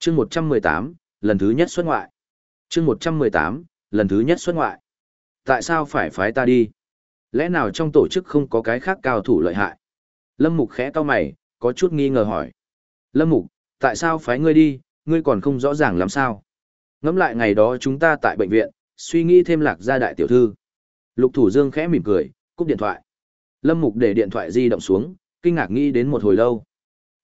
chương 118, lần thứ nhất xuất ngoại. chương 118, lần thứ nhất xuất ngoại. Tại sao phải phái ta đi? Lẽ nào trong tổ chức không có cái khác cao thủ lợi hại? Lâm Mục khẽ cau mày, có chút nghi ngờ hỏi. Lâm Mục, tại sao phái ngươi đi, ngươi còn không rõ ràng làm sao? Ngẫm lại ngày đó chúng ta tại bệnh viện, suy nghĩ thêm lạc gia đại tiểu thư. Lục Thủ Dương khẽ mỉm cười, cúp điện thoại. Lâm Mục để điện thoại di động xuống, kinh ngạc nghĩ đến một hồi lâu.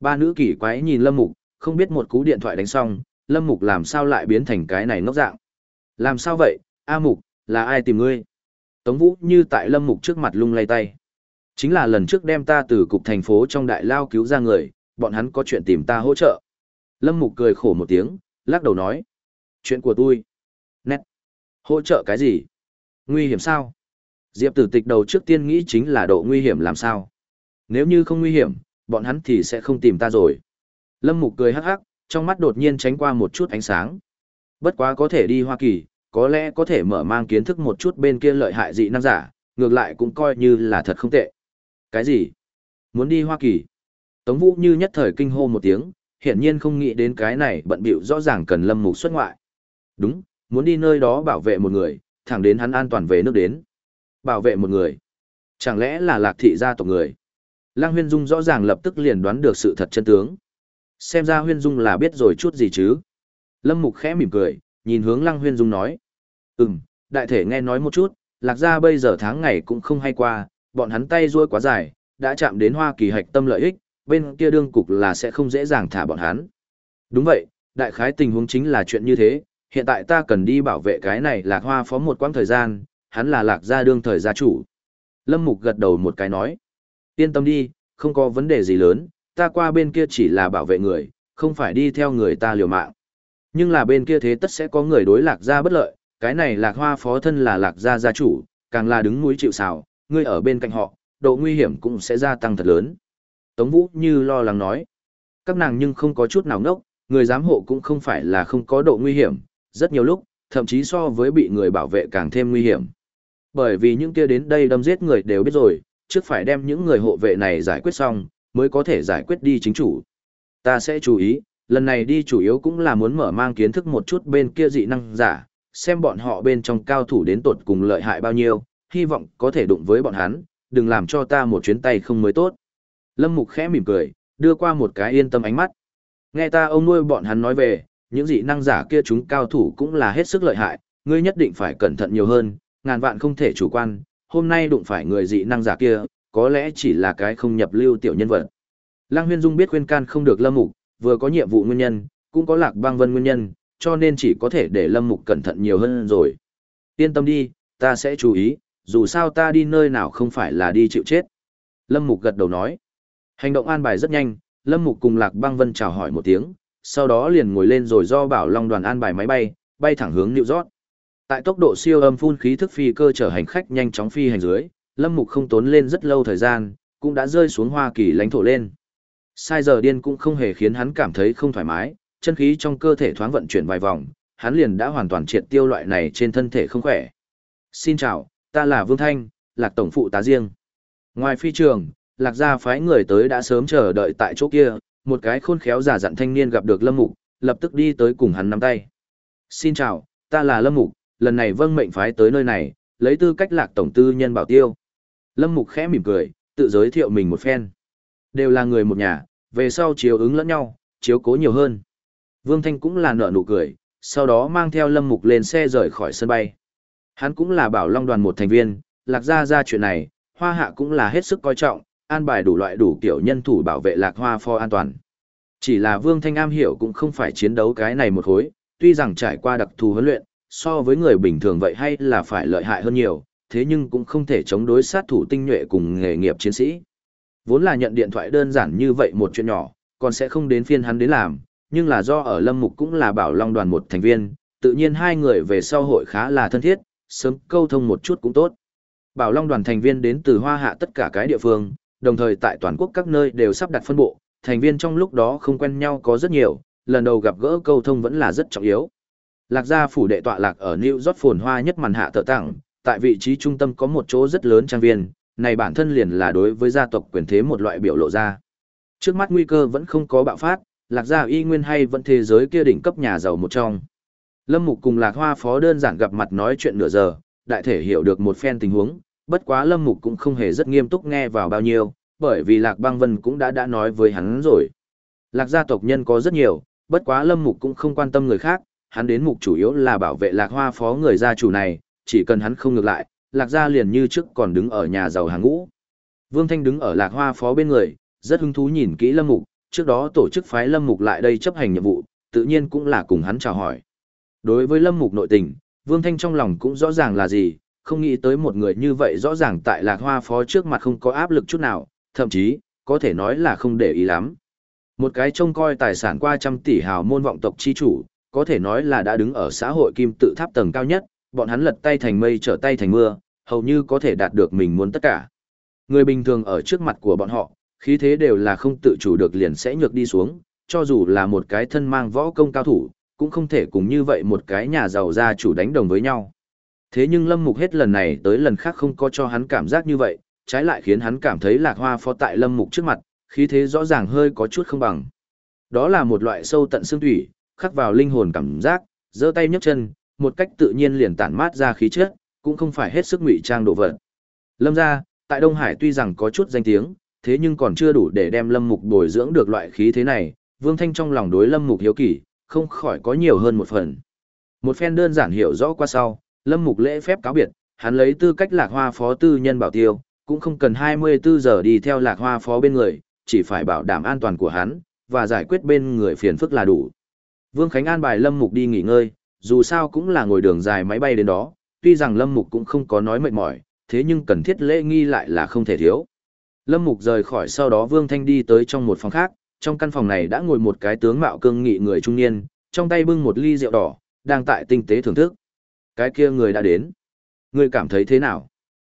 Ba nữ kỳ quái nhìn Lâm Mục, không biết một cú điện thoại đánh xong, Lâm Mục làm sao lại biến thành cái này ngốc dạng. Làm sao vậy, A Mục, là ai tìm ngươi? Tống Vũ như tại Lâm Mục trước mặt lung lay tay. Chính là lần trước đem ta từ cục thành phố trong đại lao cứu ra người, bọn hắn có chuyện tìm ta hỗ trợ. Lâm Mục cười khổ một tiếng, lắc đầu nói. Chuyện của tôi. Nét. Hỗ trợ cái gì? Nguy hiểm sao? Diệp tử tịch đầu trước tiên nghĩ chính là độ nguy hiểm làm sao? Nếu như không nguy hiểm, bọn hắn thì sẽ không tìm ta rồi. Lâm Mục cười hắc hắc, trong mắt đột nhiên tránh qua một chút ánh sáng. Bất quá có thể đi Hoa Kỳ, có lẽ có thể mở mang kiến thức một chút bên kia lợi hại dị năng giả, ngược lại cũng coi như là thật không tệ. Cái gì? Muốn đi Hoa Kỳ? Tống Vũ như nhất thời kinh hô một tiếng, hiển nhiên không nghĩ đến cái này bận bịu rõ ràng cần Lâm Mục xuất ngoại. Đúng, muốn đi nơi đó bảo vệ một người, thẳng đến hắn an toàn về nước đến. Bảo vệ một người. Chẳng lẽ là lạc thị gia tộc người? Lăng Huyên Dung rõ ràng lập tức liền đoán được sự thật chân tướng. Xem ra Huyên Dung là biết rồi chút gì chứ. Lâm Mục khẽ mỉm cười, nhìn hướng Lăng Huyên Dung nói. Ừm, đại thể nghe nói một chút, lạc gia bây giờ tháng ngày cũng không hay qua, bọn hắn tay ruôi quá dài, đã chạm đến Hoa Kỳ hạch tâm lợi ích, bên kia đương cục là sẽ không dễ dàng thả bọn hắn. Đúng vậy, đại khái tình huống chính là chuyện như thế, hiện tại ta cần đi bảo vệ cái này lạc hoa phó một quãng thời gian, hắn là lạc gia đương thời gia chủ. Lâm Mục gật đầu một cái nói. Yên tâm đi, không có vấn đề gì lớn, ta qua bên kia chỉ là bảo vệ người, không phải đi theo người ta liều mạng. Nhưng là bên kia thế tất sẽ có người đối lạc gia bất lợi, cái này lạc hoa phó thân là lạc gia gia chủ, càng là đứng núi chịu sào, ngươi ở bên cạnh họ, độ nguy hiểm cũng sẽ gia tăng thật lớn. Tống Vũ như lo lắng nói. Các nàng nhưng không có chút nào ngốc, người giám hộ cũng không phải là không có độ nguy hiểm, rất nhiều lúc, thậm chí so với bị người bảo vệ càng thêm nguy hiểm. Bởi vì những kia đến đây đâm giết người đều biết rồi, trước phải đem những người hộ vệ này giải quyết xong, mới có thể giải quyết đi chính chủ. Ta sẽ chú ý, lần này đi chủ yếu cũng là muốn mở mang kiến thức một chút bên kia dị năng giả, xem bọn họ bên trong cao thủ đến tột cùng lợi hại bao nhiêu, hy vọng có thể đụng với bọn hắn, đừng làm cho ta một chuyến tay không mới tốt. Lâm Mục khẽ mỉm cười, đưa qua một cái yên tâm ánh mắt. Nghe ta ông nuôi bọn hắn nói về, những dị năng giả kia chúng cao thủ cũng là hết sức lợi hại, ngươi nhất định phải cẩn thận nhiều hơn, ngàn vạn không thể chủ quan, hôm nay đụng phải người dị năng giả kia, có lẽ chỉ là cái không nhập lưu tiểu nhân vật. Lăng Huyên Dung biết khuyên can không được Lâm Mục, vừa có nhiệm vụ nguyên nhân, cũng có lạc băng vân nguyên nhân, cho nên chỉ có thể để Lâm Mục cẩn thận nhiều hơn rồi. Yên tâm đi, ta sẽ chú ý, dù sao ta đi nơi nào không phải là đi chịu chết. Lâm Mục gật đầu nói. Hành động an bài rất nhanh, Lâm Mục cùng Lạc Băng Vân chào hỏi một tiếng, sau đó liền ngồi lên rồi do bảo Long đoàn an bài máy bay, bay thẳng hướng New York. Tại tốc độ siêu âm phun khí thức phi cơ chở hành khách nhanh chóng phi hành dưới, Lâm Mục không tốn lên rất lâu thời gian, cũng đã rơi xuống Hoa Kỳ lãnh thổ lên. Sai giờ điên cũng không hề khiến hắn cảm thấy không thoải mái, chân khí trong cơ thể thoáng vận chuyển vài vòng, hắn liền đã hoàn toàn triệt tiêu loại này trên thân thể không khỏe. Xin chào, ta là Vương Thanh, Lạc Tổng phụ tá riêng. Ngoài phi trường, Lạc gia phái người tới đã sớm chờ đợi tại chỗ kia, một cái khôn khéo giả dặn thanh niên gặp được Lâm Mục, lập tức đi tới cùng hắn nắm tay. Xin chào, ta là Lâm Mục, lần này vâng mệnh phái tới nơi này, lấy tư cách Lạc Tổng tư nhân bảo tiêu. Lâm Mục khẽ mỉm cười, tự giới thiệu mình một phen. Đều là người một nhà, về sau chiếu ứng lẫn nhau, chiếu cố nhiều hơn. Vương Thanh cũng là nở nụ cười, sau đó mang theo Lâm Mục lên xe rời khỏi sân bay. Hắn cũng là bảo long đoàn một thành viên, lạc ra ra chuyện này, hoa hạ cũng là hết sức coi trọng, an bài đủ loại đủ kiểu nhân thủ bảo vệ lạc hoa pho an toàn. Chỉ là Vương Thanh Am hiểu cũng không phải chiến đấu cái này một hối, tuy rằng trải qua đặc thù huấn luyện, so với người bình thường vậy hay là phải lợi hại hơn nhiều, thế nhưng cũng không thể chống đối sát thủ tinh nhuệ cùng nghề nghiệp chiến sĩ. Vốn là nhận điện thoại đơn giản như vậy một chuyện nhỏ, còn sẽ không đến phiên hắn đến làm, nhưng là do ở Lâm Mục cũng là bảo long đoàn một thành viên, tự nhiên hai người về sau hội khá là thân thiết, sớm câu thông một chút cũng tốt. Bảo long đoàn thành viên đến từ hoa hạ tất cả cái địa phương, đồng thời tại toàn quốc các nơi đều sắp đặt phân bộ, thành viên trong lúc đó không quen nhau có rất nhiều, lần đầu gặp gỡ câu thông vẫn là rất trọng yếu. Lạc gia phủ đệ tọa lạc ở New York phồn hoa nhất màn hạ tợ tặng, tại vị trí trung tâm có một chỗ rất lớn trang viên, này bản thân liền là đối với gia tộc quyền thế một loại biểu lộ ra. Trước mắt nguy cơ vẫn không có bạo phát, lạc gia y nguyên hay vẫn thế giới kia đỉnh cấp nhà giàu một trong. Lâm Mục cùng lạc hoa phó đơn giản gặp mặt nói chuyện nửa giờ, đại thể hiểu được một phen tình huống, bất quá Lâm Mục cũng không hề rất nghiêm túc nghe vào bao nhiêu, bởi vì lạc băng vân cũng đã đã nói với hắn rồi. Lạc gia tộc nhân có rất nhiều, bất quá Lâm Mục cũng không quan tâm người khác, hắn đến mục chủ yếu là bảo vệ lạc hoa phó người gia chủ này, chỉ cần hắn không ngược lại, lạc gia liền như trước còn đứng ở nhà giàu hàng ngũ. Vương Thanh đứng ở lạc hoa phó bên người, rất hứng thú nhìn kỹ Lâm Mục, trước đó tổ chức phái Lâm Mục lại đây chấp hành nhiệm vụ, tự nhiên cũng là cùng hắn chào hỏi. Đối với Lâm Mục nội tình, Vương Thanh trong lòng cũng rõ ràng là gì, không nghĩ tới một người như vậy rõ ràng tại lạc hoa phó trước mặt không có áp lực chút nào, thậm chí, có thể nói là không để ý lắm. Một cái trông coi tài sản qua trăm tỷ hào môn vọng tộc chi chủ, có thể nói là đã đứng ở xã hội kim tự tháp tầng cao nhất, bọn hắn lật tay thành mây trở tay thành mưa, hầu như có thể đạt được mình muốn tất cả. Người bình thường ở trước mặt của bọn họ, khí thế đều là không tự chủ được liền sẽ nhược đi xuống, cho dù là một cái thân mang võ công cao thủ, cũng không thể cùng như vậy một cái nhà giàu gia chủ đánh đồng với nhau. Thế nhưng Lâm Mục hết lần này tới lần khác không có cho hắn cảm giác như vậy, trái lại khiến hắn cảm thấy lạc hoa phó tại Lâm Mục trước mặt, khí thế rõ ràng hơi có chút không bằng. Đó là một loại sâu tận xương thủy, khắc vào linh hồn cảm giác, giơ tay nhấc chân, một cách tự nhiên liền tản mát ra khí chất, cũng không phải hết sức ngụy trang độ vật. Lâm gia, tại Đông Hải tuy rằng có chút danh tiếng, thế nhưng còn chưa đủ để đem Lâm Mục bồi dưỡng được loại khí thế này, Vương Thanh trong lòng đối Lâm Mục hiếu kỳ, không khỏi có nhiều hơn một phần. Một phen đơn giản hiểu rõ qua sau, Lâm Mục lễ phép cáo biệt, hắn lấy tư cách lạc hoa phó tư nhân bảo tiêu, cũng không cần 24 giờ đi theo lạc hoa phó bên người, chỉ phải bảo đảm an toàn của hắn, và giải quyết bên người phiền phức là đủ. Vương Khánh an bài Lâm Mục đi nghỉ ngơi, dù sao cũng là ngồi đường dài máy bay đến đó, tuy rằng Lâm Mục cũng không có nói mệt mỏi, thế nhưng cần thiết lễ nghi lại là không thể thiếu. Lâm Mục rời khỏi sau đó Vương Thanh đi tới trong một phòng khác, trong căn phòng này đã ngồi một cái tướng mạo cương nghị người trung niên, trong tay bưng một ly rượu đỏ, đang tại tinh tế thưởng thức. Cái kia người đã đến. Người cảm thấy thế nào?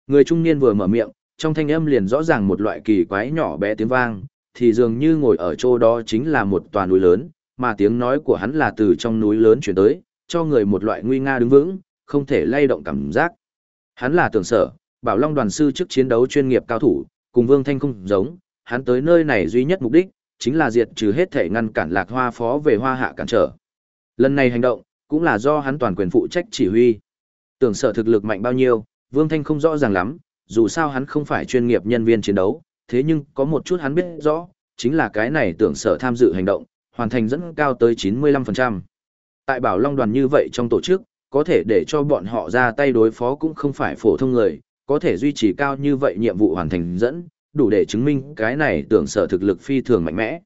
Người trung niên vừa mở miệng, trong thanh âm liền rõ ràng một loại kỳ quái nhỏ bé tiếng vang, thì dường như ngồi ở chỗ đó chính là một tòa núi lớn, mà tiếng nói của hắn là từ trong núi lớn chuyển tới, cho người một loại nguy nga đứng vững, không thể lay động cảm giác. Hắn là tưởng sở, bảo long đoàn sư trước chiến đấu chuyên nghiệp cao thủ, cùng Vương Thanh không giống, hắn tới nơi này duy nhất mục đích, chính là diệt trừ hết thể ngăn cản lạc hoa phó về hoa hạ cản trở. Lần này hành động, cũng là do hắn toàn quyền phụ trách chỉ huy. Tưởng sở thực lực mạnh bao nhiêu, Vương Thanh không rõ ràng lắm, dù sao hắn không phải chuyên nghiệp nhân viên chiến đấu, thế nhưng có một chút hắn biết rõ, chính là cái này tưởng sở tham dự hành động, hoàn thành dẫn cao tới 95%. Tại bảo long đoàn như vậy trong tổ chức, có thể để cho bọn họ ra tay đối phó cũng không phải phổ thông người, có thể duy trì cao như vậy nhiệm vụ hoàn thành dẫn, đủ để chứng minh cái này tưởng sở thực lực phi thường mạnh mẽ.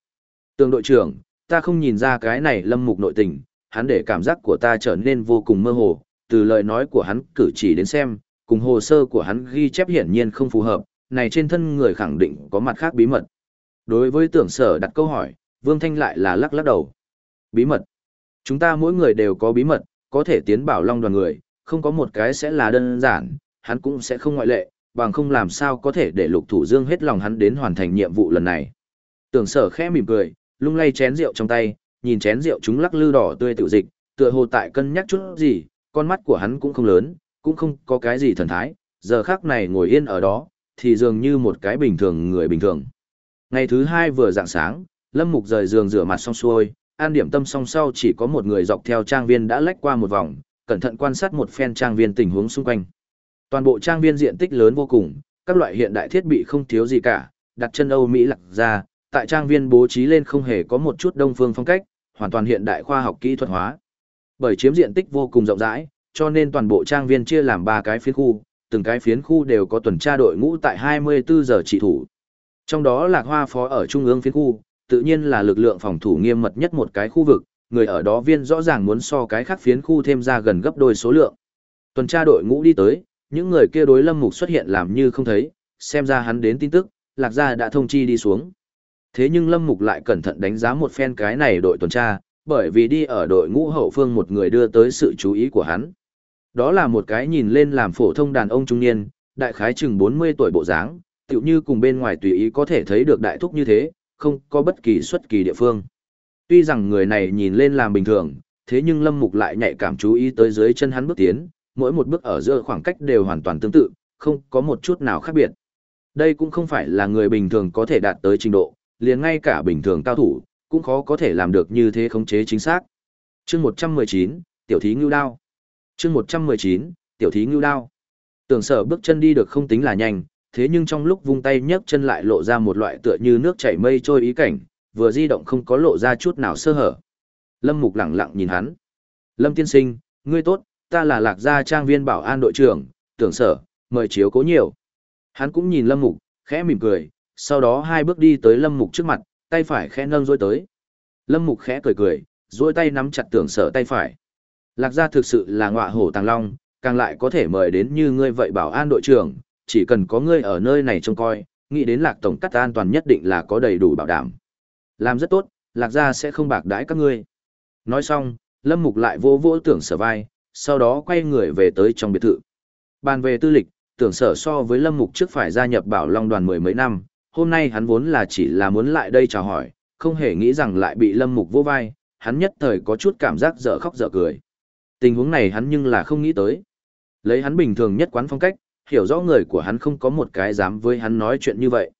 Tường đội trưởng, ta không nhìn ra cái này lâm mục nội tình, hắn để cảm giác của ta trở nên vô cùng mơ hồ, từ lời nói của hắn cử chỉ đến xem, cùng hồ sơ của hắn ghi chép hiển nhiên không phù hợp, này trên thân người khẳng định có mặt khác bí mật. Đối với tưởng sở đặt câu hỏi, Vương Thanh lại là lắc lắc đầu. Bí mật. Chúng ta mỗi người đều có bí mật, có thể tiến bảo long đoàn người, không có một cái sẽ là đơn giản, hắn cũng sẽ không ngoại lệ, bằng không làm sao có thể để lục thủ dương hết lòng hắn đến hoàn thành nhiệm vụ lần này. Tưởng sở khẽ mỉm cười, lung lay chén rượu trong tay, nhìn chén rượu chúng lắc lư đỏ tươi tiểu dịch, tựa hồ tại cân nhắc chút gì, con mắt của hắn cũng không lớn, cũng không có cái gì thần thái, giờ khác này ngồi yên ở đó, thì dường như một cái bình thường người bình thường. Ngày thứ hai vừa dạng sáng, Lâm Mục rời giường rửa mặt xong xuôi, an điểm tâm song sau chỉ có một người dọc theo trang viên đã lách qua một vòng, cẩn thận quan sát một phen trang viên tình huống xung quanh. Toàn bộ trang viên diện tích lớn vô cùng, các loại hiện đại thiết bị không thiếu gì cả, đặt chân Âu Mỹ lặc ra, tại trang viên bố trí lên không hề có một chút đông phương phong cách, hoàn toàn hiện đại khoa học kỹ thuật hóa. Bởi chiếm diện tích vô cùng rộng rãi, cho nên toàn bộ trang viên chia làm ba cái phiến khu, từng cái phiến khu đều có tuần tra đội ngũ tại 24 giờ trị thủ. Trong đó Lạc Hoa phó ở trung ương phiến khu, tự nhiên là lực lượng phòng thủ nghiêm mật nhất một cái khu vực, người ở đó viên rõ ràng muốn so cái khác phiến khu thêm ra gần gấp đôi số lượng. Tuần tra đội ngũ đi tới, những người kia đối Lâm Mục xuất hiện làm như không thấy, xem ra hắn đến tin tức, Lạc Gia đã thông chi đi xuống. Thế nhưng Lâm Mục lại cẩn thận đánh giá một phen cái này đội tuần tra, bởi vì đi ở đội ngũ hậu phương một người đưa tới sự chú ý của hắn. Đó là một cái nhìn lên làm phổ thông đàn ông trung niên, đại khái chừng 40 tuổi bộ dáng, tựu như cùng bên ngoài tùy ý có thể thấy được đại thúc như thế, không có bất kỳ xuất kỳ địa phương. Tuy rằng người này nhìn lên làm bình thường, thế nhưng Lâm Mục lại nhạy cảm chú ý tới dưới chân hắn bước tiến, mỗi một bước ở giữa khoảng cách đều hoàn toàn tương tự, không có một chút nào khác biệt. Đây cũng không phải là người bình thường có thể đạt tới trình độ, liền ngay cả bình thường cao thủ, cũng khó có thể làm được như thế khống chế chính xác. Chương 119, tiểu thí ngưu đao. Chương 119, tiểu thí ngưu đao. Tưởng Sở bước chân đi được không tính là nhanh, thế nhưng trong lúc vung tay nhấc chân lại lộ ra một loại tựa như nước chảy mây trôi ý cảnh, vừa di động không có lộ ra chút nào sơ hở. Lâm Mục lặng lặng nhìn hắn. Lâm tiên sinh, ngươi tốt, ta là lạc gia trang viên bảo an đội trưởng, tưởng sở, mời chiếu cố nhiều. Hắn cũng nhìn Lâm Mục, khẽ mỉm cười, sau đó hai bước đi tới Lâm Mục trước mặt, tay phải khẽ nâng dối tới. Lâm Mục khẽ cười cười, dối tay nắm chặt tưởng sở tay phải. Lạc gia thực sự là ngọa hổ tàng long, càng lại có thể mời đến như ngươi vậy bảo an đội trưởng, chỉ cần có ngươi ở nơi này trông coi, nghĩ đến lạc tổng cắt an toàn nhất định là có đầy đủ bảo đảm. Làm rất tốt, lạc gia sẽ không bạc đãi các ngươi. Nói xong, Lâm Mục lại vô vỗ tưởng sở vai, sau đó quay người về tới trong biệt thự. Bàn về tư lịch, tưởng sở so với Lâm Mục trước phải gia nhập bảo long đoàn mười mấy năm, hôm nay hắn vốn là chỉ là muốn lại đây chào hỏi, không hề nghĩ rằng lại bị Lâm Mục vô vai, hắn nhất thời có chút cảm giác dở khóc dở cười. Tình huống này hắn nhưng là không nghĩ tới. Lấy hắn bình thường nhất quán phong cách, hiểu rõ người của hắn không có một cái dám với hắn nói chuyện như vậy.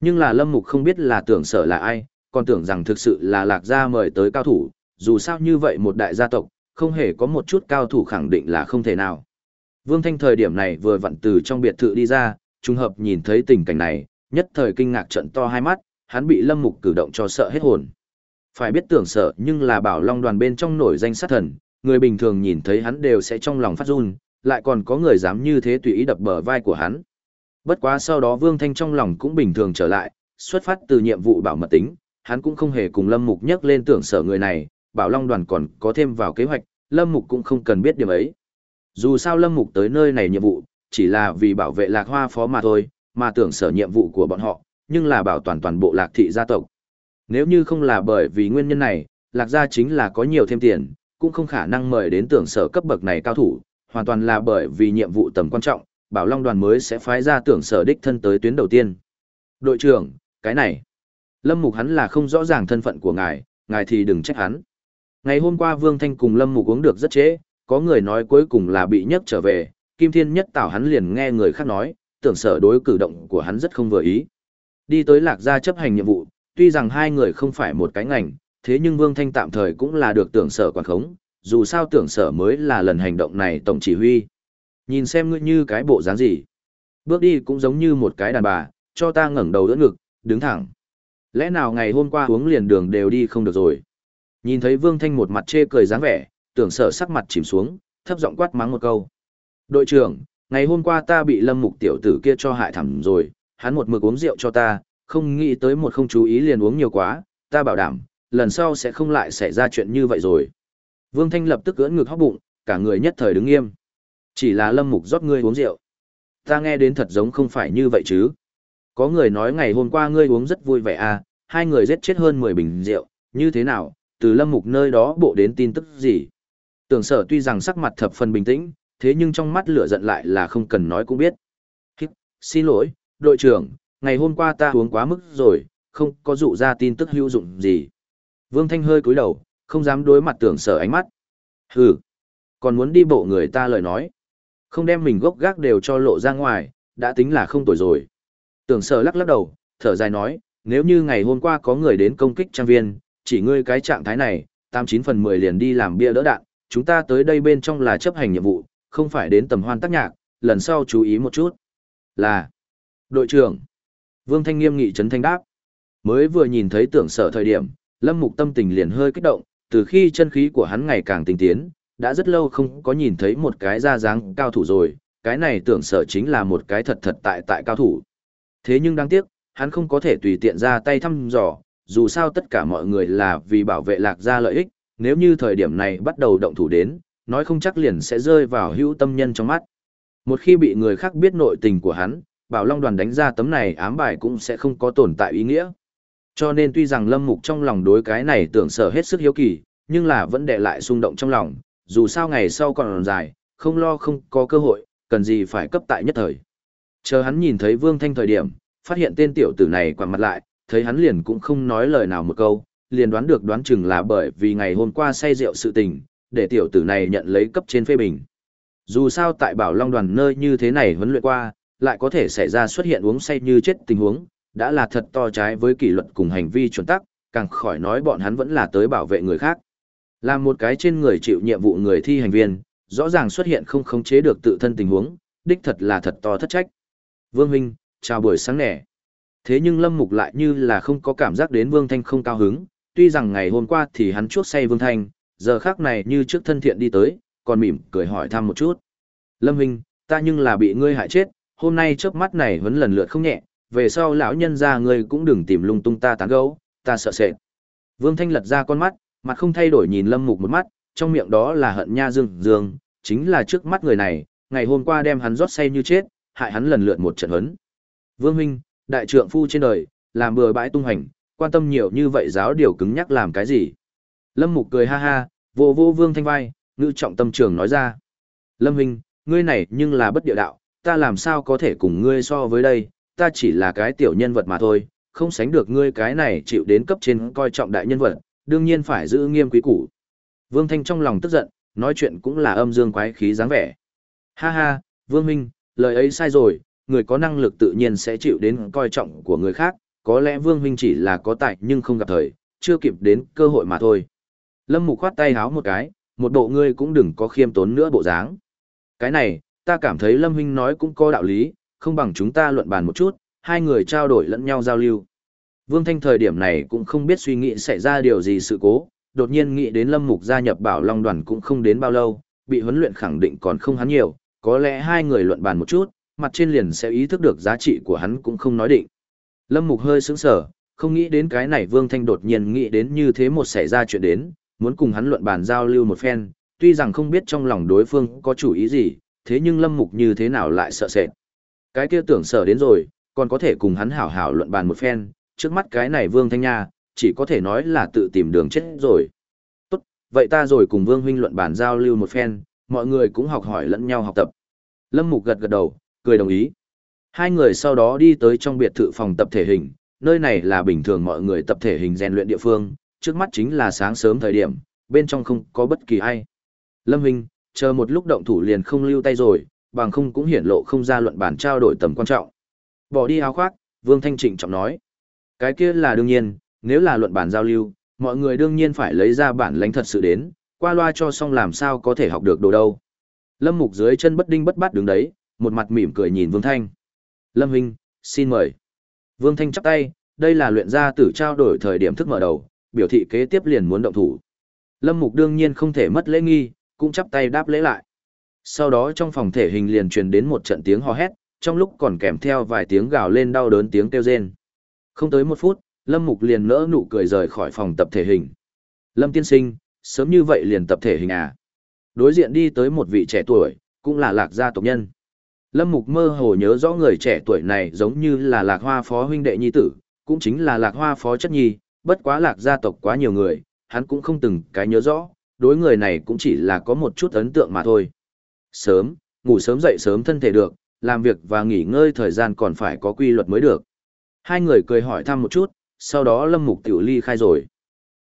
Nhưng là Lâm Mục không biết là tưởng sở là ai, còn tưởng rằng thực sự là lạc gia mời tới cao thủ, dù sao như vậy một đại gia tộc, không hề có một chút cao thủ khẳng định là không thể nào. Vương Thanh thời điểm này vừa vặn từ trong biệt thự đi ra, trùng hợp nhìn thấy tình cảnh này, nhất thời kinh ngạc trận to hai mắt, hắn bị Lâm Mục cử động cho sợ hết hồn. Phải biết tưởng sợ nhưng là bảo long đoàn bên trong nổi danh sát thần, người bình thường nhìn thấy hắn đều sẽ trong lòng phát run, lại còn có người dám như thế tùy ý đập bờ vai của hắn. Bất quá sau đó Vương Thanh trong lòng cũng bình thường trở lại, xuất phát từ nhiệm vụ bảo mật tính, hắn cũng không hề cùng Lâm Mục nhắc lên tưởng sở người này, bảo long đoàn còn có thêm vào kế hoạch, Lâm Mục cũng không cần biết điểm ấy. Dù sao Lâm Mục tới nơi này nhiệm vụ, chỉ là vì bảo vệ lạc hoa phó mà thôi, mà tưởng sở nhiệm vụ của bọn họ, nhưng là bảo toàn toàn bộ lạc thị gia tộc. Nếu như không là bởi vì nguyên nhân này, lạc gia chính là có nhiều thêm tiền, cũng không khả năng mời đến tưởng sở cấp bậc này cao thủ, hoàn toàn là bởi vì nhiệm vụ tầm quan trọng, bảo long đoàn mới sẽ phái ra tưởng sở đích thân tới tuyến đầu tiên. Đội trưởng, cái này, Lâm Mục hắn là không rõ ràng thân phận của ngài, ngài thì đừng trách hắn. Ngày hôm qua Vương Thanh cùng Lâm Mục uống được rất trễ, có người nói cuối cùng là bị nhấc trở về, Kim Thiên nhất tảo hắn liền nghe người khác nói, tưởng sở đối cử động của hắn rất không vừa ý. Đi tới lạc gia chấp hành nhiệm vụ, tuy rằng hai người không phải một cái ngành, thế nhưng Vương Thanh tạm thời cũng là được tưởng sở quản khống, dù sao tưởng sở mới là lần hành động này tổng chỉ huy. Nhìn xem ngươi như cái bộ dáng gì. Bước đi cũng giống như một cái đàn bà, cho ta ngẩng đầu đỡ ngực, đứng thẳng. Lẽ nào ngày hôm qua uống liền đường đều đi không được rồi. Nhìn thấy Vương Thanh một mặt chê cười dáng vẻ, tưởng sở sắc mặt chìm xuống, thấp giọng quát mắng một câu. Đội trưởng, ngày hôm qua ta bị lâm mục tiểu tử kia cho hại thẳm rồi, hắn một mực uống rượu cho ta, không nghĩ tới một không chú ý liền uống nhiều quá, ta bảo đảm, lần sau sẽ không lại xảy ra chuyện như vậy rồi. Vương Thanh lập tức ưỡn ngực hóc bụng, cả người nhất thời đứng nghiêm. Chỉ là lâm mục rót ngươi uống rượu. Ta nghe đến thật giống không phải như vậy chứ. Có người nói ngày hôm qua ngươi uống rất vui vẻ à, hai người giết chết hơn 10 bình rượu, như thế nào, từ lâm mục nơi đó bộ đến tin tức gì. Tưởng sở tuy rằng sắc mặt thập phần bình tĩnh, thế nhưng trong mắt lửa giận lại là không cần nói cũng biết. Hít, xin lỗi, đội trưởng, ngày hôm qua ta uống quá mức rồi, không có dụ ra tin tức hữu dụng gì. Vương Thanh hơi cúi đầu, không dám đối mặt tưởng sở ánh mắt. Hừ, còn muốn đi bộ người ta lời nói. Không đem mình gốc gác đều cho lộ ra ngoài, đã tính là không tuổi rồi. Tưởng sở lắc lắc đầu, thở dài nói, nếu như ngày hôm qua có người đến công kích trang viên, chỉ ngươi cái trạng thái này, tám chín phần mười liền đi làm bia đỡ đạn, chúng ta tới đây bên trong là chấp hành nhiệm vụ, không phải đến tầm hoan tác nhạc, lần sau chú ý một chút. Là, đội trưởng, Vương Thanh nghiêm nghị trấn thanh đáp. Mới vừa nhìn thấy tưởng sở thời điểm, Lâm Mục tâm tình liền hơi kích động, từ khi chân khí của hắn ngày càng tinh tiến, đã rất lâu không có nhìn thấy một cái ra dáng cao thủ rồi, cái này tưởng sở chính là một cái thật thật tại tại cao thủ. Thế nhưng đáng tiếc, hắn không có thể tùy tiện ra tay thăm dò, dù sao tất cả mọi người là vì bảo vệ lạc gia lợi ích, nếu như thời điểm này bắt đầu động thủ đến, nói không chắc liền sẽ rơi vào hữu tâm nhân trong mắt. Một khi bị người khác biết nội tình của hắn, bảo long đoàn đánh ra tấm này ám bài cũng sẽ không có tồn tại ý nghĩa. Cho nên tuy rằng lâm mục trong lòng đối cái này tưởng sở hết sức hiếu kỳ, nhưng là vẫn để lại xung động trong lòng, dù sao ngày sau còn dài, không lo không có cơ hội, cần gì phải cấp tại nhất thời. Chờ hắn nhìn thấy Vương Thanh thời điểm, phát hiện tên tiểu tử này quằn mặt lại, thấy hắn liền cũng không nói lời nào một câu, liền đoán được đoán chừng là bởi vì ngày hôm qua say rượu sự tình, để tiểu tử này nhận lấy cấp trên phê bình. Dù sao tại Bảo Long đoàn nơi như thế này huấn luyện qua, lại có thể xảy ra xuất hiện uống say như chết tình huống, đã là thật to trái với kỷ luật cùng hành vi chuẩn tắc, càng khỏi nói bọn hắn vẫn là tới bảo vệ người khác. Làm một cái trên người chịu nhiệm vụ người thi hành viên, rõ ràng xuất hiện không khống chế được tự thân tình huống, đích thật là thật to thất trách. Vương Huynh, chào buổi sáng nẻ. Thế nhưng Lâm Mục lại như là không có cảm giác đến Vương Thanh không cao hứng, tuy rằng ngày hôm qua thì hắn chuốc say Vương Thanh, giờ khác này như trước thân thiện đi tới, còn mỉm cười hỏi thăm một chút. Lâm Huynh, ta nhưng là bị ngươi hại chết, hôm nay chớp mắt này vẫn lần lượt không nhẹ, về sau lão nhân ra ngươi cũng đừng tìm lung tung ta tán gấu, ta sợ sệt. Vương Thanh lật ra con mắt, mặt không thay đổi nhìn Lâm Mục một mắt, trong miệng đó là hận nha dương dương, chính là trước mắt người này, ngày hôm qua đem hắn rót say như chết, hại hắn lần lượt một trận huấn. Vương huynh, đại trượng phu trên đời, làm bừa bãi tung hành, quan tâm nhiều như vậy giáo điều cứng nhắc làm cái gì? Lâm Mục cười ha ha, vô vô Vương Thanh vai, ngữ trọng tâm trường nói ra. Lâm huynh, ngươi này nhưng là bất địa đạo, ta làm sao có thể cùng ngươi so với đây, ta chỉ là cái tiểu nhân vật mà thôi, không sánh được ngươi cái này chịu đến cấp trên coi trọng đại nhân vật, đương nhiên phải giữ nghiêm quý củ. Vương Thanh trong lòng tức giận, nói chuyện cũng là âm dương quái khí dáng vẻ. Ha ha, Vương Minh, lời ấy sai rồi, người có năng lực tự nhiên sẽ chịu đến coi trọng của người khác, có lẽ Vương Minh chỉ là có tài nhưng không gặp thời, chưa kịp đến cơ hội mà thôi. Lâm Mục khoát tay háo một cái, một bộ ngươi cũng đừng có khiêm tốn nữa bộ dáng. Cái này, ta cảm thấy Lâm Huynh nói cũng có đạo lý, không bằng chúng ta luận bàn một chút, hai người trao đổi lẫn nhau giao lưu. Vương Thanh thời điểm này cũng không biết suy nghĩ xảy ra điều gì sự cố, đột nhiên nghĩ đến Lâm Mục gia nhập Bảo Long đoàn cũng không đến bao lâu, bị huấn luyện khẳng định còn không hắn nhiều, có lẽ hai người luận bàn một chút, mặt trên liền sẽ ý thức được giá trị của hắn cũng không nói định. Lâm Mục hơi sững sờ, không nghĩ đến cái này Vương Thanh đột nhiên nghĩ đến như thế một xảy ra chuyện đến, muốn cùng hắn luận bàn giao lưu một phen, tuy rằng không biết trong lòng đối phương có chủ ý gì, thế nhưng Lâm Mục như thế nào lại sợ sệt. Cái kia tưởng sở đến rồi, còn có thể cùng hắn hảo hảo luận bàn một phen, trước mắt cái này Vương Thanh Nha, chỉ có thể nói là tự tìm đường chết rồi. Tốt, vậy ta rồi cùng Vương Huynh luận bàn giao lưu một phen, mọi người cũng học hỏi lẫn nhau học tập. Lâm Mục gật gật đầu, cười đồng ý. Hai người sau đó đi tới trong biệt thự phòng tập thể hình, nơi này là bình thường mọi người tập thể hình rèn luyện địa phương, trước mắt chính là sáng sớm thời điểm, bên trong không có bất kỳ ai. Lâm Huynh, chờ một lúc động thủ liền không lưu tay rồi, bằng không cũng hiển lộ không ra luận bản trao đổi tầm quan trọng. Bỏ đi áo khoác, Vương Thanh Trịnh trọng nói. Cái kia là đương nhiên, nếu là luận bản giao lưu, mọi người đương nhiên phải lấy ra bản lãnh thật sự đến, qua loa cho xong làm sao có thể học được đồ đâu. Lâm Mục dưới chân bất đinh bất bát đứng đấy, một mặt mỉm cười nhìn Vương Thanh. Lâm Hinh, xin mời. Vương Thanh chắp tay, đây là luyện gia tử trao đổi thời điểm thức mở đầu, biểu thị kế tiếp liền muốn động thủ. Lâm Mục đương nhiên không thể mất lễ nghi, cũng chắp tay đáp lễ lại. Sau đó trong phòng thể hình liền truyền đến một trận tiếng hò hét, trong lúc còn kèm theo vài tiếng gào lên đau đớn tiếng kêu rên. Không tới một phút, Lâm Mục liền nỡ nụ cười rời khỏi phòng tập thể hình. Lâm tiên sinh, sớm như vậy liền tập thể hình à? Đối diện đi tới một vị trẻ tuổi, cũng là lạc gia tộc nhân. Lâm Mục mơ hồ nhớ rõ người trẻ tuổi này giống như là lạc hoa phó huynh đệ nhi tử, cũng chính là lạc hoa phó chất nhi, bất quá lạc gia tộc quá nhiều người, hắn cũng không từng cái nhớ rõ, đối người này cũng chỉ là có một chút ấn tượng mà thôi. Sớm, ngủ sớm dậy sớm thân thể được, làm việc và nghỉ ngơi thời gian còn phải có quy luật mới được. Hai người cười hỏi thăm một chút, sau đó Lâm Mục tiểu ly khai rồi.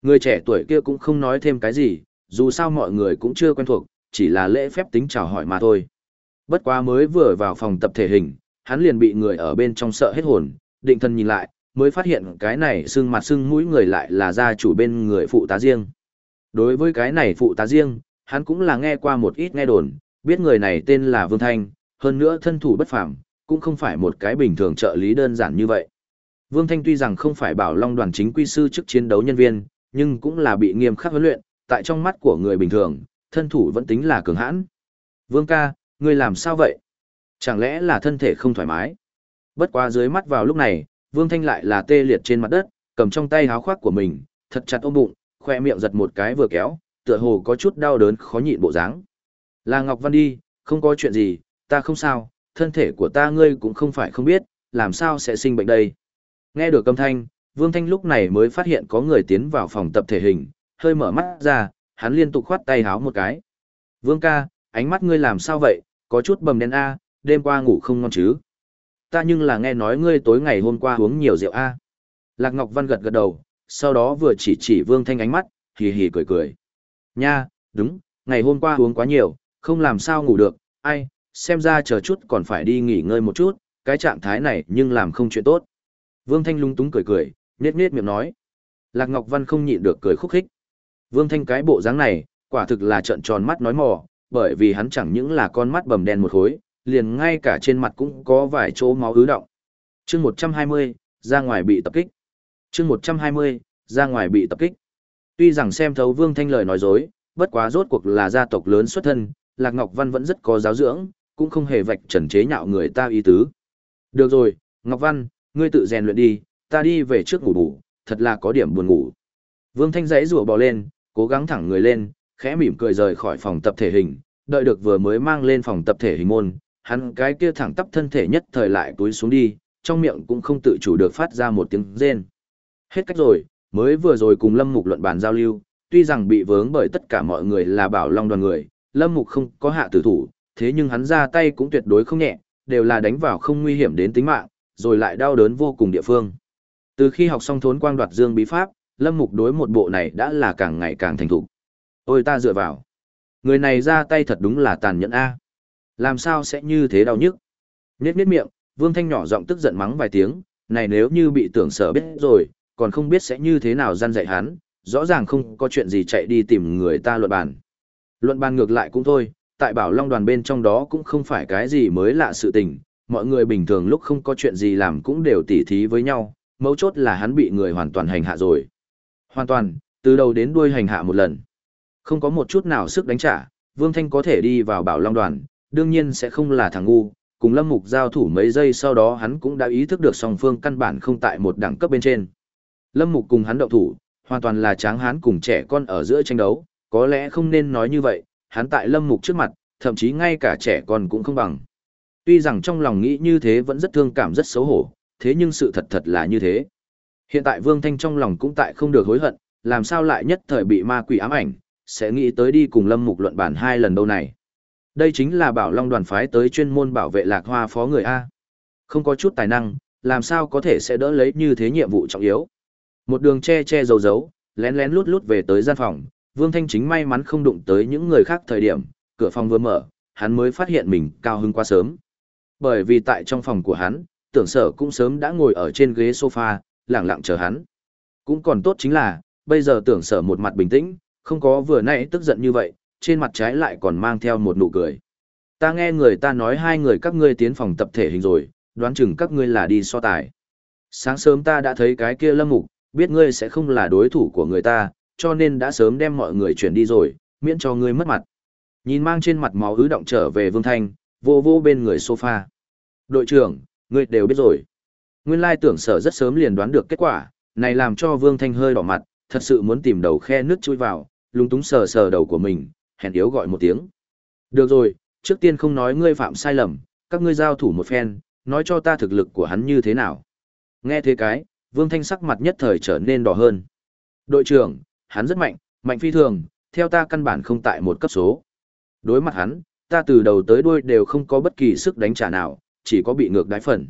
Người trẻ tuổi kia cũng không nói thêm cái gì, dù sao mọi người cũng chưa quen thuộc, chỉ là lễ phép tính chào hỏi mà thôi. Bất quá mới vừa vào phòng tập thể hình, hắn liền bị người ở bên trong sợ hết hồn, định thân nhìn lại, mới phát hiện cái này xương mặt xương mũi người lại là gia chủ bên người phụ tá riêng. Đối với cái này phụ tá riêng, hắn cũng là nghe qua một ít nghe đồn, biết người này tên là Vương Thanh, hơn nữa thân thủ bất phàm, cũng không phải một cái bình thường trợ lý đơn giản như vậy. Vương Thanh tuy rằng không phải bảo long đoàn chính quy sư chức chiến đấu nhân viên, nhưng cũng là bị nghiêm khắc huấn luyện, tại trong mắt của người bình thường, thân thủ vẫn tính là cường hãn. Vương ca, ngươi làm sao vậy? Chẳng lẽ là thân thể không thoải mái? Bất quá dưới mắt vào lúc này, Vương Thanh lại là tê liệt trên mặt đất, cầm trong tay háo khoác của mình, thật chặt ôm bụng, khoe miệng giật một cái vừa kéo, tựa hồ có chút đau đớn khó nhịn bộ dáng. Là Ngọc Văn đi, không có chuyện gì, ta không sao, thân thể của ta ngươi cũng không phải không biết, làm sao sẽ sinh bệnh đây. Nghe được âm thanh, Vương Thanh lúc này mới phát hiện có người tiến vào phòng tập thể hình, hơi mở mắt ra, hắn liên tục khoát tay háo một cái. Vương ca, ánh mắt ngươi làm sao vậy, có chút bầm đen a, đêm qua ngủ không ngon chứ. Ta nhưng là nghe nói ngươi tối ngày hôm qua uống nhiều rượu a. Lạc Ngọc Văn gật gật đầu, sau đó vừa chỉ chỉ Vương Thanh ánh mắt, hì hì cười cười. Nha, đúng, ngày hôm qua uống quá nhiều, không làm sao ngủ được, ai, xem ra chờ chút còn phải đi nghỉ ngơi một chút, cái trạng thái này nhưng làm không chuyện tốt. Vương Thanh lung túng cười cười, nết nết miệng nói. Lạc Ngọc Văn không nhịn được cười khúc khích. Vương Thanh cái bộ dáng này, quả thực là trợn tròn mắt nói mò, bởi vì hắn chẳng những là con mắt bầm đen một khối, liền ngay cả trên mặt cũng có vài chỗ máu ứ động. Chương 120, ra ngoài bị tập kích. Chương 120, ra ngoài bị tập kích. Tuy rằng xem thấu Vương Thanh lời nói dối, bất quá rốt cuộc là gia tộc lớn xuất thân, Lạc Ngọc Văn vẫn rất có giáo dưỡng, cũng không hề vạch trần chế nhạo người ta ý tứ. Được rồi, Ngọc Văn, ngươi tự rèn luyện đi, ta đi về trước ngủ bù, thật là có điểm buồn ngủ. Vương Thanh dãy rùa bò lên, cố gắng thẳng người lên, khẽ mỉm cười rời khỏi phòng tập thể hình, đợi được vừa mới mang lên phòng tập thể hình môn, hắn cái kia thẳng tắp thân thể nhất thời lại túi xuống đi, trong miệng cũng không tự chủ được phát ra một tiếng rên. Hết cách rồi, mới vừa rồi cùng Lâm Mục luận bàn giao lưu, tuy rằng bị vướng bởi tất cả mọi người là bảo long đoàn người, Lâm Mục không có hạ tử thủ, thế nhưng hắn ra tay cũng tuyệt đối không nhẹ, đều là đánh vào không nguy hiểm đến tính mạng, rồi lại đau đớn vô cùng địa phương. Từ khi học xong thốn quang đoạt dương bí pháp, Lâm Mục đối một bộ này đã là càng ngày càng thành thục. Ôi ta dựa vào. Người này ra tay thật đúng là tàn nhẫn a. Làm sao sẽ như thế đau nhức? Nhếch nhếch miệng, Vương Thanh nhỏ giọng tức giận mắng vài tiếng, này nếu như bị tưởng sở biết rồi, còn không biết sẽ như thế nào gian dạy hắn, rõ ràng không có chuyện gì chạy đi tìm người ta luận bàn. Luận bàn ngược lại cũng thôi, tại bảo long đoàn bên trong đó cũng không phải cái gì mới lạ sự tình, mọi người bình thường lúc không có chuyện gì làm cũng đều tỉ thí với nhau, mấu chốt là hắn bị người hoàn toàn hành hạ rồi. Hoàn toàn, từ đầu đến đuôi hành hạ một lần. Không có một chút nào sức đánh trả, Vương Thanh có thể đi vào bảo long đoàn, đương nhiên sẽ không là thằng ngu, cùng Lâm Mục giao thủ mấy giây sau đó hắn cũng đã ý thức được song phương căn bản không tại một đẳng cấp bên trên. Lâm Mục cùng hắn động thủ, hoàn toàn là tráng hán cùng trẻ con ở giữa tranh đấu, có lẽ không nên nói như vậy, hắn tại Lâm Mục trước mặt, thậm chí ngay cả trẻ con cũng không bằng. Tuy rằng trong lòng nghĩ như thế vẫn rất thương cảm rất xấu hổ, thế nhưng sự thật thật là như thế. Hiện tại Vương Thanh trong lòng cũng tại không được hối hận, làm sao lại nhất thời bị ma quỷ ám ảnh, sẽ nghĩ tới đi cùng Lâm Mục luận bản hai lần đâu này. Đây chính là bảo long đoàn phái tới chuyên môn bảo vệ lạc hoa phó người A. Không có chút tài năng, làm sao có thể sẽ đỡ lấy như thế nhiệm vụ trọng yếu. Một đường che che giấu dấu, lén lén lút lút về tới gian phòng, Vương Thanh chính may mắn không đụng tới những người khác thời điểm, cửa phòng vừa mở, hắn mới phát hiện mình cao hứng quá sớm. Bởi vì tại trong phòng của hắn, tưởng sở cũng sớm đã ngồi ở trên ghế sofa, lặng lặng chờ hắn. Cũng còn tốt chính là, bây giờ tưởng sở một mặt bình tĩnh, không có vừa nãy tức giận như vậy, trên mặt trái lại còn mang theo một nụ cười. Ta nghe người ta nói hai người các ngươi tiến phòng tập thể hình rồi, đoán chừng các ngươi là đi so tài. Sáng sớm ta đã thấy cái kia lâm mục, biết ngươi sẽ không là đối thủ của người ta, cho nên đã sớm đem mọi người chuyển đi rồi, miễn cho ngươi mất mặt. Nhìn mang trên mặt máu ứ động trở về Vương Thanh, vô vô bên người sofa. Đội trưởng, ngươi đều biết rồi. Nguyên lai tưởng sở rất sớm liền đoán được kết quả, này làm cho Vương Thanh hơi đỏ mặt, thật sự muốn tìm đầu khe nước chui vào, lúng túng sờ sờ đầu của mình, hèn yếu gọi một tiếng. Được rồi, trước tiên không nói ngươi phạm sai lầm, các ngươi giao thủ một phen, nói cho ta thực lực của hắn như thế nào. Nghe thế cái, Vương Thanh sắc mặt nhất thời trở nên đỏ hơn. Đội trưởng, hắn rất mạnh, mạnh phi thường, theo ta căn bản không tại một cấp số. Đối mặt hắn, ta từ đầu tới đuôi đều không có bất kỳ sức đánh trả nào, chỉ có bị ngược đáy phần.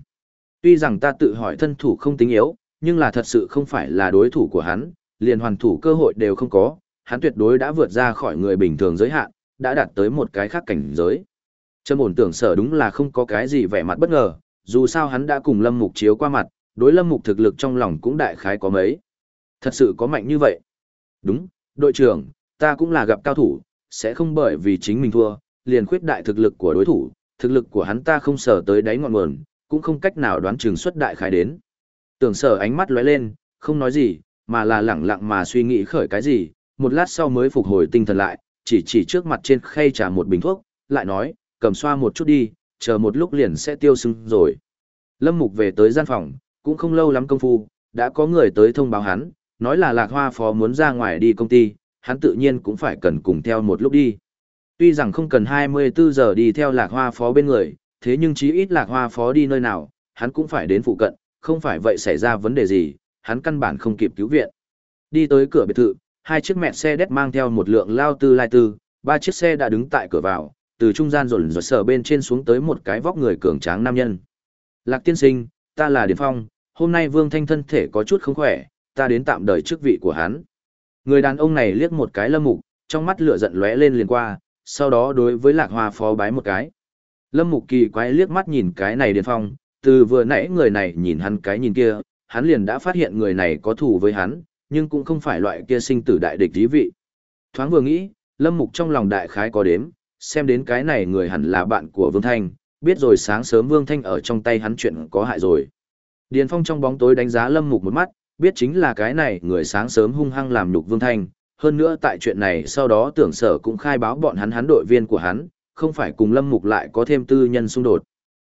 Tuy rằng ta tự hỏi thân thủ không tính yếu, nhưng là thật sự không phải là đối thủ của hắn, liền hoàn thủ cơ hội đều không có, hắn tuyệt đối đã vượt ra khỏi người bình thường giới hạn, đã đạt tới một cái khác cảnh giới. Trâm ổn tưởng sở đúng là không có cái gì vẻ mặt bất ngờ, dù sao hắn đã cùng Lâm Mục chiếu qua mặt, đối Lâm Mục thực lực trong lòng cũng đại khái có mấy. Thật sự có mạnh như vậy. Đúng, đội trưởng, ta cũng là gặp cao thủ, sẽ không bởi vì chính mình thua, liền khuyết đại thực lực của đối thủ, thực lực của hắn ta không sở tới đáy ngọn nguồn, cũng không cách nào đoán chừng xuất đại khái đến. Tưởng sở ánh mắt lóe lên, không nói gì, mà là lẳng lặng mà suy nghĩ khởi cái gì, một lát sau mới phục hồi tinh thần lại, chỉ chỉ trước mặt trên khay trà một bình thuốc, lại nói, cầm xoa một chút đi, chờ một lúc liền sẽ tiêu sưng rồi. Lâm Mục về tới gian phòng, cũng không lâu lắm công phu, đã có người tới thông báo hắn, nói là lạc hoa phó muốn ra ngoài đi công ty, hắn tự nhiên cũng phải cần cùng theo một lúc đi. Tuy rằng không cần 24 giờ đi theo lạc hoa phó bên người, thế nhưng chí ít lạc hoa phó đi nơi nào, hắn cũng phải đến phụ cận, không phải vậy xảy ra vấn đề gì, hắn căn bản không kịp cứu viện. Đi tới cửa biệt thự, hai chiếc mẹ xe đét mang theo một lượng lao tư lai tư, ba chiếc xe đã đứng tại cửa vào, từ trung gian rộn rộn sở bên trên xuống tới một cái vóc người cường tráng nam nhân. Lạc tiên sinh, ta là Điền Phong, hôm nay Vương Thanh thân thể có chút không khỏe, ta đến tạm đời chức vị của hắn. Người đàn ông này liếc một cái lâm mục, trong mắt lửa giận lóe lên liền qua, sau đó đối với lạc hoa phó bái một cái. Lâm mục kỳ quái liếc mắt nhìn cái này Điền Phong, từ vừa nãy người này nhìn hắn cái nhìn kia, hắn liền đã phát hiện người này có thù với hắn, nhưng cũng không phải loại kia sinh tử đại địch dí vị. Thoáng vừa nghĩ, Lâm Mục trong lòng đại khái có đếm, xem đến cái này người hẳn là bạn của Vương Thanh, biết rồi sáng sớm Vương Thanh ở trong tay hắn chuyện có hại rồi. Điền Phong trong bóng tối đánh giá Lâm Mục một mắt, biết chính là cái này người sáng sớm hung hăng làm nhục Vương Thanh, hơn nữa tại chuyện này sau đó tưởng sở cũng khai báo bọn hắn hắn đội viên của hắn, không phải cùng Lâm Mục lại có thêm tư nhân xung đột.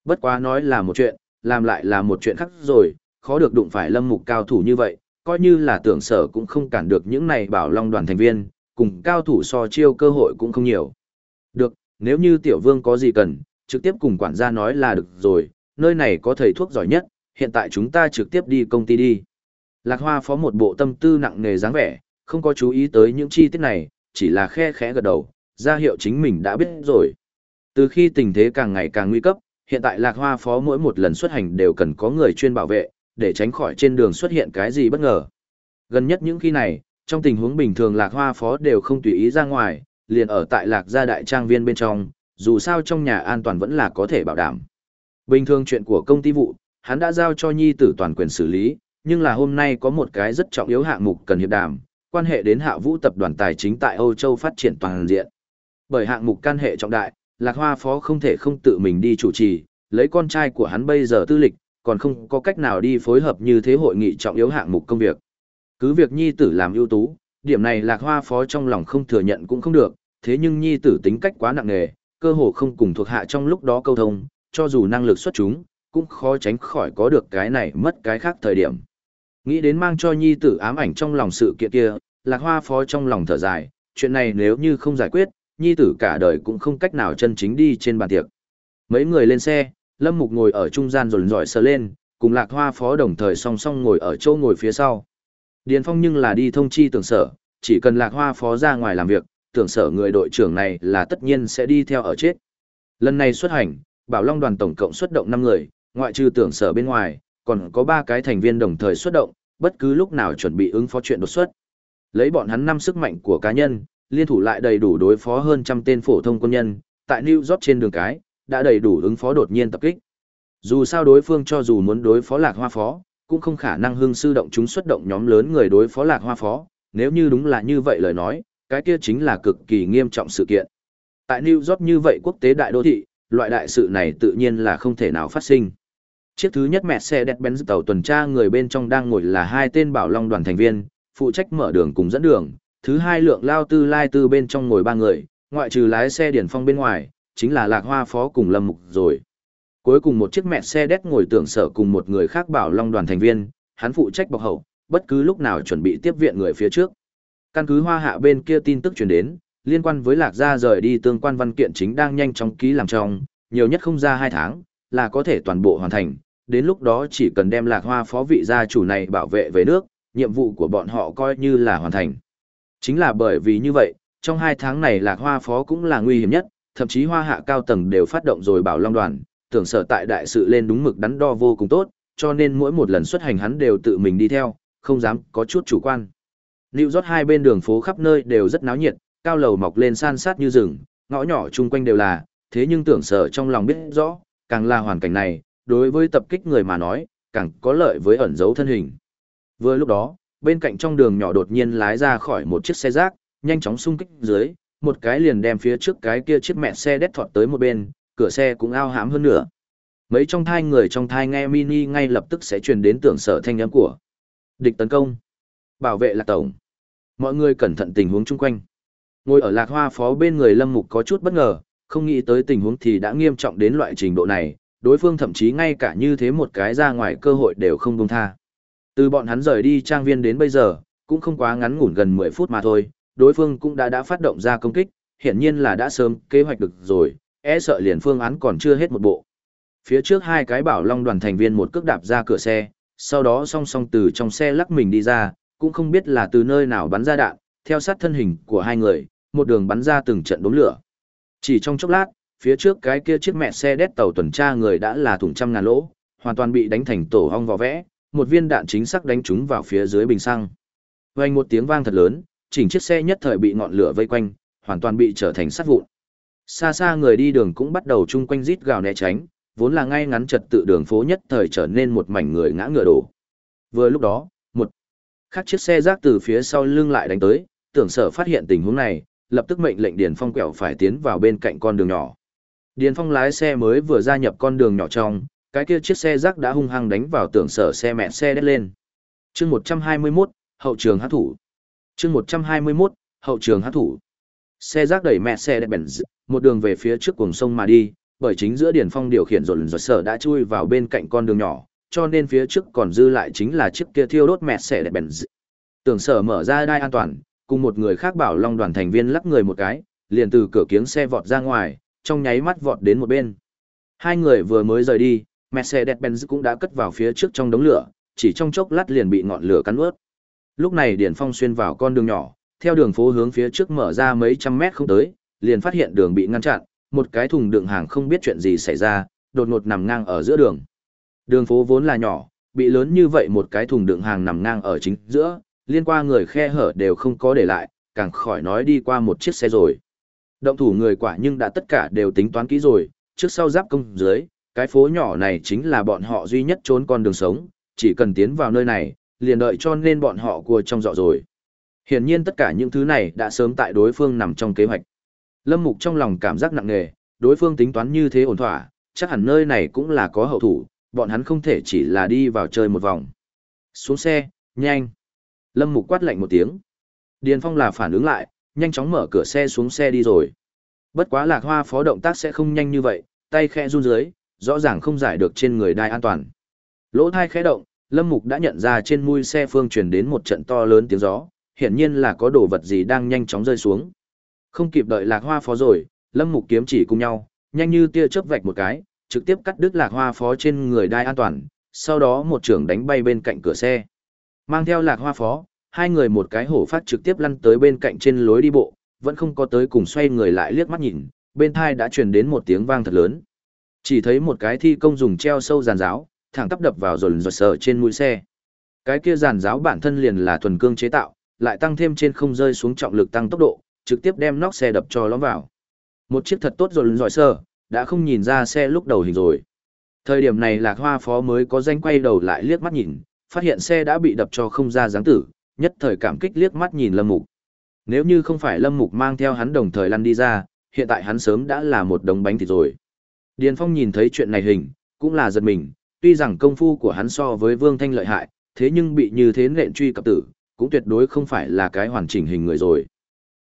Bất quá nói là một chuyện, làm lại là một chuyện khác rồi, khó được đụng phải Lâm Mục cao thủ như vậy, coi như là tưởng sở cũng không cản được những này bảo long đoàn thành viên, cùng cao thủ so chiêu cơ hội cũng không nhiều. Được, nếu như tiểu vương có gì cần, trực tiếp cùng quản gia nói là được rồi, nơi này có thầy thuốc giỏi nhất, hiện tại chúng ta trực tiếp đi công ty đi. Lạc Hoa phó một bộ tâm tư nặng nề dáng vẻ, không có chú ý tới những chi tiết này, chỉ là khe khẽ gật đầu, ra hiệu chính mình đã biết rồi. Từ khi tình thế càng ngày càng nguy cấp, hiện tại Lạc Hoa phó mỗi một lần xuất hành đều cần có người chuyên bảo vệ, để tránh khỏi trên đường xuất hiện cái gì bất ngờ. Gần nhất những khi này, trong tình huống bình thường Lạc Hoa phó đều không tùy ý ra ngoài, liền ở tại Lạc gia đại trang viên bên trong, dù sao trong nhà an toàn vẫn là có thể bảo đảm. Bình thường chuyện của công ty vụ, hắn đã giao cho nhi tử toàn quyền xử lý, nhưng là hôm nay có một cái rất trọng yếu hạng mục cần hiệp đàm, quan hệ đến hạ vũ tập đoàn tài chính tại Âu Châu phát triển toàn diện. Bởi hạng mục can hệ trọng đại, Lạc Hoa Phó không thể không tự mình đi chủ trì, lấy con trai của hắn bây giờ tư lịch, còn không có cách nào đi phối hợp như thế hội nghị trọng yếu hạng mục công việc. Cứ việc nhi tử làm ưu tú, điểm này Lạc Hoa Phó trong lòng không thừa nhận cũng không được, thế nhưng nhi tử tính cách quá nặng nề, cơ hồ không cùng thuộc hạ trong lúc đó câu thông, cho dù năng lực xuất chúng, cũng khó tránh khỏi có được cái này mất cái khác thời điểm. Nghĩ đến mang cho nhi tử ám ảnh trong lòng sự kiện kia, lạc hoa phó trong lòng thở dài, chuyện này nếu như không giải quyết, nhi tử cả đời cũng không cách nào chân chính đi trên bàn tiệc. Mấy người lên xe, Lâm Mục ngồi ở trung gian rồn rỏi sờ lên, cùng lạc hoa phó đồng thời song song ngồi ở chỗ ngồi phía sau. Điền Phong nhưng là đi thông chi tưởng sở, chỉ cần lạc hoa phó ra ngoài làm việc, tưởng sở người đội trưởng này là tất nhiên sẽ đi theo ở chết. Lần này xuất hành, Bảo Long đoàn tổng cộng xuất động 5 người, ngoại trừ tưởng sở bên ngoài, còn có 3 cái thành viên đồng thời xuất động, bất cứ lúc nào chuẩn bị ứng phó chuyện đột xuất. Lấy bọn hắn năm sức mạnh của cá nhân, liên thủ lại đầy đủ đối phó hơn trăm tên phổ thông quân nhân, tại New York trên đường cái, đã đầy đủ ứng phó đột nhiên tập kích. Dù sao đối phương cho dù muốn đối phó Lạc Hoa Phó, cũng không khả năng hưng sư động chúng xuất động nhóm lớn người đối phó Lạc Hoa Phó, nếu như đúng là như vậy lời nói, cái kia chính là cực kỳ nghiêm trọng sự kiện. Tại New York như vậy quốc tế đại đô thị, loại đại sự này tự nhiên là không thể nào phát sinh. Chiếc thứ nhất mẹ xe đẹp bén tàu tuần tra người bên trong đang ngồi là hai tên bảo long đoàn thành viên, phụ trách mở đường cùng dẫn đường. Thứ hai lượng lao tư lai tư bên trong ngồi ba người, ngoại trừ lái xe điển phong bên ngoài, chính là lạc hoa phó cùng lâm mục rồi. Cuối cùng một chiếc mẹ xe đét ngồi tưởng sở cùng một người khác bảo long đoàn thành viên, hắn phụ trách bọc hậu, bất cứ lúc nào chuẩn bị tiếp viện người phía trước. Căn cứ hoa hạ bên kia tin tức truyền đến, liên quan với lạc gia rời đi tương quan văn kiện chính đang nhanh chóng ký làm trong, nhiều nhất không ra hai tháng, là có thể toàn bộ hoàn thành, đến lúc đó chỉ cần đem lạc hoa phó vị gia chủ này bảo vệ về nước, nhiệm vụ của bọn họ coi như là hoàn thành. Chính là bởi vì như vậy, trong hai tháng này lạc hoa phó cũng là nguy hiểm nhất, thậm chí hoa hạ cao tầng đều phát động rồi bảo long đoàn, tưởng sở tại đại sự lên đúng mực đắn đo vô cùng tốt, cho nên mỗi một lần xuất hành hắn đều tự mình đi theo, không dám có chút chủ quan. Lưu rót hai bên đường phố khắp nơi đều rất náo nhiệt, cao lầu mọc lên san sát như rừng, ngõ nhỏ chung quanh đều là, thế nhưng tưởng sở trong lòng biết rõ, càng là hoàn cảnh này, đối với tập kích người mà nói, càng có lợi với ẩn giấu thân hình. Vừa lúc đó, bên cạnh trong đường nhỏ đột nhiên lái ra khỏi một chiếc xe rác, nhanh chóng xung kích dưới, một cái liền đem phía trước cái kia chiếc mẹ xe đét thọt tới một bên, cửa xe cũng ao hãm hơn nữa. Mấy trong thai người trong thai nghe mini ngay lập tức sẽ truyền đến tưởng sở thanh âm của. Địch tấn công. Bảo vệ là tổng. Mọi người cẩn thận tình huống chung quanh. Ngồi ở lạc hoa phó bên người lâm mục có chút bất ngờ, không nghĩ tới tình huống thì đã nghiêm trọng đến loại trình độ này, đối phương thậm chí ngay cả như thế một cái ra ngoài cơ hội đều không buông tha. Từ bọn hắn rời đi trang viên đến bây giờ, cũng không quá ngắn ngủn gần 10 phút mà thôi, đối phương cũng đã đã phát động ra công kích, hiển nhiên là đã sớm kế hoạch được rồi, e sợ liền phương án còn chưa hết một bộ. Phía trước hai cái bảo long đoàn thành viên một cước đạp ra cửa xe, sau đó song song từ trong xe lắc mình đi ra, cũng không biết là từ nơi nào bắn ra đạn, theo sát thân hình của hai người, một đường bắn ra từng trận đốm lửa. Chỉ trong chốc lát, phía trước cái kia chiếc mẹ xe đét tàu tuần tra người đã là thủng trăm ngàn lỗ, hoàn toàn bị đánh thành tổ hong vỏ vẽ, một viên đạn chính xác đánh trúng vào phía dưới bình xăng. Vang một tiếng vang thật lớn, chỉnh chiếc xe nhất thời bị ngọn lửa vây quanh, hoàn toàn bị trở thành sắt vụn. Xa xa người đi đường cũng bắt đầu chung quanh rít gào né tránh, vốn là ngay ngắn trật tự đường phố nhất thời trở nên một mảnh người ngã ngựa đổ. Vừa lúc đó, một Khác chiếc xe rác từ phía sau lưng lại đánh tới, tưởng sở phát hiện tình huống này, lập tức mệnh lệnh Điền Phong quẹo phải tiến vào bên cạnh con đường nhỏ. Điền Phong lái xe mới vừa gia nhập con đường nhỏ trong, cái kia chiếc xe rác đã hung hăng đánh vào tưởng sở xe mẹ xe đét lên. chương 121, hậu trường hát thủ. chương 121, hậu trường hát thủ. Xe rác đẩy mẹ xe đét bèn một đường về phía trước cuồng sông mà đi, bởi chính giữa Điền Phong điều khiển rộn rồi sở đã chui vào bên cạnh con đường nhỏ, cho nên phía trước còn dư lại chính là chiếc kia thiêu đốt mẹ xe đét bèn Tưởng sở mở ra đai an toàn, cùng một người khác bảo long đoàn thành viên lắc người một cái, liền từ cửa kiếng xe vọt ra ngoài, trong nháy mắt vọt đến một bên. Hai người vừa mới rời đi, Mercedes-Benz cũng đã cất vào phía trước trong đống lửa, chỉ trong chốc lát liền bị ngọn lửa cắn ướt. Lúc này Điển Phong xuyên vào con đường nhỏ, theo đường phố hướng phía trước mở ra mấy trăm mét không tới, liền phát hiện đường bị ngăn chặn, một cái thùng đựng hàng không biết chuyện gì xảy ra, đột ngột nằm ngang ở giữa đường. Đường phố vốn là nhỏ, bị lớn như vậy một cái thùng đựng hàng nằm ngang ở chính giữa, liên qua người khe hở đều không có để lại, càng khỏi nói đi qua một chiếc xe rồi. Động thủ người quả nhưng đã tất cả đều tính toán kỹ rồi, trước sau giáp công dưới, cái phố nhỏ này chính là bọn họ duy nhất trốn con đường sống, chỉ cần tiến vào nơi này, liền đợi cho nên bọn họ cua trong dọ rồi. Hiển nhiên tất cả những thứ này đã sớm tại đối phương nằm trong kế hoạch. Lâm Mục trong lòng cảm giác nặng nề, đối phương tính toán như thế ổn thỏa, chắc hẳn nơi này cũng là có hậu thủ, bọn hắn không thể chỉ là đi vào chơi một vòng. Xuống xe, nhanh. Lâm Mục quát lạnh một tiếng. Điền Phong là phản ứng lại, nhanh chóng mở cửa xe xuống xe đi rồi. Bất quá lạc hoa phó động tác sẽ không nhanh như vậy, tay khẽ run dưới, rõ ràng không giải được trên người đai an toàn. Lỗ thai khẽ động, Lâm Mục đã nhận ra trên mui xe phương truyền đến một trận to lớn tiếng gió, hiển nhiên là có đồ vật gì đang nhanh chóng rơi xuống. Không kịp đợi lạc hoa phó rồi, Lâm Mục kiếm chỉ cùng nhau, nhanh như tia chớp vạch một cái, trực tiếp cắt đứt lạc hoa phó trên người đai an toàn, sau đó một trường đánh bay bên cạnh cửa xe. Mang theo lạc hoa phó, hai người một cái hổ phát trực tiếp lăn tới bên cạnh trên lối đi bộ, vẫn không có tới cùng xoay người lại liếc mắt nhìn, bên thai đã truyền đến một tiếng vang thật lớn. Chỉ thấy một cái thi công dùng treo sâu giàn giáo, thẳng tắp đập vào rồn rột sờ trên mũi xe. Cái kia giàn giáo bản thân liền là thuần cương chế tạo, lại tăng thêm trên không rơi xuống trọng lực tăng tốc độ, trực tiếp đem nóc xe đập cho lõm vào. Một chiếc thật tốt rồi giỏi sờ, đã không nhìn ra xe lúc đầu hình rồi. Thời điểm này Lạc Hoa Phó mới có danh quay đầu lại liếc mắt nhìn, phát hiện xe đã bị đập cho không ra dáng tử, nhất thời cảm kích liếc mắt nhìn Lâm Mục. Nếu như không phải Lâm Mục mang theo hắn đồng thời lăn đi ra, hiện tại hắn sớm đã là một đống bánh thịt rồi. Điền Phong nhìn thấy chuyện này hình, cũng là giật mình, tuy rằng công phu của hắn so với Vương Thanh lợi hại, thế nhưng bị như thế nện truy cập tử, cũng tuyệt đối không phải là cái hoàn chỉnh hình người rồi.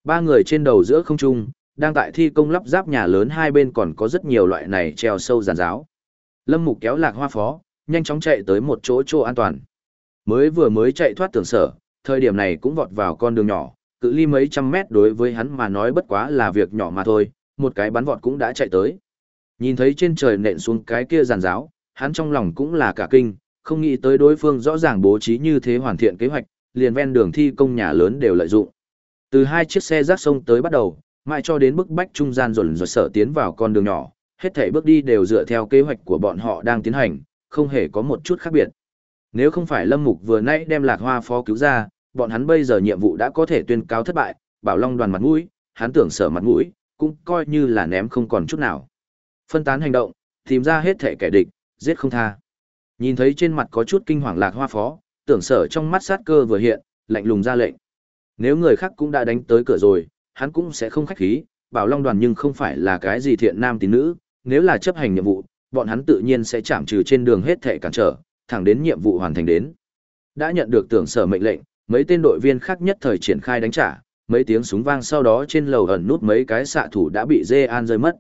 Ba người trên đầu giữa không trung, đang tại thi công lắp ráp nhà lớn hai bên còn có rất nhiều loại này treo sâu giàn giáo. Lâm Mục kéo lạc hoa phó, nhanh chóng chạy tới một chỗ chỗ an toàn. Mới vừa mới chạy thoát tường sở, thời điểm này cũng vọt vào con đường nhỏ, cự ly mấy trăm mét đối với hắn mà nói bất quá là việc nhỏ mà thôi, một cái bắn vọt cũng đã chạy tới. Nhìn thấy trên trời nện xuống cái kia giàn giáo, hắn trong lòng cũng là cả kinh, không nghĩ tới đối phương rõ ràng bố trí như thế hoàn thiện kế hoạch, liền ven đường thi công nhà lớn đều lợi dụng. Từ hai chiếc xe rác sông tới bắt đầu, mãi cho đến bức bách trung gian rồn rột sở tiến vào con đường nhỏ, hết thảy bước đi đều dựa theo kế hoạch của bọn họ đang tiến hành, không hề có một chút khác biệt. Nếu không phải Lâm Mục vừa nãy đem Lạc Hoa phó cứu ra, bọn hắn bây giờ nhiệm vụ đã có thể tuyên cáo thất bại, bảo Long đoàn mặt mũi, hắn tưởng sở mặt mũi, cũng coi như là ném không còn chút nào. Phân tán hành động, tìm ra hết thể kẻ địch, giết không tha. Nhìn thấy trên mặt có chút kinh hoàng Lạc Hoa phó, tưởng sở trong mắt sát cơ vừa hiện, lạnh lùng ra lệnh. Nếu người khác cũng đã đánh tới cửa rồi, hắn cũng sẽ không khách khí, bảo Long đoàn nhưng không phải là cái gì thiện nam tín nữ, nếu là chấp hành nhiệm vụ, bọn hắn tự nhiên sẽ chạm trừ trên đường hết thể cản trở, thẳng đến nhiệm vụ hoàn thành đến. Đã nhận được tưởng sở mệnh lệnh, mấy tên đội viên khác nhất thời triển khai đánh trả, mấy tiếng súng vang sau đó trên lầu ẩn nút mấy cái xạ thủ đã bị dê an rơi mất.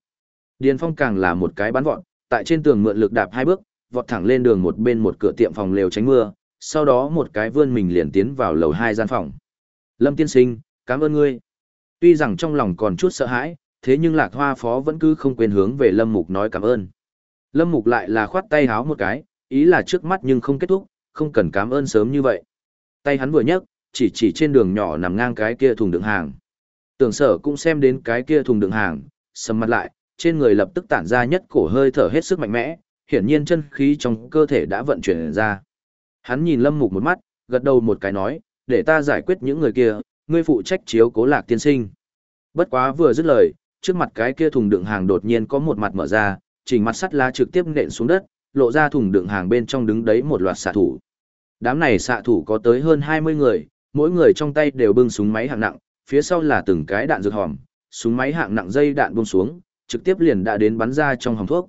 Điền Phong càng là một cái bắn vọt, tại trên tường mượn lực đạp hai bước, vọt thẳng lên đường một bên một cửa tiệm phòng lều tránh mưa, sau đó một cái vươn mình liền tiến vào lầu hai gian phòng. Lâm tiên sinh, cảm ơn ngươi. Tuy rằng trong lòng còn chút sợ hãi, thế nhưng lạc hoa phó vẫn cứ không quên hướng về Lâm Mục nói cảm ơn. Lâm Mục lại là khoát tay háo một cái, ý là trước mắt nhưng không kết thúc, không cần cảm ơn sớm như vậy. Tay hắn vừa nhấc, chỉ chỉ trên đường nhỏ nằm ngang cái kia thùng đựng hàng. Tưởng sở cũng xem đến cái kia thùng đựng hàng, sầm mặt lại, trên người lập tức tản ra nhất cổ hơi thở hết sức mạnh mẽ, hiển nhiên chân khí trong cơ thể đã vận chuyển ra. Hắn nhìn Lâm Mục một mắt, gật đầu một cái nói, để ta giải quyết những người kia, ngươi phụ trách chiếu cố lạc tiên sinh. Bất quá vừa dứt lời, trước mặt cái kia thùng đựng hàng đột nhiên có một mặt mở ra, chỉnh mặt sắt lá trực tiếp nện xuống đất, lộ ra thùng đựng hàng bên trong đứng đấy một loạt xạ thủ. Đám này xạ thủ có tới hơn 20 người, mỗi người trong tay đều bưng súng máy hạng nặng, phía sau là từng cái đạn dược hòm, súng máy hạng nặng dây đạn buông xuống, trực tiếp liền đã đến bắn ra trong hòm thuốc.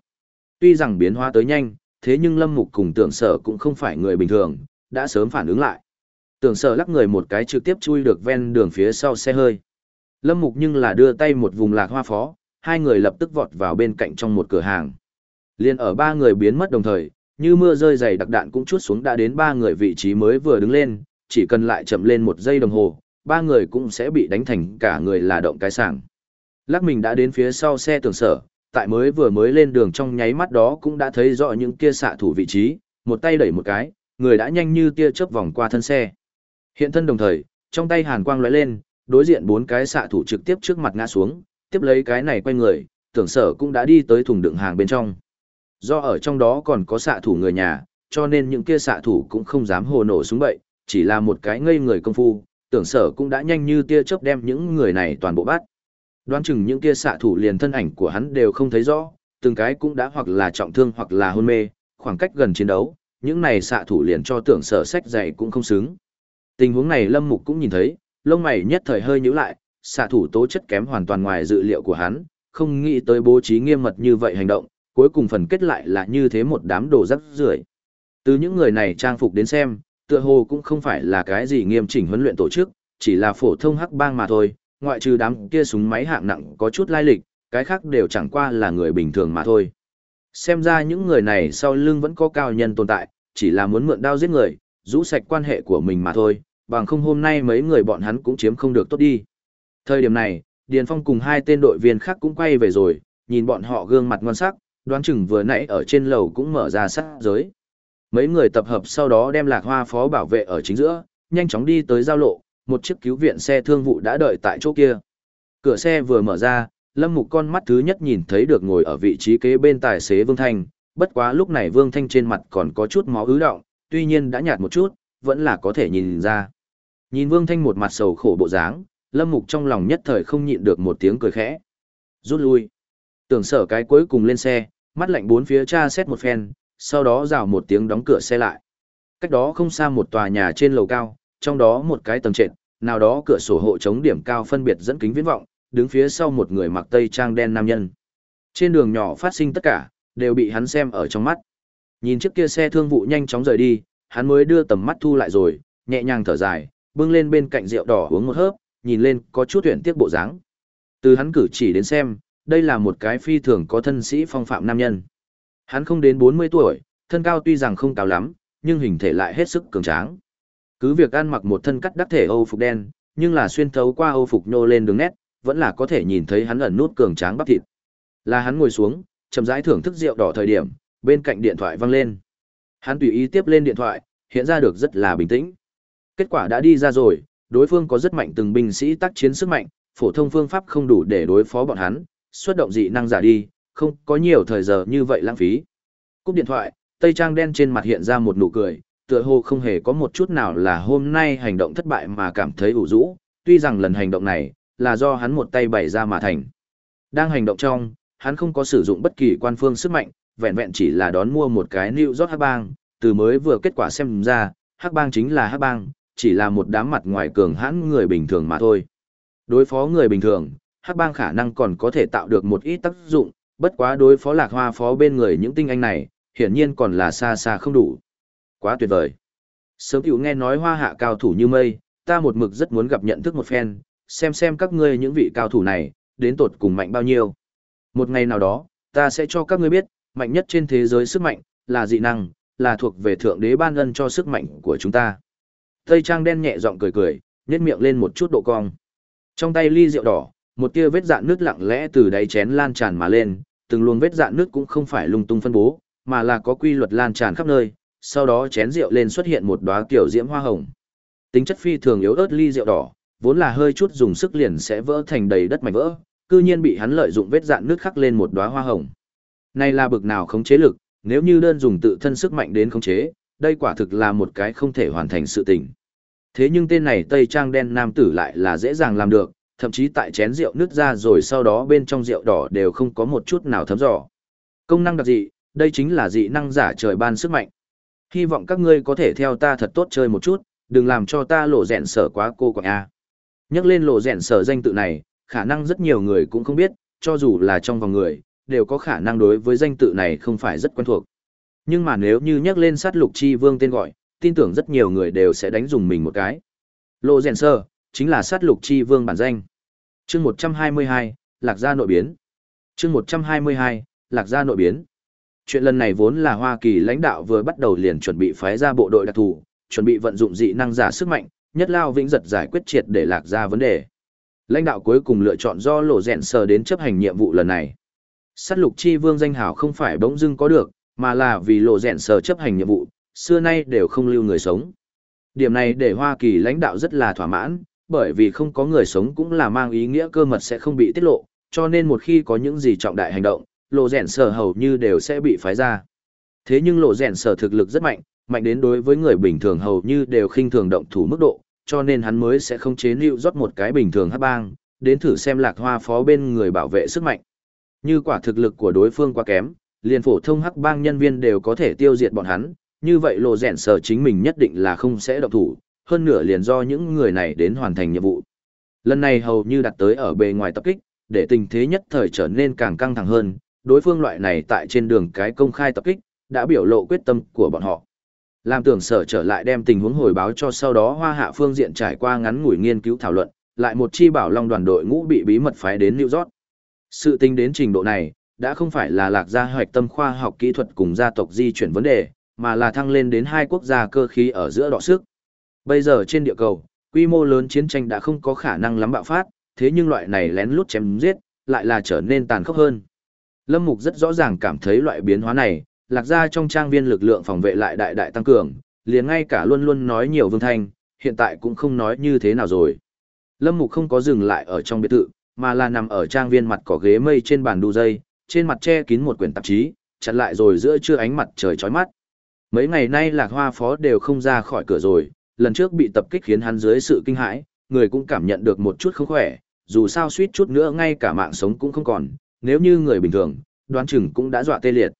Tuy rằng biến hóa tới nhanh, thế nhưng Lâm Mục cùng tưởng sở cũng không phải người bình thường, đã sớm phản ứng lại. Tưởng sở lắc người một cái trực tiếp chui được ven đường phía sau xe hơi. Lâm Mục nhưng là đưa tay một vùng lạc hoa phó, hai người lập tức vọt vào bên cạnh trong một cửa hàng. Liên ở ba người biến mất đồng thời, như mưa rơi dày đặc đạn cũng chút xuống đã đến ba người vị trí mới vừa đứng lên, chỉ cần lại chậm lên một giây đồng hồ, ba người cũng sẽ bị đánh thành cả người là động cái sảng. Lắc mình đã đến phía sau xe tường sở, tại mới vừa mới lên đường trong nháy mắt đó cũng đã thấy rõ những kia xạ thủ vị trí, một tay đẩy một cái, người đã nhanh như tia chớp vòng qua thân xe. Hiện thân đồng thời, trong tay hàn quang lóe lên, đối diện bốn cái xạ thủ trực tiếp trước mặt ngã xuống, tiếp lấy cái này quay người, tưởng sở cũng đã đi tới thùng đựng hàng bên trong. Do ở trong đó còn có xạ thủ người nhà, cho nên những kia xạ thủ cũng không dám hồ nổ súng bậy, chỉ là một cái ngây người công phu, tưởng sở cũng đã nhanh như tia chớp đem những người này toàn bộ bắt. Đoán chừng những kia xạ thủ liền thân ảnh của hắn đều không thấy rõ, từng cái cũng đã hoặc là trọng thương hoặc là hôn mê, khoảng cách gần chiến đấu, những này xạ thủ liền cho tưởng sở sách dày cũng không xứng. Tình huống này Lâm Mục cũng nhìn thấy, lông mày nhất thời hơi nhíu lại, xạ thủ tố chất kém hoàn toàn ngoài dự liệu của hắn, không nghĩ tới bố trí nghiêm mật như vậy hành động, cuối cùng phần kết lại là như thế một đám đồ rắc rưởi. Từ những người này trang phục đến xem, tựa hồ cũng không phải là cái gì nghiêm chỉnh huấn luyện tổ chức, chỉ là phổ thông hắc bang mà thôi, ngoại trừ đám kia súng máy hạng nặng có chút lai lịch, cái khác đều chẳng qua là người bình thường mà thôi. Xem ra những người này sau lưng vẫn có cao nhân tồn tại, chỉ là muốn mượn đao giết người, rũ sạch quan hệ của mình mà thôi, bằng không hôm nay mấy người bọn hắn cũng chiếm không được tốt đi. Thời điểm này, Điền Phong cùng hai tên đội viên khác cũng quay về rồi, nhìn bọn họ gương mặt ngon sắc, đoán chừng vừa nãy ở trên lầu cũng mở ra sát giới. Mấy người tập hợp sau đó đem lạc hoa phó bảo vệ ở chính giữa, nhanh chóng đi tới giao lộ, một chiếc cứu viện xe thương vụ đã đợi tại chỗ kia. Cửa xe vừa mở ra, Lâm Mục con mắt thứ nhất nhìn thấy được ngồi ở vị trí kế bên tài xế Vương Thanh, bất quá lúc này Vương Thanh trên mặt còn có chút máu ứ động, tuy nhiên đã nhạt một chút, vẫn là có thể nhìn ra. Nhìn Vương Thanh một mặt sầu khổ bộ dáng, Lâm Mục trong lòng nhất thời không nhịn được một tiếng cười khẽ. Rút lui. Tưởng sở cái cuối cùng lên xe, mắt lạnh bốn phía tra xét một phen, sau đó rào một tiếng đóng cửa xe lại. Cách đó không xa một tòa nhà trên lầu cao, trong đó một cái tầng trệt, nào đó cửa sổ hộ chống điểm cao phân biệt dẫn kính viễn vọng, đứng phía sau một người mặc tây trang đen nam nhân. Trên đường nhỏ phát sinh tất cả, đều bị hắn xem ở trong mắt. Nhìn chiếc kia xe thương vụ nhanh chóng rời đi, hắn mới đưa tầm mắt thu lại rồi, nhẹ nhàng thở dài, bưng lên bên cạnh rượu đỏ uống một hớp, nhìn lên có chút tuyển tiếc bộ dáng. Từ hắn cử chỉ đến xem, đây là một cái phi thường có thân sĩ phong phạm nam nhân. Hắn không đến 40 tuổi, thân cao tuy rằng không cao lắm, nhưng hình thể lại hết sức cường tráng. Cứ việc ăn mặc một thân cắt đắc thể Âu phục đen, nhưng là xuyên thấu qua Âu phục nhô lên đường nét, vẫn là có thể nhìn thấy hắn ẩn nút cường tráng bắp thịt. Là hắn ngồi xuống, chậm rãi thưởng thức rượu đỏ thời điểm, bên cạnh điện thoại vang lên. Hắn tùy ý tiếp lên điện thoại, hiện ra được rất là bình tĩnh. Kết quả đã đi ra rồi, đối phương có rất mạnh từng binh sĩ tác chiến sức mạnh, phổ thông phương pháp không đủ để đối phó bọn hắn, xuất động dị năng giả đi, không có nhiều thời giờ như vậy lãng phí. Cúp điện thoại, Tây Trang đen trên mặt hiện ra một nụ cười, tựa hồ không hề có một chút nào là hôm nay hành động thất bại mà cảm thấy ủ rũ, tuy rằng lần hành động này là do hắn một tay bày ra mà thành. Đang hành động trong, hắn không có sử dụng bất kỳ quan phương sức mạnh, vẹn vẹn chỉ là đón mua một cái New York Hắc Bang, từ mới vừa kết quả xem ra, Hắc Bang chính là Hắc Bang, chỉ là một đám mặt ngoài cường hãn người bình thường mà thôi. Đối phó người bình thường, Hắc Bang khả năng còn có thể tạo được một ít tác dụng, bất quá đối phó Lạc Hoa phó bên người những tinh anh này, hiển nhiên còn là xa xa không đủ. Quá tuyệt vời. Sớm tiểu nghe nói hoa hạ cao thủ như mây, ta một mực rất muốn gặp nhận thức một phen, xem xem các ngươi những vị cao thủ này, đến tột cùng mạnh bao nhiêu. Một ngày nào đó, ta sẽ cho các ngươi biết, mạnh nhất trên thế giới sức mạnh, là dị năng, là thuộc về thượng đế ban ân cho sức mạnh của chúng ta. Tây Trang đen nhẹ giọng cười cười, nhếch miệng lên một chút độ cong. Trong tay ly rượu đỏ, một tia vết dạn nước lặng lẽ từ đáy chén lan tràn mà lên, từng luồng vết dạn nước cũng không phải lung tung phân bố, mà là có quy luật lan tràn khắp nơi, sau đó chén rượu lên xuất hiện một đóa kiểu diễm hoa hồng. Tính chất phi thường yếu ớt ly rượu đỏ, vốn là hơi chút dùng sức liền sẽ vỡ thành đầy đất mảnh vỡ, cư nhiên bị hắn lợi dụng vết dạn nước khắc lên một đóa hoa hồng. Này là bực nào khống chế lực, nếu như đơn dùng tự thân sức mạnh đến khống chế, đây quả thực là một cái không thể hoàn thành sự tình. Thế nhưng tên này Tây Trang đen nam tử lại là dễ dàng làm được, thậm chí tại chén rượu nứt ra rồi sau đó bên trong rượu đỏ đều không có một chút nào thấm dò. Công năng đặc dị, đây chính là dị năng giả trời ban sức mạnh. Hy vọng các ngươi có thể theo ta thật tốt chơi một chút, đừng làm cho ta lộ rẹn sở quá cô quạng A. Nhắc lên lộ rẹn sở danh tự này, khả năng rất nhiều người cũng không biết, cho dù là trong vòng người, đều có khả năng đối với danh tự này không phải rất quen thuộc. Nhưng mà nếu như nhắc lên sát lục chi vương tên gọi, tin tưởng rất nhiều người đều sẽ đánh dùng mình một cái. Lộ rèn sơ, chính là sát lục chi vương bản danh chương 122, Lạc gia nội biến. chương 122, Lạc gia nội biến. Chuyện lần này vốn là Hoa Kỳ lãnh đạo vừa bắt đầu liền chuẩn bị phái ra bộ đội đặc thù, chuẩn bị vận dụng dị năng giả sức mạnh, nhất lao vĩnh giật giải quyết triệt để lạc ra vấn đề. Lãnh đạo cuối cùng lựa chọn do lộ rèn sờ đến chấp hành nhiệm vụ lần này. Sát lục chi vương danh hào không phải bỗng dưng có được, mà là vì lộ rèn sờ chấp hành nhiệm vụ, xưa nay đều không lưu người sống. Điểm này để Hoa Kỳ lãnh đạo rất là thỏa mãn, bởi vì không có người sống cũng là mang ý nghĩa cơ mật sẽ không bị tiết lộ, cho nên một khi có những gì trọng đại hành động, lộ rèn sở hầu như đều sẽ bị phái ra. Thế nhưng lộ rèn sở thực lực rất mạnh, mạnh đến đối với người bình thường hầu như đều khinh thường động thủ mức độ, cho nên hắn mới sẽ không chế lưu rót một cái bình thường hắc bang, đến thử xem lạc hoa phó bên người bảo vệ sức mạnh. Như quả thực lực của đối phương quá kém, liền phổ thông hắc bang nhân viên đều có thể tiêu diệt bọn hắn, như vậy lộ rèn sở chính mình nhất định là không sẽ động thủ, hơn nửa liền do những người này đến hoàn thành nhiệm vụ. Lần này hầu như đặt tới ở bề ngoài tập kích, để tình thế nhất thời trở nên càng căng thẳng hơn, đối phương loại này tại trên đường cái công khai tập kích, đã biểu lộ quyết tâm của bọn họ. Làm tưởng sở trở lại đem tình huống hồi báo cho sau đó hoa hạ phương diện trải qua ngắn ngủi nghiên cứu thảo luận, lại một chi bảo long đoàn đội ngũ bị bí mật phái đến New York. Sự tính đến trình độ này, đã không phải là lạc gia hoạch tâm khoa học kỹ thuật cùng gia tộc di chuyển vấn đề, mà là thăng lên đến hai quốc gia cơ khí ở giữa đọ sức. Bây giờ trên địa cầu, quy mô lớn chiến tranh đã không có khả năng lắm bạo phát, thế nhưng loại này lén lút chém giết, lại là trở nên tàn khốc hơn. Lâm Mục rất rõ ràng cảm thấy loại biến hóa này, lạc ra trong trang viên lực lượng phòng vệ lại đại đại tăng cường, liền ngay cả luôn luôn nói nhiều vương thanh, hiện tại cũng không nói như thế nào rồi. Lâm Mục không có dừng lại ở trong biệt thự, mà là nằm ở trang viên mặt cỏ ghế mây trên bàn đu dây, trên mặt che kín một quyển tạp chí, chặt lại rồi giữa trưa ánh mặt trời chói mắt. Mấy ngày nay lạc hoa phó đều không ra khỏi cửa rồi, lần trước bị tập kích khiến hắn dưới sự kinh hãi, người cũng cảm nhận được một chút không khỏe, dù sao suýt chút nữa ngay cả mạng sống cũng không còn, nếu như người bình thường, đoán chừng cũng đã dọa tê liệt.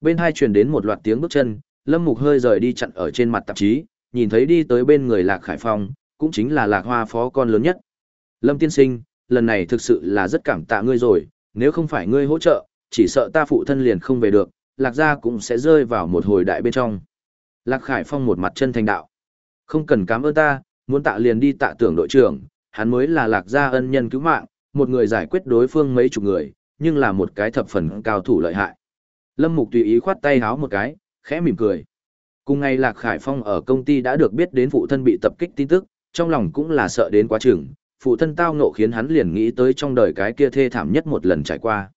Bên hai truyền đến một loạt tiếng bước chân, Lâm Mục hơi rời đi chặn ở trên mặt tạp chí, nhìn thấy đi tới bên người Lạc Khải Phong, cũng chính là Lạc Hoa phó con lớn nhất. Lâm tiên sinh, lần này thực sự là rất cảm tạ ngươi rồi, nếu không phải ngươi hỗ trợ, chỉ sợ ta phụ thân liền không về được, Lạc gia cũng sẽ rơi vào một hồi đại bên trong. Lạc Khải Phong một mặt chân thành đạo. Không cần cảm ơn ta, muốn tạ liền đi tạ tưởng đội trưởng, hắn mới là Lạc gia ân nhân cứu mạng, một người giải quyết đối phương mấy chục người, nhưng là một cái thập phần cao thủ lợi hại. Lâm Mục tùy ý khoát tay háo một cái, khẽ mỉm cười. Cùng ngày Lạc Khải Phong ở công ty đã được biết đến phụ thân bị tập kích tin tức, trong lòng cũng là sợ đến quá chừng, phụ thân tao ngộ khiến hắn liền nghĩ tới trong đời cái kia thê thảm nhất một lần trải qua.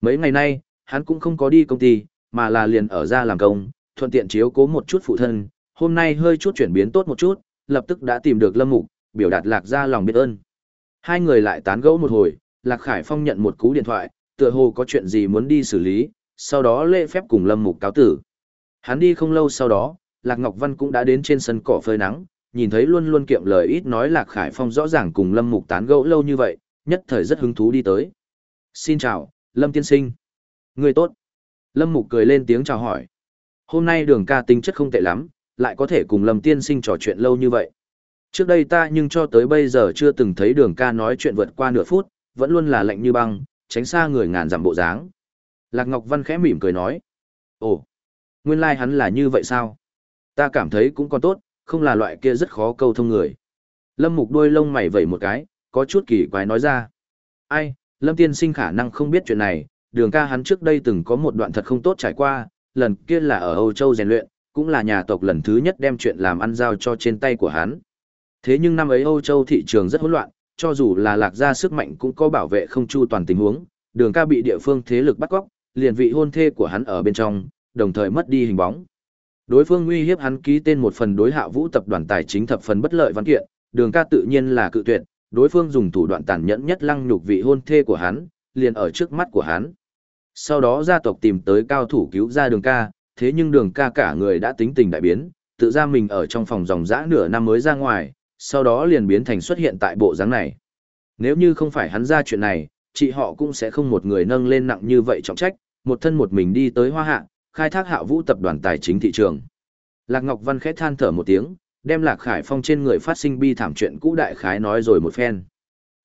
Mấy ngày nay, hắn cũng không có đi công ty, mà là liền ở ra làm công, thuận tiện chiếu cố một chút phụ thân, hôm nay hơi chút chuyển biến tốt một chút, lập tức đã tìm được Lâm Mục, biểu đạt Lạc ra lòng biết ơn. Hai người lại tán gẫu một hồi, Lạc Khải Phong nhận một cú điện thoại, tựa hồ có chuyện gì muốn đi xử lý, sau đó lễ phép cùng Lâm Mục cáo tử. Hắn đi không lâu sau đó, Lạc Ngọc Văn cũng đã đến trên sân cỏ phơi nắng, nhìn thấy luôn luôn kiệm lời ít nói Lạc Khải Phong rõ ràng cùng Lâm Mục tán gẫu lâu như vậy, nhất thời rất hứng thú đi tới. Xin chào, Lâm Tiên Sinh. Người tốt. Lâm Mục cười lên tiếng chào hỏi. Hôm nay đường ca tính chất không tệ lắm, lại có thể cùng Lâm Tiên Sinh trò chuyện lâu như vậy. Trước đây ta nhưng cho tới bây giờ chưa từng thấy đường ca nói chuyện vượt qua nửa phút, vẫn luôn là lạnh như băng, tránh xa người ngàn dặm bộ dáng. Lạc Ngọc Văn khẽ mỉm cười nói. Ồ, nguyên lai like hắn là như vậy sao? Ta cảm thấy cũng còn tốt, không là loại kia rất khó câu thông người. Lâm Mục đôi lông mày vẩy một cái, có chút kỳ quái nói ra. Ai, Lâm Tiên sinh khả năng không biết chuyện này, đường ca hắn trước đây từng có một đoạn thật không tốt trải qua, lần kia là ở Âu Châu rèn luyện, cũng là nhà tộc lần thứ nhất đem chuyện làm ăn giao cho trên tay của hắn. Thế nhưng năm ấy Âu Châu thị trường rất hỗn loạn, cho dù là lạc gia sức mạnh cũng có bảo vệ không chu toàn tình huống, đường ca bị địa phương thế lực bắt cóc, liền vị hôn thê của hắn ở bên trong, đồng thời mất đi hình bóng. Đối phương uy hiếp hắn ký tên một phần đối hạ vũ tập đoàn tài chính thập phần bất lợi văn kiện, đường ca tự nhiên là cự tuyệt, đối phương dùng thủ đoạn tàn nhẫn nhất lăng nhục vị hôn thê của hắn, liền ở trước mắt của hắn. Sau đó gia tộc tìm tới cao thủ cứu ra đường ca, thế nhưng đường ca cả người đã tính tình đại biến, tự ra mình ở trong phòng dòng dã nửa năm mới ra ngoài, sau đó liền biến thành xuất hiện tại bộ dáng này. Nếu như không phải hắn ra chuyện này, chị họ cũng sẽ không một người nâng lên nặng như vậy trọng trách, một thân một mình đi tới hoa hạ, khai thác hạ vũ tập đoàn tài chính thị trường. Lạc Ngọc Văn khẽ than thở một tiếng, đem Lạc Khải Phong trên người phát sinh bi thảm chuyện cũ đại khái nói rồi một phen.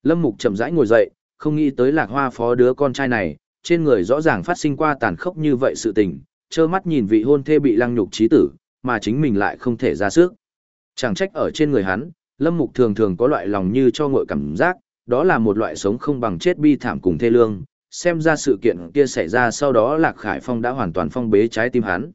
Lâm Mục chậm rãi ngồi dậy, không nghĩ tới Lạc Hoa phó đứa con trai này, trên người rõ ràng phát sinh qua tàn khốc như vậy sự tình, trơ mắt nhìn vị hôn thê bị lăng nhục trí tử, mà chính mình lại không thể ra sức. Chẳng trách ở trên người hắn, Lâm Mục thường thường có loại lòng như cho ngội cảm giác, đó là một loại sống không bằng chết bi thảm cùng thê lương, xem ra sự kiện kia xảy ra sau đó Lạc Khải Phong đã hoàn toàn phong bế trái tim hắn.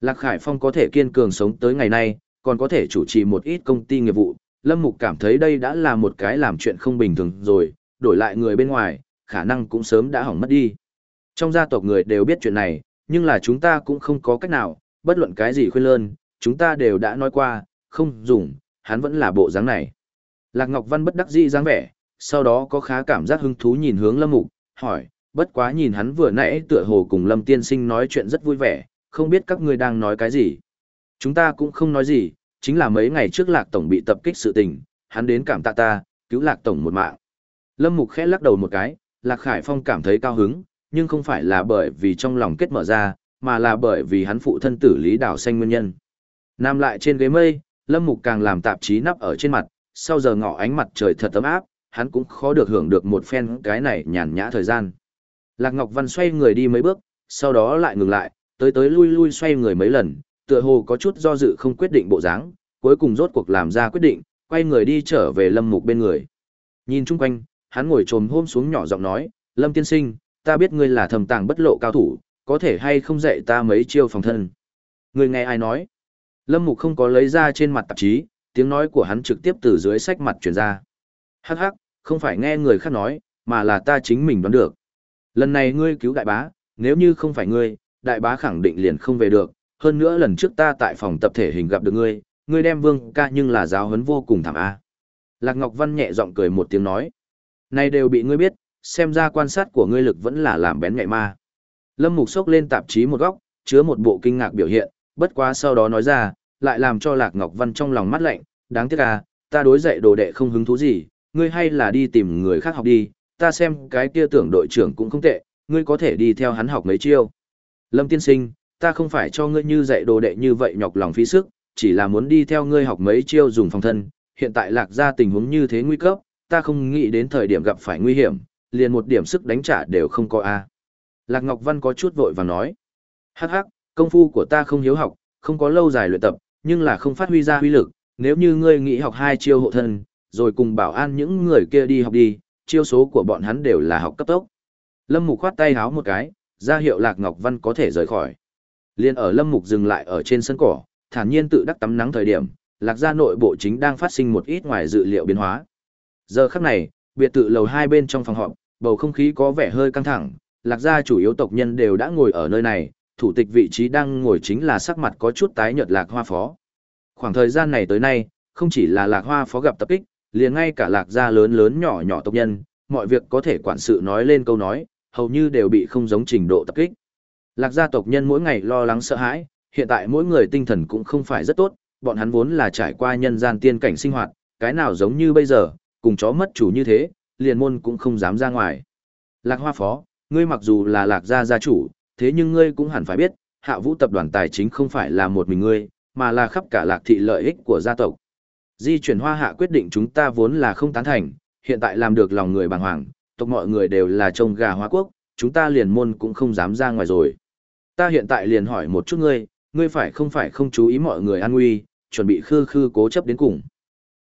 Lạc Khải Phong có thể kiên cường sống tới ngày nay, còn có thể chủ trì một ít công ty nghiệp vụ, Lâm Mục cảm thấy đây đã là một cái làm chuyện không bình thường rồi, đổi lại người bên ngoài, khả năng cũng sớm đã hỏng mất đi. Trong gia tộc người đều biết chuyện này, nhưng là chúng ta cũng không có cách nào, bất luận cái gì khuyên lơn, chúng ta đều đã nói qua, không dùng, hắn vẫn là bộ dáng này. Lạc Ngọc Văn bất đắc dĩ dáng vẻ, sau đó có khá cảm giác hứng thú nhìn hướng Lâm Mục, hỏi, bất quá nhìn hắn vừa nãy tựa hồ cùng Lâm Tiên Sinh nói chuyện rất vui vẻ, không biết các ngươi đang nói cái gì. Chúng ta cũng không nói gì, chính là mấy ngày trước Lạc Tổng bị tập kích sự tình, hắn đến cảm tạ ta, cứu Lạc Tổng một mạng. Lâm Mục khẽ lắc đầu một cái, Lạc Khải Phong cảm thấy cao hứng, nhưng không phải là bởi vì trong lòng kết mở ra, mà là bởi vì hắn phụ thân tử Lý Đảo Xanh nguyên nhân. Nam lại trên ghế mây, Lâm Mục càng làm tạp chí nắp ở trên mặt, sau giờ ngọ ánh mặt trời thật ấm áp, hắn cũng khó được hưởng được một phen cái này nhàn nhã thời gian. Lạc Ngọc Văn xoay người đi mấy bước, sau đó lại ngừng lại, tới tới lui lui xoay người mấy lần, tựa hồ có chút do dự không quyết định bộ dáng, cuối cùng rốt cuộc làm ra quyết định, quay người đi trở về Lâm Mục bên người. Nhìn chung quanh, hắn ngồi trồm hôm xuống nhỏ giọng nói, Lâm tiên sinh, ta biết ngươi là thầm tàng bất lộ cao thủ, có thể hay không dạy ta mấy chiêu phòng thân. Ngươi nghe ai nói? Lâm Mục không có lấy ra trên mặt tạp chí, tiếng nói của hắn trực tiếp từ dưới sách mặt truyền ra. Hắc hắc, không phải nghe người khác nói, mà là ta chính mình đoán được. Lần này ngươi cứu đại bá, nếu như không phải ngươi, đại bá khẳng định liền không về được. Hơn nữa lần trước ta tại phòng tập thể hình gặp được ngươi, ngươi đem vương ca nhưng là giáo huấn vô cùng thảm a. Lạc Ngọc Văn nhẹ giọng cười một tiếng nói. Này đều bị ngươi biết, xem ra quan sát của ngươi lực vẫn là làm bén nhạy ma. Lâm Mục sốc lên tạp chí một góc, chứa một bộ kinh ngạc biểu hiện, bất quá sau đó nói ra, lại làm cho Lạc Ngọc Văn trong lòng mắt lạnh, đáng tiếc à, ta đối dạy đồ đệ không hứng thú gì, ngươi hay là đi tìm người khác học đi, ta xem cái kia tưởng đội trưởng cũng không tệ, ngươi có thể đi theo hắn học mấy chiêu. Lâm tiên sinh, ta không phải cho ngươi như dạy đồ đệ như vậy nhọc lòng phí sức, chỉ là muốn đi theo ngươi học mấy chiêu dùng phòng thân, hiện tại lạc ra tình huống như thế nguy cấp, ta không nghĩ đến thời điểm gặp phải nguy hiểm, liền một điểm sức đánh trả đều không có a. Lạc Ngọc Văn có chút vội và nói, hắc hắc, công phu của ta không hiếu học, không có lâu dài luyện tập, nhưng là không phát huy ra huy lực, nếu như ngươi nghĩ học hai chiêu hộ thân, rồi cùng bảo an những người kia đi học đi, chiêu số của bọn hắn đều là học cấp tốc. Lâm Mục khoát tay háo một cái, ra hiệu Lạc Ngọc Văn có thể rời khỏi. Liên ở Lâm Mục dừng lại ở trên sân cỏ, thản nhiên tự đắc tắm nắng thời điểm, Lạc gia nội bộ chính đang phát sinh một ít ngoài dự liệu biến hóa. Giờ khắc này, biệt thự lầu hai bên trong phòng họp, bầu không khí có vẻ hơi căng thẳng, Lạc gia chủ yếu tộc nhân đều đã ngồi ở nơi này, thủ tịch vị trí đang ngồi chính là sắc mặt có chút tái nhợt Lạc Hoa Phó. Khoảng thời gian này tới nay, không chỉ là Lạc Hoa Phó gặp tập kích, liền ngay cả Lạc gia lớn lớn nhỏ nhỏ tộc nhân, mọi việc có thể quản sự nói lên câu nói, hầu như đều bị không giống trình độ tập kích. Lạc gia tộc nhân mỗi ngày lo lắng sợ hãi, hiện tại mỗi người tinh thần cũng không phải rất tốt, bọn hắn vốn là trải qua nhân gian tiên cảnh sinh hoạt, cái nào giống như bây giờ, cùng chó mất chủ như thế, liền môn cũng không dám ra ngoài. Lạc Hoa Phó, ngươi mặc dù là Lạc gia gia chủ, thế nhưng ngươi cũng hẳn phải biết, Hạ Vũ tập đoàn tài chính không phải là một mình ngươi, mà là khắp cả Lạc thị lợi ích của gia tộc. Di chuyển Hoa Hạ quyết định chúng ta vốn là không tán thành, hiện tại làm được lòng người bàng hoàng, tộc mọi người đều là trông gà Hoa Quốc, chúng ta liền môn cũng không dám ra ngoài rồi. Ta hiện tại liền hỏi một chút ngươi, ngươi phải không phải không chú ý mọi người an nguy, chuẩn bị khư khư cố chấp đến cùng.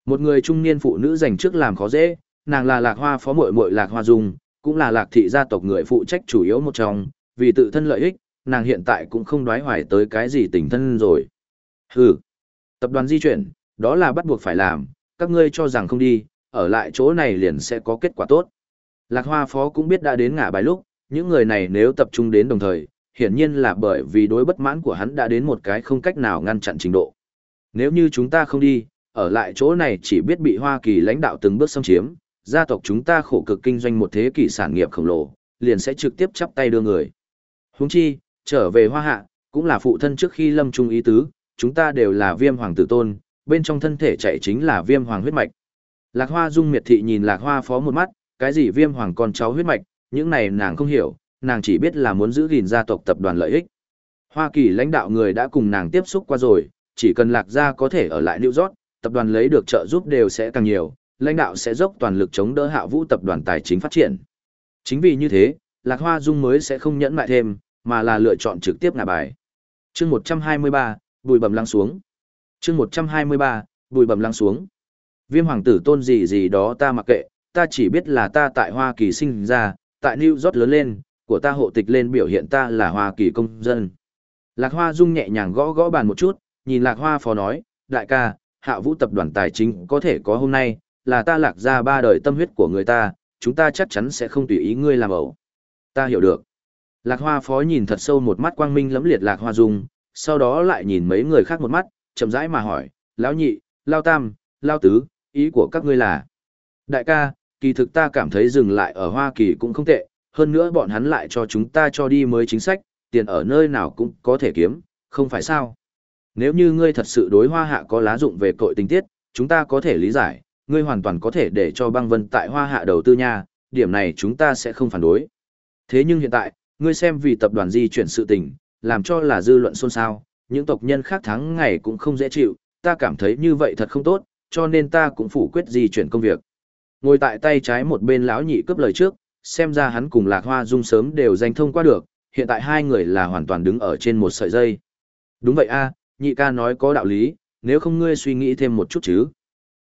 Một người trung niên phụ nữ dành trước làm khó dễ, nàng là lạc hoa phó muội muội lạc hoa dung, cũng là lạc thị gia tộc người phụ trách chủ yếu một trong, vì tự thân lợi ích, nàng hiện tại cũng không đoái hoài tới cái gì tình thân rồi. Hừ, tập đoàn di chuyển, đó là bắt buộc phải làm, các ngươi cho rằng không đi, ở lại chỗ này liền sẽ có kết quả tốt. Lạc hoa phó cũng biết đã đến ngã bài lúc, những người này nếu tập trung đến đồng thời, hiển nhiên là bởi vì đối bất mãn của hắn đã đến một cái không cách nào ngăn chặn trình độ. Nếu như chúng ta không đi, ở lại chỗ này chỉ biết bị Hoa Kỳ lãnh đạo từng bước xâm chiếm, gia tộc chúng ta khổ cực kinh doanh một thế kỷ sản nghiệp khổng lồ, liền sẽ trực tiếp chắp tay đưa người. Huống chi, trở về Hoa Hạ, cũng là phụ thân trước khi lâm trung ý tứ, chúng ta đều là viêm hoàng tử tôn, bên trong thân thể chạy chính là viêm hoàng huyết mạch. Lạc Hoa Dung miệt thị nhìn Lạc Hoa phó một mắt, cái gì viêm hoàng con cháu huyết mạch, những này nàng không hiểu, nàng chỉ biết là muốn giữ gìn gia tộc tập đoàn lợi ích. Hoa Kỳ lãnh đạo người đã cùng nàng tiếp xúc qua rồi, chỉ cần lạc gia có thể ở lại New York, tập đoàn lấy được trợ giúp đều sẽ càng nhiều, lãnh đạo sẽ dốc toàn lực chống đỡ hạ vũ tập đoàn tài chính phát triển. Chính vì như thế, Lạc Hoa Dung mới sẽ không nhẫn mại thêm, mà là lựa chọn trực tiếp ngả bài. chương 123, bùi bầm lăng xuống. chương 123, bùi bầm lăng xuống. Viêm hoàng tử tôn gì gì đó ta mặc kệ, ta chỉ biết là ta tại Hoa Kỳ sinh ra, tại New York lớn lên, của ta hộ tịch lên biểu hiện ta là Hoa Kỳ công dân. Lạc Hoa Dung nhẹ nhàng gõ gõ bàn một chút, nhìn Lạc Hoa phó nói, đại ca, hạ vũ tập đoàn tài chính có thể có hôm nay, là ta lạc ra ba đời tâm huyết của người ta, chúng ta chắc chắn sẽ không tùy ý ngươi làm ẩu. Ta hiểu được. Lạc Hoa phó nhìn thật sâu một mắt quang minh lẫm liệt Lạc Hoa Dung, sau đó lại nhìn mấy người khác một mắt, chậm rãi mà hỏi, lão nhị, lao tam, lao tứ, ý của các ngươi là. Đại ca, kỳ thực ta cảm thấy dừng lại ở Hoa Kỳ cũng không tệ, hơn nữa bọn hắn lại cho chúng ta cho đi mới chính sách, tiền ở nơi nào cũng có thể kiếm, không phải sao. Nếu như ngươi thật sự đối Hoa Hạ có lá dụng về cội tình tiết, chúng ta có thể lý giải, ngươi hoàn toàn có thể để cho băng vân tại Hoa Hạ đầu tư nha, điểm này chúng ta sẽ không phản đối. Thế nhưng hiện tại, ngươi xem vì tập đoàn di chuyển sự tình, làm cho là dư luận xôn xao, những tộc nhân khác tháng ngày cũng không dễ chịu, ta cảm thấy như vậy thật không tốt, cho nên ta cũng phủ quyết di chuyển công việc. Ngồi tại tay trái một bên lão nhị cướp lời trước, xem ra hắn cùng Lạc Hoa Dung sớm đều danh thông qua được, hiện tại hai người là hoàn toàn đứng ở trên một sợi dây. Đúng vậy a, nhị ca nói có đạo lý, nếu không ngươi suy nghĩ thêm một chút chứ.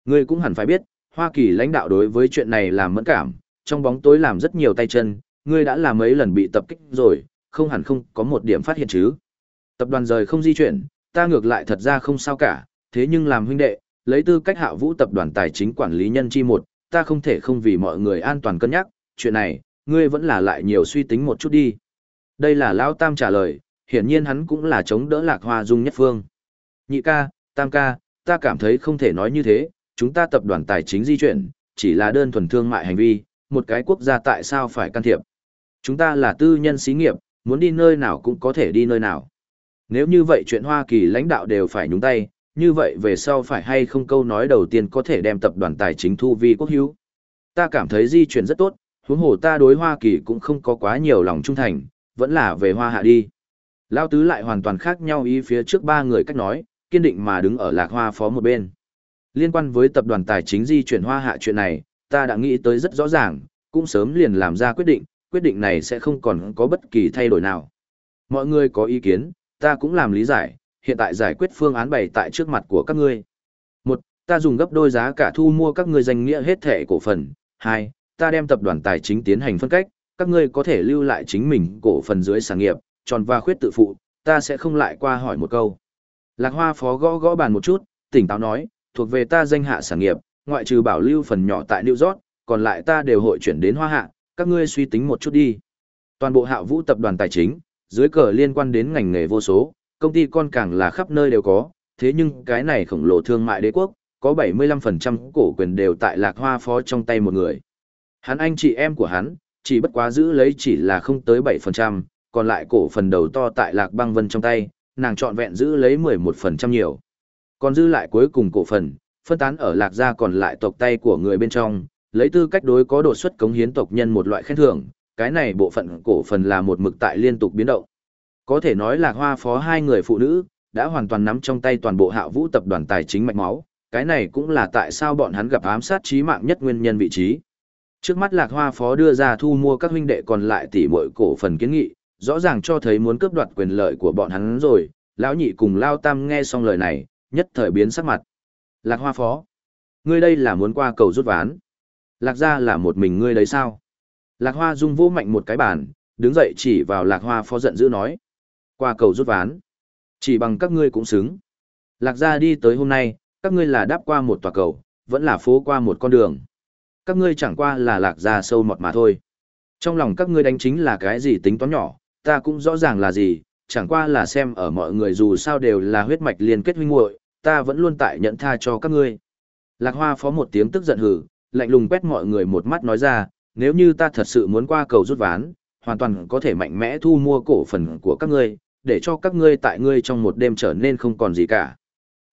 Ngươi cũng hẳn phải biết, Hoa Kỳ lãnh đạo đối với chuyện này làm mẫn cảm, trong bóng tối làm rất nhiều tay chân, ngươi đã làm mấy lần bị tập kích rồi, không hẳn không có một điểm phát hiện chứ. Tập đoàn rời không di chuyển, ta ngược lại thật ra không sao cả, thế nhưng làm huynh đệ, lấy tư cách hạ vũ tập đoàn tài chính quản lý nhân chi một, ta không thể không vì mọi người an toàn cân nhắc, chuyện này, ngươi vẫn là lại nhiều suy tính một chút đi. Đây là Lão Tam trả lời, hiển nhiên hắn cũng là chống đỡ lạc hoa dung nhất phương. Nhị ca, Tam ca, ta cảm thấy không thể nói như thế, chúng ta tập đoàn tài chính di chuyển, chỉ là đơn thuần thương mại hành vi, một cái quốc gia tại sao phải can thiệp. Chúng ta là tư nhân xí nghiệp, muốn đi nơi nào cũng có thể đi nơi nào. Nếu như vậy chuyện Hoa Kỳ lãnh đạo đều phải nhúng tay, như vậy về sau phải hay không câu nói đầu tiên có thể đem tập đoàn tài chính thu vi quốc hữu. Ta cảm thấy di chuyển rất tốt, huống hồ ta đối Hoa Kỳ cũng không có quá nhiều lòng trung thành, vẫn là về Hoa Hạ đi. Lao tứ lại hoàn toàn khác nhau ý phía trước ba người cách nói, kiên định mà đứng ở lạc hoa phó một bên. Liên quan với tập đoàn tài chính di chuyển Hoa Hạ chuyện này, ta đã nghĩ tới rất rõ ràng, cũng sớm liền làm ra quyết định, quyết định này sẽ không còn có bất kỳ thay đổi nào. Mọi người có ý kiến, ta cũng làm lý giải, hiện tại giải quyết phương án bày tại trước mặt của các ngươi. Một, ta dùng gấp đôi giá cả thu mua các ngươi danh nghĩa hết thẻ cổ phần. Hai, ta đem tập đoàn tài chính tiến hành phân cách, các ngươi có thể lưu lại chính mình cổ phần dưới sản nghiệp, tròn và khuyết tự phụ, ta sẽ không lại qua hỏi một câu. Lạc Hoa phó gõ gõ bàn một chút, tỉnh táo nói, thuộc về ta danh hạ sản nghiệp, ngoại trừ bảo lưu phần nhỏ tại New York, còn lại ta đều hội chuyển đến Hoa Hạ, các ngươi suy tính một chút đi. Toàn bộ hạ vũ tập đoàn tài chính, dưới cờ liên quan đến ngành nghề vô số, công ty con càng là khắp nơi đều có, thế nhưng cái này khổng lồ thương mại đế quốc, có 75% cổ quyền đều tại lạc hoa phó trong tay một người. Hắn anh chị em của hắn, chỉ bất quá giữ lấy chỉ là không tới 7%, còn lại cổ phần đầu to tại lạc băng vân trong tay, nàng trọn vẹn giữ lấy 11% nhiều. Còn giữ lại cuối cùng cổ phần, phân tán ở lạc gia còn lại tộc tay của người bên trong, lấy tư cách đối có đột xuất cống hiến tộc nhân một loại khen thưởng, cái này bộ phận cổ phần là một mực tại liên tục biến động. Có thể nói là hoa phó hai người phụ nữ, đã hoàn toàn nắm trong tay toàn bộ hạ vũ tập đoàn tài chính mạch máu, cái này cũng là tại sao bọn hắn gặp ám sát chí mạng nhất nguyên nhân vị trí. Trước mắt lạc hoa phó đưa ra thu mua các huynh đệ còn lại tỷ muội cổ phần kiến nghị, rõ ràng cho thấy muốn cướp đoạt quyền lợi của bọn hắn rồi, lão nhị cùng lao tam nghe xong lời này, nhất thời biến sắc mặt. Lạc hoa phó, ngươi đây là muốn qua cầu rút ván. Lạc ra là một mình ngươi đấy sao? Lạc hoa dung vô mạnh một cái bàn, đứng dậy chỉ vào lạc hoa phó giận dữ nói. Qua cầu rút ván. Chỉ bằng các ngươi cũng xứng. Lạc ra đi tới hôm nay, các ngươi là đáp qua một tòa cầu, vẫn là phố qua một con đường. Các ngươi chẳng qua là lạc ra sâu mọt mà thôi. Trong lòng các ngươi đánh chính là cái gì tính toán nhỏ, ta cũng rõ ràng là gì, chẳng qua là xem ở mọi người dù sao đều là huyết mạch liên kết huynh muội, ta vẫn luôn tại nhận tha cho các ngươi. Lạc Hoa phó một tiếng tức giận hừ, lạnh lùng quét mọi người một mắt nói ra, nếu như ta thật sự muốn qua cầu rút ván, hoàn toàn có thể mạnh mẽ thu mua cổ phần của các ngươi, để cho các ngươi tại ngươi trong một đêm trở nên không còn gì cả.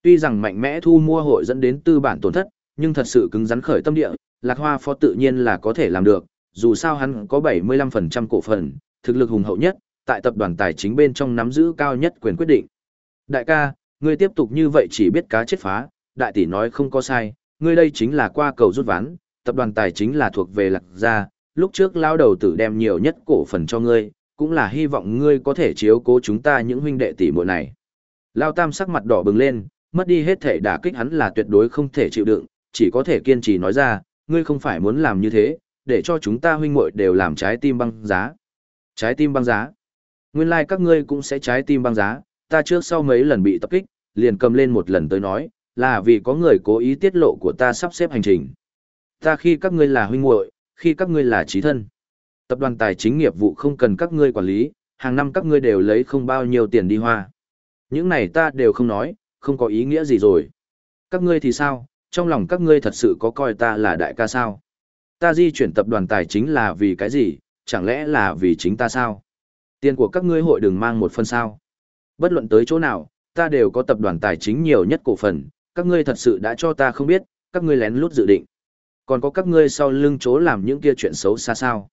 Tuy rằng mạnh mẽ thu mua hội dẫn đến tư bản tổn thất, nhưng thật sự cứng rắn khởi tâm địa, Lạc Hoa phó tự nhiên là có thể làm được, dù sao hắn có 75% cổ phần, thực lực hùng hậu nhất, tại tập đoàn tài chính bên trong nắm giữ cao nhất quyền quyết định. Đại ca, ngươi tiếp tục như vậy chỉ biết cá chết phá, đại tỷ nói không có sai, ngươi đây chính là qua cầu rút ván, tập đoàn tài chính là thuộc về lạc gia, lúc trước lao đầu tử đem nhiều nhất cổ phần cho ngươi, cũng là hy vọng ngươi có thể chiếu cố chúng ta những huynh đệ tỷ muội này. Lao Tam sắc mặt đỏ bừng lên, mất đi hết thể đả kích hắn là tuyệt đối không thể chịu đựng, chỉ có thể kiên trì nói ra, ngươi không phải muốn làm như thế, để cho chúng ta huynh muội đều làm trái tim băng giá. Trái tim băng giá. Nguyên lai like các ngươi cũng sẽ trái tim băng giá, ta trước sau mấy lần bị tập kích, liền cầm lên một lần tới nói, là vì có người cố ý tiết lộ của ta sắp xếp hành trình. Ta khi các ngươi là huynh muội, khi các ngươi là trí thân. Tập đoàn tài chính nghiệp vụ không cần các ngươi quản lý, hàng năm các ngươi đều lấy không bao nhiêu tiền đi hoa. Những này ta đều không nói, không có ý nghĩa gì rồi. Các ngươi thì sao, trong lòng các ngươi thật sự có coi ta là đại ca sao? Ta di chuyển tập đoàn tài chính là vì cái gì, chẳng lẽ là vì chính ta sao? Tiền của các ngươi hội đừng mang một phần sao? Bất luận tới chỗ nào, ta đều có tập đoàn tài chính nhiều nhất cổ phần, các ngươi thật sự đã cho ta không biết, các ngươi lén lút dự định. Còn có các ngươi sau lưng chỗ làm những kia chuyện xấu xa sao?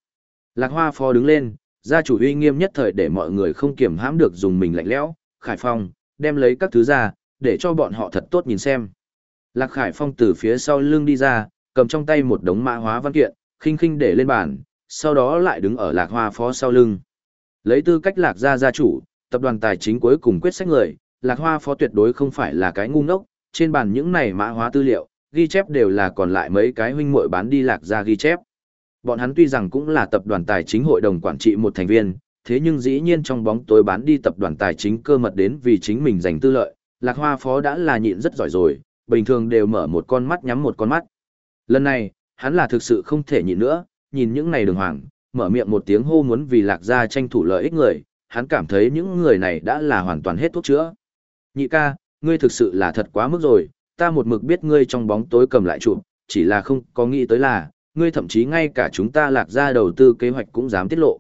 Lạc Hoa Phó đứng lên, gia chủ uy nghiêm nhất thời để mọi người không kiểm hãm được dùng mình lạnh lẽo, Khải Phong, đem lấy các thứ ra, để cho bọn họ thật tốt nhìn xem. Lạc Khải Phong từ phía sau lưng đi ra, cầm trong tay một đống mã hóa văn kiện, khinh khinh để lên bàn, sau đó lại đứng ở Lạc Hoa Phó sau lưng. Lấy tư cách Lạc gia gia chủ, tập đoàn tài chính cuối cùng quyết sách người, Lạc Hoa Phó tuyệt đối không phải là cái ngu ngốc, trên bàn những này mã hóa tư liệu, ghi chép đều là còn lại mấy cái huynh muội bán đi Lạc gia ghi chép. Bọn hắn tuy rằng cũng là tập đoàn tài chính hội đồng quản trị một thành viên, thế nhưng dĩ nhiên trong bóng tối bán đi tập đoàn tài chính cơ mật đến vì chính mình giành tư lợi, Lạc Hoa Phó đã là nhịn rất giỏi rồi, bình thường đều mở một con mắt nhắm một con mắt. Lần này, hắn là thực sự không thể nhịn nữa, nhìn những này đường hoàng, mở miệng một tiếng hô muốn vì Lạc gia tranh thủ lợi ích người, hắn cảm thấy những người này đã là hoàn toàn hết thuốc chữa. Nhị ca, ngươi thực sự là thật quá mức rồi, ta một mực biết ngươi trong bóng tối cầm lại chụp, chỉ là không có nghĩ tới là, ngươi thậm chí ngay cả chúng ta lạc ra đầu tư kế hoạch cũng dám tiết lộ.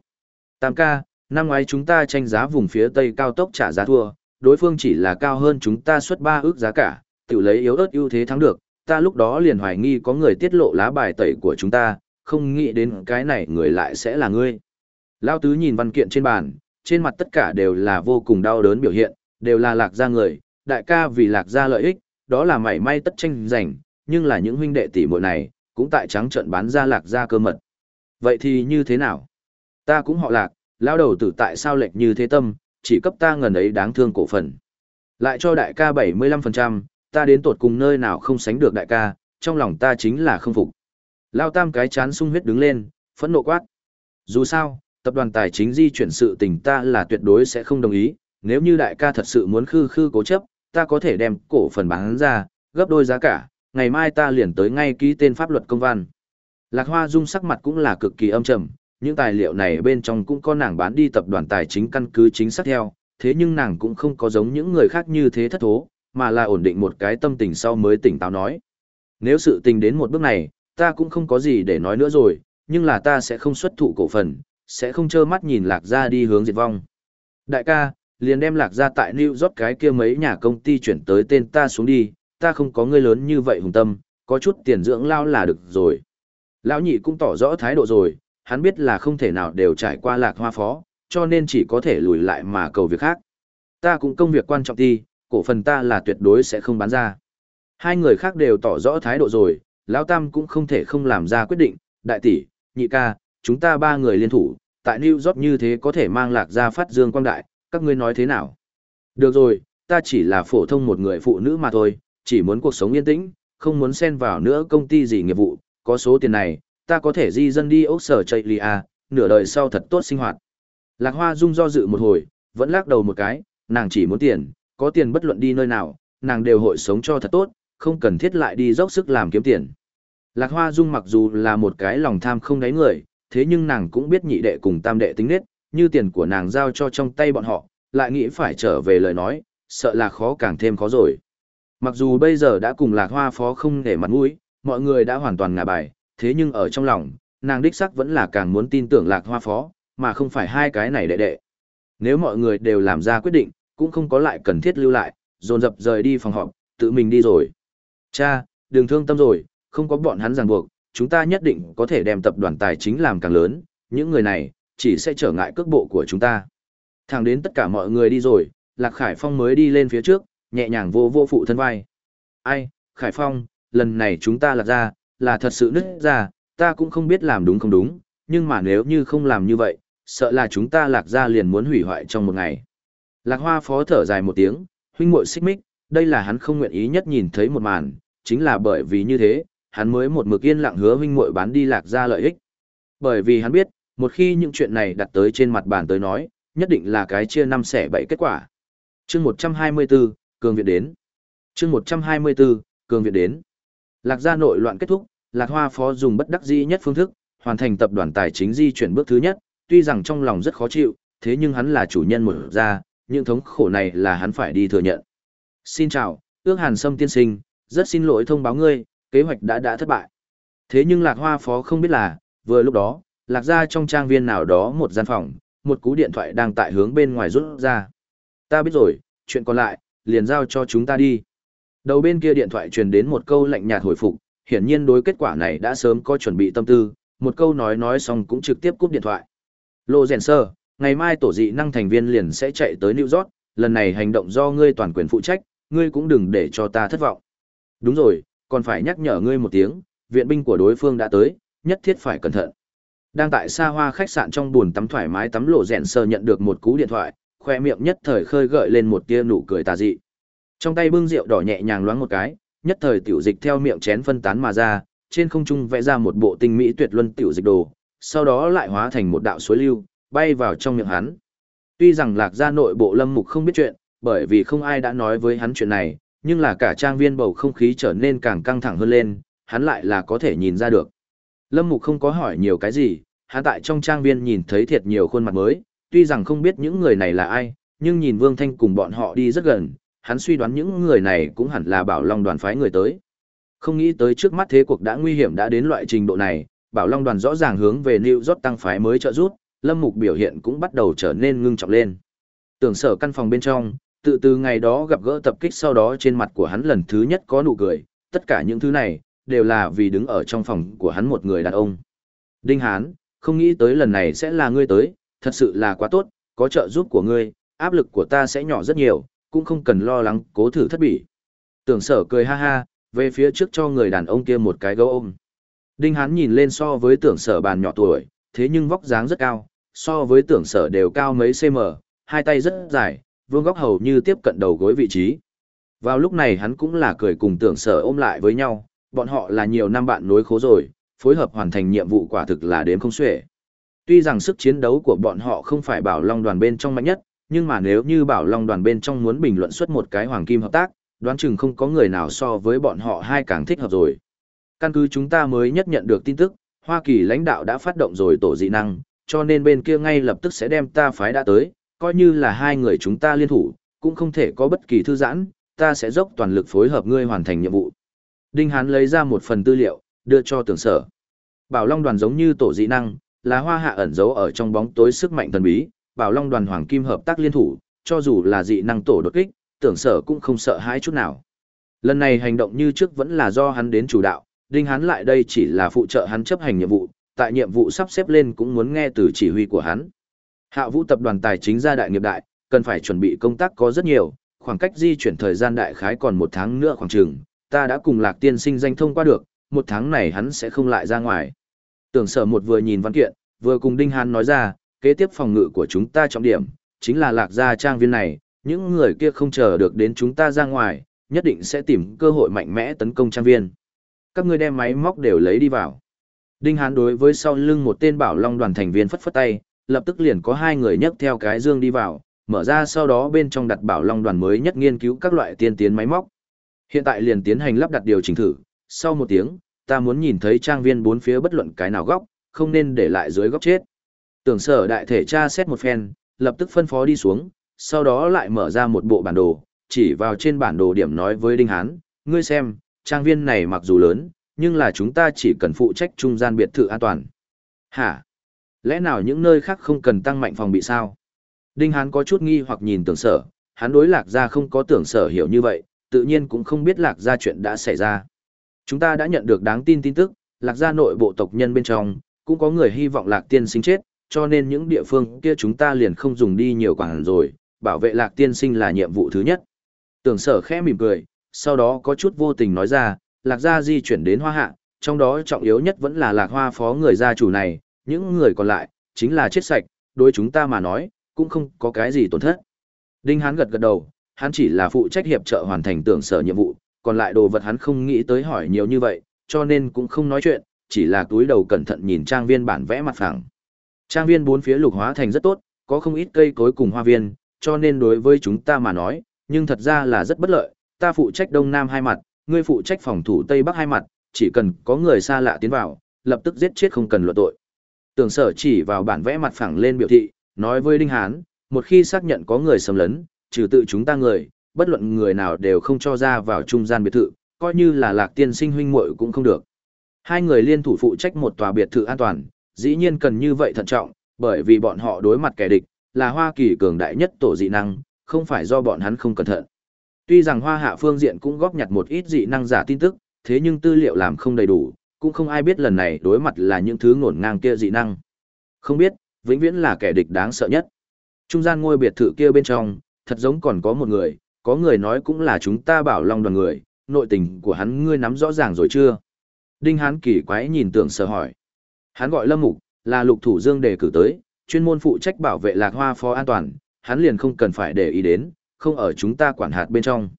Tam ca, năm ngoái chúng ta tranh giá vùng phía tây cao tốc trả giá thua, đối phương chỉ là cao hơn chúng ta suất ba ước giá cả, tự lấy yếu ớt ưu thế thắng được, ta lúc đó liền hoài nghi có người tiết lộ lá bài tẩy của chúng ta, không nghĩ đến cái này người lại sẽ là ngươi. Lao tứ nhìn văn kiện trên bàn, trên mặt tất cả đều là vô cùng đau đớn biểu hiện, đều là lạc gia người, đại ca vì lạc gia lợi ích, đó là mảy may tất tranh giành, nhưng là những huynh đệ tỷ muội này, cũng tại trắng trận bán ra lạc gia cơ mật. Vậy thì như thế nào? Ta cũng họ lạc, lao đầu tử tại sao lệch như thế tâm, chỉ cấp ta ngần ấy đáng thương cổ phần. Lại cho đại ca 75%, ta đến tuột cùng nơi nào không sánh được đại ca, trong lòng ta chính là không phục. Lao tam cái chán sung huyết đứng lên, phẫn nộ quát. Dù sao, tập đoàn tài chính di chuyển sự tình ta là tuyệt đối sẽ không đồng ý, nếu như đại ca thật sự muốn khư khư cố chấp, ta có thể đem cổ phần bán ra, gấp đôi giá cả, ngày mai ta liền tới ngay ký tên pháp luật công văn. Lạc Hoa Dung sắc mặt cũng là cực kỳ âm trầm, những tài liệu này bên trong cũng có nàng bán đi tập đoàn tài chính căn cứ chính xác theo, thế nhưng nàng cũng không có giống những người khác như thế thất thố, mà là ổn định một cái tâm tình sau mới tỉnh táo nói. Nếu sự tình đến một bước này, ta cũng không có gì để nói nữa rồi, nhưng là ta sẽ không xuất thụ cổ phần, sẽ không trơ mắt nhìn lạc gia đi hướng diệt vong. Đại ca, liền đem lạc gia tại New York cái kia mấy nhà công ty chuyển tới tên ta xuống đi, ta không có ngươi lớn như vậy hùng tâm, có chút tiền dưỡng lao là được rồi. Lão nhị cũng tỏ rõ thái độ rồi, hắn biết là không thể nào đều trải qua lạc hoa phó, cho nên chỉ có thể lùi lại mà cầu việc khác. Ta cũng công việc quan trọng đi, cổ phần ta là tuyệt đối sẽ không bán ra. Hai người khác đều tỏ rõ thái độ rồi, Lão Tam cũng không thể không làm ra quyết định, đại tỷ, nhị ca, chúng ta ba người liên thủ, tại New York như thế có thể mang lạc ra phát dương quang đại, các ngươi nói thế nào? Được rồi, ta chỉ là phổ thông một người phụ nữ mà thôi, chỉ muốn cuộc sống yên tĩnh, không muốn xen vào nữa công ty gì nghiệp vụ, có số tiền này, ta có thể di dân đi ốc sở chạy lì à, nửa đời sau thật tốt sinh hoạt. Lạc Hoa Dung do dự một hồi, vẫn lắc đầu một cái, nàng chỉ muốn tiền, có tiền bất luận đi nơi nào, nàng đều hội sống cho thật tốt, không cần thiết lại đi dốc sức làm kiếm tiền. Lạc Hoa Dung mặc dù là một cái lòng tham không đáy người, thế nhưng nàng cũng biết nhị đệ cùng tam đệ tính nết, như tiền của nàng giao cho trong tay bọn họ, lại nghĩ phải trở về lời nói, sợ là khó càng thêm khó rồi. Mặc dù bây giờ đã cùng lạc hoa phó không để mặt mũi, mọi người đã hoàn toàn ngả bài, thế nhưng ở trong lòng, nàng đích sắc vẫn là càng muốn tin tưởng lạc hoa phó, mà không phải hai cái này đệ đệ. Nếu mọi người đều làm ra quyết định, cũng không có lại cần thiết lưu lại, dồn dập rời đi phòng họp, tự mình đi rồi. Cha, đừng thương tâm rồi, không có bọn hắn ràng buộc, chúng ta nhất định có thể đem tập đoàn tài chính làm càng lớn, những người này, chỉ sẽ trở ngại cước bộ của chúng ta. Thẳng đến tất cả mọi người đi rồi, Lạc Khải Phong mới đi lên phía trước, nhẹ nhàng vô vô phụ thân vai. Ai, Khải Phong, lần này chúng ta lạc ra, là thật sự nứt ra, ta cũng không biết làm đúng không đúng, nhưng mà nếu như không làm như vậy, sợ là chúng ta lạc ra liền muốn hủy hoại trong một ngày. Lạc hoa phó thở dài một tiếng, huynh muội xích mích, đây là hắn không nguyện ý nhất nhìn thấy một màn, chính là bởi vì như thế, hắn mới một mực yên lặng hứa huynh muội bán đi lạc ra lợi ích. Bởi vì hắn biết, một khi những chuyện này đặt tới trên mặt bàn tới nói, nhất định là cái chia năm xẻ bảy kết quả. Chương 124, Cường Viện đến. Chương 124, Cường Viện đến. Lạc gia nội loạn kết thúc, Lạc Hoa phó dùng bất đắc dĩ nhất phương thức, hoàn thành tập đoàn tài chính di chuyển bước thứ nhất, tuy rằng trong lòng rất khó chịu, thế nhưng hắn là chủ nhân một gia, những thống khổ này là hắn phải đi thừa nhận. Xin chào, ước hàn sâm tiên sinh, rất xin lỗi thông báo ngươi, kế hoạch đã đã thất bại. Thế nhưng Lạc Hoa phó không biết là, vừa lúc đó, Lạc gia trong trang viên nào đó một gian phòng, một cú điện thoại đang tại hướng bên ngoài rút ra. Ta biết rồi, chuyện còn lại, liền giao cho chúng ta đi. Đầu bên kia điện thoại truyền đến một câu lạnh nhạt hồi phục, hiển nhiên đối kết quả này đã sớm có chuẩn bị tâm tư, một câu nói nói xong cũng trực tiếp cúp điện thoại. Lô rèn sơ, ngày mai tổ dị năng thành viên liền sẽ chạy tới New York, lần này hành động do ngươi toàn quyền phụ trách, ngươi cũng đừng để cho ta thất vọng. Đúng rồi, còn phải nhắc nhở ngươi một tiếng, viện binh của đối phương đã tới, nhất thiết phải cẩn thận. Đang tại xa hoa khách sạn trong buồn tắm thoải mái tắm lộ rèn sơ nhận được một cú điện thoại, khoe miệng nhất thời khơi gợi lên một tia nụ cười tà dị. Trong tay bưng rượu đỏ nhẹ nhàng loáng một cái, nhất thời tiểu dịch theo miệng chén phân tán mà ra, trên không trung vẽ ra một bộ tinh mỹ tuyệt luân tiểu dịch đồ, sau đó lại hóa thành một đạo suối lưu, bay vào trong miệng hắn. Tuy rằng lạc gia nội bộ lâm mục không biết chuyện, bởi vì không ai đã nói với hắn chuyện này, nhưng là cả trang viên bầu không khí trở nên càng căng thẳng hơn lên, hắn lại là có thể nhìn ra được. Lâm mục không có hỏi nhiều cái gì, hắn tại trong trang viên nhìn thấy thiệt nhiều khuôn mặt mới, tuy rằng không biết những người này là ai, nhưng nhìn Vương Thanh cùng bọn họ đi rất gần, hắn suy đoán những người này cũng hẳn là Bảo Long đoàn phái người tới. Không nghĩ tới trước mắt thế cuộc đã nguy hiểm đã đến loại trình độ này, Bảo Long đoàn rõ ràng hướng về New York tăng phái mới trợ rút, Lâm Mục biểu hiện cũng bắt đầu trở nên ngưng trọng lên. Tưởng sở căn phòng bên trong, tự từ ngày đó gặp gỡ tập kích sau đó trên mặt của hắn lần thứ nhất có nụ cười, tất cả những thứ này, đều là vì đứng ở trong phòng của hắn một người đàn ông. Đinh Hán, không nghĩ tới lần này sẽ là ngươi tới, thật sự là quá tốt, có trợ giúp của ngươi, áp lực của ta sẽ nhỏ rất nhiều, cũng không cần lo lắng cố thử thất bỉ. Tưởng sở cười ha ha, về phía trước cho người đàn ông kia một cái gấu ôm. Đinh Hán nhìn lên so với tưởng sở bàn nhỏ tuổi, thế nhưng vóc dáng rất cao, so với tưởng sở đều cao mấy cm, hai tay rất dài, vương góc hầu như tiếp cận đầu gối vị trí. Vào lúc này hắn cũng là cười cùng tưởng sở ôm lại với nhau, bọn họ là nhiều năm bạn nối khố rồi, phối hợp hoàn thành nhiệm vụ quả thực là đếm không xuể. Tuy rằng sức chiến đấu của bọn họ không phải bảo long đoàn bên trong mạnh nhất, nhưng mà nếu như bảo long đoàn bên trong muốn bình luận xuất một cái hoàng kim hợp tác, đoán chừng không có người nào so với bọn họ hai càng thích hợp rồi. Căn cứ chúng ta mới nhất nhận được tin tức, Hoa Kỳ lãnh đạo đã phát động rồi tổ dị năng, cho nên bên kia ngay lập tức sẽ đem ta phái đã tới, coi như là hai người chúng ta liên thủ, cũng không thể có bất kỳ thư giãn, ta sẽ dốc toàn lực phối hợp ngươi hoàn thành nhiệm vụ. Đinh Hán lấy ra một phần tư liệu, đưa cho tưởng sở. Bảo Long đoàn giống như tổ dị năng, là hoa hạ ẩn giấu ở trong bóng tối sức mạnh thần bí, Bảo Long đoàn hoàng kim hợp tác liên thủ, cho dù là dị năng tổ đột kích, tưởng sở cũng không sợ hãi chút nào. Lần này hành động như trước vẫn là do hắn đến chủ đạo, Đinh Hán lại đây chỉ là phụ trợ hắn chấp hành nhiệm vụ, tại nhiệm vụ sắp xếp lên cũng muốn nghe từ chỉ huy của hắn. Hạ Vũ tập đoàn tài chính gia đại nghiệp đại, cần phải chuẩn bị công tác có rất nhiều, khoảng cách di chuyển thời gian đại khái còn một tháng nữa khoảng chừng, ta đã cùng Lạc Tiên Sinh danh thông qua được, một tháng này hắn sẽ không lại ra ngoài. Tưởng sở một vừa nhìn văn kiện, vừa cùng Đinh Hán nói ra, kế tiếp phòng ngự của chúng ta trọng điểm, chính là lạc gia trang viên này, những người kia không chờ được đến chúng ta ra ngoài, nhất định sẽ tìm cơ hội mạnh mẽ tấn công trang viên. Các ngươi đem máy móc đều lấy đi vào. Đinh Hán đối với sau lưng một tên bảo long đoàn thành viên phất phất tay, lập tức liền có hai người nhấc theo cái dương đi vào, mở ra sau đó bên trong đặt bảo long đoàn mới nhất nghiên cứu các loại tiên tiến máy móc. Hiện tại liền tiến hành lắp đặt điều chỉnh thử, sau một tiếng, ta muốn nhìn thấy trang viên bốn phía bất luận cái nào góc, không nên để lại dưới góc chết. Tưởng sở đại thể tra xét một phen, lập tức phân phó đi xuống, sau đó lại mở ra một bộ bản đồ, chỉ vào trên bản đồ điểm nói với Đinh Hán, ngươi xem, trang viên này mặc dù lớn, nhưng là chúng ta chỉ cần phụ trách trung gian biệt thự an toàn. Hả? Lẽ nào những nơi khác không cần tăng mạnh phòng bị sao? Đinh Hán có chút nghi hoặc nhìn tưởng sở, hắn đối lạc gia không có tưởng sở hiểu như vậy, tự nhiên cũng không biết lạc gia chuyện đã xảy ra. Chúng ta đã nhận được đáng tin tin tức, lạc gia nội bộ tộc nhân bên trong, cũng có người hy vọng lạc tiên sinh chết, cho nên những địa phương kia chúng ta liền không dùng đi nhiều quản rồi, bảo vệ lạc tiên sinh là nhiệm vụ thứ nhất. Tưởng sở khẽ mỉm cười, sau đó có chút vô tình nói ra, lạc gia di chuyển đến hoa hạ, trong đó trọng yếu nhất vẫn là lạc hoa phó người gia chủ này, những người còn lại, chính là chết sạch, đối chúng ta mà nói, cũng không có cái gì tổn thất. Đinh Hán gật gật đầu, hắn chỉ là phụ trách hiệp trợ hoàn thành tưởng sở nhiệm vụ, còn lại đồ vật hắn không nghĩ tới hỏi nhiều như vậy, cho nên cũng không nói chuyện, chỉ là túi đầu cẩn thận nhìn trang viên bản vẽ mặt phẳng. Trang viên bốn phía lục hóa thành rất tốt, có không ít cây cối cùng hoa viên, cho nên đối với chúng ta mà nói, nhưng thật ra là rất bất lợi, ta phụ trách đông nam hai mặt, ngươi phụ trách phòng thủ tây bắc hai mặt, chỉ cần có người xa lạ tiến vào, lập tức giết chết không cần luận tội. Tưởng sở chỉ vào bản vẽ mặt phẳng lên biểu thị, nói với Đinh Hán, một khi xác nhận có người xâm lấn, trừ tự chúng ta người, bất luận người nào đều không cho ra vào trung gian biệt thự, coi như là lạc tiên sinh huynh muội cũng không được. Hai người liên thủ phụ trách một tòa biệt thự an toàn, dĩ nhiên cần như vậy thận trọng, bởi vì bọn họ đối mặt kẻ địch, là Hoa Kỳ cường đại nhất tổ dị năng, không phải do bọn hắn không cẩn thận. Tuy rằng Hoa Hạ phương diện cũng góp nhặt một ít dị năng giả tin tức, thế nhưng tư liệu làm không đầy đủ, cũng không ai biết lần này đối mặt là những thứ ngổn ngang kia dị năng. Không biết, vĩnh viễn là kẻ địch đáng sợ nhất. Trung gian ngôi biệt thự kia bên trong, thật giống còn có một người, có người nói cũng là chúng ta bảo long đoàn người, nội tình của hắn ngươi nắm rõ ràng rồi chưa? Đinh Hán kỳ quái nhìn tưởng sở hỏi. Hắn gọi Lâm Mục, là lục thủ dương đề cử tới, chuyên môn phụ trách bảo vệ lạc hoa phó an toàn, hắn liền không cần phải để ý đến, không ở chúng ta quản hạt bên trong.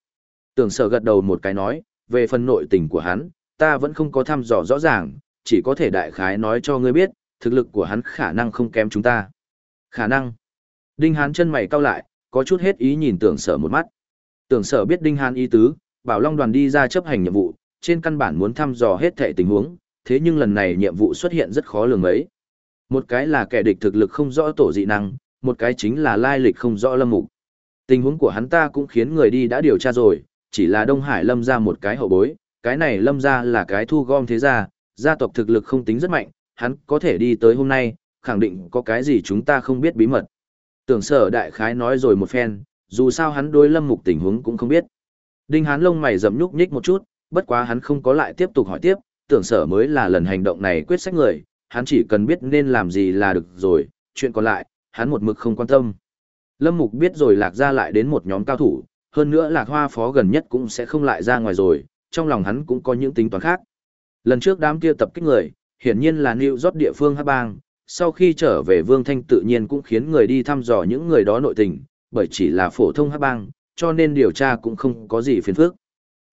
Tưởng sở gật đầu một cái nói, về phần nội tình của hắn, ta vẫn không có thăm dò rõ ràng, chỉ có thể đại khái nói cho ngươi biết, thực lực của hắn khả năng không kém chúng ta. Khả năng. Đinh Hán chân mày cau lại, có chút hết ý nhìn tưởng sở một mắt. Tưởng sở biết Đinh Hán ý tứ, bảo Long đoàn đi ra chấp hành nhiệm vụ, trên căn bản muốn thăm dò hết thể tình huống, thế nhưng lần này nhiệm vụ xuất hiện rất khó lường ấy. Một cái là kẻ địch thực lực không rõ tổ dị năng, một cái chính là lai lịch không rõ lâm mục. Tình huống của hắn ta cũng khiến người đi đã điều tra rồi, chỉ là Đông Hải lâm ra một cái hậu bối, cái này lâm ra là cái thu gom thế gia, gia tộc thực lực không tính rất mạnh, hắn có thể đi tới hôm nay, khẳng định có cái gì chúng ta không biết bí mật. Tưởng sở đại khái nói rồi một phen, dù sao hắn đối lâm mục tình huống cũng không biết. Đinh hán lông mày rậm nhúc nhích một chút, bất quá hắn không có lại tiếp tục hỏi tiếp, tưởng sở mới là lần hành động này quyết sách người, hắn chỉ cần biết nên làm gì là được rồi, chuyện còn lại, hắn một mực không quan tâm. Lâm Mục biết rồi lạc ra lại đến một nhóm cao thủ, hơn nữa lạc hoa phó gần nhất cũng sẽ không lại ra ngoài rồi, trong lòng hắn cũng có những tính toán khác. Lần trước đám kia tập kích người, hiển nhiên là New York địa phương Hắc Bang, sau khi trở về Vương Thanh tự nhiên cũng khiến người đi thăm dò những người đó nội tình, bởi chỉ là phổ thông Hắc Bang, cho nên điều tra cũng không có gì phiền phức.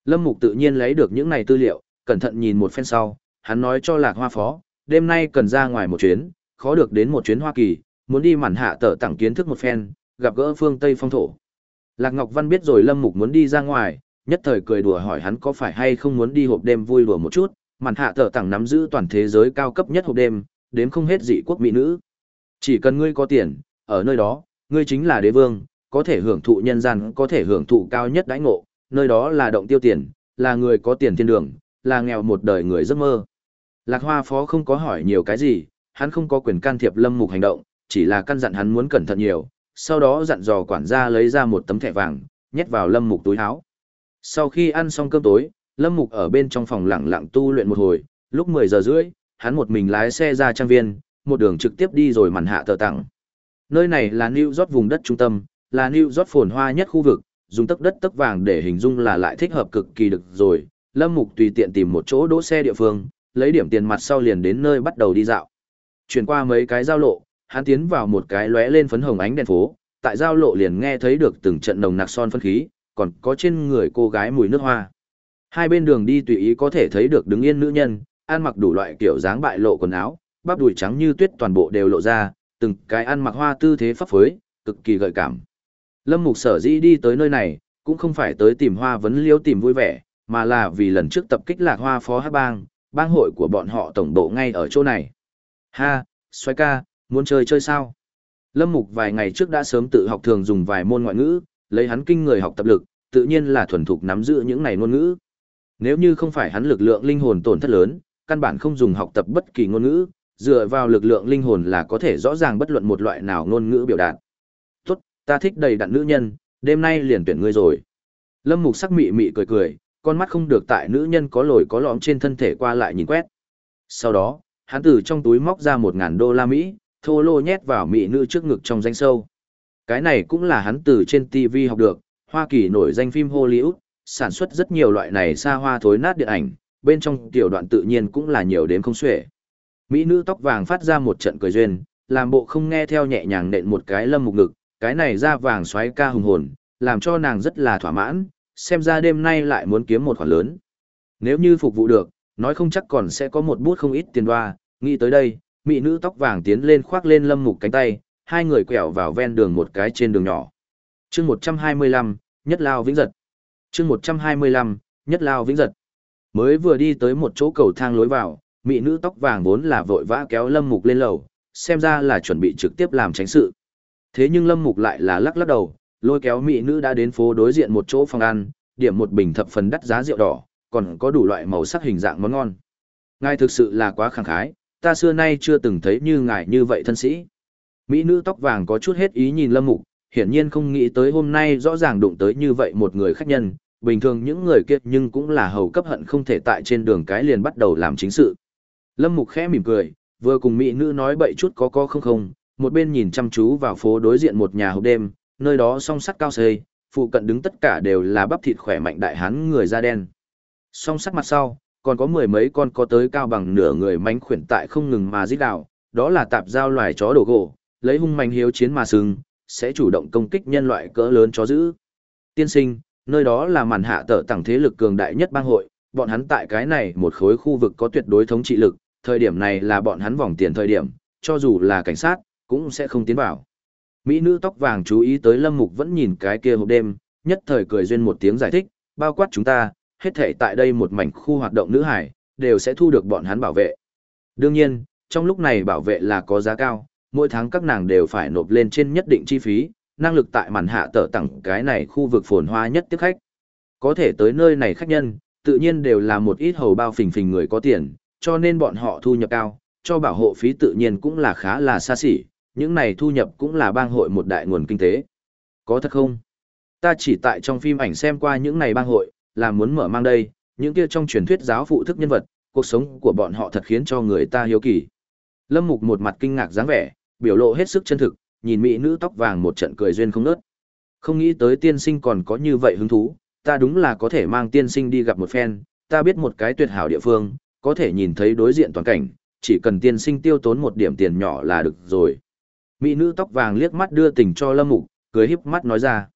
Lâm Mục tự nhiên lấy được những này tư liệu, cẩn thận nhìn một phen sau, hắn nói cho Lạc Hoa Phó, đêm nay cần ra ngoài một chuyến, khó được đến một chuyến Hoa Kỳ, muốn đi mản hạ tở tặng kiến thức một phen, gặp gỡ phương Tây phong thổ. Lạc Ngọc Văn biết rồi Lâm Mục muốn đi ra ngoài, nhất thời cười đùa hỏi hắn có phải hay không muốn đi hộp đêm vui đùa một chút, màn hạ tở tặng nắm giữ toàn thế giới cao cấp nhất hộp đêm, đếm không hết dị quốc mỹ nữ. Chỉ cần ngươi có tiền, ở nơi đó, ngươi chính là đế vương, có thể hưởng thụ nhân gian, có thể hưởng thụ cao nhất đãi ngộ, nơi đó là động tiêu tiền, là người có tiền thiên đường, là nghèo một đời người giấc mơ. Lạc Hoa Phó không có hỏi nhiều cái gì, hắn không có quyền can thiệp Lâm Mục hành động, chỉ là căn dặn hắn muốn cẩn thận nhiều, sau đó dặn dò quản gia lấy ra một tấm thẻ vàng, nhét vào Lâm Mục túi áo. Sau khi ăn xong cơm tối, Lâm Mục ở bên trong phòng lặng lặng tu luyện một hồi, lúc 10 giờ rưỡi, hắn một mình lái xe ra trang viên, một đường trực tiếp đi rồi màn hạ tờ tặng. Nơi này là New York vùng đất trung tâm, là New York phồn hoa nhất khu vực, dùng tấc đất tấc vàng để hình dung là lại thích hợp cực kỳ được rồi. Lâm Mục tùy tiện tìm một chỗ đỗ xe địa phương, lấy điểm tiền mặt sau liền đến nơi bắt đầu đi dạo. Chuyển qua mấy cái giao lộ, hắn tiến vào một cái lóe lên phấn hồng ánh đèn phố, tại giao lộ liền nghe thấy được từng trận nồng nặc son phân khí, còn có trên người cô gái mùi nước hoa. Hai bên đường đi tùy ý có thể thấy được đứng yên nữ nhân, ăn mặc đủ loại kiểu dáng bại lộ quần áo, bắp đùi trắng như tuyết toàn bộ đều lộ ra, từng cái ăn mặc hoa tư thế pháp phối, cực kỳ gợi cảm. Lâm Mục sở dĩ đi tới nơi này, cũng không phải tới tìm hoa vấn liêu tìm vui vẻ, mà là vì lần trước tập kích lạc hoa phó hát bang, bang hội của bọn họ tổng bộ ngay ở chỗ này. Ha, xoay ca, muốn chơi chơi sao? Lâm Mục vài ngày trước đã sớm tự học thường dùng vài môn ngoại ngữ, lấy hắn kinh người học tập lực, tự nhiên là thuần thục nắm giữ những này ngôn ngữ. Nếu như không phải hắn lực lượng linh hồn tổn thất lớn, căn bản không dùng học tập bất kỳ ngôn ngữ, dựa vào lực lượng linh hồn là có thể rõ ràng bất luận một loại nào ngôn ngữ biểu đạt. Tốt, ta thích đầy đặn nữ nhân, đêm nay liền tuyển ngươi rồi. Lâm Mục sắc mị mị cười cười, con mắt không được tại nữ nhân có lồi có lõm trên thân thể qua lại nhìn quét. Sau đó, hắn từ trong túi móc ra một ngàn đô la Mỹ, thô lô nhét vào mỹ nữ trước ngực trong danh sâu. Cái này cũng là hắn từ trên TV học được, Hoa Kỳ nổi danh phim Hollywood, sản xuất rất nhiều loại này xa hoa thối nát điện ảnh, bên trong tiểu đoạn tự nhiên cũng là nhiều đến không xuể. Mỹ nữ tóc vàng phát ra một trận cười duyên, làm bộ không nghe theo nhẹ nhàng nện một cái lâm mục ngực, cái này da vàng xoáy ca hùng hồn, làm cho nàng rất là thỏa mãn, xem ra đêm nay lại muốn kiếm một khoản lớn. Nếu như phục vụ được, nói không chắc còn sẽ có một bút không ít tiền đoa, nghĩ tới đây, mỹ nữ tóc vàng tiến lên khoác lên lâm mục cánh tay, hai người quẹo vào ven đường một cái trên đường nhỏ. chương 125, nhất lao vĩnh giật. chương 125, nhất lao vĩnh giật. Mới vừa đi tới một chỗ cầu thang lối vào, mỹ nữ tóc vàng vốn là vội vã kéo lâm mục lên lầu, xem ra là chuẩn bị trực tiếp làm tránh sự. Thế nhưng lâm mục lại là lắc lắc đầu, lôi kéo mỹ nữ đã đến phố đối diện một chỗ phòng ăn, điểm một bình thập phần đắt giá rượu đỏ, còn có đủ loại màu sắc hình dạng món ngon. Ngài thực sự là quá khẳng khái, ta xưa nay chưa từng thấy như ngài như vậy thân sĩ. Mỹ nữ tóc vàng có chút hết ý nhìn lâm mục, hiển nhiên không nghĩ tới hôm nay rõ ràng đụng tới như vậy một người khách nhân, bình thường những người kia nhưng cũng là hầu cấp hận không thể tại trên đường cái liền bắt đầu làm chính sự. Lâm mục khẽ mỉm cười, vừa cùng mỹ nữ nói bậy chút có có không không, một bên nhìn chăm chú vào phố đối diện một nhà hộp đêm, nơi đó song sắt cao xây, phụ cận đứng tất cả đều là bắp thịt khỏe mạnh đại hán người da đen. Song sắt mặt sau, còn có mười mấy con có tới cao bằng nửa người mánh khuyển tại không ngừng mà giết đảo, đó là tạp giao loài chó đồ gỗ, lấy hung manh hiếu chiến mà sừng, sẽ chủ động công kích nhân loại cỡ lớn chó dữ. Tiên sinh, nơi đó là màn hạ tở tẳng thế lực cường đại nhất bang hội, bọn hắn tại cái này một khối khu vực có tuyệt đối thống trị lực, thời điểm này là bọn hắn vòng tiền thời điểm, cho dù là cảnh sát, cũng sẽ không tiến vào. Mỹ nữ tóc vàng chú ý tới Lâm Mục vẫn nhìn cái kia hộp đêm, nhất thời cười duyên một tiếng giải thích, bao quát chúng ta, hết thể tại đây một mảnh khu hoạt động nữ hải, đều sẽ thu được bọn hắn bảo vệ. Đương nhiên, trong lúc này bảo vệ là có giá cao, mỗi tháng các nàng đều phải nộp lên trên nhất định chi phí, năng lực tại màn hạ tở tặng cái này khu vực phồn hoa nhất tiếp khách. Có thể tới nơi này khách nhân, tự nhiên đều là một ít hầu bao phình phình người có tiền, cho nên bọn họ thu nhập cao, cho bảo hộ phí tự nhiên cũng là khá là xa xỉ, những này thu nhập cũng là bang hội một đại nguồn kinh tế. Có thật không? Ta chỉ tại trong phim ảnh xem qua những này bang hội, là muốn mở mang đây, những kia trong truyền thuyết giáo phụ thức nhân vật, cuộc sống của bọn họ thật khiến cho người ta hiếu kỳ. Lâm Mục một mặt kinh ngạc dáng vẻ, biểu lộ hết sức chân thực, nhìn mỹ nữ tóc vàng một trận cười duyên không nớt. Không nghĩ tới tiên sinh còn có như vậy hứng thú, ta đúng là có thể mang tiên sinh đi gặp một phen, ta biết một cái tuyệt hảo địa phương, có thể nhìn thấy đối diện toàn cảnh, chỉ cần tiên sinh tiêu tốn một điểm tiền nhỏ là được rồi. Mỹ nữ tóc vàng liếc mắt đưa tình cho Lâm Mục, cười híp mắt nói ra.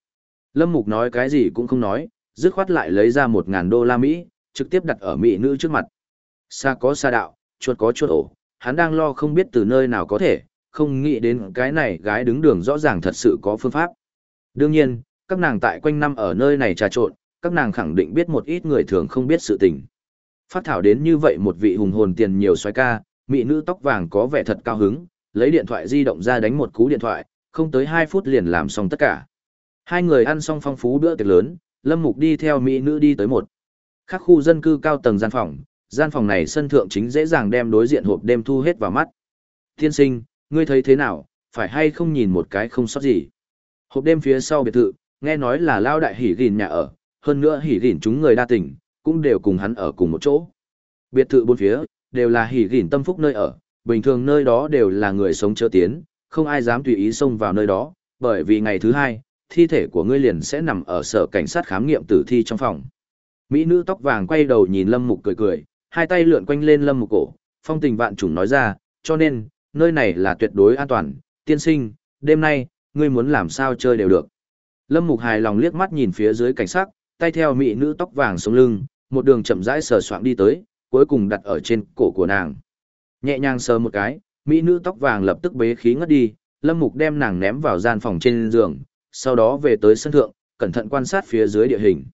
Lâm Mục nói cái gì cũng không nói, dứt khoát lại lấy ra một ngàn đô la Mỹ, trực tiếp đặt ở mỹ nữ trước mặt. Xa có xa đạo, chuột có chuột ổ, hắn đang lo không biết từ nơi nào có thể, không nghĩ đến cái này gái đứng đường rõ ràng thật sự có phương pháp. Đương nhiên, các nàng tại quanh năm ở nơi này trà trộn, các nàng khẳng định biết một ít người thường không biết sự tình. Phát thảo đến như vậy một vị hùng hồn tiền nhiều xoay ca, mỹ nữ tóc vàng có vẻ thật cao hứng, lấy điện thoại di động ra đánh một cú điện thoại, không tới 2 phút liền làm xong tất cả. Hai người ăn xong phong phú bữa tiệc lớn, Lâm Mục đi theo mỹ nữ đi tới một khắc khu dân cư cao tầng gian phòng, gian phòng này sân thượng chính dễ dàng đem đối diện hộp đêm thu hết vào mắt. Thiên sinh, ngươi thấy thế nào, phải hay không nhìn một cái không sót gì. Hộp đêm phía sau biệt thự, nghe nói là lao đại hỉ gìn nhà ở, hơn nữa hỉ gìn chúng người đa tình, cũng đều cùng hắn ở cùng một chỗ. Biệt thự bốn phía, đều là hỉ gìn tâm phúc nơi ở, bình thường nơi đó đều là người sống chớ tiến, không ai dám tùy ý xông vào nơi đó, bởi vì ngày thứ hai, thi thể của ngươi liền sẽ nằm ở sở cảnh sát khám nghiệm tử thi trong phòng. Mỹ nữ tóc vàng quay đầu nhìn Lâm Mục cười cười, hai tay lượn quanh lên Lâm Mục cổ, phong tình vạn trùng nói ra, cho nên, nơi này là tuyệt đối an toàn, tiên sinh, đêm nay, ngươi muốn làm sao chơi đều được. Lâm Mục hài lòng liếc mắt nhìn phía dưới cảnh sát, tay theo mỹ nữ tóc vàng sống lưng, một đường chậm rãi sờ soạng đi tới, cuối cùng đặt ở trên cổ của nàng. Nhẹ nhàng sờ một cái, mỹ nữ tóc vàng lập tức bế khí ngất đi, Lâm Mục đem nàng ném vào gian phòng trên giường, sau đó về tới sân thượng, cẩn thận quan sát phía dưới địa hình.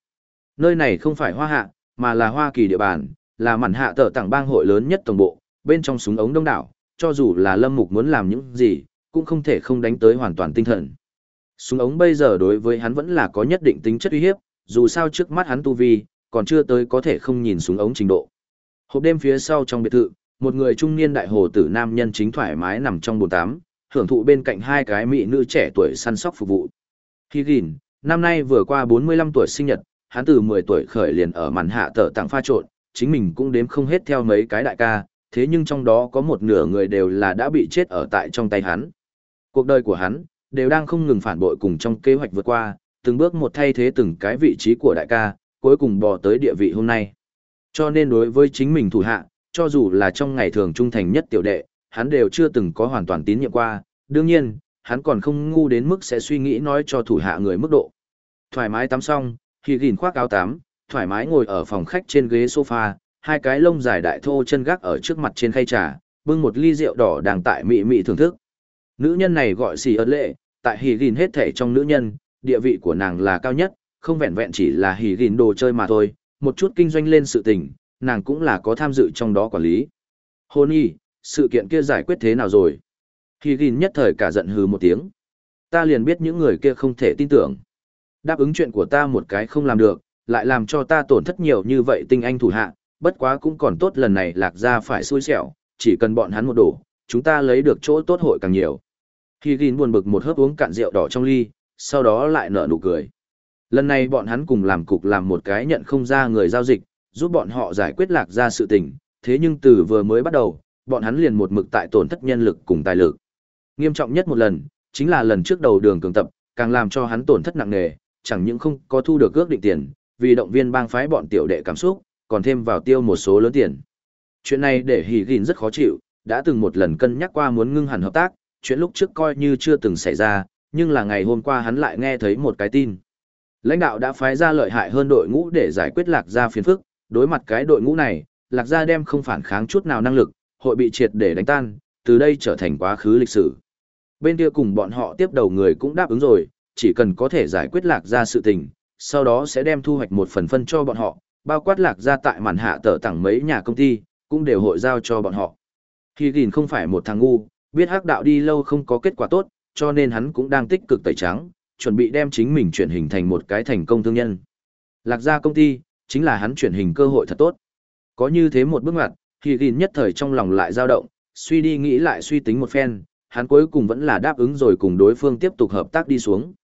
Nơi này không phải Hoa Hạ, mà là Hoa Kỳ địa bàn, là mảnh hạ tở tảng bang hội lớn nhất tổng bộ, bên trong súng ống đông đảo, cho dù là Lâm Mục muốn làm những gì, cũng không thể không đánh tới hoàn toàn tinh thần. Súng ống bây giờ đối với hắn vẫn là có nhất định tính chất uy hiếp, dù sao trước mắt hắn tu vi, còn chưa tới có thể không nhìn súng ống trình độ. Hộp đêm phía sau trong biệt thự, một người trung niên đại hồ tử nam nhân chính thoải mái nằm trong bồn tắm, hưởng thụ bên cạnh hai cái mỹ nữ trẻ tuổi săn sóc phục vụ. Khi gìn, năm nay vừa qua 45 tuổi sinh nhật, hắn từ 10 tuổi khởi liền ở màn hạ tở tặng pha trộn, chính mình cũng đếm không hết theo mấy cái đại ca, thế nhưng trong đó có một nửa người đều là đã bị chết ở tại trong tay hắn. Cuộc đời của hắn, đều đang không ngừng phản bội cùng trong kế hoạch vượt qua, từng bước một thay thế từng cái vị trí của đại ca, cuối cùng bò tới địa vị hôm nay. Cho nên đối với chính mình thủ hạ, cho dù là trong ngày thường trung thành nhất tiểu đệ, hắn đều chưa từng có hoàn toàn tín nhiệm qua, đương nhiên, hắn còn không ngu đến mức sẽ suy nghĩ nói cho thủ hạ người mức độ. Thoải mái tắm xong, khi gìn khoác áo tắm, thoải mái ngồi ở phòng khách trên ghế sofa, hai cái lông dài đại thô chân gác ở trước mặt trên khay trà, bưng một ly rượu đỏ đang tại mị mị thưởng thức. Nữ nhân này gọi xì ớt lệ, tại hỉ gìn hết thể trong nữ nhân, địa vị của nàng là cao nhất, không vẹn vẹn chỉ là hỉ gìn đồ chơi mà thôi, một chút kinh doanh lên sự tình, nàng cũng là có tham dự trong đó quản lý. Hôn y, sự kiện kia giải quyết thế nào rồi? hỉ gìn nhất thời cả giận hừ một tiếng. Ta liền biết những người kia không thể tin tưởng. Đáp ứng chuyện của ta một cái không làm được, lại làm cho ta tổn thất nhiều như vậy tinh anh thủ hạ, bất quá cũng còn tốt lần này lạc ra phải xui xẻo, chỉ cần bọn hắn một đổ, chúng ta lấy được chỗ tốt hội càng nhiều. Khi gìn buồn bực một hớp uống cạn rượu đỏ trong ly, sau đó lại nở nụ cười. Lần này bọn hắn cùng làm cục làm một cái nhận không ra người giao dịch, giúp bọn họ giải quyết lạc ra sự tình, thế nhưng từ vừa mới bắt đầu, bọn hắn liền một mực tại tổn thất nhân lực cùng tài lực. Nghiêm trọng nhất một lần, chính là lần trước đầu đường cường tập, càng làm cho hắn tổn thất nặng nề, chẳng những không có thu được ước định tiền, vì động viên bang phái bọn tiểu đệ cảm xúc, còn thêm vào tiêu một số lớn tiền. Chuyện này để Hỉ Gìn rất khó chịu, đã từng một lần cân nhắc qua muốn ngưng hẳn hợp tác, chuyện lúc trước coi như chưa từng xảy ra, nhưng là ngày hôm qua hắn lại nghe thấy một cái tin. Lãnh đạo đã phái ra lợi hại hơn đội ngũ để giải quyết lạc gia phiền phức, đối mặt cái đội ngũ này, lạc gia đem không phản kháng chút nào năng lực, hội bị triệt để đánh tan, từ đây trở thành quá khứ lịch sử. Bên kia cùng bọn họ tiếp đầu người cũng đáp ứng rồi, chỉ cần có thể giải quyết lạc gia sự tình, sau đó sẽ đem thu hoạch một phần phân cho bọn họ, bao quát lạc gia tại màn hạ tờ tặng mấy nhà công ty, cũng đều hội giao cho bọn họ. Khi gìn không phải một thằng ngu, biết hắc đạo đi lâu không có kết quả tốt, cho nên hắn cũng đang tích cực tẩy trắng, chuẩn bị đem chính mình chuyển hình thành một cái thành công thương nhân. Lạc gia công ty, chính là hắn chuyển hình cơ hội thật tốt. Có như thế một bước ngoặt, Khi gìn nhất thời trong lòng lại dao động, suy đi nghĩ lại suy tính một phen, hắn cuối cùng vẫn là đáp ứng rồi cùng đối phương tiếp tục hợp tác đi xuống.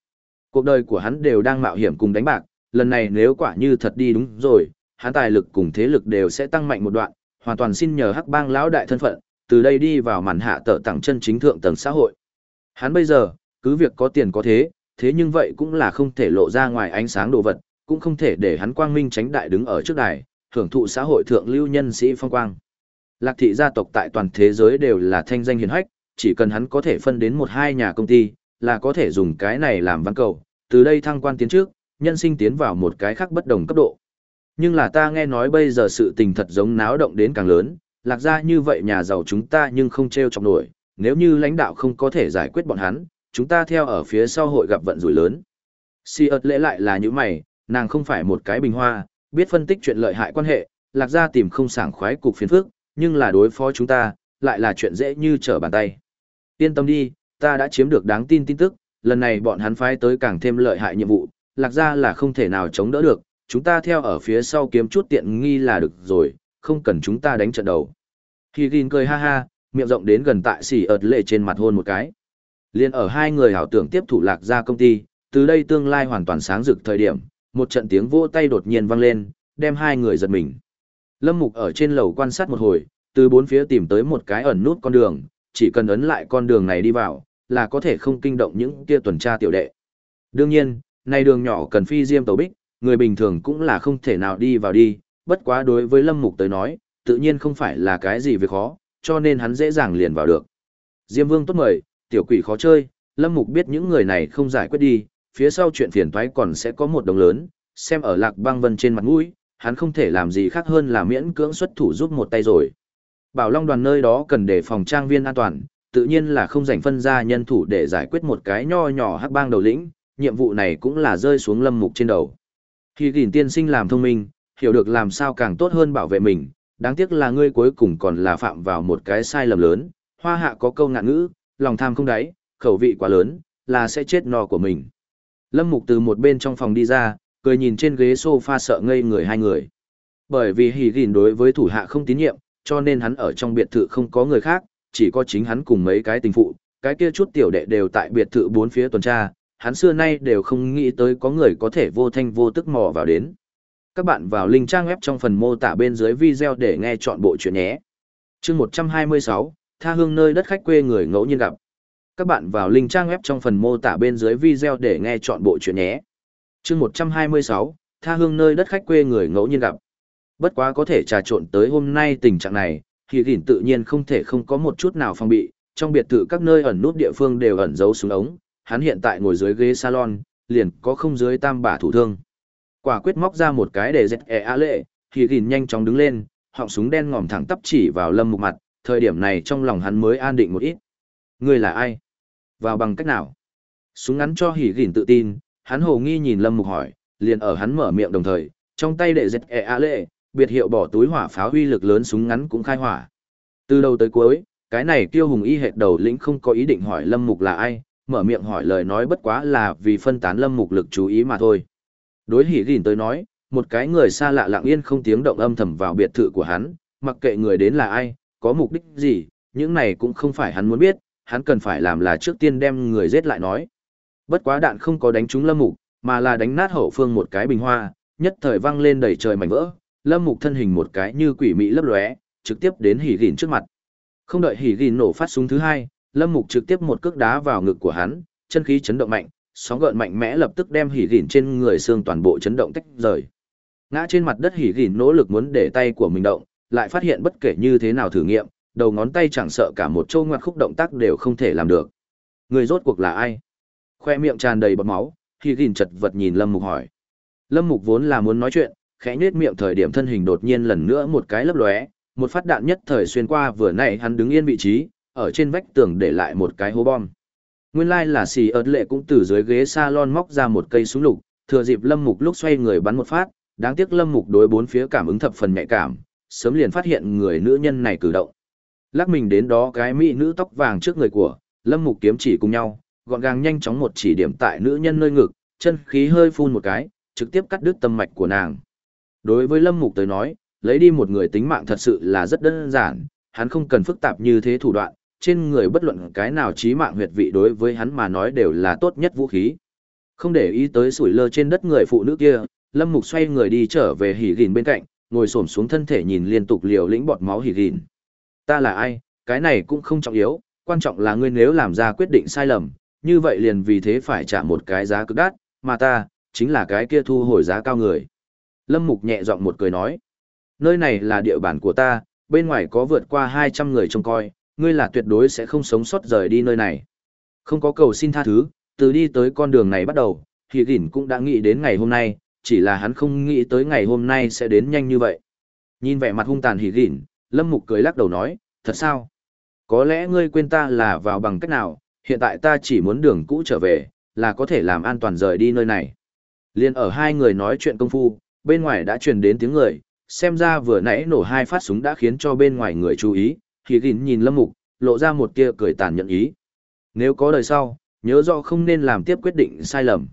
Cuộc đời của hắn đều đang mạo hiểm cùng đánh bạc, lần này nếu quả như thật đi đúng rồi, hắn tài lực cùng thế lực đều sẽ tăng mạnh một đoạn, hoàn toàn xin nhờ hắc bang lão đại thân phận, từ đây đi vào màn hạ tở tặng chân chính thượng tầng xã hội. Hắn bây giờ, cứ việc có tiền có thế, thế nhưng vậy cũng là không thể lộ ra ngoài ánh sáng đồ vật, cũng không thể để hắn quang minh tránh đại đứng ở trước đài, hưởng thụ xã hội thượng lưu nhân sĩ phong quang. Lạc thị gia tộc tại toàn thế giới đều là thanh danh hiển hách, chỉ cần hắn có thể phân đến một hai nhà công ty, là có thể dùng cái này làm văn cầu, từ đây thăng quan tiến trước, nhân sinh tiến vào một cái khác bất đồng cấp độ. Nhưng là ta nghe nói bây giờ sự tình thật giống náo động đến càng lớn, lạc ra như vậy nhà giàu chúng ta nhưng không treo chọc nổi, nếu như lãnh đạo không có thể giải quyết bọn hắn, chúng ta theo ở phía sau hội gặp vận rủi lớn. Si ớt lễ lại là như mày, nàng không phải một cái bình hoa, biết phân tích chuyện lợi hại quan hệ, lạc ra tìm không sảng khoái cục phiền phức, nhưng là đối phó chúng ta, lại là chuyện dễ như trở bàn tay. Yên tâm đi, ta đã chiếm được đáng tin tin tức, lần này bọn hắn phái tới càng thêm lợi hại nhiệm vụ, lạc ra là không thể nào chống đỡ được, chúng ta theo ở phía sau kiếm chút tiện nghi là được rồi, không cần chúng ta đánh trận đầu. Khi Gin cười ha ha, miệng rộng đến gần tại xỉ ợt lệ trên mặt hôn một cái. Liên ở hai người hảo tưởng tiếp thủ lạc ra công ty, từ đây tương lai hoàn toàn sáng rực thời điểm, một trận tiếng vỗ tay đột nhiên vang lên, đem hai người giật mình. Lâm Mục ở trên lầu quan sát một hồi, từ bốn phía tìm tới một cái ẩn nút con đường, chỉ cần ấn lại con đường này đi vào, là có thể không kinh động những kia tuần tra tiểu đệ. Đương nhiên, này đường nhỏ cần phi diêm tàu bích, người bình thường cũng là không thể nào đi vào đi, bất quá đối với Lâm Mục tới nói, tự nhiên không phải là cái gì việc khó, cho nên hắn dễ dàng liền vào được. Diêm Vương tốt mời, tiểu quỷ khó chơi, Lâm Mục biết những người này không giải quyết đi, phía sau chuyện phiền toái còn sẽ có một đồng lớn, xem ở Lạc Băng Vân trên mặt mũi, hắn không thể làm gì khác hơn là miễn cưỡng xuất thủ giúp một tay rồi. Bảo Long đoàn nơi đó cần để phòng trang viên an toàn, tự nhiên là không dành phân ra nhân thủ để giải quyết một cái nho nhỏ hắc bang đầu lĩnh, nhiệm vụ này cũng là rơi xuống Lâm Mục trên đầu. Khi gìn tiên sinh làm thông minh, hiểu được làm sao càng tốt hơn bảo vệ mình, đáng tiếc là ngươi cuối cùng còn là phạm vào một cái sai lầm lớn, hoa hạ có câu ngạn ngữ, lòng tham không đáy, khẩu vị quá lớn, là sẽ chết no của mình. Lâm Mục từ một bên trong phòng đi ra, cười nhìn trên ghế sofa sợ ngây người hai người. Bởi vì hỉ gìn đối với thủ hạ không tín nhiệm, cho nên hắn ở trong biệt thự không có người khác, chỉ có chính hắn cùng mấy cái tình phụ, cái kia chút tiểu đệ đều tại biệt thự bốn phía tuần tra, hắn xưa nay đều không nghĩ tới có người có thể vô thanh vô tức mò vào đến. Các bạn vào link trang web trong phần mô tả bên dưới video để nghe chọn bộ chuyện nhé. chương 126, tha hương nơi đất khách quê người ngẫu nhiên gặp. Các bạn vào link trang web trong phần mô tả bên dưới video để nghe chọn bộ chuyện nhé. chương 126, tha hương nơi đất khách quê người ngẫu nhiên gặp. Bất quá có thể trà trộn tới hôm nay tình trạng này, thì gỉn tự nhiên không thể không có một chút nào phòng bị, trong biệt thự các nơi ẩn nút địa phương đều ẩn giấu súng ống, hắn hiện tại ngồi dưới ghế salon, liền có không dưới tam bả thủ thương. Quả quyết móc ra một cái để dẹt ẻ á lệ, thì gìn nhanh chóng đứng lên, họng súng đen ngòm thẳng tắp chỉ vào lâm mục mặt, thời điểm này trong lòng hắn mới an định một ít. Người là ai? Vào bằng cách nào? Súng ngắn cho hỉ gìn tự tin, hắn hồ nghi nhìn lâm mục hỏi, liền ở hắn mở miệng đồng thời, trong tay đệ dẹt ẻ á lệ, biệt hiệu bỏ túi hỏa pháo huy lực lớn súng ngắn cũng khai hỏa. Từ đầu tới cuối, cái này tiêu hùng y hệt đầu lĩnh không có ý định hỏi lâm mục là ai, mở miệng hỏi lời nói bất quá là vì phân tán lâm mục lực chú ý mà thôi. Đối hỉ gìn tới nói, một cái người xa lạ lặng yên không tiếng động âm thầm vào biệt thự của hắn, mặc kệ người đến là ai, có mục đích gì, những này cũng không phải hắn muốn biết, hắn cần phải làm là trước tiên đem người giết lại nói. Bất quá đạn không có đánh trúng lâm mục, mà là đánh nát hậu phương một cái bình hoa, nhất thời văng lên đầy trời mảnh vỡ, lâm mục thân hình một cái như quỷ mị lấp lóe, trực tiếp đến hỉ gìn trước mặt. Không đợi hỉ gìn nổ phát súng thứ hai, lâm mục trực tiếp một cước đá vào ngực của hắn, chân khí chấn động mạnh, sóng gợn mạnh mẽ lập tức đem hỉ gỉn trên người xương toàn bộ chấn động tách rời. Ngã trên mặt đất hỉ gỉn nỗ lực muốn để tay của mình động, lại phát hiện bất kể như thế nào thử nghiệm, đầu ngón tay chẳng sợ cả một châu ngoặt khúc động tác đều không thể làm được. Người rốt cuộc là ai? Khoe miệng tràn đầy bọt máu, hỉ gỉn chật vật nhìn lâm mục hỏi. Lâm mục vốn là muốn nói chuyện, khẽ nhếch miệng thời điểm thân hình đột nhiên lần nữa một cái lấp lóe, một phát đạn nhất thời xuyên qua vừa nãy hắn đứng yên vị trí, ở trên vách tường để lại một cái hố bom. Nguyên lai like là xì ớt lệ cũng từ dưới ghế salon móc ra một cây súng lục, thừa dịp lâm mục lúc xoay người bắn một phát, đáng tiếc lâm mục đối bốn phía cảm ứng thập phần nhạy cảm, sớm liền phát hiện người nữ nhân này cử động. Lắc mình đến đó cái mỹ nữ tóc vàng trước người của, lâm mục kiếm chỉ cùng nhau, gọn gàng nhanh chóng một chỉ điểm tại nữ nhân nơi ngực, chân khí hơi phun một cái, trực tiếp cắt đứt tâm mạch của nàng. Đối với lâm mục tới nói, lấy đi một người tính mạng thật sự là rất đơn giản, hắn không cần phức tạp như thế thủ đoạn, trên người bất luận cái nào chí mạng huyệt vị đối với hắn mà nói đều là tốt nhất vũ khí. Không để ý tới sủi lơ trên đất người phụ nữ kia, Lâm Mục xoay người đi trở về hỉ gìn bên cạnh, ngồi xổm xuống thân thể nhìn liên tục liều lĩnh bọt máu hỉ gìn. Ta là ai, cái này cũng không trọng yếu, quan trọng là ngươi nếu làm ra quyết định sai lầm, như vậy liền vì thế phải trả một cái giá cực đắt, mà ta, chính là cái kia thu hồi giá cao người. Lâm Mục nhẹ giọng một cười nói, nơi này là địa bàn của ta, bên ngoài có vượt qua 200 người trông coi, ngươi là tuyệt đối sẽ không sống sót rời đi nơi này. Không có cầu xin tha thứ, từ đi tới con đường này bắt đầu, Hỉ Gỉn cũng đã nghĩ đến ngày hôm nay, chỉ là hắn không nghĩ tới ngày hôm nay sẽ đến nhanh như vậy. Nhìn vẻ mặt hung tàn Hỉ Gỉn, Lâm Mục cười lắc đầu nói, thật sao? Có lẽ ngươi quên ta là vào bằng cách nào, hiện tại ta chỉ muốn đường cũ trở về, là có thể làm an toàn rời đi nơi này. Liên ở hai người nói chuyện công phu, bên ngoài đã truyền đến tiếng người, xem ra vừa nãy nổ hai phát súng đã khiến cho bên ngoài người chú ý, Hỉ gìn nhìn lâm mục, lộ ra một tia cười tàn nhẫn ý. Nếu có đời sau, nhớ rõ không nên làm tiếp quyết định sai lầm.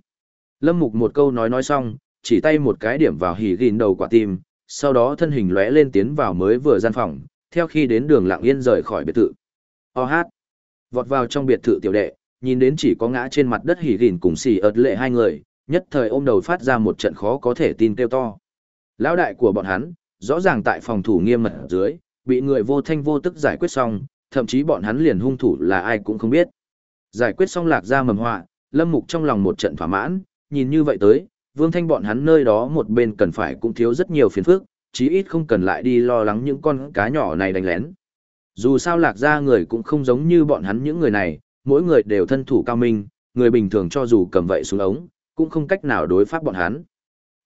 Lâm mục một câu nói nói xong, chỉ tay một cái điểm vào hỉ gìn đầu quả tim, sau đó thân hình lóe lên tiến vào mới vừa gian phòng, theo khi đến đường lặng yên rời khỏi biệt thự. O hát, vọt vào trong biệt thự tiểu đệ, nhìn đến chỉ có ngã trên mặt đất hỉ gìn cùng xì ợt lệ hai người, nhất thời ôm đầu phát ra một trận khó có thể tin kêu to. Lão đại của bọn hắn, rõ ràng tại phòng thủ nghiêm mật dưới, bị người vô thanh vô tức giải quyết xong, thậm chí bọn hắn liền hung thủ là ai cũng không biết. Giải quyết xong lạc ra mầm họa, Lâm Mục trong lòng một trận thỏa mãn, nhìn như vậy tới, Vương Thanh bọn hắn nơi đó một bên cần phải cũng thiếu rất nhiều phiền phức, chí ít không cần lại đi lo lắng những con cá nhỏ này đánh lén. Dù sao lạc ra người cũng không giống như bọn hắn những người này, mỗi người đều thân thủ cao minh, người bình thường cho dù cầm vậy xuống ống, cũng không cách nào đối pháp bọn hắn.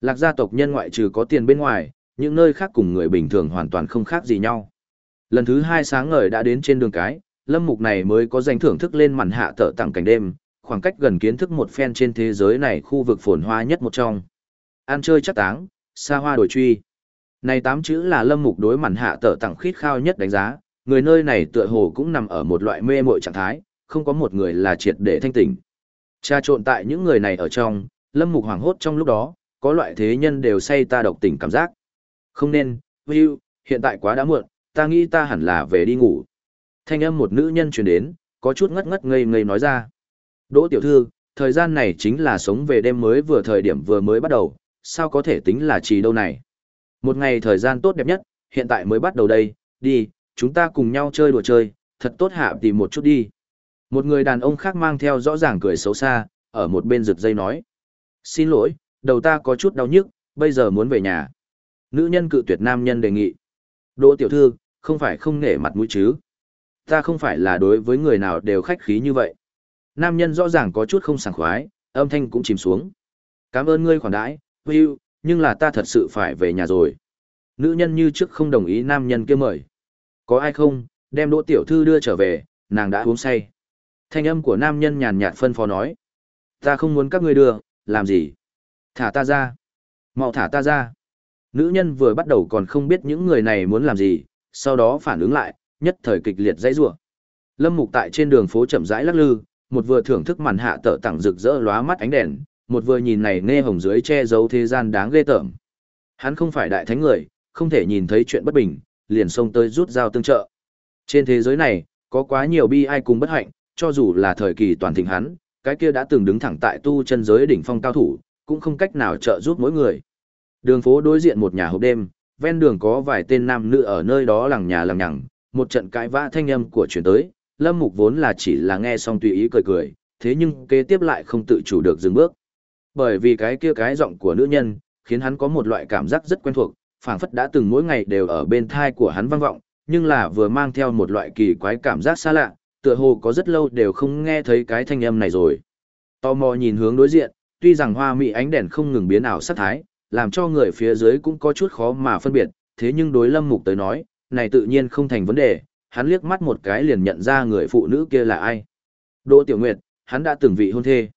Lạc gia tộc nhân ngoại trừ có tiền bên ngoài, những nơi khác cùng người bình thường hoàn toàn không khác gì nhau. Lần thứ hai sáng ngời đã đến trên đường cái, lâm mục này mới có danh thưởng thức lên màn hạ tở tặng cảnh đêm, khoảng cách gần kiến thức một phen trên thế giới này khu vực phồn hoa nhất một trong. Ăn chơi chắc táng, xa hoa đổi truy. Này tám chữ là lâm mục đối màn hạ tở tặng khít khao nhất đánh giá, người nơi này tựa hồ cũng nằm ở một loại mê mội trạng thái, không có một người là triệt để thanh tỉnh. Cha trộn tại những người này ở trong, lâm mục hoảng hốt trong lúc đó, có loại thế nhân đều say ta độc tỉnh cảm giác. Không nên, Will, hiện tại quá đã muộn, ta nghĩ ta hẳn là về đi ngủ. Thanh âm một nữ nhân truyền đến, có chút ngất ngất ngây ngây nói ra. Đỗ tiểu thư, thời gian này chính là sống về đêm mới vừa thời điểm vừa mới bắt đầu, sao có thể tính là trì đâu này. Một ngày thời gian tốt đẹp nhất, hiện tại mới bắt đầu đây, đi, chúng ta cùng nhau chơi đùa chơi, thật tốt hạ tìm một chút đi. Một người đàn ông khác mang theo rõ ràng cười xấu xa, ở một bên rực dây nói. Xin lỗi, đầu ta có chút đau nhức, bây giờ muốn về nhà. Nữ nhân cự tuyệt nam nhân đề nghị. Đỗ tiểu thư, không phải không nể mặt mũi chứ. Ta không phải là đối với người nào đều khách khí như vậy. Nam nhân rõ ràng có chút không sảng khoái, âm thanh cũng chìm xuống. Cảm ơn ngươi khoản đãi, Will, nhưng là ta thật sự phải về nhà rồi. Nữ nhân như trước không đồng ý nam nhân kia mời. Có ai không, đem đỗ tiểu thư đưa trở về, nàng đã uống say. Thanh âm của nam nhân nhàn nhạt phân phó nói. Ta không muốn các ngươi đưa, làm gì? Thả ta ra. mau thả ta ra. Nữ nhân vừa bắt đầu còn không biết những người này muốn làm gì, sau đó phản ứng lại, nhất thời kịch liệt dãy rủa. Lâm Mục tại trên đường phố chậm rãi lắc lư, một vừa thưởng thức màn hạ tở tặng rực rỡ lóa mắt ánh đèn, một vừa nhìn này nghe hồng dưới che giấu thế gian đáng ghê tởm. Hắn không phải đại thánh người, không thể nhìn thấy chuyện bất bình, liền xông tới rút dao tương trợ. Trên thế giới này, có quá nhiều bi ai cùng bất hạnh, cho dù là thời kỳ toàn thịnh hắn, cái kia đã từng đứng thẳng tại tu chân giới đỉnh phong cao thủ, cũng không cách nào trợ giúp mỗi người. Đường phố đối diện một nhà hộp đêm, ven đường có vài tên nam nữ ở nơi đó lằng nhà lằng nhằng, một trận cãi vã thanh âm của truyền tới, Lâm Mục vốn là chỉ là nghe xong tùy ý cười cười, thế nhưng kế tiếp lại không tự chủ được dừng bước. Bởi vì cái kia cái giọng của nữ nhân, khiến hắn có một loại cảm giác rất quen thuộc, phảng phất đã từng mỗi ngày đều ở bên thai của hắn vang vọng, nhưng là vừa mang theo một loại kỳ quái cảm giác xa lạ, tựa hồ có rất lâu đều không nghe thấy cái thanh âm này rồi. Tò mò nhìn hướng đối diện, tuy rằng hoa mỹ ánh đèn không ngừng biến ảo sát thái, làm cho người phía dưới cũng có chút khó mà phân biệt, thế nhưng đối Lâm Mục tới nói, này tự nhiên không thành vấn đề, hắn liếc mắt một cái liền nhận ra người phụ nữ kia là ai. Đỗ Tiểu Nguyệt, hắn đã từng vị hôn thê.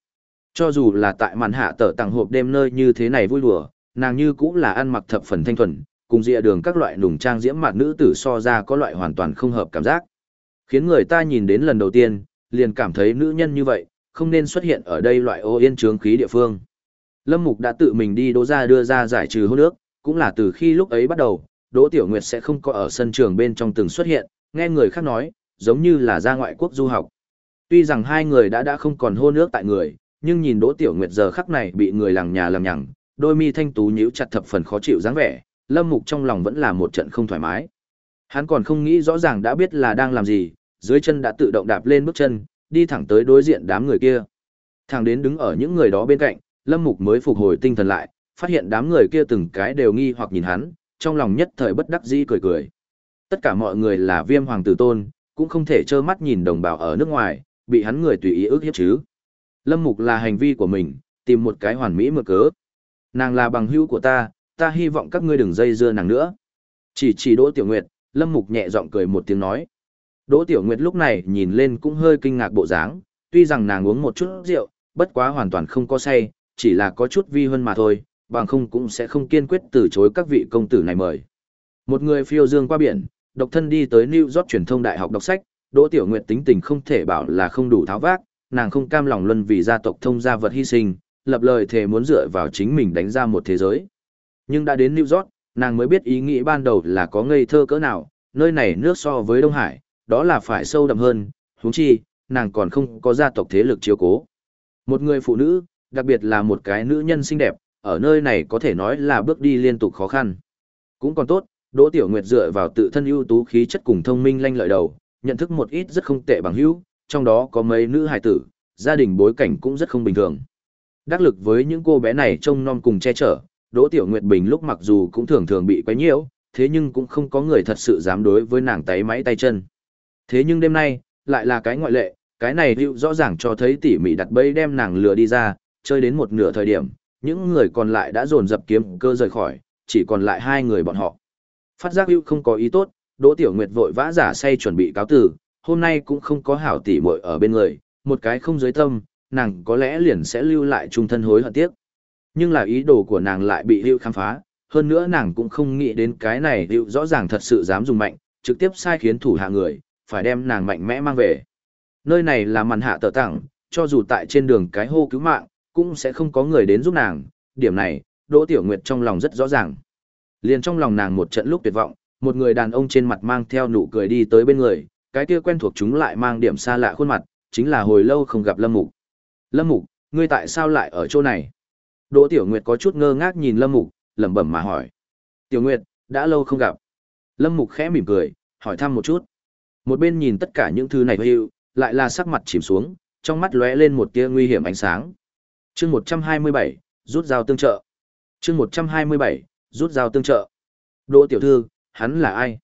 Cho dù là tại màn hạ tở tặng hộp đêm nơi như thế này vui đùa, nàng như cũng là ăn mặc thập phần thanh thuần, cùng dịa đường các loại nùng trang diễm mặt nữ tử so ra có loại hoàn toàn không hợp cảm giác. Khiến người ta nhìn đến lần đầu tiên, liền cảm thấy nữ nhân như vậy, không nên xuất hiện ở đây loại ô yên trướng khí địa phương. Lâm Mục đã tự mình đi đỗ ra đưa ra giải trừ hôn nước, cũng là từ khi lúc ấy bắt đầu, Đỗ Tiểu Nguyệt sẽ không có ở sân trường bên trong từng xuất hiện, nghe người khác nói, giống như là ra ngoại quốc du học. Tuy rằng hai người đã đã không còn hôn nước tại người, nhưng nhìn Đỗ Tiểu Nguyệt giờ khắc này bị người làng nhà làm nhằng, đôi mi thanh tú nhíu chặt thập phần khó chịu dáng vẻ, Lâm Mục trong lòng vẫn là một trận không thoải mái. Hắn còn không nghĩ rõ ràng đã biết là đang làm gì, dưới chân đã tự động đạp lên bước chân, đi thẳng tới đối diện đám người kia. Thẳng đến đứng ở những người đó bên cạnh, Lâm Mục mới phục hồi tinh thần lại, phát hiện đám người kia từng cái đều nghi hoặc nhìn hắn, trong lòng nhất thời bất đắc dĩ cười cười. Tất cả mọi người là viêm hoàng tử tôn, cũng không thể trơ mắt nhìn đồng bào ở nước ngoài, bị hắn người tùy ý ước hiếp chứ. Lâm Mục là hành vi của mình, tìm một cái hoàn mỹ mượn cớ. Nàng là bằng hữu của ta, ta hy vọng các ngươi đừng dây dưa nàng nữa. Chỉ chỉ Đỗ Tiểu Nguyệt, Lâm Mục nhẹ giọng cười một tiếng nói. Đỗ Tiểu Nguyệt lúc này nhìn lên cũng hơi kinh ngạc bộ dáng, tuy rằng nàng uống một chút rượu, bất quá hoàn toàn không có say, chỉ là có chút vi hơn mà thôi, bằng không cũng sẽ không kiên quyết từ chối các vị công tử này mời. Một người phiêu dương qua biển, độc thân đi tới New York truyền thông đại học đọc sách, Đỗ Tiểu Nguyệt tính tình không thể bảo là không đủ tháo vác, nàng không cam lòng luân vì gia tộc thông gia vật hy sinh, lập lời thề muốn dựa vào chính mình đánh ra một thế giới. Nhưng đã đến New York, nàng mới biết ý nghĩ ban đầu là có ngây thơ cỡ nào, nơi này nước so với Đông Hải, đó là phải sâu đậm hơn, huống chi, nàng còn không có gia tộc thế lực chiếu cố. Một người phụ nữ, đặc biệt là một cái nữ nhân xinh đẹp, ở nơi này có thể nói là bước đi liên tục khó khăn. Cũng còn tốt, Đỗ Tiểu Nguyệt dựa vào tự thân ưu tú khí chất cùng thông minh lanh lợi đầu, nhận thức một ít rất không tệ bằng hữu, trong đó có mấy nữ hài tử, gia đình bối cảnh cũng rất không bình thường. Đắc lực với những cô bé này trông non cùng che chở, Đỗ Tiểu Nguyệt Bình lúc mặc dù cũng thường thường bị quấy nhiễu, thế nhưng cũng không có người thật sự dám đối với nàng tay máy tay chân. Thế nhưng đêm nay, lại là cái ngoại lệ, cái này hữu rõ ràng cho thấy tỉ mỉ đặt bẫy đem nàng lừa đi ra, chơi đến một nửa thời điểm, những người còn lại đã dồn dập kiếm cơ rời khỏi, chỉ còn lại hai người bọn họ. Phát giác hữu không có ý tốt, Đỗ Tiểu Nguyệt vội vã giả say chuẩn bị cáo tử, hôm nay cũng không có hảo tỷ muội ở bên người, một cái không giới tâm, nàng có lẽ liền sẽ lưu lại trung thân hối hận tiếc. Nhưng là ý đồ của nàng lại bị hữu khám phá, hơn nữa nàng cũng không nghĩ đến cái này hữu rõ ràng thật sự dám dùng mạnh, trực tiếp sai khiến thủ hạ người, phải đem nàng mạnh mẽ mang về. Nơi này là màn hạ tờ tặng, cho dù tại trên đường cái hô cứu mạng, cũng sẽ không có người đến giúp nàng, điểm này, Đỗ Tiểu Nguyệt trong lòng rất rõ ràng. Liền trong lòng nàng một trận lúc tuyệt vọng, một người đàn ông trên mặt mang theo nụ cười đi tới bên người, cái kia quen thuộc chúng lại mang điểm xa lạ khuôn mặt, chính là hồi lâu không gặp Lâm Mục. Lâm Mục, ngươi tại sao lại ở chỗ này? Đỗ Tiểu Nguyệt có chút ngơ ngác nhìn Lâm Mục, lẩm bẩm mà hỏi. Tiểu Nguyệt, đã lâu không gặp. Lâm Mục khẽ mỉm cười, hỏi thăm một chút. Một bên nhìn tất cả những thứ này hữu, lại là sắc mặt chìm xuống, trong mắt lóe lên một tia nguy hiểm ánh sáng chương 127, rút dao tương trợ. chương 127, rút dao tương trợ. Đỗ tiểu thư, hắn là ai?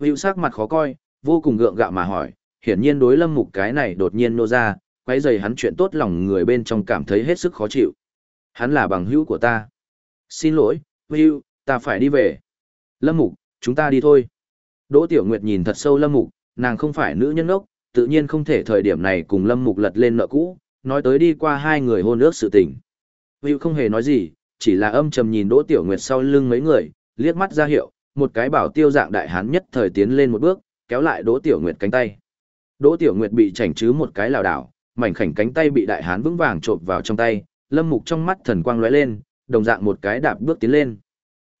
Hữu sắc mặt khó coi, vô cùng gượng gạo mà hỏi, hiển nhiên đối lâm mục cái này đột nhiên nô ra, quấy dày hắn chuyện tốt lòng người bên trong cảm thấy hết sức khó chịu. Hắn là bằng hữu của ta. Xin lỗi, Hữu, ta phải đi về. Lâm mục, chúng ta đi thôi. Đỗ Tiểu Nguyệt nhìn thật sâu Lâm mục, nàng không phải nữ nhân ngốc tự nhiên không thể thời điểm này cùng Lâm mục lật lên nợ cũ, nói tới đi qua hai người hôn ước sự tình. Hữu không hề nói gì, chỉ là âm trầm nhìn Đỗ Tiểu Nguyệt sau lưng mấy người, liếc mắt ra hiệu, một cái bảo tiêu dạng đại hán nhất thời tiến lên một bước, kéo lại Đỗ Tiểu Nguyệt cánh tay. Đỗ Tiểu Nguyệt bị chảnh chứ một cái lảo đảo, mảnh khảnh cánh tay bị đại hán vững vàng trộm vào trong tay, Lâm Mục trong mắt thần quang lóe lên, đồng dạng một cái đạp bước tiến lên.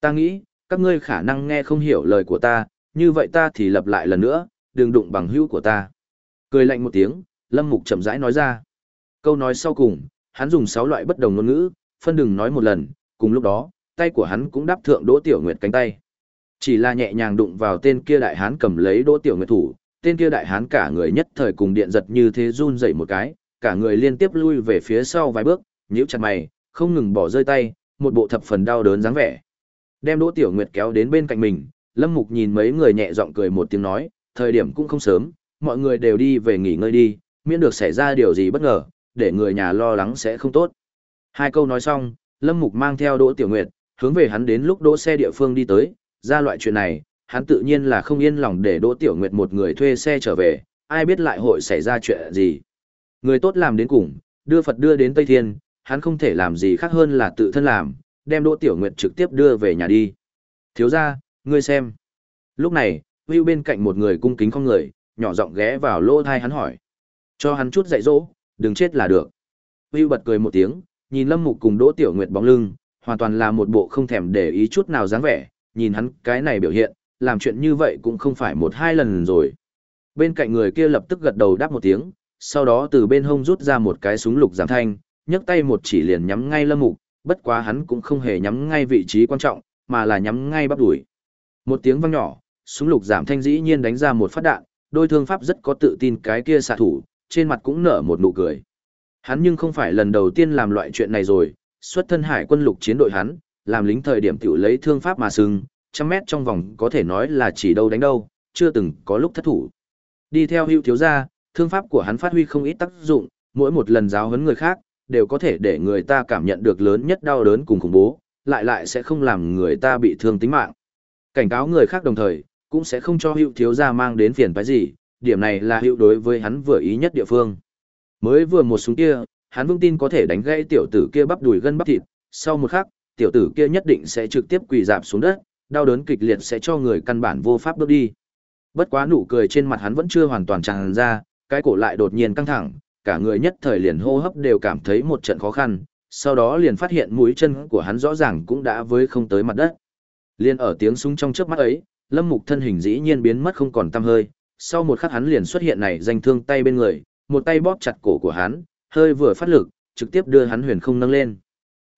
Ta nghĩ, các ngươi khả năng nghe không hiểu lời của ta, như vậy ta thì lặp lại lần nữa, đừng đụng bằng hữu của ta. Cười lạnh một tiếng, Lâm Mục chậm rãi nói ra. Câu nói sau cùng, hắn dùng sáu loại bất đồng ngôn ngữ, phân đừng nói một lần, cùng lúc đó, tay của hắn cũng đáp thượng Đỗ Tiểu Nguyệt cánh tay. Chỉ là nhẹ nhàng đụng vào tên kia đại hán cầm lấy Đỗ Tiểu Nguyệt thủ, tên kia đại hán cả người nhất thời cùng điện giật như thế run dậy một cái, cả người liên tiếp lui về phía sau vài bước, nhíu chặt mày, không ngừng bỏ rơi tay, một bộ thập phần đau đớn dáng vẻ. Đem Đỗ Tiểu Nguyệt kéo đến bên cạnh mình, Lâm Mục nhìn mấy người nhẹ giọng cười một tiếng nói, thời điểm cũng không sớm, mọi người đều đi về nghỉ ngơi đi, miễn được xảy ra điều gì bất ngờ, để người nhà lo lắng sẽ không tốt. Hai câu nói xong, Lâm Mục mang theo Đỗ Tiểu Nguyệt, hướng về hắn đến lúc đỗ xe địa phương đi tới, ra loại chuyện này, hắn tự nhiên là không yên lòng để Đỗ Tiểu Nguyệt một người thuê xe trở về, ai biết lại hội xảy ra chuyện gì. Người tốt làm đến cùng, đưa Phật đưa đến Tây Thiên, hắn không thể làm gì khác hơn là tự thân làm, đem Đỗ Tiểu Nguyệt trực tiếp đưa về nhà đi. Thiếu ra, ngươi xem. Lúc này, Hưu bên cạnh một người cung kính không người, nhỏ giọng ghé vào lỗ thai hắn hỏi. Cho hắn chút dạy dỗ, đừng chết là được. Vưu bật cười một tiếng, nhìn Lâm Mục cùng Đỗ Tiểu Nguyệt bóng lưng, hoàn toàn là một bộ không thèm để ý chút nào dáng vẻ, nhìn hắn cái này biểu hiện, làm chuyện như vậy cũng không phải một hai lần rồi. Bên cạnh người kia lập tức gật đầu đáp một tiếng, sau đó từ bên hông rút ra một cái súng lục giảm thanh, nhấc tay một chỉ liền nhắm ngay lâm mục, bất quá hắn cũng không hề nhắm ngay vị trí quan trọng, mà là nhắm ngay bắp đùi. Một tiếng vang nhỏ, súng lục giảm thanh dĩ nhiên đánh ra một phát đạn, đôi thương pháp rất có tự tin cái kia xạ thủ, trên mặt cũng nở một nụ cười. Hắn nhưng không phải lần đầu tiên làm loại chuyện này rồi, xuất thân hải quân lục chiến đội hắn, làm lính thời điểm tiểu lấy thương pháp mà sừng, trăm mét trong vòng có thể nói là chỉ đâu đánh đâu, chưa từng có lúc thất thủ. Đi theo hữu thiếu gia, thương pháp của hắn phát huy không ít tác dụng, mỗi một lần giáo huấn người khác, đều có thể để người ta cảm nhận được lớn nhất đau đớn cùng khủng bố, lại lại sẽ không làm người ta bị thương tính mạng. Cảnh cáo người khác đồng thời, cũng sẽ không cho hữu thiếu gia mang đến phiền phải gì, điểm này là hữu đối với hắn vừa ý nhất địa phương. Mới vừa một súng kia, hắn vững tin có thể đánh gãy tiểu tử kia bắp đùi gân bắp thịt, sau một khắc, tiểu tử kia nhất định sẽ trực tiếp quỳ dạp xuống đất, đau đớn kịch liệt sẽ cho người căn bản vô pháp bước đi. Bất quá nụ cười trên mặt hắn vẫn chưa hoàn toàn tràn ra, cái cổ lại đột nhiên căng thẳng, cả người nhất thời liền hô hấp đều cảm thấy một trận khó khăn, sau đó liền phát hiện mũi chân của hắn rõ ràng cũng đã với không tới mặt đất. Liên ở tiếng súng trong chớp mắt ấy, Lâm Mục thân hình dĩ nhiên biến mất không còn tăm hơi, sau một khắc hắn liền xuất hiện này danh thương tay bên người, một tay bóp chặt cổ của hắn, hơi vừa phát lực, trực tiếp đưa hắn huyền không nâng lên.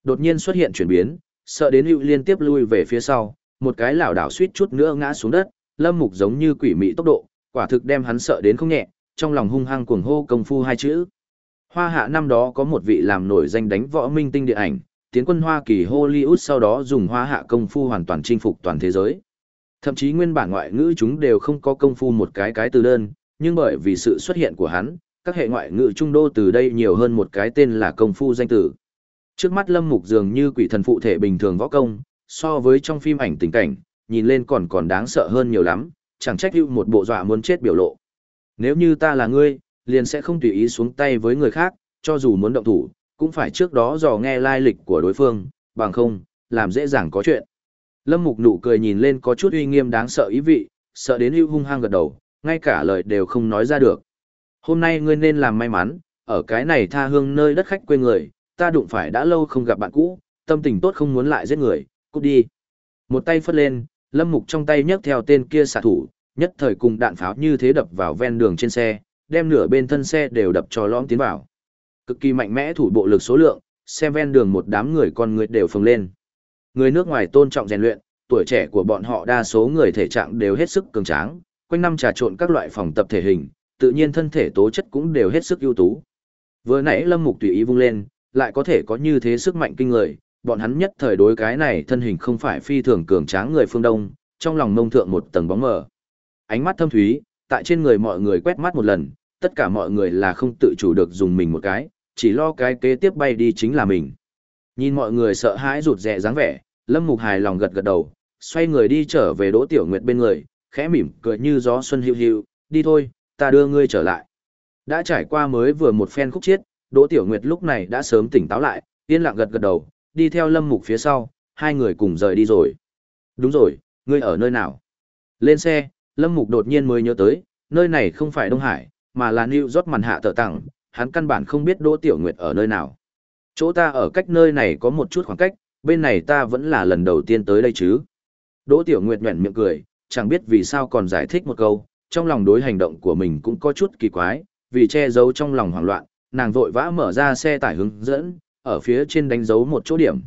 Đột nhiên xuất hiện chuyển biến, sợ đến hữu liên tiếp lui về phía sau, một cái lảo đảo suýt chút nữa ngã xuống đất, lâm mục giống như quỷ mị tốc độ, quả thực đem hắn sợ đến không nhẹ, trong lòng hung hăng cuồng hô công phu hai chữ. Hoa hạ năm đó có một vị làm nổi danh đánh võ minh tinh điện ảnh, tiến quân Hoa Kỳ Hollywood sau đó dùng hoa hạ công phu hoàn toàn chinh phục toàn thế giới. Thậm chí nguyên bản ngoại ngữ chúng đều không có công phu một cái cái từ đơn, nhưng bởi vì sự xuất hiện của hắn, các hệ ngoại ngữ trung đô từ đây nhiều hơn một cái tên là công phu danh tử. Trước mắt Lâm Mục dường như quỷ thần phụ thể bình thường võ công, so với trong phim ảnh tình cảnh, nhìn lên còn còn đáng sợ hơn nhiều lắm, chẳng trách hữu một bộ dọa muốn chết biểu lộ. Nếu như ta là ngươi, liền sẽ không tùy ý xuống tay với người khác, cho dù muốn động thủ, cũng phải trước đó dò nghe lai lịch của đối phương, bằng không, làm dễ dàng có chuyện. Lâm Mục nụ cười nhìn lên có chút uy nghiêm đáng sợ ý vị, sợ đến hưu hung hăng gật đầu, ngay cả lời đều không nói ra được. Hôm nay ngươi nên làm may mắn, ở cái này tha hương nơi đất khách quê người, ta đụng phải đã lâu không gặp bạn cũ, tâm tình tốt không muốn lại giết người, cút đi. Một tay phất lên, lâm mục trong tay nhấc theo tên kia xạ thủ, nhất thời cùng đạn pháo như thế đập vào ven đường trên xe, đem nửa bên thân xe đều đập cho lõm tiến vào. Cực kỳ mạnh mẽ thủ bộ lực số lượng, xem ven đường một đám người con người đều phồng lên. Người nước ngoài tôn trọng rèn luyện, tuổi trẻ của bọn họ đa số người thể trạng đều hết sức cường tráng, quanh năm trà trộn các loại phòng tập thể hình, tự nhiên thân thể tố chất cũng đều hết sức ưu tú. Vừa nãy Lâm Mục tùy ý vung lên, lại có thể có như thế sức mạnh kinh người, bọn hắn nhất thời đối cái này thân hình không phải phi thường cường tráng người phương Đông, trong lòng mông thượng một tầng bóng mờ. Ánh mắt thâm thúy, tại trên người mọi người quét mắt một lần, tất cả mọi người là không tự chủ được dùng mình một cái, chỉ lo cái kế tiếp bay đi chính là mình. Nhìn mọi người sợ hãi rụt rè dáng vẻ, Lâm Mục hài lòng gật gật đầu, xoay người đi trở về Đỗ Tiểu Nguyệt bên người, khẽ mỉm cười như gió xuân hiu hiu, đi thôi, ta đưa ngươi trở lại. Đã trải qua mới vừa một phen khúc chiết, Đỗ Tiểu Nguyệt lúc này đã sớm tỉnh táo lại, yên lặng gật gật đầu, đi theo Lâm Mục phía sau, hai người cùng rời đi rồi. Đúng rồi, ngươi ở nơi nào? Lên xe, Lâm Mục đột nhiên mới nhớ tới, nơi này không phải Đông Hải, mà là New York màn hạ tờ tặng, hắn căn bản không biết Đỗ Tiểu Nguyệt ở nơi nào. Chỗ ta ở cách nơi này có một chút khoảng cách, bên này ta vẫn là lần đầu tiên tới đây chứ. Đỗ Tiểu Nguyệt nhuẩn miệng cười, chẳng biết vì sao còn giải thích một câu, trong lòng đối hành động của mình cũng có chút kỳ quái, vì che giấu trong lòng hoảng loạn, nàng vội vã mở ra xe tải hướng dẫn, ở phía trên đánh dấu một chỗ điểm.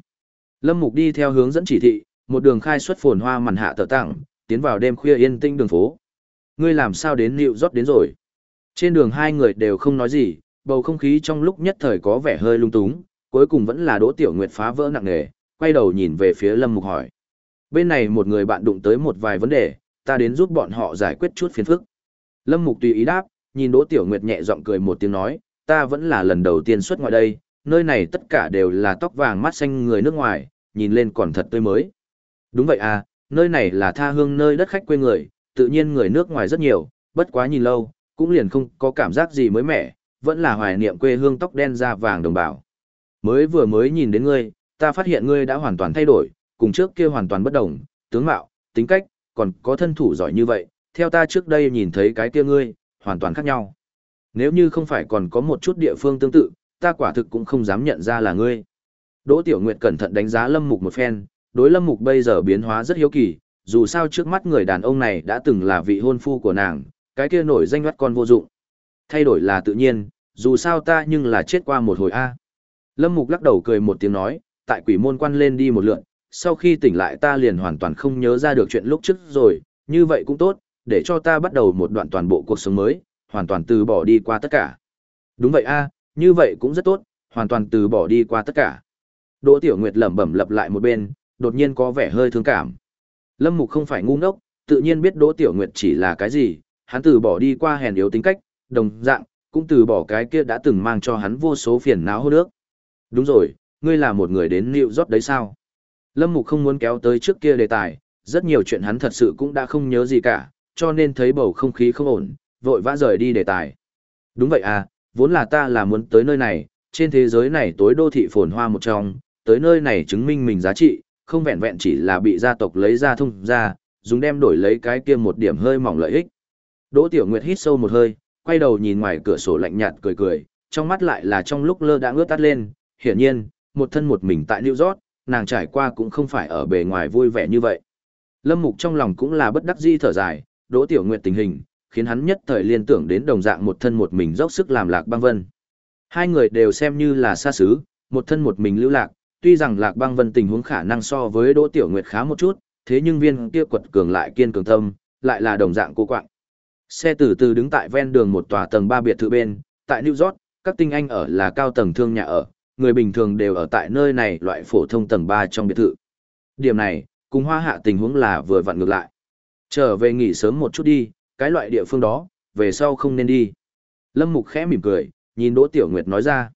Lâm Mục đi theo hướng dẫn chỉ thị, một đường khai xuất phồn hoa màn hạ tờ tặng, tiến vào đêm khuya yên tĩnh đường phố. Ngươi làm sao đến New York đến rồi? Trên đường hai người đều không nói gì, bầu không khí trong lúc nhất thời có vẻ hơi lung túng, cuối cùng vẫn là Đỗ Tiểu Nguyệt phá vỡ nặng nề, quay đầu nhìn về phía Lâm Mục hỏi. Bên này một người bạn đụng tới một vài vấn đề, ta đến giúp bọn họ giải quyết chút phiền phức. Lâm Mục tùy ý đáp, nhìn Đỗ Tiểu Nguyệt nhẹ giọng cười một tiếng nói, ta vẫn là lần đầu tiên xuất ngoại đây, nơi này tất cả đều là tóc vàng mắt xanh người nước ngoài, nhìn lên còn thật tươi mới. Đúng vậy à, nơi này là tha hương nơi đất khách quê người, tự nhiên người nước ngoài rất nhiều, bất quá nhìn lâu, cũng liền không có cảm giác gì mới mẻ, vẫn là hoài niệm quê hương tóc đen da vàng đồng bào. Mới vừa mới nhìn đến ngươi, ta phát hiện ngươi đã hoàn toàn thay đổi, cùng trước kia hoàn toàn bất đồng, tướng mạo, tính cách, còn có thân thủ giỏi như vậy, theo ta trước đây nhìn thấy cái kia ngươi, hoàn toàn khác nhau. Nếu như không phải còn có một chút địa phương tương tự, ta quả thực cũng không dám nhận ra là ngươi. Đỗ Tiểu Nguyệt cẩn thận đánh giá Lâm Mục một phen, đối Lâm Mục bây giờ biến hóa rất hiếu kỳ, dù sao trước mắt người đàn ông này đã từng là vị hôn phu của nàng, cái kia nổi danh mắt con vô dụng. Thay đổi là tự nhiên, dù sao ta nhưng là chết qua một hồi a. Lâm Mục lắc đầu cười một tiếng nói, tại quỷ môn quan lên đi một lượn, sau khi tỉnh lại ta liền hoàn toàn không nhớ ra được chuyện lúc trước rồi, như vậy cũng tốt, để cho ta bắt đầu một đoạn toàn bộ cuộc sống mới, hoàn toàn từ bỏ đi qua tất cả. Đúng vậy a, như vậy cũng rất tốt, hoàn toàn từ bỏ đi qua tất cả. Đỗ Tiểu Nguyệt lẩm bẩm lặp lại một bên, đột nhiên có vẻ hơi thương cảm. Lâm Mục không phải ngu ngốc, tự nhiên biết Đỗ Tiểu Nguyệt chỉ là cái gì, hắn từ bỏ đi qua hèn yếu tính cách, đồng dạng, cũng từ bỏ cái kia đã từng mang cho hắn vô số phiền não hô nước. Đúng rồi, ngươi là một người đến New York đấy sao? Lâm Mục không muốn kéo tới trước kia đề tài, rất nhiều chuyện hắn thật sự cũng đã không nhớ gì cả, cho nên thấy bầu không khí không ổn, vội vã rời đi đề tài. Đúng vậy à, vốn là ta là muốn tới nơi này, trên thế giới này tối đô thị phồn hoa một trong, tới nơi này chứng minh mình giá trị, không vẹn vẹn chỉ là bị gia tộc lấy ra thông ra, dùng đem đổi lấy cái kia một điểm hơi mỏng lợi ích. Đỗ Tiểu Nguyệt hít sâu một hơi, quay đầu nhìn ngoài cửa sổ lạnh nhạt cười cười, trong mắt lại là trong lúc lơ đã ngước tắt lên, hiển nhiên, một thân một mình tại New York, nàng trải qua cũng không phải ở bề ngoài vui vẻ như vậy. Lâm Mục trong lòng cũng là bất đắc dĩ thở dài, Đỗ Tiểu Nguyệt tình hình, khiến hắn nhất thời liên tưởng đến đồng dạng một thân một mình dốc sức làm Lạc Băng Vân. Hai người đều xem như là xa xứ, một thân một mình lưu lạc, tuy rằng Lạc Băng Vân tình huống khả năng so với Đỗ Tiểu Nguyệt khá một chút, thế nhưng viên kia quật cường lại kiên cường tâm, lại là đồng dạng cô quạng. Xe từ từ đứng tại ven đường một tòa tầng 3 biệt thự bên, tại New York, các tinh anh ở là cao tầng thương nhà ở, người bình thường đều ở tại nơi này loại phổ thông tầng 3 trong biệt thự. Điểm này, cùng hoa hạ tình huống là vừa vặn ngược lại. Trở về nghỉ sớm một chút đi, cái loại địa phương đó, về sau không nên đi. Lâm Mục khẽ mỉm cười, nhìn Đỗ Tiểu Nguyệt nói ra.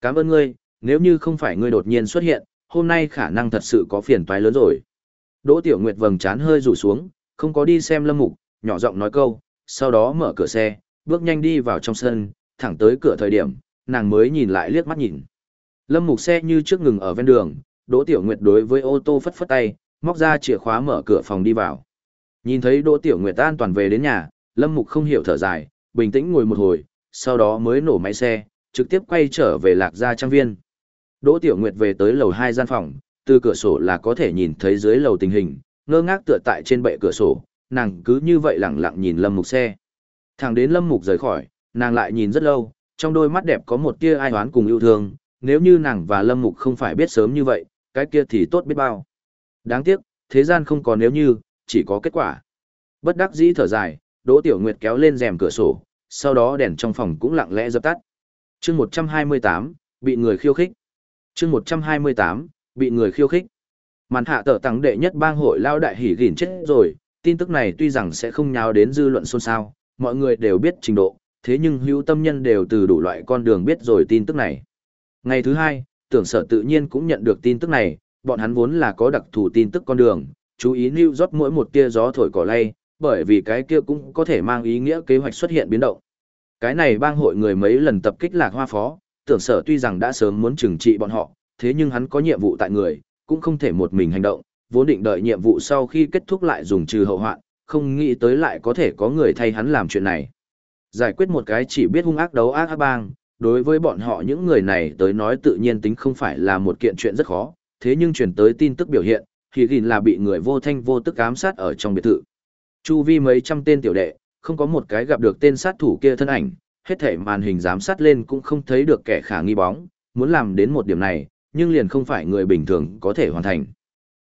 Cảm ơn ngươi, nếu như không phải ngươi đột nhiên xuất hiện, hôm nay khả năng thật sự có phiền toái lớn rồi. Đỗ Tiểu Nguyệt vầng trán hơi rủ xuống, không có đi xem Lâm Mục, nhỏ giọng nói câu, sau đó mở cửa xe, bước nhanh đi vào trong sân, thẳng tới cửa thời điểm, nàng mới nhìn lại liếc mắt nhìn. Lâm Mục xe như trước ngừng ở ven đường, Đỗ Tiểu Nguyệt đối với ô tô phất phất tay, móc ra chìa khóa mở cửa phòng đi vào. Nhìn thấy Đỗ Tiểu Nguyệt an toàn về đến nhà, Lâm Mục không hiểu thở dài, bình tĩnh ngồi một hồi, sau đó mới nổ máy xe, trực tiếp quay trở về Lạc Gia trang viên. Đỗ Tiểu Nguyệt về tới lầu 2 gian phòng, từ cửa sổ là có thể nhìn thấy dưới lầu tình hình, ngơ ngác tựa tại trên bệ cửa sổ, nàng cứ như vậy lặng lặng nhìn Lâm Mục xe. Thẳng đến Lâm Mục rời khỏi, nàng lại nhìn rất lâu, trong đôi mắt đẹp có một tia ai oán cùng yêu thương, nếu như nàng và Lâm Mục không phải biết sớm như vậy, cái kia thì tốt biết bao. Đáng tiếc, thế gian không có nếu như, chỉ có kết quả. Bất đắc dĩ thở dài, Đỗ Tiểu Nguyệt kéo lên rèm cửa sổ, sau đó đèn trong phòng cũng lặng lẽ dập tắt. chương 128, bị người khiêu khích. chương 128, bị người khiêu khích. Màn hạ Tở tăng đệ nhất bang hội lao đại hỉ gỉn chết rồi, tin tức này tuy rằng sẽ không nháo đến dư luận xôn xao, mọi người đều biết trình độ, thế nhưng hữu tâm nhân đều từ đủ loại con đường biết rồi tin tức này. Ngày thứ hai, tưởng sở tự nhiên cũng nhận được tin tức này, bọn hắn vốn là có đặc thù tin tức con đường, chú ý lưu rót mỗi một tia gió thổi cỏ lay, bởi vì cái kia cũng có thể mang ý nghĩa kế hoạch xuất hiện biến động. Cái này bang hội người mấy lần tập kích lạc hoa phó, tưởng sở tuy rằng đã sớm muốn trừng trị bọn họ, thế nhưng hắn có nhiệm vụ tại người, cũng không thể một mình hành động, vốn định đợi nhiệm vụ sau khi kết thúc lại dùng trừ hậu hoạn, không nghĩ tới lại có thể có người thay hắn làm chuyện này. Giải quyết một cái chỉ biết hung ác đấu ác bang, đối với bọn họ những người này tới nói tự nhiên tính không phải là một kiện chuyện rất khó, thế nhưng chuyển tới tin tức biểu hiện, thì gìn là bị người vô thanh vô tức ám sát ở trong biệt thự. Chu vi mấy trăm tên tiểu đệ, không có một cái gặp được tên sát thủ kia thân ảnh, hết thể màn hình giám sát lên cũng không thấy được kẻ khả nghi bóng, muốn làm đến một điểm này, nhưng liền không phải người bình thường có thể hoàn thành.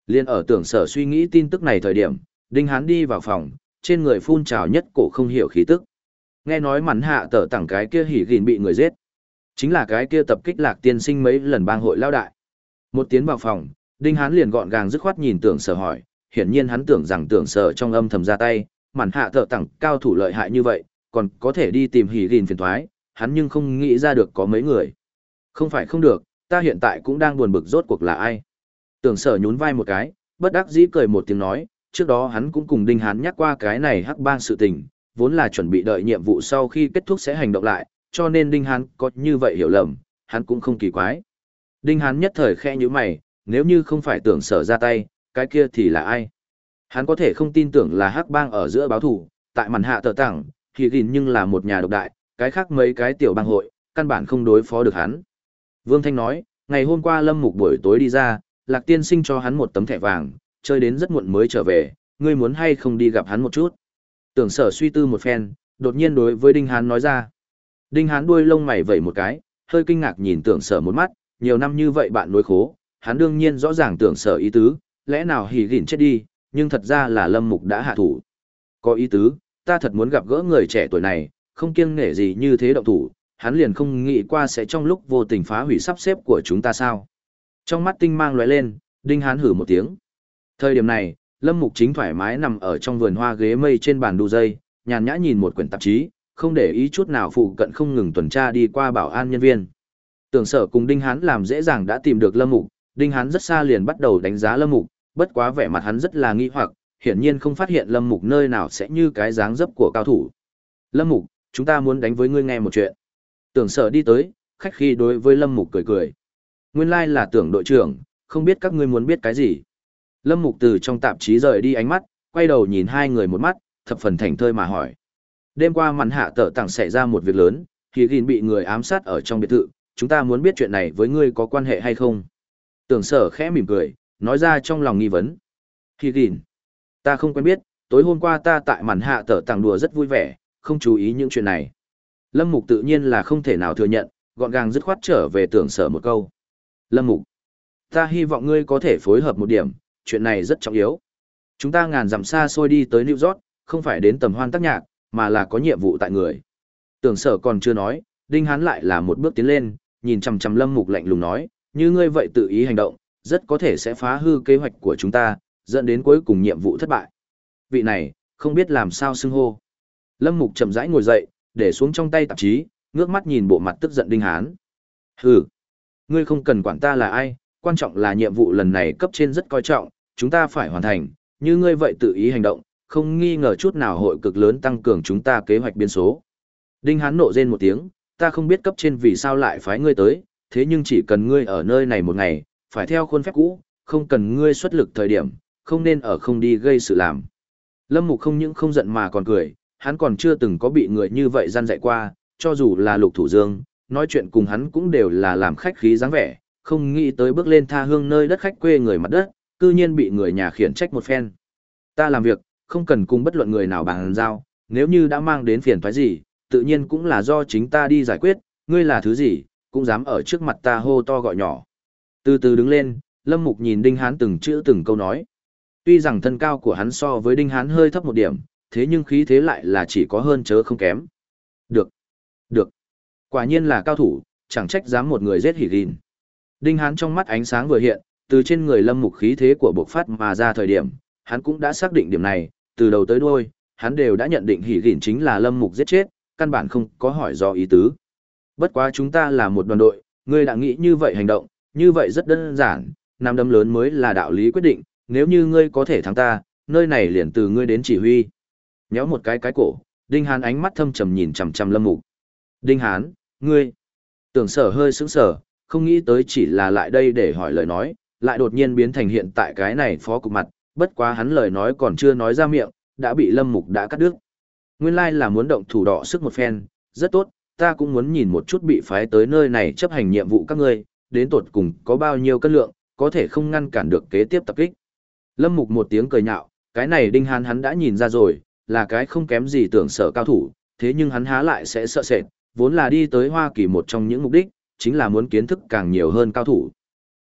Liên ở tưởng sở suy nghĩ tin tức này thời điểm, Đinh Hán đi vào phòng, trên người phun trào nhất cổ không hiểu khí tức. Nghe nói mắn hạ tở tảng cái kia hỉ gìn bị người giết. Chính là cái kia tập kích lạc tiên sinh mấy lần bang hội lao đại. Một tiến vào phòng, Đinh Hán liền gọn gàng dứt khoát nhìn tưởng sở hỏi, hiển nhiên hắn tưởng rằng tưởng sở trong âm thầm ra tay, màn hạ thợ tặng cao thủ lợi hại như vậy, còn có thể đi tìm hỉ gìn phiền thoái, hắn nhưng không nghĩ ra được có mấy người. Không phải không được, ta hiện tại cũng đang buồn bực rốt cuộc là ai. Tưởng sở nhún vai một cái, bất đắc dĩ cười một tiếng nói, trước đó hắn cũng cùng Đinh Hán nhắc qua cái này hắc bang sự tình, vốn là chuẩn bị đợi nhiệm vụ sau khi kết thúc sẽ hành động lại, cho nên Đinh Hán có như vậy hiểu lầm, hắn cũng không kỳ quái. Đinh Hán nhất thời khe như mày, nếu như không phải tưởng sở ra tay, cái kia thì là ai? Hắn có thể không tin tưởng là hắc bang ở giữa báo thủ, tại màn hạ tờ tảng, thì gìn nhưng là một nhà độc đại, cái khác mấy cái tiểu bang hội, căn bản không đối phó được hắn. Vương Thanh nói, ngày hôm qua Lâm Mục buổi tối đi ra, Lạc Tiên Sinh cho hắn một tấm thẻ vàng, chơi đến rất muộn mới trở về, ngươi muốn hay không đi gặp hắn một chút. Tưởng sở suy tư một phen, đột nhiên đối với Đinh Hán nói ra. Đinh Hán đuôi lông mày vẩy một cái, hơi kinh ngạc nhìn tưởng sở một mắt, nhiều năm như vậy bạn nuôi khố, hắn đương nhiên rõ ràng tưởng sở ý tứ, lẽ nào hỉ gỉn chết đi, nhưng thật ra là Lâm Mục đã hạ thủ. Có ý tứ, ta thật muốn gặp gỡ người trẻ tuổi này, không kiêng nể gì như thế động thủ, hắn liền không nghĩ qua sẽ trong lúc vô tình phá hủy sắp xếp của chúng ta sao. Trong mắt tinh mang lóe lên, Đinh Hán hử một tiếng. Thời điểm này, Lâm Mục chính thoải mái nằm ở trong vườn hoa ghế mây trên bàn đu dây, nhàn nhã nhìn một quyển tạp chí, không để ý chút nào phụ cận không ngừng tuần tra đi qua bảo an nhân viên. Tưởng sở cùng Đinh Hán làm dễ dàng đã tìm được Lâm Mục, Đinh Hán rất xa liền bắt đầu đánh giá Lâm Mục, bất quá vẻ mặt hắn rất là nghi hoặc, hiển nhiên không phát hiện Lâm Mục nơi nào sẽ như cái dáng dấp của cao thủ. Lâm Mục, chúng ta muốn đánh với ngươi nghe một chuyện. Tưởng sở đi tới, khách khi đối với Lâm Mục cười cười. Nguyên lai là tưởng đội trưởng, không biết các ngươi muốn biết cái gì. Lâm Mục từ trong tạp chí rời đi ánh mắt, quay đầu nhìn hai người một mắt, thập phần thành thơi mà hỏi. Đêm qua màn hạ tở tặng xảy ra một việc lớn, Kỳ gìn bị người ám sát ở trong biệt thự, chúng ta muốn biết chuyện này với ngươi có quan hệ hay không. Tưởng sở khẽ mỉm cười, nói ra trong lòng nghi vấn. Kỳ gìn, ta không quen biết, tối hôm qua ta tại màn hạ tở tặng đùa rất vui vẻ, không chú ý những chuyện này. Lâm Mục tự nhiên là không thể nào thừa nhận, gọn gàng dứt khoát trở về tưởng sở một câu. Lâm Mục, ta hy vọng ngươi có thể phối hợp một điểm, chuyện này rất trọng yếu. Chúng ta ngàn dặm xa xôi đi tới New York, không phải đến tầm hoan tác nhạc, mà là có nhiệm vụ tại người. Tưởng sở còn chưa nói, Đinh Hán lại là một bước tiến lên, nhìn chằm chằm Lâm Mục lạnh lùng nói, như ngươi vậy tự ý hành động, rất có thể sẽ phá hư kế hoạch của chúng ta, dẫn đến cuối cùng nhiệm vụ thất bại. Vị này, không biết làm sao xưng hô. Lâm Mục chậm rãi ngồi dậy, để xuống trong tay tạp chí, ngước mắt nhìn bộ mặt tức giận Đinh Hán. Hừ, ngươi không cần quản ta là ai, quan trọng là nhiệm vụ lần này cấp trên rất coi trọng, chúng ta phải hoàn thành, như ngươi vậy tự ý hành động, không nghi ngờ chút nào hội cực lớn tăng cường chúng ta kế hoạch biên số. Đinh Hán nộ rên một tiếng, ta không biết cấp trên vì sao lại phái ngươi tới, thế nhưng chỉ cần ngươi ở nơi này một ngày, phải theo khuôn phép cũ, không cần ngươi xuất lực thời điểm, không nên ở không đi gây sự làm. Lâm Mục không những không giận mà còn cười, hắn còn chưa từng có bị người như vậy gian dạy qua, cho dù là lục thủ dương, nói chuyện cùng hắn cũng đều là làm khách khí dáng vẻ, không nghĩ tới bước lên tha hương nơi đất khách quê người mặt đất, cư nhiên bị người nhà khiển trách một phen. Ta làm việc, không cần cùng bất luận người nào bàn giao, nếu như đã mang đến phiền toái gì, tự nhiên cũng là do chính ta đi giải quyết, ngươi là thứ gì, cũng dám ở trước mặt ta hô to gọi nhỏ. Từ từ đứng lên, Lâm Mục nhìn Đinh Hán từng chữ từng câu nói. Tuy rằng thân cao của hắn so với Đinh Hán hơi thấp một điểm, thế nhưng khí thế lại là chỉ có hơn chớ không kém. Được. Được. Quả nhiên là cao thủ, chẳng trách dám một người giết hỉ gìn. Đinh Hán trong mắt ánh sáng vừa hiện, từ trên người Lâm Mục khí thế của bộc phát mà ra thời điểm, hắn cũng đã xác định điểm này, từ đầu tới đuôi, hắn đều đã nhận định Hỉ Gỉn chính là Lâm Mục giết chết, căn bản không có hỏi do ý tứ. Bất quá chúng ta là một đoàn đội, ngươi đã nghĩ như vậy hành động, như vậy rất đơn giản, nam đấm lớn mới là đạo lý quyết định, nếu như ngươi có thể thắng ta, nơi này liền từ ngươi đến chỉ huy. Nhéo một cái cái cổ, Đinh Hán ánh mắt thâm trầm nhìn chằm chằm Lâm Mục. Đinh Hán, ngươi. Tưởng sở hơi sững sờ, không nghĩ tới chỉ là lại đây để hỏi lời nói, lại đột nhiên biến thành hiện tại cái này phó cục mặt, bất quá hắn lời nói còn chưa nói ra miệng, đã bị Lâm Mục đã cắt đứt. Nguyên lai là muốn động thủ đỏ sức một phen, rất tốt, ta cũng muốn nhìn một chút bị phái tới nơi này chấp hành nhiệm vụ các ngươi, đến tột cùng có bao nhiêu cân lượng, có thể không ngăn cản được kế tiếp tập kích. Lâm Mục một tiếng cười nhạo, cái này Đinh Hán hắn đã nhìn ra rồi, là cái không kém gì tưởng sở cao thủ, thế nhưng hắn há lại sẽ sợ sệt, vốn là đi tới Hoa Kỳ một trong những mục đích, chính là muốn kiến thức càng nhiều hơn cao thủ.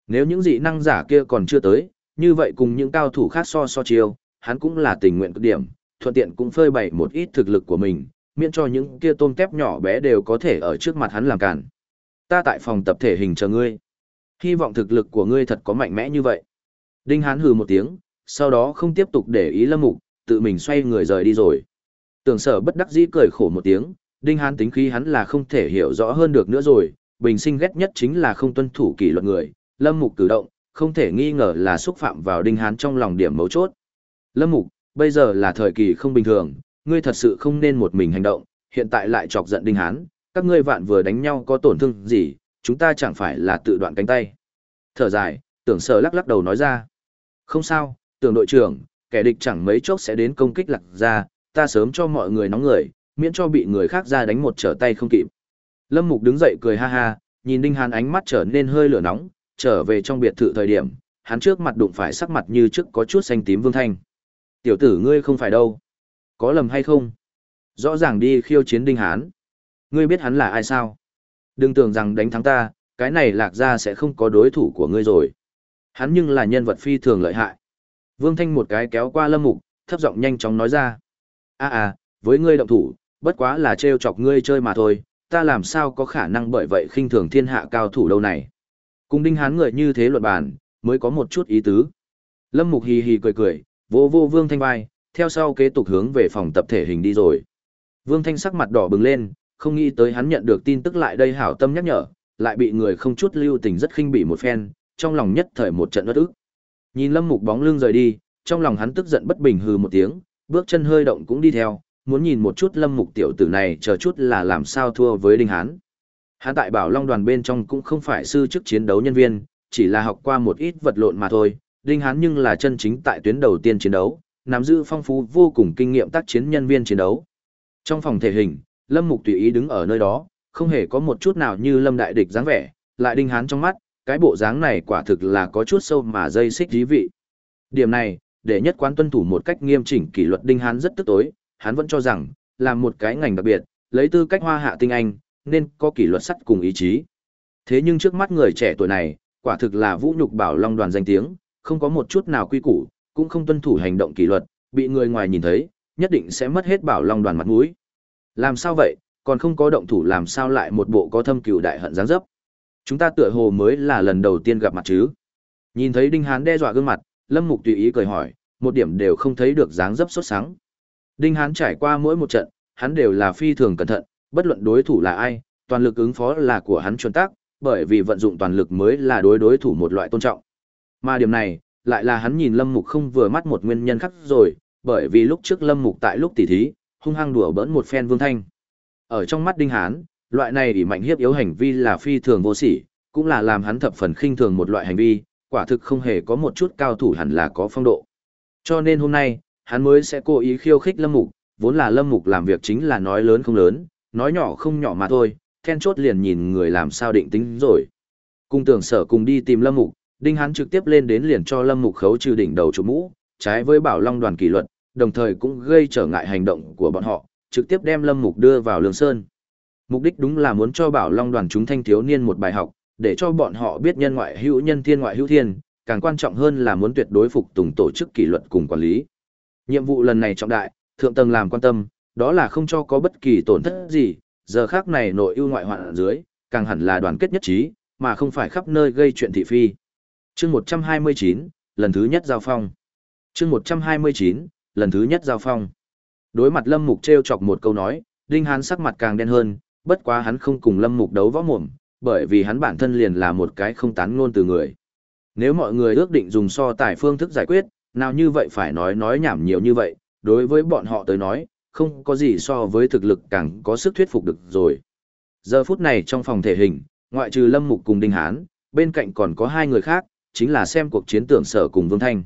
Nếu những dị năng giả kia còn chưa tới, như vậy cùng những cao thủ khác so so chiêu, hắn cũng là tình nguyện cực điểm, thuận tiện cũng phơi bày một ít thực lực của mình, miễn cho những kia tôm tép nhỏ bé đều có thể ở trước mặt hắn làm cản. Ta tại phòng tập thể hình chờ ngươi. Hy vọng thực lực của ngươi thật có mạnh mẽ như vậy. Đinh Hán hừ một tiếng, sau đó không tiếp tục để ý Lâm Mục, tự mình xoay người rời đi rồi. Tưởng sở bất đắc dĩ cười khổ một tiếng, Đinh Hán tính khí hắn là không thể hiểu rõ hơn được nữa rồi, bình sinh ghét nhất chính là không tuân thủ kỷ luật người, Lâm Mục cử động, không thể nghi ngờ là xúc phạm vào Đinh Hán trong lòng điểm mấu chốt. Lâm Mục, bây giờ là thời kỳ không bình thường, ngươi thật sự không nên một mình hành động, hiện tại lại chọc giận Đinh Hán, các ngươi vạn vừa đánh nhau có tổn thương gì, chúng ta chẳng phải là tự đoạn cánh tay. Thở dài, tưởng sở lắc lắc đầu nói ra. Không sao, tưởng đội trưởng, kẻ địch chẳng mấy chốc sẽ đến công kích lạc ra, ta sớm cho mọi người nóng người, miễn cho bị người khác ra đánh một trở tay không kịp. Lâm Mục đứng dậy cười ha ha, nhìn Đinh Hán ánh mắt trở nên hơi lửa nóng, trở về trong biệt thự thời điểm, hắn trước mặt đụng phải sắc mặt như trước có chút xanh tím Vương Thanh. Tiểu tử ngươi không phải đâu. Có lầm hay không? Rõ ràng đi khiêu chiến Đinh Hán. Ngươi biết hắn là ai sao? Đừng tưởng rằng đánh thắng ta, cái này lạc ra sẽ không có đối thủ của ngươi rồi. Hắn nhưng là nhân vật phi thường lợi hại. Vương Thanh một cái kéo qua lâm mục, thấp giọng nhanh chóng nói ra. a à, với ngươi động thủ, bất quá là trêu chọc ngươi chơi mà thôi, ta làm sao có khả năng bởi vậy khinh thường thiên hạ cao thủ đâu này. Cùng đinh hán người như thế luận bàn, mới có một chút ý tứ. Lâm mục hì hì cười cười, vô vô Vương Thanh vai, theo sau kế tục hướng về phòng tập thể hình đi rồi. Vương Thanh sắc mặt đỏ bừng lên, không nghĩ tới hắn nhận được tin tức lại đây hảo tâm nhắc nhở, lại bị người không chút lưu tình rất khinh bỉ một phen, trong lòng nhất thời một trận uất ức. Nhìn Lâm Mục bóng lưng rời đi, trong lòng hắn tức giận bất bình hừ một tiếng, bước chân hơi động cũng đi theo, muốn nhìn một chút Lâm Mục tiểu tử này chờ chút là làm sao thua với Đinh Hán. Hắn tại Bảo Long đoàn bên trong cũng không phải sư chức chiến đấu nhân viên, chỉ là học qua một ít vật lộn mà thôi, Đinh Hán nhưng là chân chính tại tuyến đầu tiên chiến đấu, nắm giữ phong phú vô cùng kinh nghiệm tác chiến nhân viên chiến đấu. Trong phòng thể hình, Lâm Mục tùy ý đứng ở nơi đó, không hề có một chút nào như Lâm đại địch dáng vẻ, lại Đinh Hán trong mắt, cái bộ dáng này quả thực là có chút sâu mà dây xích dí vị. Điểm này, để nhất quán tuân thủ một cách nghiêm chỉnh kỷ luật Đinh Hán rất tức tối, hắn vẫn cho rằng, làm một cái ngành đặc biệt, lấy tư cách hoa hạ tinh anh, nên có kỷ luật sắt cùng ý chí. Thế nhưng trước mắt người trẻ tuổi này, quả thực là vũ nhục bảo long đoàn danh tiếng, không có một chút nào quy củ, cũng không tuân thủ hành động kỷ luật, bị người ngoài nhìn thấy, nhất định sẽ mất hết bảo long đoàn mặt mũi. Làm sao vậy, còn không có động thủ làm sao lại một bộ có thâm cừu đại hận dáng dấp. Chúng ta tựa hồ mới là lần đầu tiên gặp mặt chứ. Nhìn thấy Đinh Hán đe dọa gương mặt, Lâm Mục tùy ý cười hỏi, một điểm đều không thấy được dáng dấp sốt sáng. Đinh Hán trải qua mỗi một trận, hắn đều là phi thường cẩn thận, bất luận đối thủ là ai, toàn lực ứng phó là của hắn chuẩn tác, bởi vì vận dụng toàn lực mới là đối đối thủ một loại tôn trọng. Mà điểm này, lại là hắn nhìn Lâm Mục không vừa mắt một nguyên nhân khác rồi, bởi vì lúc trước Lâm Mục tại lúc tỉ thí, hung hăng đùa bỡn một phen Vương Thanh. Ở trong mắt Đinh Hán, loại này ỷ mạnh hiếp yếu hành vi là phi thường vô sỉ, cũng là làm hắn thập phần khinh thường một loại hành vi, quả thực không hề có một chút cao thủ hẳn là có phong độ. Cho nên hôm nay, hắn mới sẽ cố ý khiêu khích Lâm Mục, vốn là Lâm Mục làm việc chính là nói lớn không lớn, nói nhỏ không nhỏ mà thôi, then chốt liền nhìn người làm sao định tính rồi. Cung tưởng sở cùng đi tìm Lâm Mục, Đinh Hán trực tiếp lên đến liền cho Lâm Mục khấu trừ đỉnh đầu chủ mũ, trái với Bảo Long đoàn kỷ luật, đồng thời cũng gây trở ngại hành động của bọn họ, trực tiếp đem Lâm Mục đưa vào Lương Sơn. Mục đích đúng là muốn cho Bảo Long đoàn chúng thanh thiếu niên một bài học, để cho bọn họ biết nhân ngoại hữu nhân thiên ngoại hữu thiên, càng quan trọng hơn là muốn tuyệt đối phục tùng tổ chức kỷ luật cùng quản lý. Nhiệm vụ lần này trọng đại, thượng tầng làm quan tâm, đó là không cho có bất kỳ tổn thất gì, giờ khác này nội ưu ngoại hoạn ở dưới, càng hẳn là đoàn kết nhất trí, mà không phải khắp nơi gây chuyện thị phi. Chương 129, lần thứ nhất giao phong. Chương 129, lần thứ nhất giao phong. Đối mặt Lâm Mục treo chọc một câu nói, Đinh Hán sắc mặt càng đen hơn, bất quá hắn không cùng Lâm Mục đấu võ mồm, bởi vì hắn bản thân liền là một cái không tán ngôn từ người. Nếu mọi người ước định dùng so tài phương thức giải quyết, nào như vậy phải nói nói nhảm nhiều như vậy, đối với bọn họ tới nói, không có gì so với thực lực càng có sức thuyết phục được rồi. Giờ phút này trong phòng thể hình, ngoại trừ Lâm Mục cùng Đinh Hán, bên cạnh còn có hai người khác, chính là xem cuộc chiến tưởng sở cùng Vương Thanh.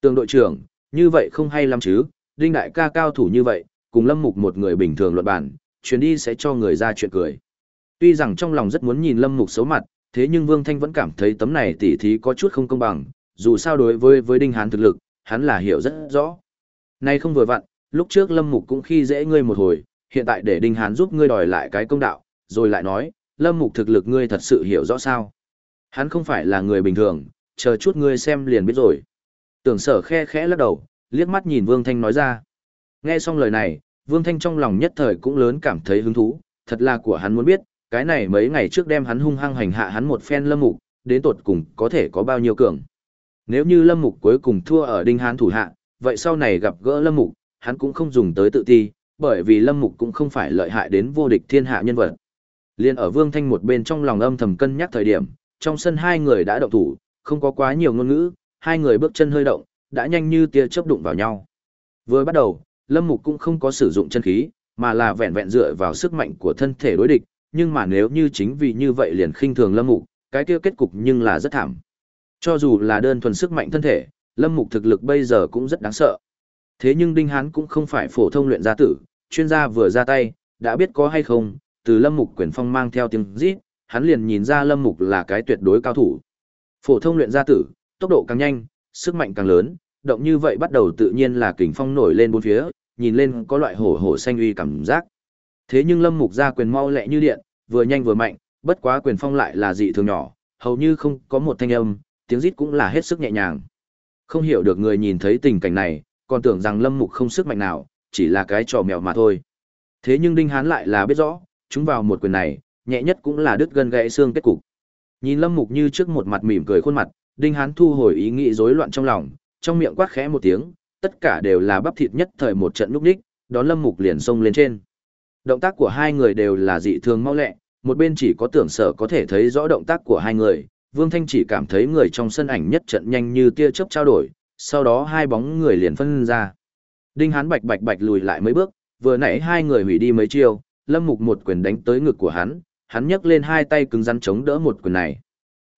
Tường đội trưởng, như vậy không hay lắm chứ, Đinh Đại ca cao thủ như vậy, cùng Lâm Mục một người bình thường luận bản, chuyến đi sẽ cho người ra chuyện cười. Tuy rằng trong lòng rất muốn nhìn Lâm Mục xấu mặt, thế nhưng Vương Thanh vẫn cảm thấy tấm này tỉ thí có chút không công bằng, dù sao đối với với Đinh Hán thực lực, hắn là hiểu rất rõ. Nay không vừa vặn, lúc trước Lâm Mục cũng khi dễ ngươi một hồi, hiện tại để Đinh Hán giúp ngươi đòi lại cái công đạo, rồi lại nói, Lâm Mục thực lực ngươi thật sự hiểu rõ sao. Hắn không phải là người bình thường, chờ chút ngươi xem liền biết rồi. Tưởng sở khe khẽ lắc đầu, liếc mắt nhìn Vương Thanh nói ra. Nghe xong lời này, Vương Thanh trong lòng nhất thời cũng lớn cảm thấy hứng thú, thật là của hắn muốn biết, cái này mấy ngày trước đem hắn hung hăng hành hạ hắn một phen lâm mục, đến tột cùng có thể có bao nhiêu cường. Nếu như lâm mục cuối cùng thua ở đinh hán thủ hạ, vậy sau này gặp gỡ lâm mục, hắn cũng không dùng tới tự ti, bởi vì lâm mục cũng không phải lợi hại đến vô địch thiên hạ nhân vật. Liên ở Vương Thanh một bên trong lòng âm thầm cân nhắc thời điểm, trong sân hai người đã động thủ, không có quá nhiều ngôn ngữ, hai người bước chân hơi động, đã nhanh như tia chớp đụng vào nhau. Vừa bắt đầu, Lâm Mục cũng không có sử dụng chân khí, mà là vẹn vẹn dựa vào sức mạnh của thân thể đối địch, nhưng mà nếu như chính vì như vậy liền khinh thường Lâm Mục, cái kia kết cục nhưng là rất thảm. Cho dù là đơn thuần sức mạnh thân thể, Lâm Mục thực lực bây giờ cũng rất đáng sợ. Thế nhưng Đinh Hán cũng không phải phổ thông luyện gia tử, chuyên gia vừa ra tay, đã biết có hay không, từ Lâm Mục quyền phong mang theo tiếng rít, hắn liền nhìn ra Lâm Mục là cái tuyệt đối cao thủ. Phổ thông luyện gia tử, tốc độ càng nhanh, sức mạnh càng lớn, động như vậy bắt đầu tự nhiên là kình phong nổi lên bốn phía, nhìn lên có loại hổ hổ xanh uy cảm giác. Thế nhưng Lâm Mục ra quyền mau lẹ như điện, vừa nhanh vừa mạnh, bất quá quyền phong lại là dị thường nhỏ, hầu như không có một thanh âm, tiếng rít cũng là hết sức nhẹ nhàng. Không hiểu được người nhìn thấy tình cảnh này, còn tưởng rằng Lâm Mục không sức mạnh nào, chỉ là cái trò mèo mà thôi. Thế nhưng Đinh Hán lại là biết rõ, chúng vào một quyền này, nhẹ nhất cũng là đứt gân gãy xương kết cục. Nhìn Lâm Mục như trước một mặt mỉm cười khuôn mặt, Đinh Hán thu hồi ý nghĩ rối loạn trong lòng, trong miệng quát khẽ một tiếng, tất cả đều là bắp thịt nhất thời một trận lúc đích, đón Lâm Mục liền xông lên trên. Động tác của hai người đều là dị thường mau lẹ, một bên chỉ có tưởng sở có thể thấy rõ động tác của hai người, Vương Thanh chỉ cảm thấy người trong sân ảnh nhất trận nhanh như tia chớp trao đổi, sau đó hai bóng người liền phân ra. Đinh Hán bạch bạch bạch lùi lại mấy bước, vừa nãy hai người hủy đi mấy chiêu, Lâm Mục một quyền đánh tới ngực của hắn, hắn nhấc lên hai tay cứng rắn chống đỡ một quyền này.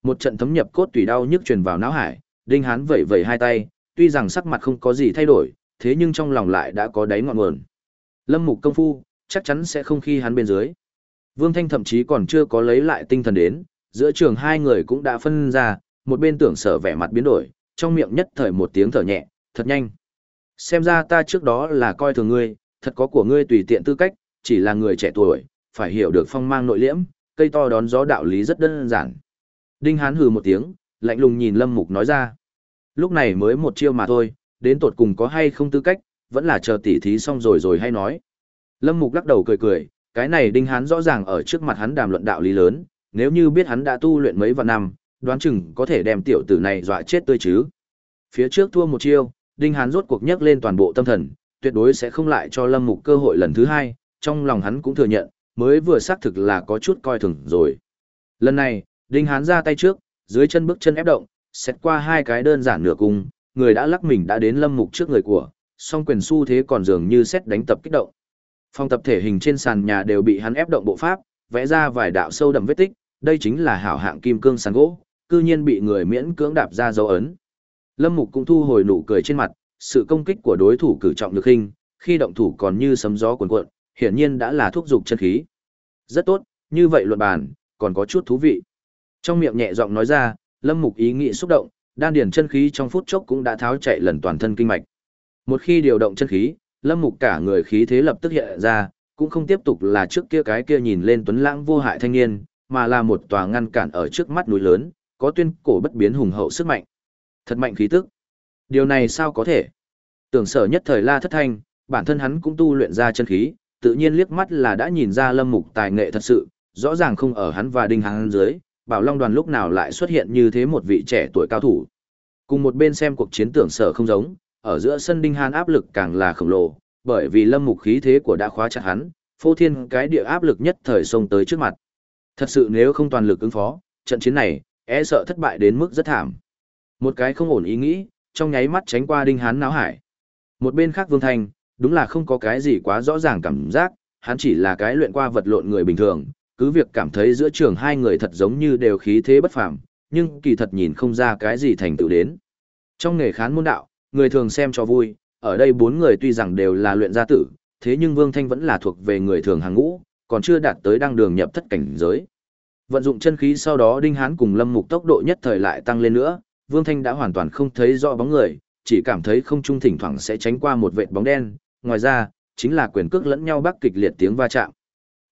Một trận thấm nhập cốt tủy đau nhức truyền vào não hải, Đinh Hán vẩy vẩy hai tay, tuy rằng sắc mặt không có gì thay đổi, thế nhưng trong lòng lại đã có đáy ngọn nguồn. Lâm Mục công phu, chắc chắn sẽ không khi hắn bên dưới. Vương Thanh thậm chí còn chưa có lấy lại tinh thần đến, giữa trường hai người cũng đã phân ra, một bên tưởng sở vẻ mặt biến đổi, trong miệng nhất thời một tiếng thở nhẹ, thật nhanh. Xem ra ta trước đó là coi thường ngươi, thật có của ngươi tùy tiện tư cách, chỉ là người trẻ tuổi, phải hiểu được phong mang nội liễm, cây to đón gió đạo lý rất đơn giản. Đinh Hán hừ một tiếng, lạnh lùng nhìn Lâm Mục nói ra. Lúc này mới một chiêu mà thôi, đến tột cùng có hay không tư cách, vẫn là chờ tỉ thí xong rồi rồi hay nói. Lâm Mục lắc đầu cười cười, cái này Đinh Hán rõ ràng ở trước mặt hắn đàm luận đạo lý lớn, nếu như biết hắn đã tu luyện mấy vạn năm, đoán chừng có thể đem tiểu tử này dọa chết tươi chứ. Phía trước thua một chiêu, Đinh Hán rốt cuộc nhấc lên toàn bộ tâm thần, tuyệt đối sẽ không lại cho Lâm Mục cơ hội lần thứ hai, trong lòng hắn cũng thừa nhận, mới vừa xác thực là có chút coi thường rồi. Lần này, Đinh Hán ra tay trước, dưới chân bước chân ép động, xét qua hai cái đơn giản nửa cung, người đã lắc mình đã đến Lâm Mục trước người của, song quyền su thế còn dường như xét đánh tập kích động. Phong tập thể hình trên sàn nhà đều bị hắn ép động bộ pháp, vẽ ra vài đạo sâu đậm vết tích, đây chính là hảo hạng kim cương sàn gỗ, cư nhiên bị người miễn cưỡng đạp ra dấu ấn. Lâm Mục cũng thu hồi nụ cười trên mặt, sự công kích của đối thủ cử trọng lực hình, khi động thủ còn như sấm gió cuồn cuộn, hiển nhiên đã là thúc dục chân khí. Rất tốt, như vậy luận bàn, còn có chút thú vị. Trong miệng nhẹ giọng nói ra, Lâm Mục ý nghĩ xúc động, đan điển chân khí trong phút chốc cũng đã tháo chạy lần toàn thân kinh mạch. Một khi điều động chân khí, Lâm Mục cả người khí thế lập tức hiện ra, cũng không tiếp tục là trước kia cái kia nhìn lên tuấn lãng vô hại thanh niên, mà là một tòa ngăn cản ở trước mắt núi lớn, có tuyên cổ bất biến hùng hậu sức mạnh. Thật mạnh khí tức. Điều này sao có thể? Tưởng sở nhất thời la thất thanh, bản thân hắn cũng tu luyện ra chân khí, tự nhiên liếc mắt là đã nhìn ra lâm mục tài nghệ thật sự, rõ ràng không ở hắn và đinh hắn dưới, Bảo Long đoàn lúc nào lại xuất hiện như thế một vị trẻ tuổi cao thủ. Cùng một bên xem cuộc chiến tưởng sở không giống, ở giữa sân Đinh Hàn áp lực càng là khổng lồ, bởi vì lâm mục khí thế của đã khóa chặt hắn, phô thiên cái địa áp lực nhất thời xông tới trước mặt. Thật sự nếu không toàn lực ứng phó, trận chiến này, e sợ thất bại đến mức rất thảm. Một cái không ổn ý nghĩ, trong nháy mắt tránh qua Đinh Hán náo hải. Một bên khác Vương thành, đúng là không có cái gì quá rõ ràng cảm giác, hắn chỉ là cái luyện qua vật lộn người bình thường, cứ việc cảm thấy giữa trường hai người thật giống như đều khí thế bất phàm, nhưng kỳ thật nhìn không ra cái gì thành tựu đến. Trong nghề khán môn đạo, người thường xem cho vui, ở đây bốn người tuy rằng đều là luyện gia tử, thế nhưng Vương Thanh vẫn là thuộc về người thường hàng ngũ, còn chưa đạt tới đăng đường nhập thất cảnh giới. Vận dụng chân khí sau đó Đinh Hán cùng Lâm Mục tốc độ nhất thời lại tăng lên nữa, Vương Thanh đã hoàn toàn không thấy rõ bóng người, chỉ cảm thấy không trung thỉnh thoảng sẽ tránh qua một vệt bóng đen, ngoài ra, chính là quyền cước lẫn nhau bắc kịch liệt tiếng va chạm.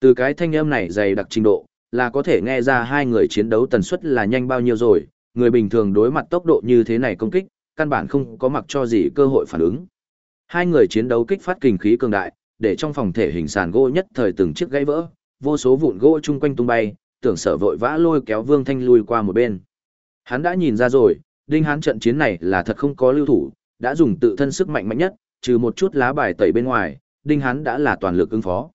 Từ cái thanh âm này dày đặc trình độ, là có thể nghe ra hai người chiến đấu tần suất là nhanh bao nhiêu rồi, người bình thường đối mặt tốc độ như thế này công kích, căn bản không có mặc cho gì cơ hội phản ứng. Hai người chiến đấu kích phát kinh khí cường đại, để trong phòng thể hình sàn gỗ nhất thời từng chiếc gãy vỡ, vô số vụn gỗ chung quanh tung bay, tưởng sở vội vã lôi kéo Vương Thanh lui qua một bên. Hắn đã nhìn ra rồi, Đinh Hán trận chiến này là thật không có lưu thủ, đã dùng tự thân sức mạnh mạnh nhất, trừ một chút lá bài tẩy bên ngoài, Đinh Hán đã là toàn lực ứng phó.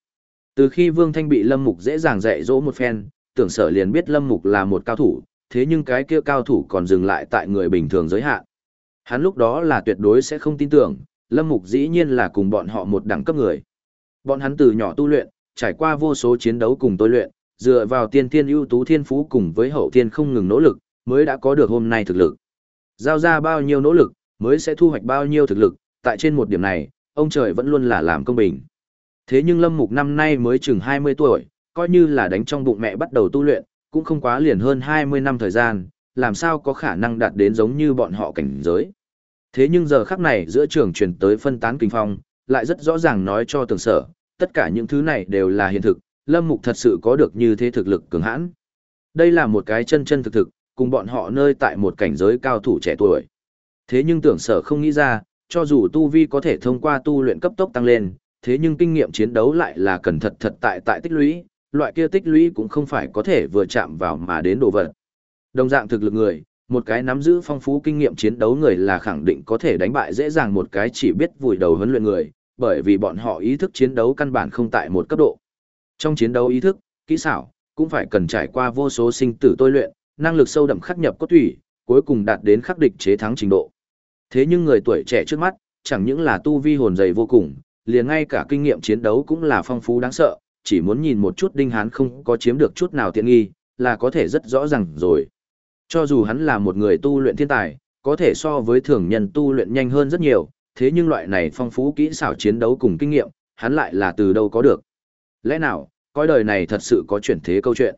Từ khi Vương Thanh bị Lâm Mục dễ dàng dạy dỗ một phen, tưởng sở liền biết Lâm Mục là một cao thủ, thế nhưng cái kia cao thủ còn dừng lại tại người bình thường giới hạn. Hắn lúc đó là tuyệt đối sẽ không tin tưởng, Lâm Mục dĩ nhiên là cùng bọn họ một đẳng cấp người. Bọn hắn từ nhỏ tu luyện, trải qua vô số chiến đấu cùng tôi luyện, dựa vào tiên tiên ưu tú thiên phú cùng với hậu tiên không ngừng nỗ lực, mới đã có được hôm nay thực lực. Giao ra bao nhiêu nỗ lực, mới sẽ thu hoạch bao nhiêu thực lực, tại trên một điểm này, ông trời vẫn luôn là làm công bình. Thế nhưng Lâm Mục năm nay mới chừng 20 tuổi, coi như là đánh trong bụng mẹ bắt đầu tu luyện, cũng không quá liền hơn 20 năm thời gian, làm sao có khả năng đạt đến giống như bọn họ cảnh giới. Thế nhưng giờ khắc này giữa trường truyền tới phân tán kinh phong, lại rất rõ ràng nói cho tường sở, tất cả những thứ này đều là hiện thực, Lâm Mục thật sự có được như thế thực lực cường hãn. Đây là một cái chân chân thực thực, cùng bọn họ nơi tại một cảnh giới cao thủ trẻ tuổi. Thế nhưng tưởng sở không nghĩ ra, cho dù tu vi có thể thông qua tu luyện cấp tốc tăng lên, thế nhưng kinh nghiệm chiến đấu lại là cần thật thật tại tại tích lũy, loại kia tích lũy cũng không phải có thể vừa chạm vào mà đến đồ vật. Đồng dạng thực lực người, một cái nắm giữ phong phú kinh nghiệm chiến đấu người là khẳng định có thể đánh bại dễ dàng một cái chỉ biết vùi đầu huấn luyện người, bởi vì bọn họ ý thức chiến đấu căn bản không tại một cấp độ. Trong chiến đấu ý thức, kỹ xảo, cũng phải cần trải qua vô số sinh tử tôi luyện, năng lực sâu đậm khắc nhập cốt thủy, cuối cùng đạt đến khắc địch chế thắng trình độ. Thế nhưng người tuổi trẻ trước mắt, chẳng những là tu vi hồn dày vô cùng, liền ngay cả kinh nghiệm chiến đấu cũng là phong phú đáng sợ, chỉ muốn nhìn một chút đinh hán không có chiếm được chút nào tiện nghi, là có thể rất rõ ràng rồi. Cho dù hắn là một người tu luyện thiên tài, có thể so với thường nhân tu luyện nhanh hơn rất nhiều, thế nhưng loại này phong phú kỹ xảo chiến đấu cùng kinh nghiệm, hắn lại là từ đâu có được. Lẽ nào, coi đời này thật sự có chuyển thế câu chuyện.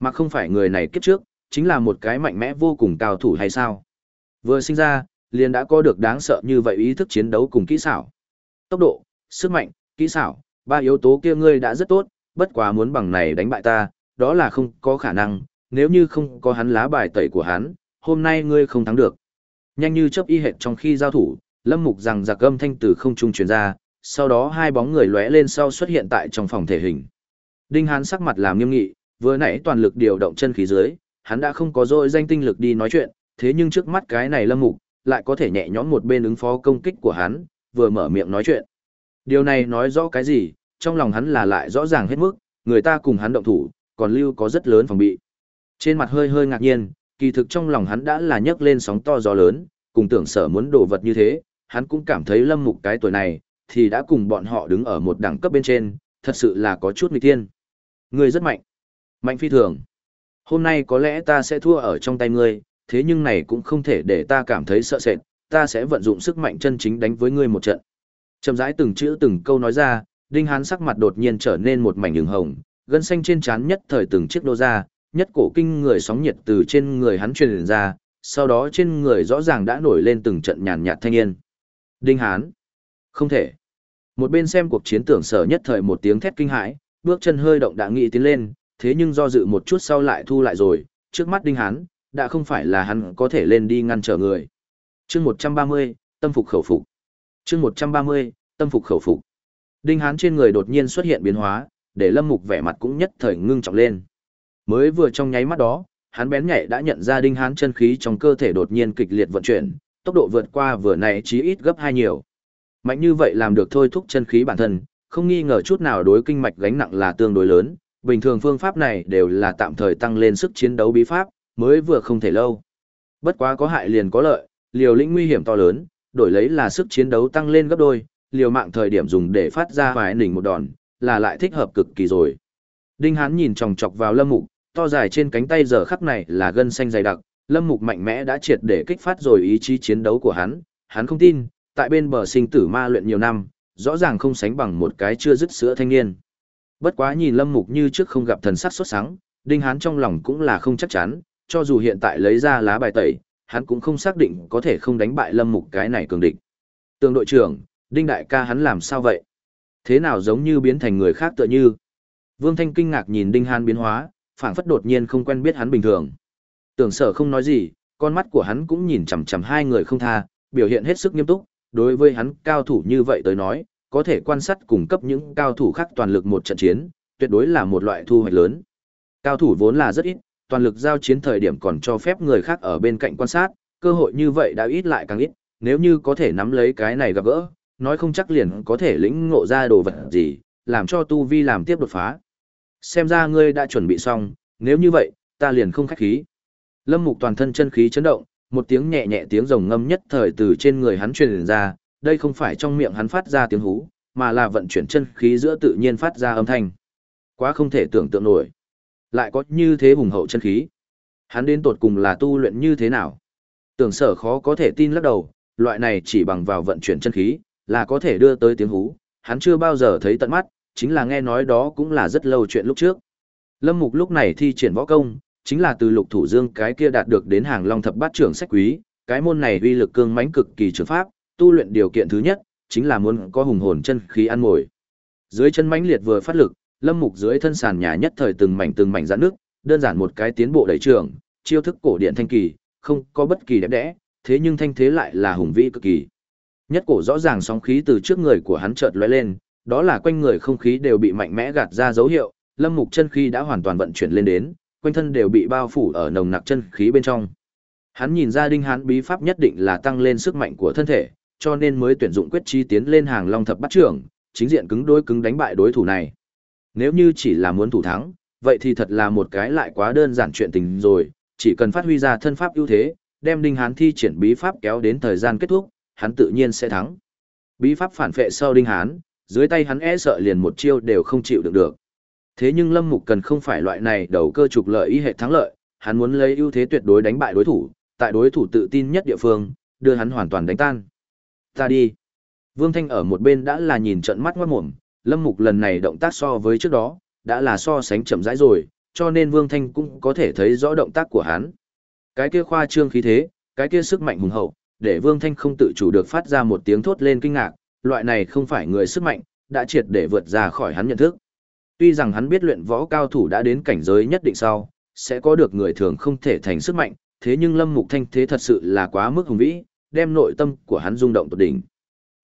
Mà không phải người này kiếp trước, chính là một cái mạnh mẽ vô cùng cao thủ hay sao? Vừa sinh ra, liền đã có được đáng sợ như vậy ý thức chiến đấu cùng kỹ xảo. Tốc độ, sức mạnh, kỹ xảo, ba yếu tố kia ngươi đã rất tốt, bất quá muốn bằng này đánh bại ta, đó là không có khả năng, nếu như không có hắn lá bài tẩy của hắn, hôm nay ngươi không thắng được. Nhanh như chớp y hệt trong khi giao thủ, Lâm Mục rằng giặc âm thanh từ không trung truyền ra, sau đó hai bóng người lóe lên sau xuất hiện tại trong phòng thể hình. Đinh Hán sắc mặt làm nghiêm nghị, vừa nãy toàn lực điều động chân khí dưới, hắn đã không có dội danh tinh lực đi nói chuyện, thế nhưng trước mắt cái này Lâm Mục, lại có thể nhẹ nhõm một bên ứng phó công kích của hắn, vừa mở miệng nói chuyện. Điều này nói rõ cái gì, trong lòng hắn là lại rõ ràng hết mức, người ta cùng hắn động thủ, còn lưu có rất lớn phòng bị. Trên mặt hơi hơi ngạc nhiên, kỳ thực trong lòng hắn đã là nhấc lên sóng to gió lớn, cùng tưởng sở muốn đổ vật như thế, hắn cũng cảm thấy lâm mục cái tuổi này, thì đã cùng bọn họ đứng ở một đẳng cấp bên trên, thật sự là có chút nghịch thiên. Ngươi rất mạnh. Mạnh phi thường. Hôm nay có lẽ ta sẽ thua ở trong tay ngươi, thế nhưng này cũng không thể để ta cảm thấy sợ sệt, ta sẽ vận dụng sức mạnh chân chính đánh với ngươi một trận. Chậm rãi từng chữ từng câu nói ra, Đinh Hán sắc mặt đột nhiên trở nên một mảnh hừng hồng, gân xanh trên trán nhất thời từng chiếc đô ra, nhất cổ kinh người sóng nhiệt từ trên người hắn truyền ra, sau đó trên người rõ ràng đã nổi lên từng trận nhàn nhạt thanh yên. Đinh Hán. Không thể. Một bên xem cuộc chiến tưởng sở nhất thời một tiếng thét kinh hãi, bước chân hơi động đã nghĩ tiến lên, thế nhưng do dự một chút sau lại thu lại rồi, trước mắt Đinh Hán, đã không phải là hắn có thể lên đi ngăn trở người. chương 130, tâm phục khẩu phục. chương 130, tâm phục khẩu phục. Đinh Hán trên người đột nhiên xuất hiện biến hóa, để Lâm Mục vẻ mặt cũng nhất thời ngưng trọng lên. Mới vừa trong nháy mắt đó, hắn bén nhạy đã nhận ra đinh hán chân khí trong cơ thể đột nhiên kịch liệt vận chuyển, tốc độ vượt qua vừa nãy chí ít gấp hai nhiều. Mạnh như vậy làm được thôi thúc chân khí bản thân, không nghi ngờ chút nào đối kinh mạch gánh nặng là tương đối lớn, bình thường phương pháp này đều là tạm thời tăng lên sức chiến đấu bí pháp, mới vừa không thể lâu. Bất quá có hại liền có lợi, liều lĩnh nguy hiểm to lớn, đổi lấy là sức chiến đấu tăng lên gấp đôi, liều mạng thời điểm dùng để phát ra vài nỉnh một đòn, là lại thích hợp cực kỳ rồi. Đinh Hán nhìn chòng chọc vào Lâm Mục, to dài trên cánh tay giờ khắc này là gân xanh dày đặc, Lâm Mục mạnh mẽ đã triệt để kích phát rồi ý chí chiến đấu của hắn, hắn không tin, tại bên bờ sinh tử ma luyện nhiều năm, rõ ràng không sánh bằng một cái chưa dứt sữa thanh niên. Bất quá nhìn Lâm Mục như trước không gặp thần sắc sốt sáng, Đinh Hán trong lòng cũng là không chắc chắn, cho dù hiện tại lấy ra lá bài tẩy, hắn cũng không xác định có thể không đánh bại Lâm Mục cái này cường địch. Tường đội trưởng, Đinh đại ca hắn làm sao vậy? Thế nào giống như biến thành người khác tựa như? Vương Thanh kinh ngạc nhìn Đinh Hán biến hóa, phảng phất đột nhiên không quen biết hắn bình thường. Tưởng sở không nói gì, con mắt của hắn cũng nhìn chằm chằm hai người không tha, biểu hiện hết sức nghiêm túc, đối với hắn cao thủ như vậy tới nói, có thể quan sát cung cấp những cao thủ khác toàn lực một trận chiến, tuyệt đối là một loại thu hoạch lớn. Cao thủ vốn là rất ít, toàn lực giao chiến thời điểm còn cho phép người khác ở bên cạnh quan sát, cơ hội như vậy đã ít lại càng ít, nếu như có thể nắm lấy cái này gặp gỡ, nói không chắc liền có thể lĩnh ngộ ra đồ vật gì, làm cho tu vi làm tiếp đột phá. Xem ra ngươi đã chuẩn bị xong, nếu như vậy, ta liền không khách khí. Lâm Mục toàn thân chân khí chấn động, một tiếng nhẹ nhẹ tiếng rồng ngâm nhất thời từ trên người hắn truyền ra, đây không phải trong miệng hắn phát ra tiếng hú, mà là vận chuyển chân khí giữa tự nhiên phát ra âm thanh. Quá không thể tưởng tượng nổi. Lại có như thế hùng hậu chân khí. Hắn đến tột cùng là tu luyện như thế nào? Tưởng sở khó có thể tin lắc đầu, loại này chỉ bằng vào vận chuyển chân khí, là có thể đưa tới tiếng hú, hắn chưa bao giờ thấy tận mắt, chính là nghe nói đó cũng là rất lâu chuyện lúc trước. Lâm Mục lúc này thi triển võ công, chính là từ lục thủ dương cái kia đạt được đến hàng long thập bát trưởng sách quý, cái môn này uy lực cương mãnh cực kỳ trường pháp, tu luyện điều kiện thứ nhất, chính là muốn có hùng hồn chân khí ăn mồi. Dưới chân mãnh liệt vừa phát lực, Lâm Mục dưới thân sàn nhà nhất thời từng mảnh từng mảnh giãn nước, đơn giản một cái tiến bộ đẩy trường, chiêu thức cổ điện thanh kỳ, không có bất kỳ đẹp đẽ, thế nhưng thanh thế lại là hùng vĩ cực kỳ. Nhất cổ rõ ràng sóng khí từ trước người của hắn chợt lóe lên, đó là quanh người không khí đều bị mạnh mẽ gạt ra dấu hiệu, Lâm Mục chân khí đã hoàn toàn vận chuyển lên đến, quanh thân đều bị bao phủ ở nồng nặc chân khí bên trong. Hắn nhìn ra đinh hán bí pháp nhất định là tăng lên sức mạnh của thân thể, cho nên mới tuyển dụng quyết chi tiến lên hàng long thập bắt trưởng, chính diện cứng đối cứng đánh bại đối thủ này. Nếu như chỉ là muốn thủ thắng, vậy thì thật là một cái lại quá đơn giản chuyện tình rồi, chỉ cần phát huy ra thân pháp ưu thế, đem đinh hán thi triển bí pháp kéo đến thời gian kết thúc, hắn tự nhiên sẽ thắng. Bí pháp phản phệ sau đinh hán, dưới tay hắn e sợ liền một chiêu đều không chịu được được. Thế nhưng Lâm Mục cần không phải loại này đầu cơ trục lợi y hệ thắng lợi, hắn muốn lấy ưu thế tuyệt đối đánh bại đối thủ, tại đối thủ tự tin nhất địa phương, đưa hắn hoàn toàn đánh tan. Ta đi. Vương Thanh ở một bên đã là nhìn trận mắt ngoát mồm, Lâm Mục lần này động tác so với trước đó, đã là so sánh chậm rãi rồi, cho nên Vương Thanh cũng có thể thấy rõ động tác của hắn. Cái kia khoa trương khí thế, cái kia sức mạnh hùng hậu, để Vương Thanh không tự chủ được phát ra một tiếng thốt lên kinh ngạc, loại này không phải người sức mạnh, đã triệt để vượt ra khỏi hắn nhận thức. Tuy rằng hắn biết luyện võ cao thủ đã đến cảnh giới nhất định sau, sẽ có được người thường không thể thành sức mạnh, thế nhưng Lâm Mục Thanh thế thật sự là quá mức hùng vĩ, đem nội tâm của hắn rung động tột đỉnh.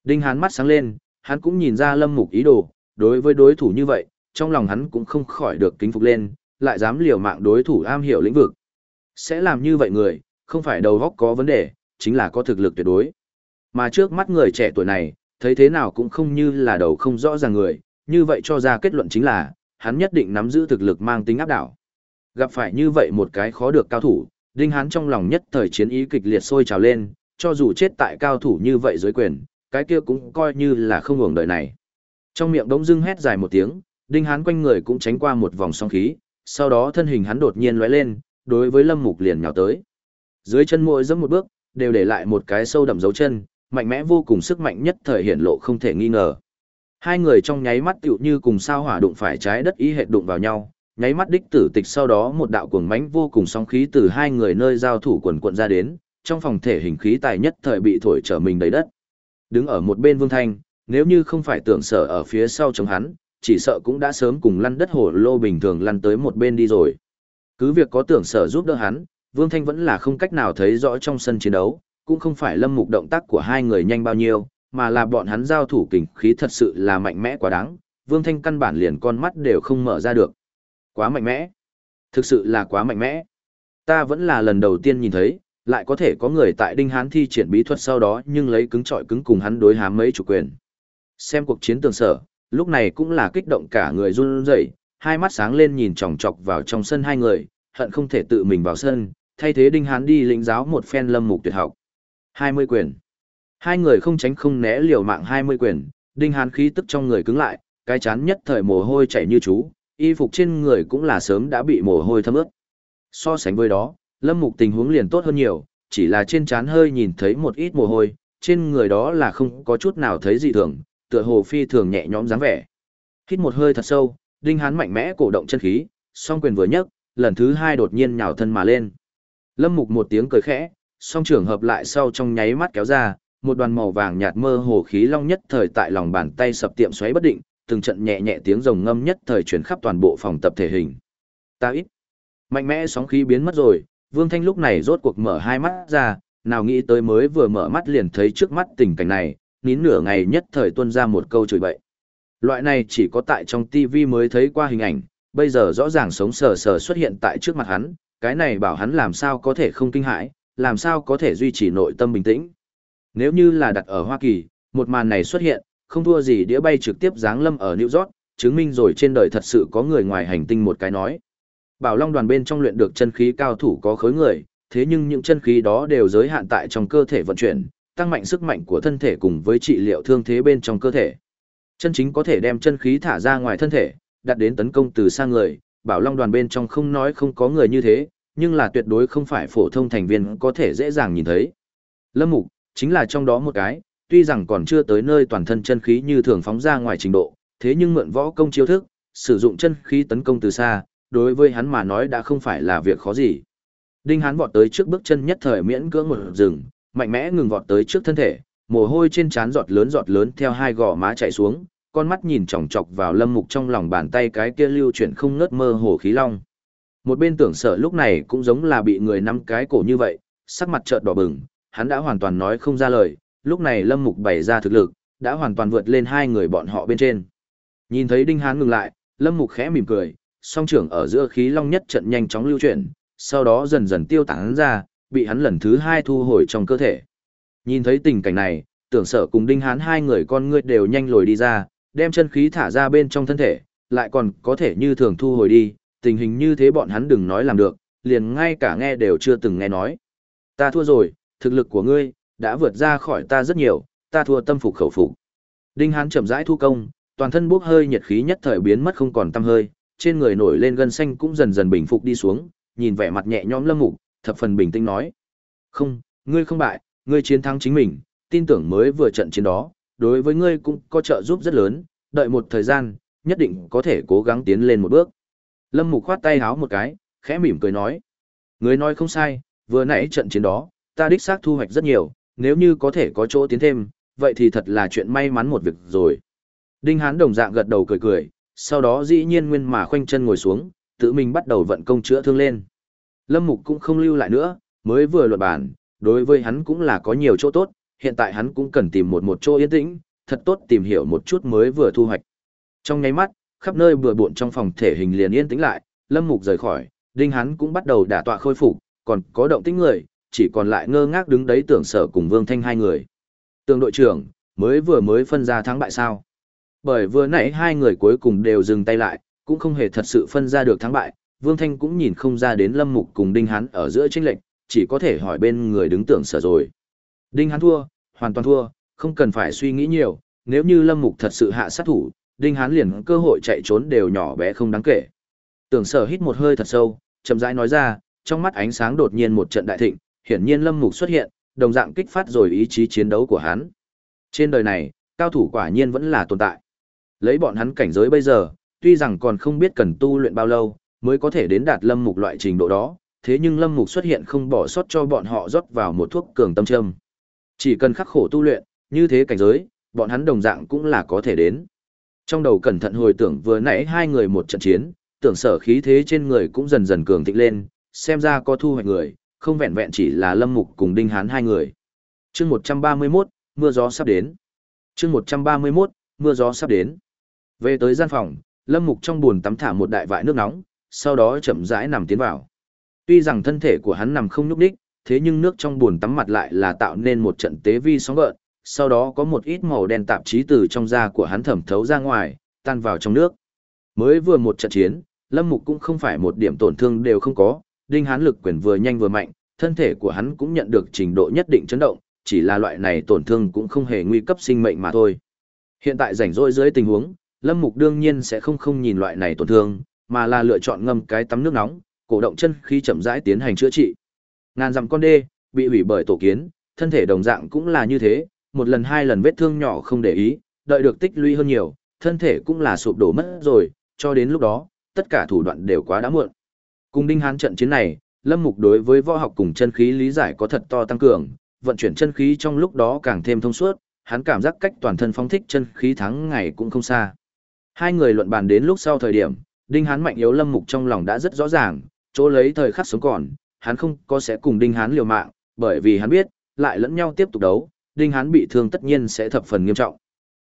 Đinh Hán mắt sáng lên, hắn cũng nhìn ra Lâm Mục ý đồ, đối với đối thủ như vậy, trong lòng hắn cũng không khỏi được kính phục lên, lại dám liều mạng đối thủ am hiểu lĩnh vực. Sẽ làm như vậy người, không phải đầu óc có vấn đề, chính là có thực lực tuyệt đối. Mà trước mắt người trẻ tuổi này, thấy thế nào cũng không như là đầu không rõ ràng người, như vậy cho ra kết luận chính là, hắn nhất định nắm giữ thực lực mang tính áp đảo. Gặp phải như vậy một cái khó được cao thủ, Đinh Hán trong lòng nhất thời chiến ý kịch liệt sôi trào lên, cho dù chết tại cao thủ như vậy dưới quyền, cái kia cũng coi như là không hưởng đời này. Trong miệng đống dưng hét dài một tiếng, Đinh Hán quanh người cũng tránh qua một vòng sóng khí, sau đó thân hình hắn đột nhiên lóe lên, đối với Lâm Mục liền nhào tới. Dưới chân mỗi giẫm một bước, đều để lại một cái sâu đậm dấu chân, mạnh mẽ vô cùng sức mạnh nhất thời hiện lộ không thể nghi ngờ. Hai người trong nháy mắt tựu như cùng sao hỏa đụng phải trái đất ý hệ đụng vào nhau, nháy mắt đích tử tịch sau đó một đạo cuồng mãnh vô cùng sóng khí từ hai người nơi giao thủ quần quận ra đến, trong phòng thể hình khí tài nhất thời bị thổi trở mình đầy đất. Đứng ở một bên Vương Thanh, nếu như không phải tưởng sở ở phía sau chống hắn, chỉ sợ cũng đã sớm cùng lăn đất hổ lô bình thường lăn tới một bên đi rồi. Cứ việc có tưởng sở giúp đỡ hắn, Vương Thanh vẫn là không cách nào thấy rõ trong sân chiến đấu, cũng không phải lâm mục động tác của hai người nhanh bao nhiêu, mà là bọn hắn giao thủ kình khí thật sự là mạnh mẽ quá đáng, Vương Thanh căn bản liền con mắt đều không mở ra được. Quá mạnh mẽ. Thực sự là quá mạnh mẽ. Ta vẫn là lần đầu tiên nhìn thấy, lại có thể có người tại Đinh Hán thi triển bí thuật sau đó nhưng lấy cứng trọi cứng cùng hắn đối hám mấy chủ quyền. Xem cuộc chiến tường sở, lúc này cũng là kích động cả người run rẩy, hai mắt sáng lên nhìn chòng chọc vào trong sân hai người, hận không thể tự mình vào sân, thay thế Đinh Hán đi lĩnh giáo một phen lâm mục tuyệt học. 20 quyền. Hai người không tránh không né liều mạng 20 quyền, Đinh Hán khí tức trong người cứng lại, cái chán nhất thời mồ hôi chảy như chú, y phục trên người cũng là sớm đã bị mồ hôi thấm ướt. So sánh với đó, Lâm Mục tình huống liền tốt hơn nhiều, chỉ là trên chán hơi nhìn thấy một ít mồ hôi, trên người đó là không có chút nào thấy dị thường, tựa hồ phi thường nhẹ nhõm dáng vẻ. Hít một hơi thật sâu, Đinh Hán mạnh mẽ cổ động chân khí, song quyền vừa nhấc, lần thứ hai đột nhiên nhào thân mà lên. Lâm Mục một tiếng cười khẽ, song trường hợp lại sau trong nháy mắt kéo ra, một đoàn màu vàng nhạt mơ hồ khí long nhất thời tại lòng bàn tay sập tiệm xoáy bất định, từng trận nhẹ nhẹ tiếng rồng ngâm nhất thời truyền khắp toàn bộ phòng tập thể hình. Ta ít. Mạnh mẽ sóng khí biến mất rồi, Vương Thanh lúc này rốt cuộc mở hai mắt ra, nào nghĩ tới mới vừa mở mắt liền thấy trước mắt tình cảnh này, nín nửa ngày nhất thời tuôn ra một câu chửi bậy. Loại này chỉ có tại trong TV mới thấy qua hình ảnh, bây giờ rõ ràng sống sờ sờ xuất hiện tại trước mặt hắn, cái này bảo hắn làm sao có thể không kinh hãi, làm sao có thể duy trì nội tâm bình tĩnh. Nếu như là đặt ở Hoa Kỳ, một màn này xuất hiện, không thua gì đĩa bay trực tiếp giáng lâm ở New York, chứng minh rồi trên đời thật sự có người ngoài hành tinh một cái nói. Bảo Long đoàn bên trong luyện được chân khí cao thủ có khối người, thế nhưng những chân khí đó đều giới hạn tại trong cơ thể vận chuyển, tăng mạnh sức mạnh của thân thể cùng với trị liệu thương thế bên trong cơ thể. Chân chính có thể đem chân khí thả ra ngoài thân thể, đặt đến tấn công từ xa người, Bảo Long đoàn bên trong không nói không có người như thế, nhưng là tuyệt đối không phải phổ thông thành viên có thể dễ dàng nhìn thấy. Lâm Mục, chính là trong đó một cái, tuy rằng còn chưa tới nơi toàn thân chân khí như thường phóng ra ngoài trình độ, thế nhưng mượn võ công chiêu thức, sử dụng chân khí tấn công từ xa, đối với hắn mà nói đã không phải là việc khó gì. Đinh hắn vọt tới trước bước chân nhất thời miễn cưỡng một rừng, mạnh mẽ ngừng vọt tới trước thân thể, mồ hôi trên trán giọt lớn giọt lớn theo hai gò má chảy xuống, con mắt nhìn chòng chọc vào lâm mục trong lòng bàn tay cái kia lưu chuyển không ngớt mơ hồ khí long. Một bên tưởng sợ lúc này cũng giống là bị người nắm cái cổ như vậy, sắc mặt chợt đỏ bừng, hắn đã hoàn toàn nói không ra lời, lúc này lâm mục bày ra thực lực, đã hoàn toàn vượt lên hai người bọn họ bên trên. Nhìn thấy đinh hán ngừng lại, lâm mục khẽ mỉm cười, song trưởng ở giữa khí long nhất trận nhanh chóng lưu chuyển, sau đó dần dần tiêu tán ra, bị hắn lần thứ hai thu hồi trong cơ thể. Nhìn thấy tình cảnh này, tưởng sở cùng đinh hán hai người con ngươi đều nhanh lồi đi ra, đem chân khí thả ra bên trong thân thể, lại còn có thể như thường thu hồi đi, tình hình như thế bọn hắn đừng nói làm được, liền ngay cả nghe đều chưa từng nghe nói. Ta thua rồi, thực lực của ngươi, đã vượt ra khỏi ta rất nhiều, ta thua tâm phục khẩu phục. Đinh hán chậm rãi thu công, toàn thân bốc hơi nhiệt khí nhất thời biến mất không còn tâm hơi, trên người nổi lên gân xanh cũng dần dần bình phục đi xuống, nhìn vẻ mặt nhẹ nhõm lâm mục, thập phần bình tĩnh nói. Không, ngươi không bại, ngươi chiến thắng chính mình, tin tưởng mới vừa trận chiến đó, đối với ngươi cũng có trợ giúp rất lớn, đợi một thời gian, nhất định có thể cố gắng tiến lên một bước. Lâm mục khoát tay háo một cái, khẽ mỉm cười nói. Ngươi nói không sai, vừa nãy trận chiến đó, ta đích xác thu hoạch rất nhiều, nếu như có thể có chỗ tiến thêm, vậy thì thật là chuyện may mắn một việc rồi. Đinh Hán đồng dạng gật đầu cười cười, sau đó dĩ nhiên nguyên mà khoanh chân ngồi xuống, tự mình bắt đầu vận công chữa thương lên. Lâm Mục cũng không lưu lại nữa, mới vừa luận bản, đối với hắn cũng là có nhiều chỗ tốt, hiện tại hắn cũng cần tìm một một chỗ yên tĩnh, thật tốt tìm hiểu một chút mới vừa thu hoạch. Trong nháy mắt, khắp nơi bừa bộn trong phòng thể hình liền yên tĩnh lại, Lâm Mục rời khỏi, Đinh Hán cũng bắt đầu đả tọa khôi phục, còn có động tĩnh người, chỉ còn lại ngơ ngác đứng đấy tưởng sở cùng Vương Thanh hai người. Tường đội trưởng, mới vừa mới phân ra thắng bại sao? Bởi vừa nãy hai người cuối cùng đều dừng tay lại, cũng không hề thật sự phân ra được thắng bại, Vương Thanh cũng nhìn không ra đến Lâm Mục cùng Đinh Hán ở giữa tranh lệnh, chỉ có thể hỏi bên người đứng tưởng sở rồi. Đinh Hán thua, hoàn toàn thua, không cần phải suy nghĩ nhiều, nếu như Lâm Mục thật sự hạ sát thủ, Đinh Hán liền cơ hội chạy trốn đều nhỏ bé không đáng kể. Tưởng sở hít một hơi thật sâu, chậm rãi nói ra, trong mắt ánh sáng đột nhiên một trận đại thịnh, hiển nhiên Lâm Mục xuất hiện, đồng dạng kích phát rồi ý chí chiến đấu của hắn. Trên đời này, cao thủ quả nhiên vẫn là tồn tại. Lấy bọn hắn cảnh giới bây giờ, tuy rằng còn không biết cần tu luyện bao lâu, mới có thể đến đạt lâm mục loại trình độ đó, thế nhưng lâm mục xuất hiện không bỏ sót cho bọn họ rót vào một thuốc cường tâm châm. Chỉ cần khắc khổ tu luyện, như thế cảnh giới, bọn hắn đồng dạng cũng là có thể đến. Trong đầu cẩn thận hồi tưởng vừa nãy hai người một trận chiến, tưởng sở khí thế trên người cũng dần dần cường thịnh lên, xem ra có thu hoạch người, không vẹn vẹn chỉ là lâm mục cùng đinh hán hai người. chương 131, mưa gió sắp đến. chương 131, mưa gió sắp đến. Về tới gian phòng, Lâm Mục trong buồn tắm thả một đại vại nước nóng, sau đó chậm rãi nằm tiến vào. Tuy rằng thân thể của hắn nằm không nhúc đích, thế nhưng nước trong buồn tắm mặt lại là tạo nên một trận tế vi sóng gợn, sau đó có một ít màu đen tạp chí từ trong da của hắn thẩm thấu ra ngoài, tan vào trong nước. Mới vừa một trận chiến, Lâm Mục cũng không phải một điểm tổn thương đều không có, đinh hán lực quyền vừa nhanh vừa mạnh, thân thể của hắn cũng nhận được trình độ nhất định chấn động, chỉ là loại này tổn thương cũng không hề nguy cấp sinh mệnh mà thôi. Hiện tại rảnh rỗi dưới tình huống, Lâm Mục đương nhiên sẽ không không nhìn loại này tổn thương, mà là lựa chọn ngâm cái tắm nước nóng, cổ động chân khi chậm rãi tiến hành chữa trị. Ngàn dặm con đê, bị hủy bởi tổ kiến, thân thể đồng dạng cũng là như thế, một lần hai lần vết thương nhỏ không để ý, đợi được tích lũy hơn nhiều, thân thể cũng là sụp đổ mất rồi, cho đến lúc đó, tất cả thủ đoạn đều quá đã muộn. Cùng Đinh Hán trận chiến này, Lâm Mục đối với võ học cùng chân khí lý giải có thật to tăng cường, vận chuyển chân khí trong lúc đó càng thêm thông suốt, hắn cảm giác cách toàn thân phóng thích chân khí thắng ngày cũng không xa. Hai người luận bàn đến lúc sau thời điểm, Đinh Hán mạnh yếu Lâm Mục trong lòng đã rất rõ ràng, chỗ lấy thời khắc sống còn, hắn không có sẽ cùng Đinh Hán liều mạng, bởi vì hắn biết, lại lẫn nhau tiếp tục đấu, Đinh Hán bị thương tất nhiên sẽ thập phần nghiêm trọng.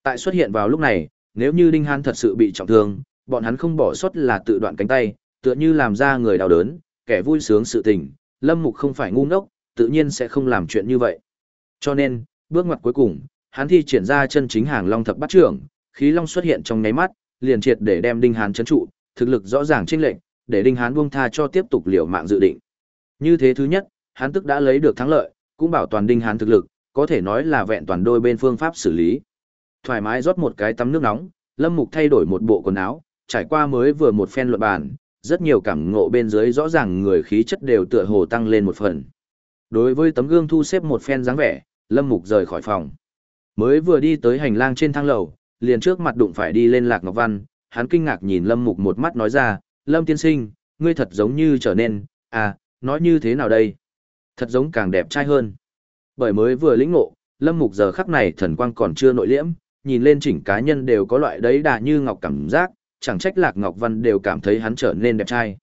Tại xuất hiện vào lúc này, nếu như Đinh Hán thật sự bị trọng thương, bọn hắn không bỏ sót là tự đoạn cánh tay, tựa như làm ra người đau đớn, kẻ vui sướng sự tình, Lâm Mục không phải ngu ngốc, tự nhiên sẽ không làm chuyện như vậy. Cho nên, bước ngoặt cuối cùng, hắn thi triển ra chân chính hàng long thập bát trưởng, khí long xuất hiện trong nháy mắt, liền triệt để đem Đinh Hán chấn trụ, thực lực rõ ràng chênh lệnh, để Đinh Hán buông tha cho tiếp tục liều mạng dự định. Như thế thứ nhất, hắn tức đã lấy được thắng lợi, cũng bảo toàn Đinh Hán thực lực, có thể nói là vẹn toàn đôi bên phương pháp xử lý. Thoải mái rót một cái tắm nước nóng, Lâm Mục thay đổi một bộ quần áo, trải qua mới vừa một phen luận bàn, rất nhiều cảm ngộ bên dưới rõ ràng người khí chất đều tựa hồ tăng lên một phần. Đối với tấm gương thu xếp một phen dáng vẻ, Lâm Mục rời khỏi phòng. Mới vừa đi tới hành lang trên thang lầu, liền trước mặt đụng phải đi lên Lạc Ngọc Văn, hắn kinh ngạc nhìn Lâm Mục một mắt nói ra, Lâm tiên sinh, ngươi thật giống như trở nên, à, nói như thế nào đây? Thật giống càng đẹp trai hơn. Bởi mới vừa lĩnh ngộ, Lâm Mục giờ khắc này thần quang còn chưa nội liễm, nhìn lên chỉnh cá nhân đều có loại đấy đà như ngọc cảm giác, chẳng trách Lạc Ngọc Văn đều cảm thấy hắn trở nên đẹp trai.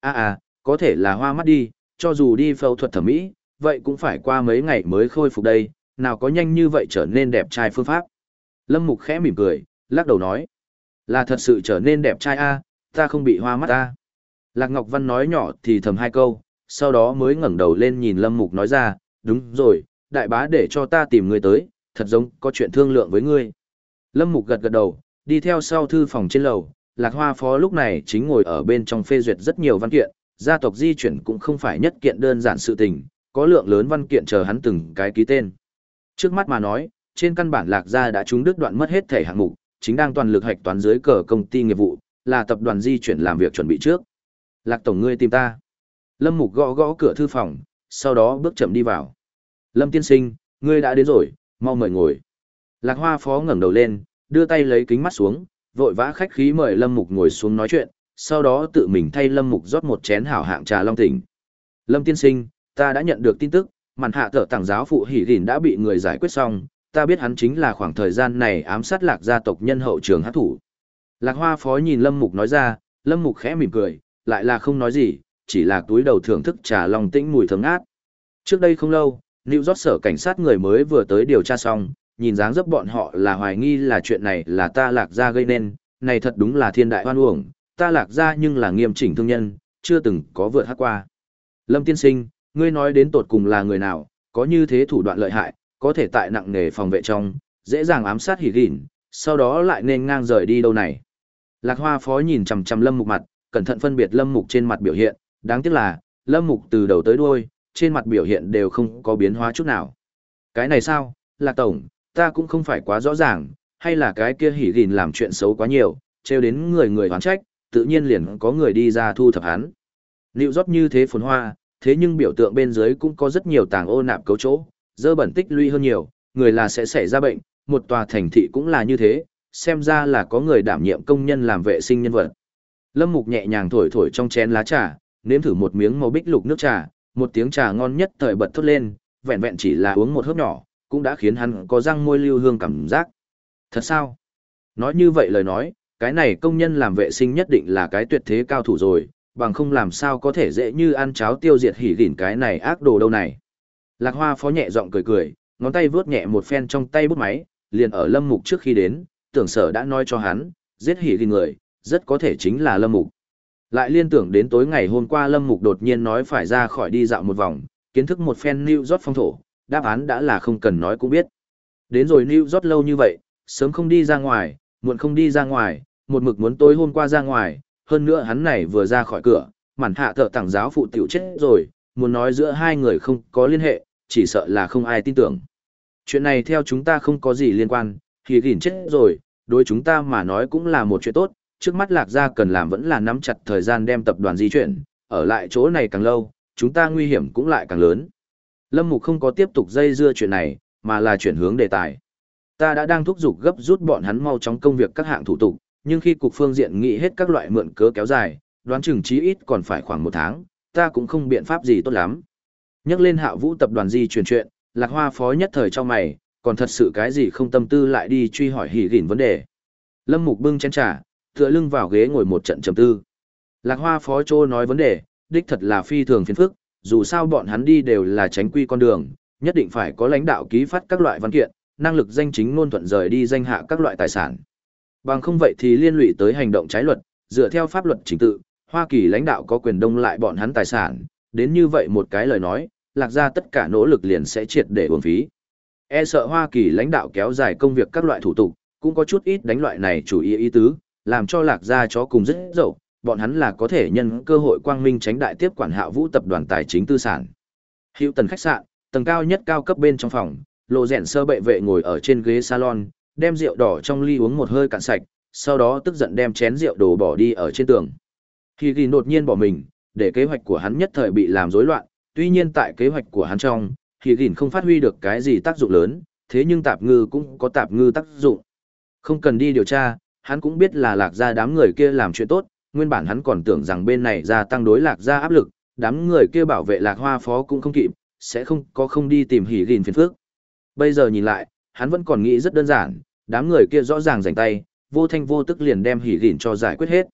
À à, có thể là hoa mắt đi, cho dù đi phẫu thuật thẩm mỹ, vậy cũng phải qua mấy ngày mới khôi phục đây, nào có nhanh như vậy trở nên đẹp trai phương pháp. Lâm Mục khẽ mỉm cười, lắc đầu nói, là thật sự trở nên đẹp trai a, ta không bị hoa mắt a. Lạc Ngọc Văn nói nhỏ thì thầm hai câu, sau đó mới ngẩng đầu lên nhìn Lâm Mục nói ra, đúng rồi, đại bá để cho ta tìm người tới, thật giống có chuyện thương lượng với ngươi. Lâm Mục gật gật đầu, đi theo sau thư phòng trên lầu, Lạc Hoa Phó lúc này chính ngồi ở bên trong phê duyệt rất nhiều văn kiện, gia tộc di chuyển cũng không phải nhất kiện đơn giản sự tình, có lượng lớn văn kiện chờ hắn từng cái ký tên. Trước mắt mà nói, trên căn bản Lạc gia đã trúng đứt đoạn mất hết thể hạng mục, chính đang toàn lực hạch toán dưới cờ công ty nghiệp vụ, là tập đoàn di chuyển làm việc chuẩn bị trước. Lạc tổng ngươi tìm ta. Lâm Mục gõ gõ cửa thư phòng, sau đó bước chậm đi vào. Lâm tiên sinh, ngươi đã đến rồi, mau mời ngồi. Lạc Hoa Phó ngẩng đầu lên, đưa tay lấy kính mắt xuống, vội vã khách khí mời Lâm Mục ngồi xuống nói chuyện, sau đó tự mình thay Lâm Mục rót một chén hảo hạng trà long tỉnh. Lâm tiên sinh, ta đã nhận được tin tức, màn hạ tở tảng giáo phụ hỉ rỉn đã bị người giải quyết xong, ta biết hắn chính là khoảng thời gian này ám sát lạc gia tộc nhân hậu trường hát thủ. Lạc Hoa Phó nhìn Lâm Mục nói ra, Lâm Mục khẽ mỉm cười, lại là không nói gì, chỉ là túi đầu thưởng thức trà long tĩnh mùi thơm ngát. Trước đây không lâu, Lưu York sở cảnh sát người mới vừa tới điều tra xong, nhìn dáng dấp bọn họ là hoài nghi là chuyện này là ta lạc gia gây nên, này thật đúng là thiên đại hoan uổng, ta lạc gia nhưng là nghiêm chỉnh thương nhân, chưa từng có vượt hát qua. Lâm tiên sinh, ngươi nói đến tột cùng là người nào, có như thế thủ đoạn lợi hại, có thể tại nặng nghề phòng vệ trong, dễ dàng ám sát hỉ gỉn, sau đó lại nên ngang rời đi đâu này. Lạc hoa phó nhìn chằm chằm lâm mục mặt, cẩn thận phân biệt lâm mục trên mặt biểu hiện, đáng tiếc là, lâm mục từ đầu tới đuôi, trên mặt biểu hiện đều không có biến hóa chút nào. Cái này sao, Lạc Tổng, ta cũng không phải quá rõ ràng, hay là cái kia hỉ gìn làm chuyện xấu quá nhiều, trêu đến người người hoán trách, tự nhiên liền có người đi ra thu thập hắn. Liệu rót như thế phồn hoa, thế nhưng biểu tượng bên dưới cũng có rất nhiều tàng ô nạp cấu chỗ, dơ bẩn tích lũy hơn nhiều, người là sẽ xảy ra bệnh, một tòa thành thị cũng là như thế, xem ra là có người đảm nhiệm công nhân làm vệ sinh nhân vật. Lâm Mục nhẹ nhàng thổi thổi trong chén lá trà, nếm thử một miếng màu bích lục nước trà, một tiếng trà ngon nhất thời bật thốt lên, vẹn vẹn chỉ là uống một hớp nhỏ, cũng đã khiến hắn có răng môi lưu hương cảm giác. Thật sao? Nói như vậy lời nói, cái này công nhân làm vệ sinh nhất định là cái tuyệt thế cao thủ rồi, bằng không làm sao có thể dễ như ăn cháo tiêu diệt hỉ gỉn cái này ác đồ đâu này. Lạc Hoa phó nhẹ giọng cười cười, ngón tay vướt nhẹ một phen trong tay bút máy, liền ở Lâm Mục trước khi đến, tưởng sở đã nói cho hắn, giết hỉ gỉn người, rất có thể chính là Lâm Mục. Lại liên tưởng đến tối ngày hôm qua Lâm Mục đột nhiên nói phải ra khỏi đi dạo một vòng, kiến thức một phen New York phong thổ, đáp án đã là không cần nói cũng biết. Đến rồi New York lâu như vậy, sớm không đi ra ngoài, muộn không đi ra ngoài, một mực muốn tối hôm qua ra ngoài, hơn nữa hắn này vừa ra khỏi cửa, mản hạ thợ tảng giáo phụ tiểu chết rồi, muốn nói giữa hai người không có liên hệ, chỉ sợ là không ai tin tưởng. Chuyện này theo chúng ta không có gì liên quan, thì gỉn chết rồi, đối chúng ta mà nói cũng là một chuyện tốt, trước mắt lạc gia cần làm vẫn là nắm chặt thời gian đem tập đoàn di chuyển, ở lại chỗ này càng lâu, chúng ta nguy hiểm cũng lại càng lớn. Lâm Mục không có tiếp tục dây dưa chuyện này, mà là chuyển hướng đề tài. Ta đã đang thúc giục gấp rút bọn hắn mau chóng công việc các hạng thủ tục, nhưng khi cục phương diện nghĩ hết các loại mượn cớ kéo dài, đoán chừng chí ít còn phải khoảng một tháng, ta cũng không biện pháp gì tốt lắm. Nhắc lên hạ vũ tập đoàn di chuyển chuyện, lạc hoa phó nhất thời cho mày, còn thật sự cái gì không tâm tư lại đi truy hỏi hỉ gỉn vấn đề. Lâm Mục bưng chén trà, tựa lưng vào ghế ngồi một trận trầm tư. Lạc hoa phó trô nói vấn đề, đích thật là phi thường phiền phức, dù sao bọn hắn đi đều là tránh quy con đường, nhất định phải có lãnh đạo ký phát các loại văn kiện, năng lực danh chính ngôn thuận rời đi danh hạ các loại tài sản. Bằng không vậy thì liên lụy tới hành động trái luật, dựa theo pháp luật chính tự, Hoa Kỳ lãnh đạo có quyền đông lại bọn hắn tài sản, đến như vậy một cái lời nói, lạc ra tất cả nỗ lực liền sẽ triệt để uổng phí. E sợ Hoa Kỳ lãnh đạo kéo dài công việc các loại thủ tục, cũng có chút ít đánh loại này chủ ý ý tứ, làm cho lạc ra chó cùng rất dậu, bọn hắn là có thể nhân cơ hội quang minh tránh đại tiếp quản hạ vũ tập đoàn tài chính tư sản. Hiệu tần khách sạn, tầng cao nhất cao cấp bên trong phòng, lộ rèn sơ bệ vệ ngồi ở trên ghế salon, đem rượu đỏ trong ly uống một hơi cạn sạch, sau đó tức giận đem chén rượu đổ bỏ đi ở trên tường. Khi ghi đột nhiên bỏ mình, để kế hoạch của hắn nhất thời bị làm rối loạn, tuy nhiên tại kế hoạch của hắn trong, khi ghi không phát huy được cái gì tác dụng lớn, thế nhưng tạp ngư cũng có tạp ngư tác dụng. Không cần đi điều tra, hắn cũng biết là lạc ra đám người kia làm chuyện tốt, nguyên bản hắn còn tưởng rằng bên này gia tăng đối lạc gia áp lực, đám người kia bảo vệ lạc hoa phó cũng không kịp, sẽ không có không đi tìm hỉ gìn phiền phước. Bây giờ nhìn lại, hắn vẫn còn nghĩ rất đơn giản, đám người kia rõ ràng rảnh tay, vô thanh vô tức liền đem hỉ gìn cho giải quyết hết.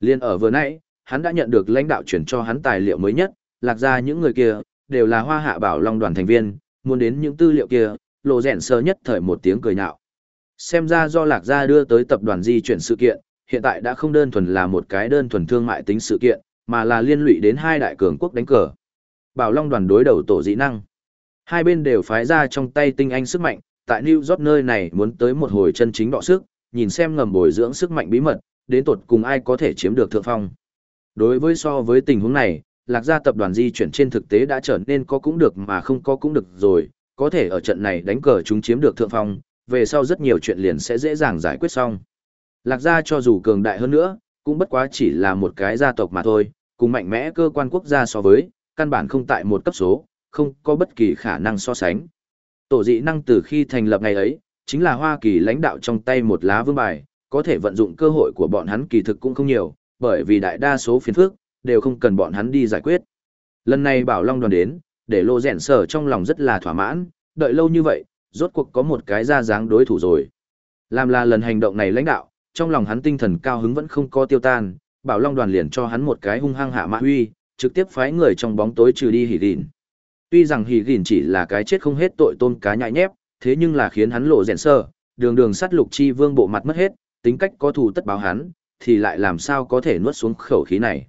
Liên ở vừa nãy, hắn đã nhận được lãnh đạo chuyển cho hắn tài liệu mới nhất, lạc ra những người kia, đều là hoa hạ bảo long đoàn thành viên, muốn đến những tư liệu kia, lộ rèn sơ nhất thời một tiếng cười nhạo. Xem ra do lạc gia đưa tới tập đoàn di chuyển sự kiện, hiện tại đã không đơn thuần là một cái đơn thuần thương mại tính sự kiện, mà là liên lụy đến hai đại cường quốc đánh cờ. Bảo Long đoàn đối đầu tổ dị năng. Hai bên đều phái ra trong tay tinh anh sức mạnh, tại New York nơi này muốn tới một hồi chân chính đọ sức, nhìn xem ngầm bồi dưỡng sức mạnh bí mật, đến tột cùng ai có thể chiếm được thượng phong. Đối với so với tình huống này, lạc gia tập đoàn di chuyển trên thực tế đã trở nên có cũng được mà không có cũng được rồi, có thể ở trận này đánh cờ chúng chiếm được thượng phong, về sau rất nhiều chuyện liền sẽ dễ dàng giải quyết xong. Lạc gia cho dù cường đại hơn nữa, cũng bất quá chỉ là một cái gia tộc mà thôi, cùng mạnh mẽ cơ quan quốc gia so với, căn bản không tại một cấp số, không có bất kỳ khả năng so sánh. Tổ dị năng từ khi thành lập ngày ấy, chính là Hoa Kỳ lãnh đạo trong tay một lá vương bài, có thể vận dụng cơ hội của bọn hắn kỳ thực cũng không nhiều, bởi vì đại đa số phiền phức đều không cần bọn hắn đi giải quyết. Lần này Bảo Long đoàn đến, để Lô Rèn Sở trong lòng rất là thỏa mãn, đợi lâu như vậy, rốt cuộc có một cái ra dáng đối thủ rồi. Làm là lần hành động này lãnh đạo, trong lòng hắn tinh thần cao hứng vẫn không có tiêu tan, Bảo Long đoàn liền cho hắn một cái hung hăng hạ mã huy, trực tiếp phái người trong bóng tối trừ đi hỉ gìn. Tuy rằng hỉ gìn chỉ là cái chết không hết tội tôn cá nhại nhép, thế nhưng là khiến hắn lộ rèn sơ, đường đường sát lục chi vương bộ mặt mất hết, tính cách có thù tất báo hắn, thì lại làm sao có thể nuốt xuống khẩu khí này.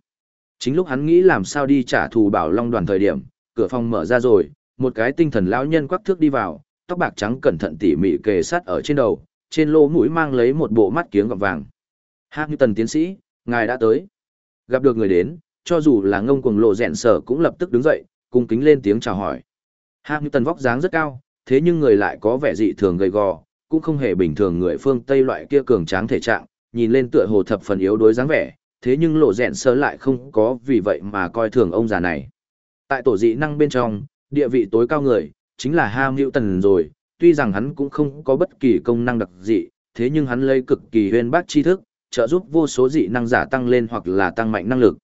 Chính lúc hắn nghĩ làm sao đi trả thù bảo long đoàn thời điểm, cửa phòng mở ra rồi, một cái tinh thần lão nhân quắc thước đi vào, tóc bạc trắng cẩn thận tỉ mỉ kề sát ở trên đầu, trên lỗ mũi mang lấy một bộ mắt kiếng gọng vàng. Hạng như tần tiến sĩ, ngài đã tới. Gặp được người đến, cho dù là ngông cuồng lộ rẹn sở cũng lập tức đứng dậy, cung kính lên tiếng chào hỏi. Hạng như tần vóc dáng rất cao, thế nhưng người lại có vẻ dị thường gầy gò, cũng không hề bình thường người phương Tây loại kia cường tráng thể trạng, nhìn lên tựa hồ thập phần yếu đuối dáng vẻ, thế nhưng lộ rẹn sơ lại không có vì vậy mà coi thường ông già này. Tại tổ dị năng bên trong, địa vị tối cao người, chính là Ham Hữu Tần rồi, tuy rằng hắn cũng không có bất kỳ công năng đặc dị, thế nhưng hắn lấy cực kỳ huyên bác tri thức, trợ giúp vô số dị năng giả tăng lên hoặc là tăng mạnh năng lực.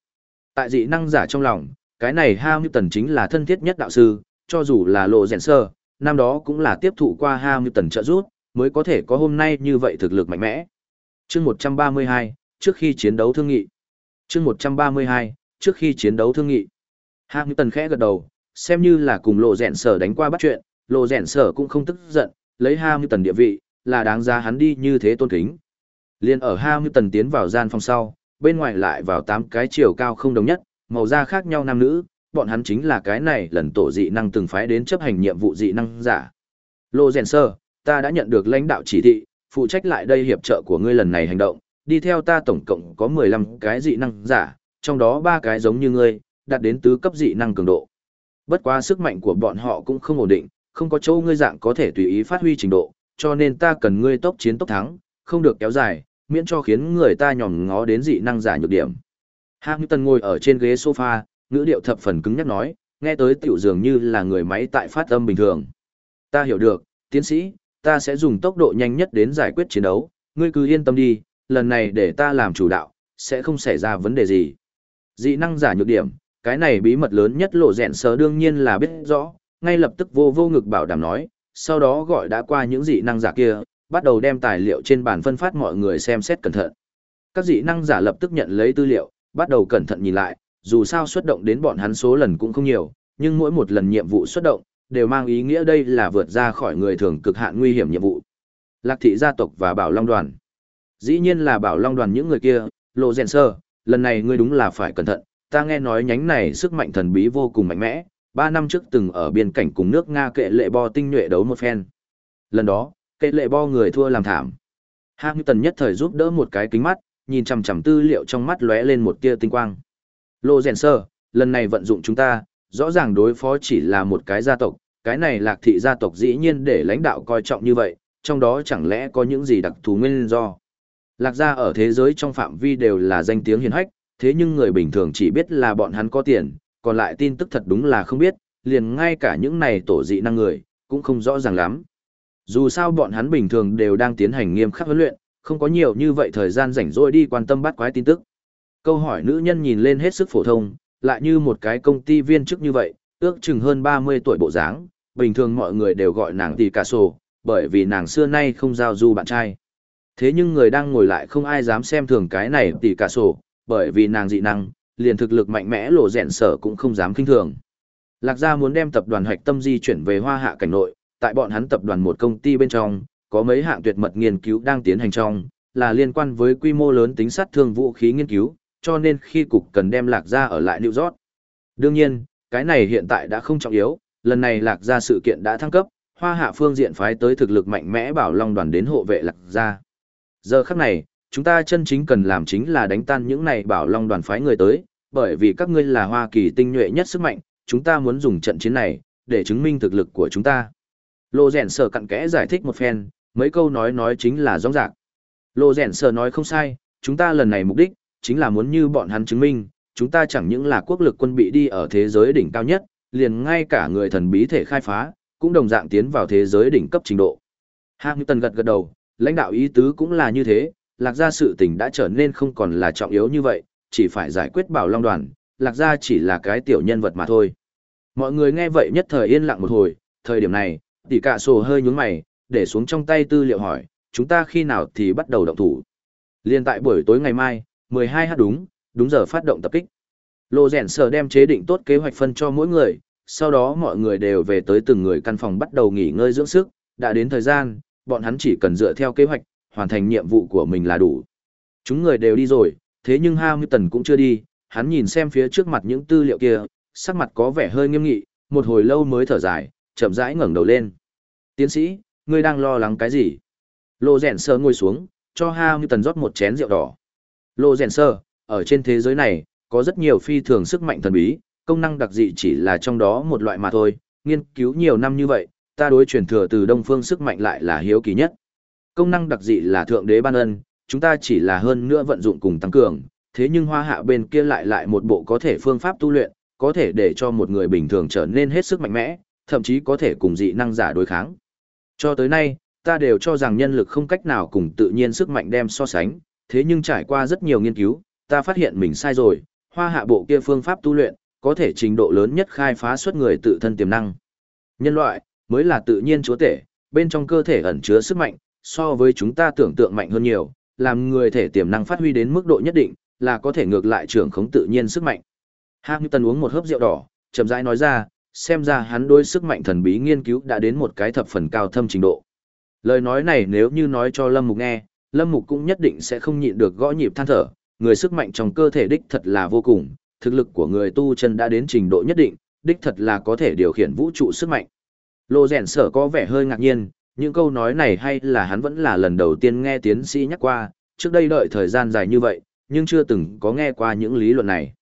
Tại dị năng giả trong lòng, cái này Ham Tần chính là thân thiết nhất đạo sư, cho dù là lộ rèn sơ, năm đó cũng là tiếp thụ qua Ham Tần trợ giúp, mới có thể có hôm nay như vậy thực lực mạnh mẽ. Chương 132, trước khi chiến đấu thương nghị. Chương 132, trước khi chiến đấu thương nghị. Hamilton Tần khẽ gật đầu, xem như là cùng lộ rèn sở đánh qua bắt chuyện, lộ rẻn sở cũng không tức giận, lấy Hạng Như Tần địa vị, là đáng giá hắn đi như thế tôn kính. Liên ở Hạng Như Tần tiến vào gian phòng sau, bên ngoài lại vào tám cái chiều cao không đồng nhất, màu da khác nhau nam nữ, bọn hắn chính là cái này lần tổ dị năng từng phái đến chấp hành nhiệm vụ dị năng giả. Lô Rèn Sơ, ta đã nhận được lãnh đạo chỉ thị, phụ trách lại đây hiệp trợ của ngươi lần này hành động, đi theo ta tổng cộng có 15 cái dị năng giả, trong đó ba cái giống như ngươi, đạt đến tứ cấp dị năng cường độ. Bất quá sức mạnh của bọn họ cũng không ổn định, không có chỗ ngươi dạng có thể tùy ý phát huy trình độ, cho nên ta cần ngươi tốc chiến tốc thắng, không được kéo dài, miễn cho khiến người ta nhòm ngó đến dị năng giả nhược điểm. Hamilton ngồi ở trên ghế sofa, ngữ điệu thập phần cứng nhắc nói, nghe tới tiểu dường như là người máy tại phát âm bình thường. Ta hiểu được, tiến sĩ, ta sẽ dùng tốc độ nhanh nhất đến giải quyết chiến đấu, ngươi cứ yên tâm đi, lần này để ta làm chủ đạo, sẽ không xảy ra vấn đề gì. Dị năng giả nhược điểm, cái này bí mật lớn nhất lộ rẹn sờ đương nhiên là biết rõ, ngay lập tức vô vô ngực bảo đảm nói, sau đó gọi đã qua những dị năng giả kia, bắt đầu đem tài liệu trên bàn phân phát mọi người xem xét cẩn thận. Các dị năng giả lập tức nhận lấy tư liệu, bắt đầu cẩn thận nhìn lại, dù sao xuất động đến bọn hắn số lần cũng không nhiều, nhưng mỗi một lần nhiệm vụ xuất động, đều mang ý nghĩa đây là vượt ra khỏi người thường cực hạn nguy hiểm nhiệm vụ. Lạc thị gia tộc và Bảo Long đoàn. Dĩ nhiên là Bảo Long đoàn những người kia, lộ Dẹn sơ, lần này ngươi đúng là phải cẩn thận, ta nghe nói nhánh này sức mạnh thần bí vô cùng mạnh mẽ, ba năm trước từng ở biên cảnh cùng nước Nga kệ lệ bo tinh nhuệ đấu một phen. Lần đó, kệ lệ bo người thua làm thảm. Hamilton nhất thời giúp đỡ một cái kính mắt, nhìn chằm chằm tư liệu trong mắt lóe lên một tia tinh quang. Lô rèn sơ, lần này vận dụng chúng ta, rõ ràng đối phó chỉ là một cái gia tộc, cái này lạc thị gia tộc dĩ nhiên để lãnh đạo coi trọng như vậy, trong đó chẳng lẽ có những gì đặc thù nguyên do. Lạc gia ở thế giới trong phạm vi đều là danh tiếng hiền hách, thế nhưng người bình thường chỉ biết là bọn hắn có tiền, còn lại tin tức thật đúng là không biết, liền ngay cả những này tổ dị năng người, cũng không rõ ràng lắm. Dù sao bọn hắn bình thường đều đang tiến hành nghiêm khắc huấn luyện, không có nhiều như vậy thời gian rảnh rỗi đi quan tâm bắt quái tin tức. Câu hỏi nữ nhân nhìn lên hết sức phổ thông, lại như một cái công ty viên chức như vậy, ước chừng hơn 30 tuổi bộ dáng, bình thường mọi người đều gọi nàng tỷ cà sổ, bởi vì nàng xưa nay không giao du bạn trai. Thế nhưng người đang ngồi lại không ai dám xem thường cái này tỷ cà sổ, bởi vì nàng dị năng, liền thực lực mạnh mẽ lộ rèn sở cũng không dám kinh thường. Lạc gia muốn đem tập đoàn hoạch tâm di chuyển về hoa hạ cảnh nội, tại bọn hắn tập đoàn một công ty bên trong, có mấy hạng tuyệt mật nghiên cứu đang tiến hành trong, là liên quan với quy mô lớn tính sát thương vũ khí nghiên cứu, cho nên khi cục cần đem lạc gia ở lại New York. Đương nhiên, cái này hiện tại đã không trọng yếu, lần này lạc gia sự kiện đã thăng cấp, hoa hạ phương diện phái tới thực lực mạnh mẽ bảo long đoàn đến hộ vệ lạc gia. Giờ khắc này, chúng ta chân chính cần làm chính là đánh tan những này bảo long đoàn phái người tới, bởi vì các ngươi là Hoa Kỳ tinh nhuệ nhất sức mạnh, chúng ta muốn dùng trận chiến này, để chứng minh thực lực của chúng ta. Lô rèn sở cặn kẽ giải thích một phen, mấy câu nói nói chính là rõ ràng. Lô rèn sở nói không sai, chúng ta lần này mục đích, chính là muốn như bọn hắn chứng minh, chúng ta chẳng những là quốc lực quân bị đi ở thế giới đỉnh cao nhất, liền ngay cả người thần bí thể khai phá, cũng đồng dạng tiến vào thế giới đỉnh cấp trình độ. Hamilton gật gật đầu, lãnh đạo ý tứ cũng là như thế, lạc gia sự tình đã trở nên không còn là trọng yếu như vậy, chỉ phải giải quyết bảo long đoàn, lạc gia chỉ là cái tiểu nhân vật mà thôi. Mọi người nghe vậy nhất thời yên lặng một hồi, thời điểm này, tỷ cạ sổ hơi nhướng mày, để xuống trong tay tư liệu hỏi, chúng ta khi nào thì bắt đầu động thủ. Liên tại buổi tối ngày mai, 12 h đúng, đúng giờ phát động tập kích. Lô rèn sở đem chế định tốt kế hoạch phân cho mỗi người, sau đó mọi người đều về tới từng người căn phòng bắt đầu nghỉ ngơi dưỡng sức, đã đến thời gian, bọn hắn chỉ cần dựa theo kế hoạch, hoàn thành nhiệm vụ của mình là đủ. Chúng người đều đi rồi, thế nhưng Hamilton cũng chưa đi, hắn nhìn xem phía trước mặt những tư liệu kia, sắc mặt có vẻ hơi nghiêm nghị, một hồi lâu mới thở dài, chậm rãi ngẩng đầu lên. Tiến sĩ, ngươi đang lo lắng cái gì? Lô rèn sơ ngồi xuống, cho Hamilton rót một chén rượu đỏ. Lô rèn sơ, ở trên thế giới này, có rất nhiều phi thường sức mạnh thần bí, công năng đặc dị chỉ là trong đó một loại mà thôi, nghiên cứu nhiều năm như vậy, ta đối truyền thừa từ đông phương sức mạnh lại là hiếu kỳ nhất. Công năng đặc dị là thượng đế ban ân, chúng ta chỉ là hơn nữa vận dụng cùng tăng cường, thế nhưng hoa hạ bên kia lại lại một bộ có thể phương pháp tu luyện, có thể để cho một người bình thường trở nên hết sức mạnh mẽ, thậm chí có thể cùng dị năng giả đối kháng. Cho tới nay, ta đều cho rằng nhân lực không cách nào cùng tự nhiên sức mạnh đem so sánh, thế nhưng trải qua rất nhiều nghiên cứu, ta phát hiện mình sai rồi, hoa hạ bộ kia phương pháp tu luyện, có thể trình độ lớn nhất khai phá xuất người tự thân tiềm năng. Nhân loại, mới là tự nhiên chúa tể, bên trong cơ thể ẩn chứa sức mạnh, so với chúng ta tưởng tượng mạnh hơn nhiều, làm người thể tiềm năng phát huy đến mức độ nhất định, là có thể ngược lại trưởng khống tự nhiên sức mạnh. Hamilton uống một hớp rượu đỏ, chậm rãi nói ra, xem ra hắn đối sức mạnh thần bí nghiên cứu đã đến một cái thập phần cao thâm trình độ. Lời nói này nếu như nói cho Lâm Mục nghe, Lâm Mục cũng nhất định sẽ không nhịn được gõ nhịp than thở, người sức mạnh trong cơ thể đích thật là vô cùng, thực lực của người tu chân đã đến trình độ nhất định, đích thật là có thể điều khiển vũ trụ sức mạnh. Lô rèn sở có vẻ hơi ngạc nhiên, những câu nói này hay là hắn vẫn là lần đầu tiên nghe tiến sĩ nhắc qua, trước đây đợi thời gian dài như vậy, nhưng chưa từng có nghe qua những lý luận này.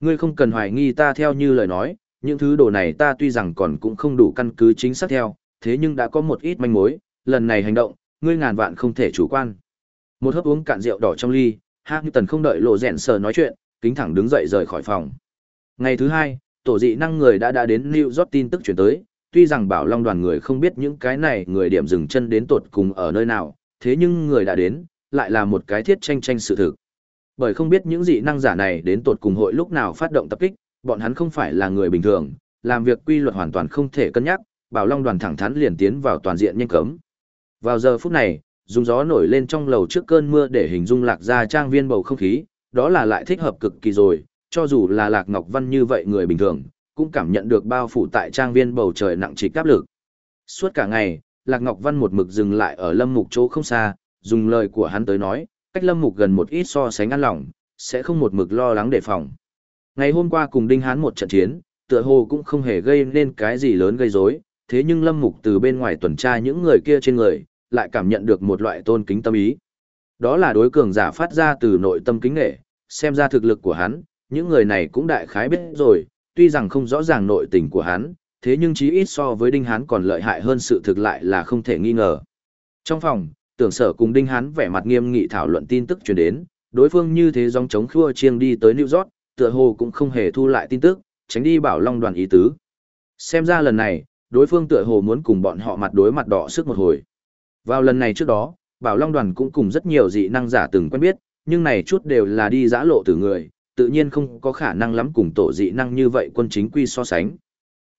Ngươi không cần hoài nghi ta theo như lời nói, những thứ đồ này ta tuy rằng còn cũng không đủ căn cứ chính xác theo, thế nhưng đã có một ít manh mối, lần này hành động, ngươi ngàn vạn không thể chủ quan. Một hớp uống cạn rượu đỏ trong ly, Hắc Như Tần không đợi lộ rèn sờ nói chuyện, kính thẳng đứng dậy rời khỏi phòng. Ngày thứ hai, tổ dị năng người đã đã đến New York tin tức chuyển tới, tuy rằng bảo long đoàn người không biết những cái này người điểm dừng chân đến tột cùng ở nơi nào, thế nhưng người đã đến, lại là một cái thiết tranh tranh sự thực. Bởi không biết những dị năng giả này đến tột cùng hội lúc nào phát động tập kích, bọn hắn không phải là người bình thường, làm việc quy luật hoàn toàn không thể cân nhắc, bảo long đoàn thẳng thắn liền tiến vào toàn diện nhanh cấm. Vào giờ phút này, dùng gió nổi lên trong lầu trước cơn mưa để hình dung lạc ra trang viên bầu không khí, đó là lại thích hợp cực kỳ rồi, cho dù là lạc ngọc văn như vậy người bình thường, cũng cảm nhận được bao phủ tại trang viên bầu trời nặng trịch áp lực. Suốt cả ngày, lạc ngọc văn một mực dừng lại ở lâm mục chỗ không xa, dùng lời của hắn tới nói, cách lâm mục gần một ít so sánh ăn lòng, sẽ không một mực lo lắng đề phòng. Ngày hôm qua cùng Đinh Hán một trận chiến, tựa hồ cũng không hề gây nên cái gì lớn gây rối, thế nhưng Lâm Mục từ bên ngoài tuần tra những người kia trên người, lại cảm nhận được một loại tôn kính tâm ý. Đó là đối cường giả phát ra từ nội tâm kính nghệ, xem ra thực lực của hắn, những người này cũng đại khái biết rồi, tuy rằng không rõ ràng nội tình của hắn, thế nhưng chí ít so với Đinh Hán còn lợi hại hơn sự thực lại là không thể nghi ngờ. Trong phòng, tưởng sở cùng Đinh Hán vẻ mặt nghiêm nghị thảo luận tin tức truyền đến, đối phương như thế dòng chống khua chiêng đi tới New York, tựa hồ cũng không hề thu lại tin tức, tránh đi bảo long đoàn ý tứ. Xem ra lần này, đối phương tựa hồ muốn cùng bọn họ mặt đối mặt đỏ sức một hồi. Vào lần này trước đó, bảo long đoàn cũng cùng rất nhiều dị năng giả từng quen biết, nhưng này chút đều là đi giã lộ từ người, tự nhiên không có khả năng lắm cùng tổ dị năng như vậy quân chính quy so sánh.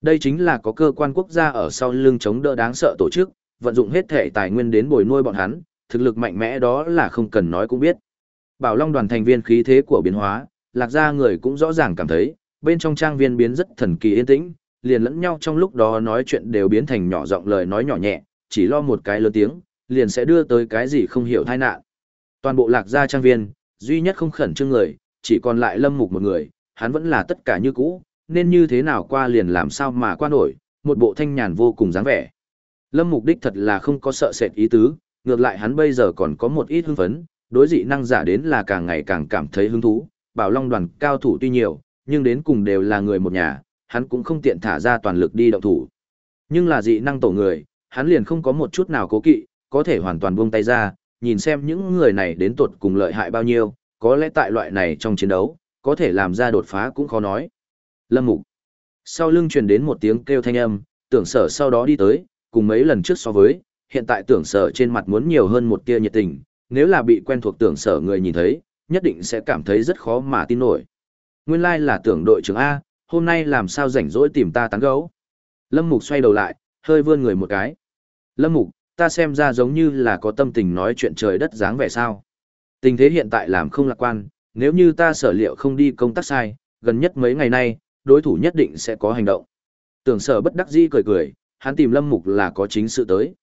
Đây chính là có cơ quan quốc gia ở sau lưng chống đỡ đáng sợ tổ chức, vận dụng hết thể tài nguyên đến bồi nuôi bọn hắn, thực lực mạnh mẽ đó là không cần nói cũng biết. Bảo Long đoàn thành viên khí thế của biến hóa, lạc gia người cũng rõ ràng cảm thấy, bên trong trang viên biến rất thần kỳ yên tĩnh, liền lẫn nhau trong lúc đó nói chuyện đều biến thành nhỏ giọng lời nói nhỏ nhẹ, chỉ lo một cái lớn tiếng, liền sẽ đưa tới cái gì không hiểu tai nạn. Toàn bộ lạc gia trang viên, duy nhất không khẩn trương người, chỉ còn lại lâm mục một người, hắn vẫn là tất cả như cũ, nên như thế nào qua liền làm sao mà qua nổi, một bộ thanh nhàn vô cùng dáng vẻ. Lâm mục đích thật là không có sợ sệt ý tứ, ngược lại hắn bây giờ còn có một ít hưng phấn, đối dị năng giả đến là càng ngày càng cảm thấy hứng thú, bảo long đoàn cao thủ tuy nhiều, nhưng đến cùng đều là người một nhà, hắn cũng không tiện thả ra toàn lực đi động thủ. Nhưng là dị năng tổ người, hắn liền không có một chút nào cố kỵ, có thể hoàn toàn buông tay ra, nhìn xem những người này đến tuột cùng lợi hại bao nhiêu, có lẽ tại loại này trong chiến đấu, có thể làm ra đột phá cũng khó nói. Lâm Mục. Sau lưng truyền đến một tiếng kêu thanh âm, tưởng sở sau đó đi tới, cùng mấy lần trước so với, hiện tại tưởng sở trên mặt muốn nhiều hơn một tia nhiệt tình, nếu là bị quen thuộc tưởng sở người nhìn thấy, nhất định sẽ cảm thấy rất khó mà tin nổi. Nguyên lai là tưởng đội trưởng A, hôm nay làm sao rảnh rỗi tìm ta tán gấu. Lâm Mục xoay đầu lại, hơi vươn người một cái. Lâm Mục, ta xem ra giống như là có tâm tình nói chuyện trời đất dáng vẻ sao. Tình thế hiện tại làm không lạc quan, nếu như ta sở liệu không đi công tác sai, gần nhất mấy ngày nay, đối thủ nhất định sẽ có hành động. Tưởng sở bất đắc dĩ cười cười, hắn tìm Lâm Mục là có chính sự tới.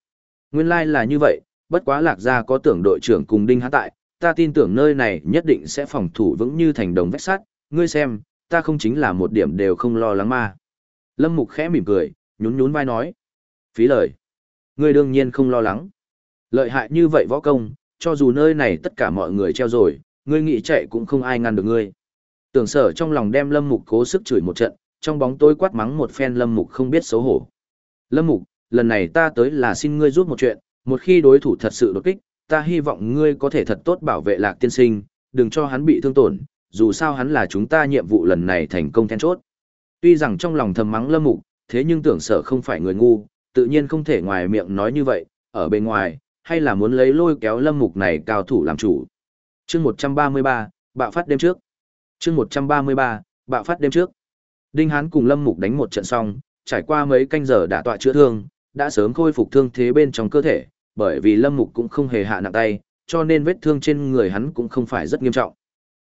Nguyên lai like là như vậy, bất quá lạc gia có tưởng đội trưởng cùng đinh hắn tại, ta tin tưởng nơi này nhất định sẽ phòng thủ vững như thành đồng vách sắt, ngươi xem, ta không chính là một điểm đều không lo lắng mà. Lâm Mục khẽ mỉm cười, nhún nhún vai nói. Phí lời. Ngươi đương nhiên không lo lắng. Lợi hại như vậy võ công, cho dù nơi này tất cả mọi người treo rồi, ngươi nghĩ chạy cũng không ai ngăn được ngươi. Tưởng sở trong lòng đem Lâm Mục cố sức chửi một trận, trong bóng tối quát mắng một phen Lâm Mục không biết xấu hổ. Lâm Mục, lần này ta tới là xin ngươi giúp một chuyện, một khi đối thủ thật sự đột kích, ta hy vọng ngươi có thể thật tốt bảo vệ lạc tiên sinh, đừng cho hắn bị thương tổn, dù sao hắn là chúng ta nhiệm vụ lần này thành công then chốt. Tuy rằng trong lòng thầm mắng lâm mục, thế nhưng tưởng sở không phải người ngu, tự nhiên không thể ngoài miệng nói như vậy, ở bên ngoài, hay là muốn lấy lôi kéo lâm mục này cao thủ làm chủ. chương 133, bạo phát đêm trước. chương 133, bạo phát đêm trước. Đinh Hán cùng lâm mục đánh một trận xong, trải qua mấy canh giờ đã tọa chữa thương, đã sớm khôi phục thương thế bên trong cơ thể, bởi vì lâm mục cũng không hề hạ nặng tay, cho nên vết thương trên người hắn cũng không phải rất nghiêm trọng.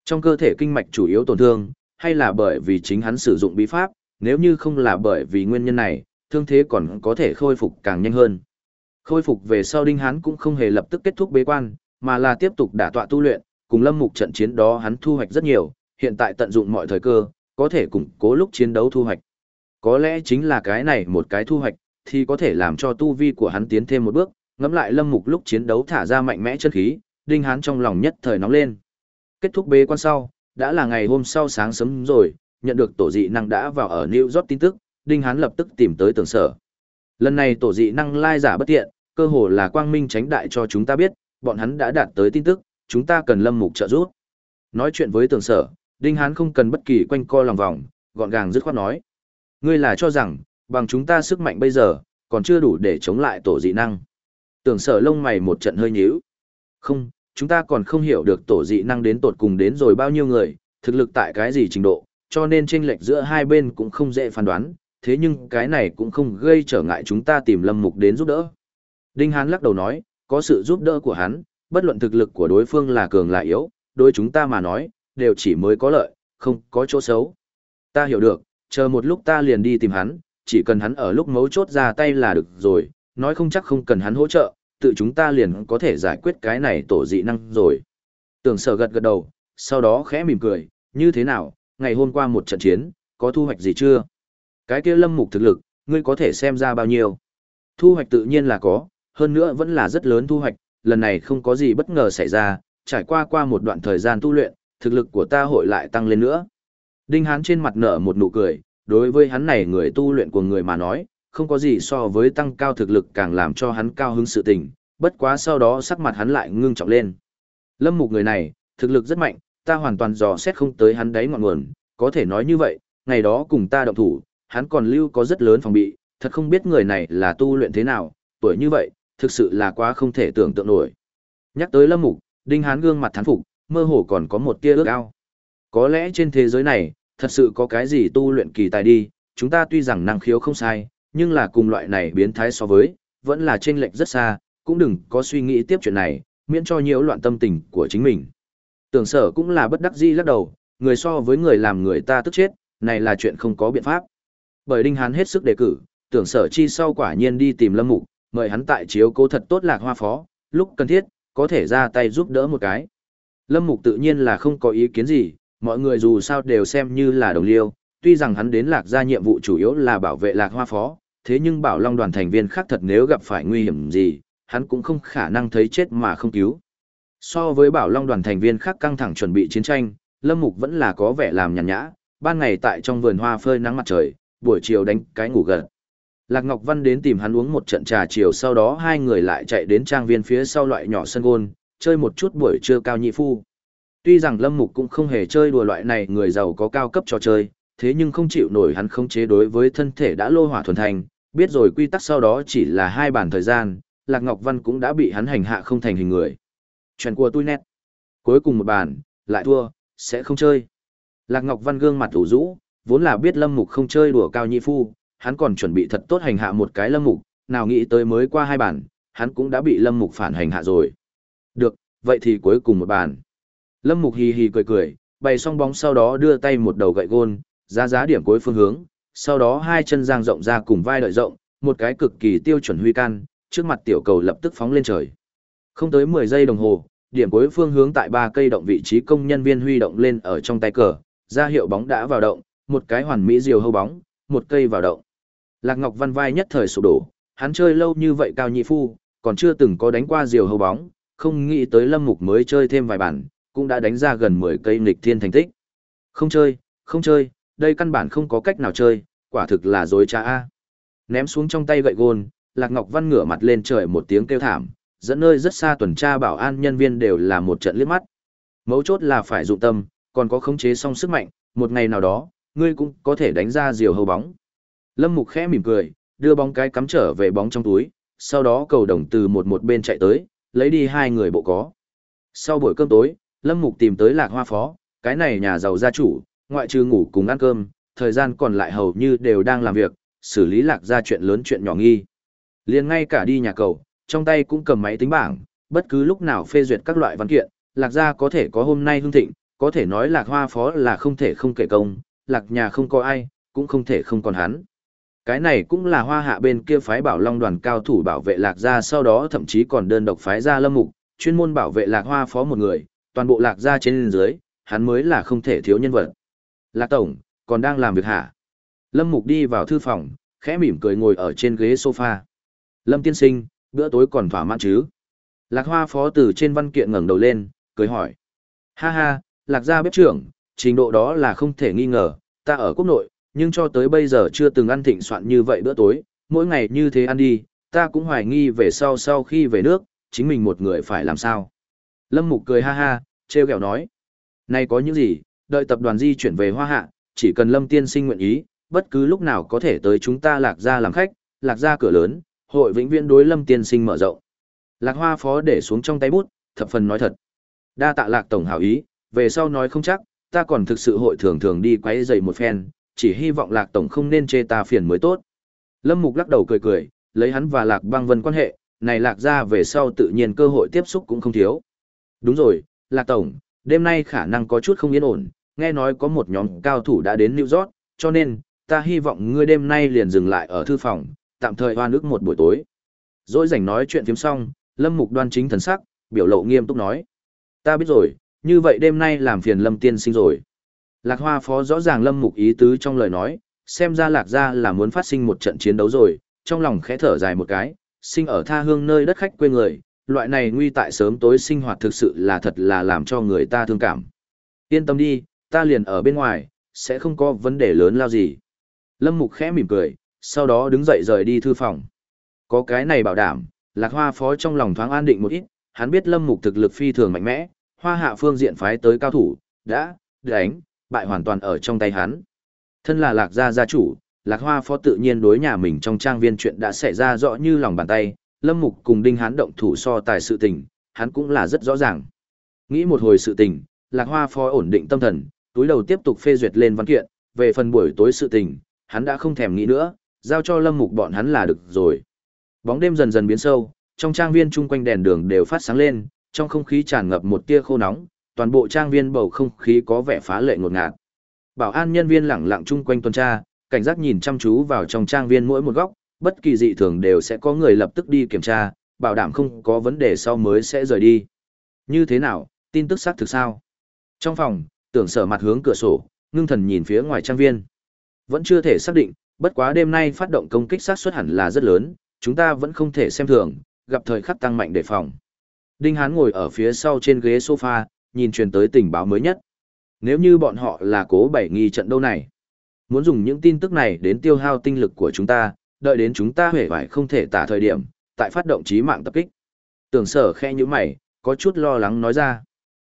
Trong cơ thể kinh mạch chủ yếu tổn thương, hay là bởi vì chính hắn sử dụng bí pháp, nếu như không là bởi vì nguyên nhân này, thương thế còn có thể khôi phục càng nhanh hơn. Khôi phục về sau đinh Hán cũng không hề lập tức kết thúc bế quan, mà là tiếp tục đả tọa tu luyện, cùng Lâm Mục trận chiến đó hắn thu hoạch rất nhiều, hiện tại tận dụng mọi thời cơ, có thể củng cố lúc chiến đấu thu hoạch. Có lẽ chính là cái này một cái thu hoạch, thì có thể làm cho tu vi của hắn tiến thêm một bước, ngẫm lại Lâm Mục lúc chiến đấu thả ra mạnh mẽ chân khí, Đinh Hán trong lòng nhất thời nóng lên. Kết thúc bế quan sau, đã là ngày hôm sau sáng sớm rồi, nhận được tổ dị năng đã vào ở New York tin tức, Đinh Hán lập tức tìm tới tường sở. Lần này tổ dị năng lai giả bất tiện, cơ hồ là quang minh tránh đại cho chúng ta biết, bọn hắn đã đạt tới tin tức, chúng ta cần lâm mục trợ giúp. Nói chuyện với tường sở, Đinh Hán không cần bất kỳ quanh co lòng vòng, gọn gàng dứt khoát nói. Ngươi là cho rằng, bằng chúng ta sức mạnh bây giờ, còn chưa đủ để chống lại tổ dị năng. Tưởng sở lông mày một trận hơi nhíu. Không, chúng ta còn không hiểu được tổ dị năng đến tột cùng đến rồi bao nhiêu người, thực lực tại cái gì trình độ, cho nên chênh lệch giữa hai bên cũng không dễ phán đoán, thế nhưng cái này cũng không gây trở ngại chúng ta tìm lâm mục đến giúp đỡ. Đinh Hán lắc đầu nói, có sự giúp đỡ của hắn, bất luận thực lực của đối phương là cường là yếu, đối chúng ta mà nói, đều chỉ mới có lợi, không có chỗ xấu. Ta hiểu được, chờ một lúc ta liền đi tìm hắn, chỉ cần hắn ở lúc mấu chốt ra tay là được rồi, nói không chắc không cần hắn hỗ trợ, tự chúng ta liền có thể giải quyết cái này tổ dị năng rồi. Tưởng sở gật gật đầu, sau đó khẽ mỉm cười, như thế nào, ngày hôm qua một trận chiến, có thu hoạch gì chưa? Cái kia lâm mục thực lực, ngươi có thể xem ra bao nhiêu? Thu hoạch tự nhiên là có, hơn nữa vẫn là rất lớn thu hoạch, lần này không có gì bất ngờ xảy ra, trải qua qua một đoạn thời gian tu luyện, thực lực của ta hội lại tăng lên nữa. Đinh Hán trên mặt nở một nụ cười, đối với hắn này người tu luyện của người mà nói, không có gì so với tăng cao thực lực càng làm cho hắn cao hứng sự tình, bất quá sau đó sắc mặt hắn lại ngưng trọng lên. Lâm mục người này, thực lực rất mạnh, ta hoàn toàn dò xét không tới hắn đấy ngọn nguồn, có thể nói như vậy, ngày đó cùng ta động thủ, hắn còn lưu có rất lớn phòng bị, thật không biết người này là tu luyện thế nào, tuổi như vậy, thực sự là quá không thể tưởng tượng nổi. Nhắc tới Lâm Mục, Đinh Hán gương mặt thán phục, mơ hồ còn có một tia ước ao. Có lẽ trên thế giới này, thật sự có cái gì tu luyện kỳ tài đi, chúng ta tuy rằng năng khiếu không sai, nhưng là cùng loại này biến thái so với, vẫn là chênh lệch rất xa, cũng đừng có suy nghĩ tiếp chuyện này, miễn cho nhiễu loạn tâm tình của chính mình. Tưởng sở cũng là bất đắc dĩ lắc đầu, người so với người làm người ta tức chết, này là chuyện không có biện pháp. Bởi Đinh Hán hết sức đề cử, tưởng sở chi sau quả nhiên đi tìm Lâm Mục, mời hắn tại chiếu cố thật tốt lạc hoa phó, lúc cần thiết, có thể ra tay giúp đỡ một cái. Lâm Mục tự nhiên là không có ý kiến gì, mọi người dù sao đều xem như là đồng liêu, tuy rằng hắn đến lạc ra nhiệm vụ chủ yếu là bảo vệ lạc hoa phó, thế nhưng bảo long đoàn thành viên khác thật nếu gặp phải nguy hiểm gì, hắn cũng không khả năng thấy chết mà không cứu. So với bảo long đoàn thành viên khác căng thẳng chuẩn bị chiến tranh, Lâm Mục vẫn là có vẻ làm nhàn nhã, ban ngày tại trong vườn hoa phơi nắng mặt trời, buổi chiều đánh cái ngủ gần. Lạc Ngọc Văn đến tìm hắn uống một trận trà chiều sau đó hai người lại chạy đến trang viên phía sau loại nhỏ sân gôn, chơi một chút buổi trưa cao nhị phu. Tuy rằng Lâm Mục cũng không hề chơi đùa loại này người giàu có cao cấp trò chơi, thế nhưng không chịu nổi hắn không chế đối với thân thể đã lô hỏa thuần thành, biết rồi quy tắc sau đó chỉ là hai bản thời gian, Lạc Ngọc Văn cũng đã bị hắn hành hạ không thành hình người. Chuyện của tôi nét. Cuối cùng một bàn, lại thua, sẽ không chơi. Lạc Ngọc Văn gương mặt ủ rũ, vốn là biết Lâm Mục không chơi đùa cao nhị phu, hắn còn chuẩn bị thật tốt hành hạ một cái Lâm Mục, nào nghĩ tới mới qua hai bản, hắn cũng đã bị Lâm Mục phản hành hạ rồi. Được, vậy thì cuối cùng một bàn. Lâm Mục hì hì cười cười, bày xong bóng sau đó đưa tay một đầu gậy gôn, ra giá điểm cuối phương hướng, sau đó hai chân giang rộng ra cùng vai đợi rộng, một cái cực kỳ tiêu chuẩn huy can, trước mặt tiểu cầu lập tức phóng lên trời. Không tới 10 giây đồng hồ, điểm cuối phương hướng tại ba cây động vị trí công nhân viên huy động lên ở trong tay cờ, ra hiệu bóng đã vào động, một cái hoàn mỹ diều hâu bóng, một cây vào động. Lạc Ngọc Văn vai nhất thời sụp đổ, hắn chơi lâu như vậy cao nhị phu, còn chưa từng có đánh qua diều hầu bóng, không nghĩ tới Lâm Mục mới chơi thêm vài bản, cũng đã đánh ra gần 10 cây nghịch thiên thành tích. Không chơi, không chơi, đây căn bản không có cách nào chơi, quả thực là dối trá a. Ném xuống trong tay gậy gôn, Lạc Ngọc Văn ngửa mặt lên trời một tiếng kêu thảm, dẫn nơi rất xa tuần tra bảo an nhân viên đều là một trận liếc mắt. Mấu chốt là phải dụng tâm, còn có khống chế song sức mạnh, một ngày nào đó, ngươi cũng có thể đánh ra diều hầu bóng. Lâm Mục khẽ mỉm cười, đưa bóng cái cắm trở về bóng trong túi, sau đó cầu đồng từ một một bên chạy tới, lấy đi hai người bộ có. Sau buổi cơm tối, Lâm Mục tìm tới Lạc Hoa Phó, cái này nhà giàu gia chủ, ngoại trừ ngủ cùng ăn cơm, thời gian còn lại hầu như đều đang làm việc, xử lý Lạc ra chuyện lớn chuyện nhỏ nghi. liền ngay cả đi nhà cầu, trong tay cũng cầm máy tính bảng, bất cứ lúc nào phê duyệt các loại văn kiện, Lạc gia có thể có hôm nay hưng thịnh, có thể nói Lạc Hoa Phó là không thể không kể công, Lạc nhà không có ai, cũng không thể không còn hắn. Cái này cũng là hoa hạ bên kia phái bảo long đoàn cao thủ bảo vệ lạc gia sau đó thậm chí còn đơn độc phái ra lâm mục, chuyên môn bảo vệ lạc hoa phó một người, toàn bộ lạc gia trên dưới, hắn mới là không thể thiếu nhân vật. Lạc Tổng, còn đang làm việc hả? Lâm Mục đi vào thư phòng, khẽ mỉm cười ngồi ở trên ghế sofa. Lâm tiên sinh, bữa tối còn thỏa mãn chứ? Lạc Hoa phó từ trên văn kiện ngẩng đầu lên, cười hỏi. Ha ha, Lạc gia bếp trưởng, trình độ đó là không thể nghi ngờ, ta ở quốc nội, nhưng cho tới bây giờ chưa từng ăn thịnh soạn như vậy bữa tối, mỗi ngày như thế ăn đi, ta cũng hoài nghi về sau sau khi về nước, chính mình một người phải làm sao. Lâm Mục cười ha ha, treo kẹo nói. Này có những gì, đợi tập đoàn di chuyển về Hoa Hạ, chỉ cần Lâm tiên sinh nguyện ý, bất cứ lúc nào có thể tới chúng ta lạc ra làm khách, lạc ra cửa lớn, hội vĩnh viễn đối Lâm tiên sinh mở rộng. Lạc Hoa phó để xuống trong tay bút, thập phần nói thật. Đa tạ lạc tổng hảo ý, về sau nói không chắc, ta còn thực sự hội thường thường đi quấy giày một phen, chỉ hy vọng lạc tổng không nên chê ta phiền mới tốt. Lâm Mục lắc đầu cười cười, lấy hắn và lạc băng vân quan hệ, này lạc ra về sau tự nhiên cơ hội tiếp xúc cũng không thiếu. Đúng rồi, lạc tổng, đêm nay khả năng có chút không yên ổn, nghe nói có một nhóm cao thủ đã đến New York, cho nên, ta hy vọng ngươi đêm nay liền dừng lại ở thư phòng, tạm thời hoa nước một buổi tối. Rồi rảnh nói chuyện phiếm xong, Lâm Mục đoan chính thần sắc, biểu lộ nghiêm túc nói. Ta biết rồi, như vậy đêm nay làm phiền Lâm tiên sinh rồi. Lạc Hoa Phó rõ ràng Lâm Mục ý tứ trong lời nói, xem ra Lạc gia là muốn phát sinh một trận chiến đấu rồi, trong lòng khẽ thở dài một cái, sinh ở tha hương nơi đất khách quê người, loại này nguy tại sớm tối sinh hoạt thực sự là thật là làm cho người ta thương cảm. Yên tâm đi, ta liền ở bên ngoài, sẽ không có vấn đề lớn lao gì. Lâm Mục khẽ mỉm cười, sau đó đứng dậy rời đi thư phòng. Có cái này bảo đảm, Lạc Hoa Phó trong lòng thoáng an định một ít, hắn biết Lâm Mục thực lực phi thường mạnh mẽ, hoa hạ phương diện phái tới cao thủ, đã, đánh, bại hoàn toàn ở trong tay hắn. Thân là Lạc gia gia chủ, Lạc Hoa Phó tự nhiên đối nhà mình trong trang viên chuyện đã xảy ra rõ như lòng bàn tay, Lâm Mục cùng Đinh Hán động thủ so tài sự tình, hắn cũng là rất rõ ràng. Nghĩ một hồi sự tình, Lạc Hoa Phó ổn định tâm thần, túi đầu tiếp tục phê duyệt lên văn kiện, về phần buổi tối sự tình, hắn đã không thèm nghĩ nữa, giao cho Lâm Mục bọn hắn là được rồi. Bóng đêm dần dần biến sâu, trong trang viên chung quanh đèn đường đều phát sáng lên, trong không khí tràn ngập một tia khô nóng, toàn bộ trang viên bầu không khí có vẻ phá lệ ngột ngạt. Bảo an nhân viên lẳng lặng chung quanh tuần tra, cảnh giác nhìn chăm chú vào trong trang viên mỗi một góc, bất kỳ dị thường đều sẽ có người lập tức đi kiểm tra, bảo đảm không có vấn đề sau mới sẽ rời đi. Như thế nào, tin tức xác thực sao? Trong phòng, tưởng sở mặt hướng cửa sổ, ngưng thần nhìn phía ngoài trang viên. Vẫn chưa thể xác định, bất quá đêm nay phát động công kích sát suất hẳn là rất lớn, chúng ta vẫn không thể xem thường, gặp thời khắc tăng mạnh đề phòng. Đinh Hán ngồi ở phía sau trên ghế sofa, nhìn truyền tới tình báo mới nhất. Nếu như bọn họ là cố bảy nghi trận đâu này, muốn dùng những tin tức này đến tiêu hao tinh lực của chúng ta, đợi đến chúng ta hề phải không thể tả thời điểm, tại phát động trí mạng tập kích. Tưởng sở khe như mày, có chút lo lắng nói ra.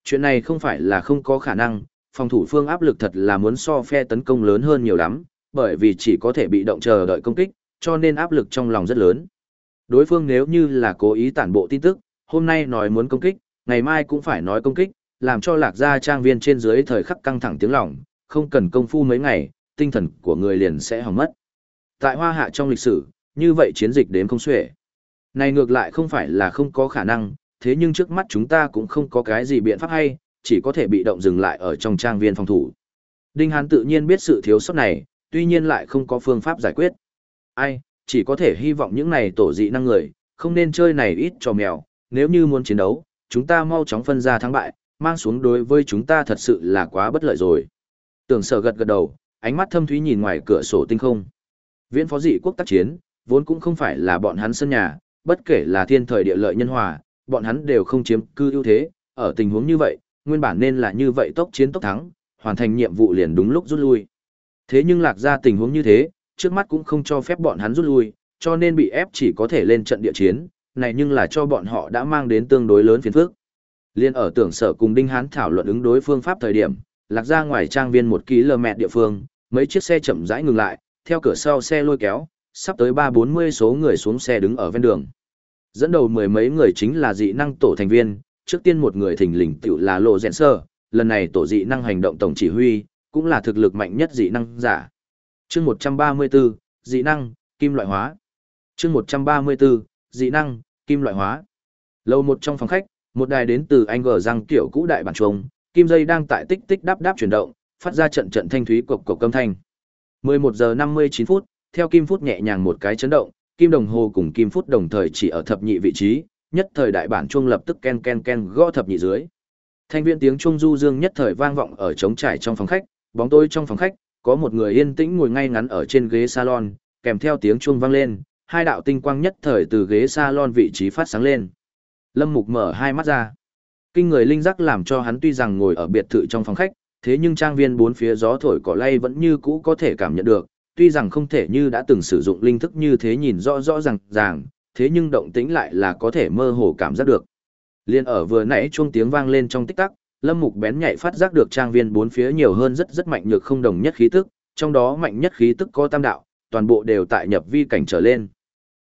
Chuyện này không phải là không có khả năng, phòng thủ phương áp lực thật là muốn so phe tấn công lớn hơn nhiều lắm, bởi vì chỉ có thể bị động chờ đợi công kích, cho nên áp lực trong lòng rất lớn. Đối phương nếu như là cố ý tản bộ tin tức, hôm nay nói muốn công kích, ngày mai cũng phải nói công kích, làm cho lạc gia trang viên trên dưới thời khắc căng thẳng tiếng lòng, không cần công phu mấy ngày, tinh thần của người liền sẽ hỏng mất. Tại hoa hạ trong lịch sử, như vậy chiến dịch đến không xuể. Này ngược lại không phải là không có khả năng, thế nhưng trước mắt chúng ta cũng không có cái gì biện pháp hay, chỉ có thể bị động dừng lại ở trong trang viên phòng thủ. Đinh Hán tự nhiên biết sự thiếu sót này, tuy nhiên lại không có phương pháp giải quyết. Ai, chỉ có thể hy vọng những này tổ dị năng người, không nên chơi này ít trò mèo, nếu như muốn chiến đấu, chúng ta mau chóng phân ra thắng bại, mang xuống đối với chúng ta thật sự là quá bất lợi rồi. Tưởng sở gật gật đầu, ánh mắt thâm thúy nhìn ngoài cửa sổ tinh không. Viễn phó dị quốc tác chiến, vốn cũng không phải là bọn hắn sân nhà, bất kể là thiên thời địa lợi nhân hòa, bọn hắn đều không chiếm cư ưu thế, ở tình huống như vậy, nguyên bản nên là như vậy tốc chiến tốc thắng, hoàn thành nhiệm vụ liền đúng lúc rút lui. Thế nhưng lạc ra tình huống như thế, trước mắt cũng không cho phép bọn hắn rút lui, cho nên bị ép chỉ có thể lên trận địa chiến, này nhưng là cho bọn họ đã mang đến tương đối lớn phiền phức. Liên ở tưởng sở cùng Đinh Hán thảo luận ứng đối phương pháp thời điểm, lạc ra ngoài trang viên một km địa phương, mấy chiếc xe chậm rãi ngừng lại, theo cửa sau xe lôi kéo, sắp tới ba bốn mươi số người xuống xe đứng ở ven đường. Dẫn đầu mười mấy người chính là dị năng tổ thành viên, trước tiên một người thình lình tiểu là Lộ Dẹn Sơ, lần này tổ dị năng hành động tổng chỉ huy, cũng là thực lực mạnh nhất dị năng giả. Chương 134, dị năng, kim loại hóa. Chương 134, dị năng, kim loại hóa. Lâu một trong phòng khách, một đài đến từ anh gờ răng kiểu cũ đại bản trùng, kim dây đang tại tích tích đáp đáp chuyển động, phát ra trận trận thanh thúy cộc cộc âm thanh. 11 giờ 59 phút, theo kim phút nhẹ nhàng một cái chấn động, kim đồng hồ cùng kim phút đồng thời chỉ ở thập nhị vị trí, nhất thời đại bản chuông lập tức ken ken ken gõ thập nhị dưới. Thanh viên tiếng trung du dương nhất thời vang vọng ở trống trải trong phòng khách, bóng tối trong phòng khách, có một người yên tĩnh ngồi ngay ngắn ở trên ghế salon, kèm theo tiếng chuông vang lên, hai đạo tinh quang nhất thời từ ghế salon vị trí phát sáng lên. Lâm Mục mở hai mắt ra. Kinh người linh giác làm cho hắn tuy rằng ngồi ở biệt thự trong phòng khách, thế nhưng trang viên bốn phía gió thổi cỏ lay vẫn như cũ có thể cảm nhận được, tuy rằng không thể như đã từng sử dụng linh thức như thế nhìn rõ rõ ràng ràng, thế nhưng động tĩnh lại là có thể mơ hồ cảm giác được. Liên ở vừa nãy chuông tiếng vang lên trong tích tắc, Lâm Mục bén nhạy phát giác được trang viên bốn phía nhiều hơn rất rất mạnh nhược không đồng nhất khí tức, trong đó mạnh nhất khí tức có tam đạo, toàn bộ đều tại nhập vi cảnh trở lên.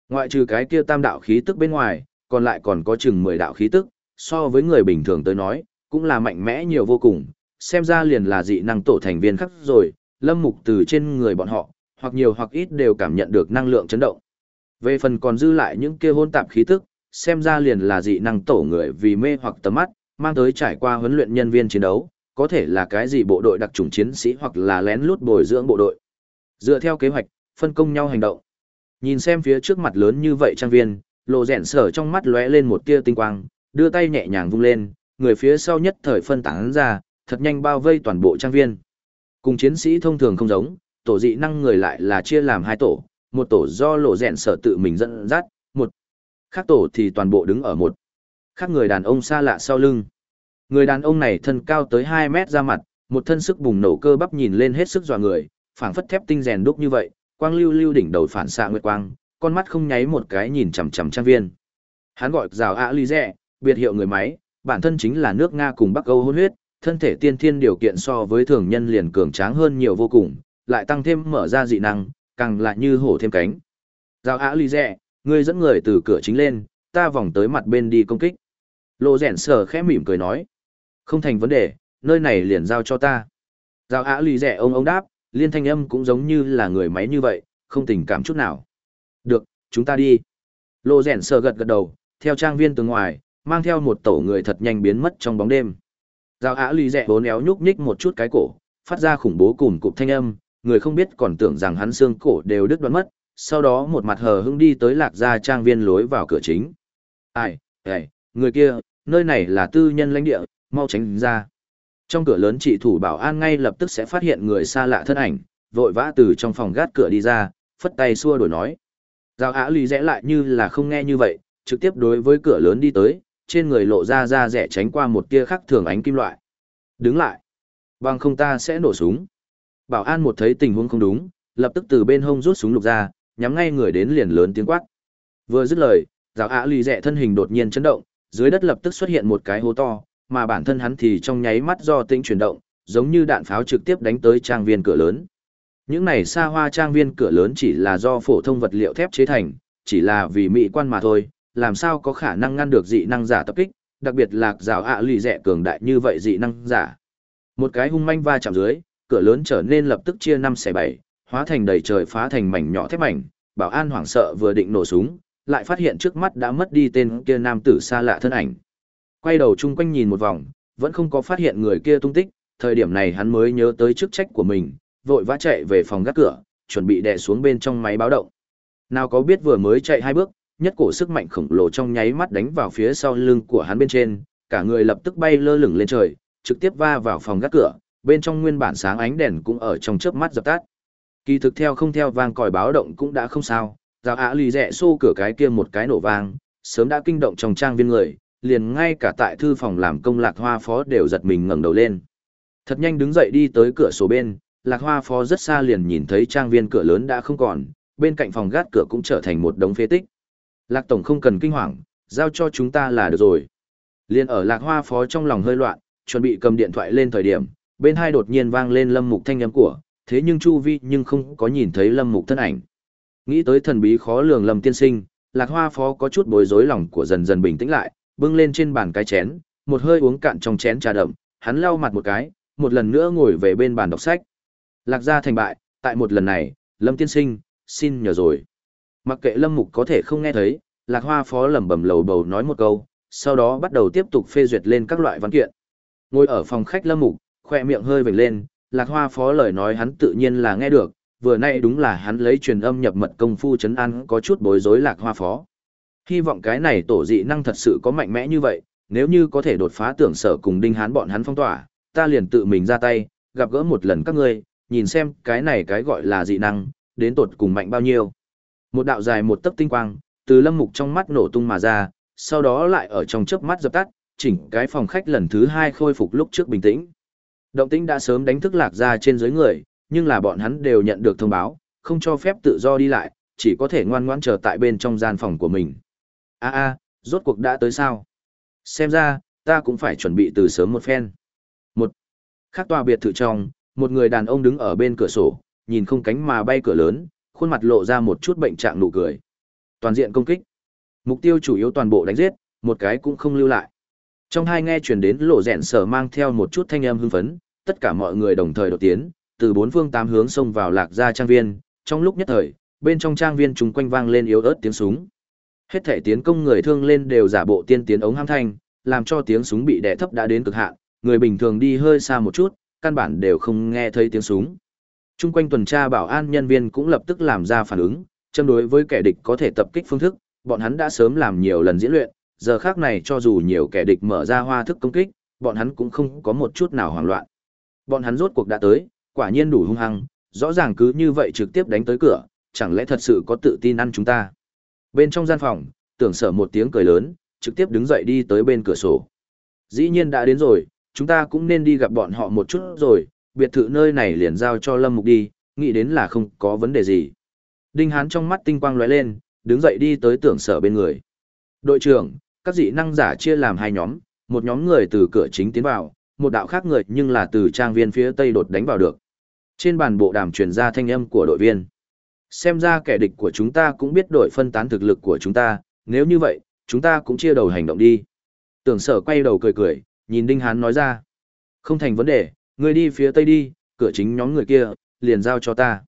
Ngoại trừ cái kia tam đạo khí tức bên ngoài, còn lại còn có chừng 10 đạo khí tức, so với người bình thường tới nói, cũng là mạnh mẽ nhiều vô cùng, xem ra liền là dị năng tổ thành viên khác rồi, Lâm Mục từ trên người bọn họ, hoặc nhiều hoặc ít đều cảm nhận được năng lượng chấn động. Về phần còn dư lại những kia hôn tạp khí tức, xem ra liền là dị năng tổ người vì mê hoặc tầm mắt, mang tới trải qua huấn luyện nhân viên chiến đấu, có thể là cái gì bộ đội đặc chủng chiến sĩ hoặc là lén lút bồi dưỡng bộ đội. Dựa theo kế hoạch, phân công nhau hành động. Nhìn xem phía trước mặt lớn như vậy trang viên, lộ rèn sở trong mắt lóe lên một tia tinh quang, đưa tay nhẹ nhàng vung lên, người phía sau nhất thời phân tán ra, thật nhanh bao vây toàn bộ trang viên. Cùng chiến sĩ thông thường không giống, tổ dị năng người lại là chia làm hai tổ, một tổ do lộ rèn sở tự mình dẫn dắt, một khác tổ thì toàn bộ đứng ở một khác người đàn ông xa lạ sau lưng. Người đàn ông này thân cao tới 2 mét ra mặt, một thân sức bùng nổ cơ bắp nhìn lên hết sức dọa người, phảng phất thép tinh rèn đúc như vậy, quang lưu lưu đỉnh đầu phản xạ nguyệt quang, con mắt không nháy một cái nhìn chằm chằm trang viên. Hắn gọi rào ạ ly rẻ, biệt hiệu người máy, bản thân chính là nước Nga cùng Bắc Âu hôn huyết, thân thể tiên thiên điều kiện so với thường nhân liền cường tráng hơn nhiều vô cùng, lại tăng thêm mở ra dị năng, càng lại như hổ thêm cánh. Rào ạ ly rẻ, ngươi dẫn người từ cửa chính lên, ta vòng tới mặt bên đi công kích. Lộ rèn sờ khẽ mỉm cười nói. Không thành vấn đề, nơi này liền giao cho ta. Rào ạ ly rẻ ông ông đáp, liên thanh âm cũng giống như là người máy như vậy, không tình cảm chút nào. Được, chúng ta đi. Lộ rèn sờ gật gật đầu, theo trang viên từ ngoài, mang theo một tổ người thật nhanh biến mất trong bóng đêm. Giao á lì rẻ bốn éo nhúc nhích một chút cái cổ, phát ra khủng bố cùng cụm thanh âm, người không biết còn tưởng rằng hắn xương cổ đều đứt đoạn mất, sau đó một mặt hờ hững đi tới lạc gia trang viên lối vào cửa chính. Ai, ai, người kia, nơi này là tư nhân lãnh địa, mau tránh ra. Trong cửa lớn trị thủ bảo an ngay lập tức sẽ phát hiện người xa lạ thân ảnh, vội vã từ trong phòng gác cửa đi ra, phất tay xua đổi nói. Giao Á Lý rẽ lại như là không nghe như vậy, trực tiếp đối với cửa lớn đi tới, trên người lộ ra ra rẻ tránh qua một tia khắc thường ánh kim loại. Đứng lại. Bằng không ta sẽ nổ súng. Bảo an một thấy tình huống không đúng, lập tức từ bên hông rút súng lục ra, nhắm ngay người đến liền lớn tiếng quát. Vừa dứt lời, Giao Á lì rẽ thân hình đột nhiên chấn động, dưới đất lập tức xuất hiện một cái hố to, mà bản thân hắn thì trong nháy mắt do tĩnh chuyển động, giống như đạn pháo trực tiếp đánh tới trang viên cửa lớn. Những này xa hoa trang viên cửa lớn chỉ là do phổ thông vật liệu thép chế thành, chỉ là vì mỹ quan mà thôi, làm sao có khả năng ngăn được dị năng giả tập kích, đặc biệt là rào ạ lì rẻ cường đại như vậy dị năng giả. Một cái hung manh va chạm dưới, cửa lớn trở nên lập tức chia năm xẻ bảy, hóa thành đầy trời phá thành mảnh nhỏ thép mảnh, bảo an hoảng sợ vừa định nổ súng, lại phát hiện trước mắt đã mất đi tên kia nam tử xa lạ thân ảnh. Quay đầu chung quanh nhìn một vòng, vẫn không có phát hiện người kia tung tích, thời điểm này hắn mới nhớ tới chức trách của mình, vội vã chạy về phòng gác cửa, chuẩn bị đè xuống bên trong máy báo động. Nào có biết vừa mới chạy hai bước, nhất cổ sức mạnh khổng lồ trong nháy mắt đánh vào phía sau lưng của hắn bên trên, cả người lập tức bay lơ lửng lên trời, trực tiếp va vào phòng gác cửa, bên trong nguyên bản sáng ánh đèn cũng ở trong chớp mắt dập tắt. Kỳ thực theo không theo vang còi báo động cũng đã không sao, dạ giáo ạ lì rẽ xô cửa cái kia một cái nổ vang, sớm đã kinh động trong trang viên người, liền ngay cả tại thư phòng làm công lạc hoa phó đều giật mình ngẩng đầu lên. Thật nhanh đứng dậy đi tới cửa sổ bên, lạc hoa phó rất xa liền nhìn thấy trang viên cửa lớn đã không còn, bên cạnh phòng gác cửa cũng trở thành một đống phế tích. Lạc tổng không cần kinh hoàng, giao cho chúng ta là được rồi. Liên ở lạc hoa phó trong lòng hơi loạn, chuẩn bị cầm điện thoại lên thời điểm, bên hai đột nhiên vang lên lâm mục thanh âm của, thế nhưng chu vi nhưng không có nhìn thấy lâm mục thân ảnh. Nghĩ tới thần bí khó lường lâm tiên sinh, lạc hoa phó có chút bối rối lòng của dần dần bình tĩnh lại, bưng lên trên bàn cái chén, một hơi uống cạn trong chén trà đậm, hắn lau mặt một cái, một lần nữa ngồi về bên bàn đọc sách. Lạc gia thành bại, tại một lần này, Lâm tiên sinh, xin nhờ rồi. Mặc kệ Lâm Mục có thể không nghe thấy, Lạc Hoa phó lẩm bẩm lầu bầu nói một câu, sau đó bắt đầu tiếp tục phê duyệt lên các loại văn kiện. Ngồi ở phòng khách Lâm Mục, khoe miệng hơi vểnh lên, Lạc Hoa phó lời nói hắn tự nhiên là nghe được, vừa nay đúng là hắn lấy truyền âm nhập mật công phu chấn an có chút bối rối Lạc Hoa phó. Hy vọng cái này tổ dị năng thật sự có mạnh mẽ như vậy, nếu như có thể đột phá tưởng sở cùng đinh hán bọn hắn phong tỏa, ta liền tự mình ra tay, gặp gỡ một lần các ngươi, nhìn xem cái này cái gọi là dị năng, đến tột cùng mạnh bao nhiêu. Một đạo dài một tấc tinh quang, từ lâm mục trong mắt nổ tung mà ra, sau đó lại ở trong chớp mắt dập tắt, chỉnh cái phòng khách lần thứ hai khôi phục lúc trước bình tĩnh. Động tĩnh đã sớm đánh thức lạc ra trên dưới người, nhưng là bọn hắn đều nhận được thông báo, không cho phép tự do đi lại, chỉ có thể ngoan ngoãn chờ tại bên trong gian phòng của mình. A a, rốt cuộc đã tới sao? Xem ra, ta cũng phải chuẩn bị từ sớm một phen. Một khác tòa biệt thự trong, một người đàn ông đứng ở bên cửa sổ, nhìn không cánh mà bay cửa lớn, khuôn mặt lộ ra một chút bệnh trạng nụ cười. Toàn diện công kích. Mục tiêu chủ yếu toàn bộ đánh giết, một cái cũng không lưu lại. Trong hai nghe truyền đến lộ rẹn sở mang theo một chút thanh âm hưng phấn, tất cả mọi người đồng thời đột tiến, từ bốn phương tám hướng xông vào lạc gia trang viên, trong lúc nhất thời, bên trong trang viên chúng quanh vang lên yếu ớt tiếng súng. Hết thể tiến công người thương lên đều giả bộ tiên tiến ống ham thanh, làm cho tiếng súng bị đè thấp đã đến cực hạn, người bình thường đi hơi xa một chút, căn bản đều không nghe thấy tiếng súng. Trung quanh tuần tra bảo an nhân viên cũng lập tức làm ra phản ứng, châm đối với kẻ địch có thể tập kích phương thức, bọn hắn đã sớm làm nhiều lần diễn luyện, giờ khác này cho dù nhiều kẻ địch mở ra hoa thức công kích, bọn hắn cũng không có một chút nào hoảng loạn. Bọn hắn rốt cuộc đã tới, quả nhiên đủ hung hăng, rõ ràng cứ như vậy trực tiếp đánh tới cửa, chẳng lẽ thật sự có tự tin ăn chúng ta. Bên trong gian phòng, tưởng sở một tiếng cười lớn, trực tiếp đứng dậy đi tới bên cửa sổ. Dĩ nhiên đã đến rồi, chúng ta cũng nên đi gặp bọn họ một chút rồi, biệt thự nơi này liền giao cho Lâm Mục đi, nghĩ đến là không có vấn đề gì. Đinh Hán trong mắt tinh quang lóe lên, đứng dậy đi tới tưởng sở bên người. Đội trưởng, các dị năng giả chia làm hai nhóm, một nhóm người từ cửa chính tiến vào, một đạo khác người nhưng là từ trang viên phía tây đột đánh vào được. Trên bàn bộ đàm truyền ra thanh âm của đội viên. Xem ra kẻ địch của chúng ta cũng biết đội phân tán thực lực của chúng ta, nếu như vậy, chúng ta cũng chia đầu hành động đi. Tưởng sở quay đầu cười cười, nhìn Đinh Hán nói ra. Không thành vấn đề, ngươi đi phía tây đi, cửa chính nhóm người kia, liền giao cho ta.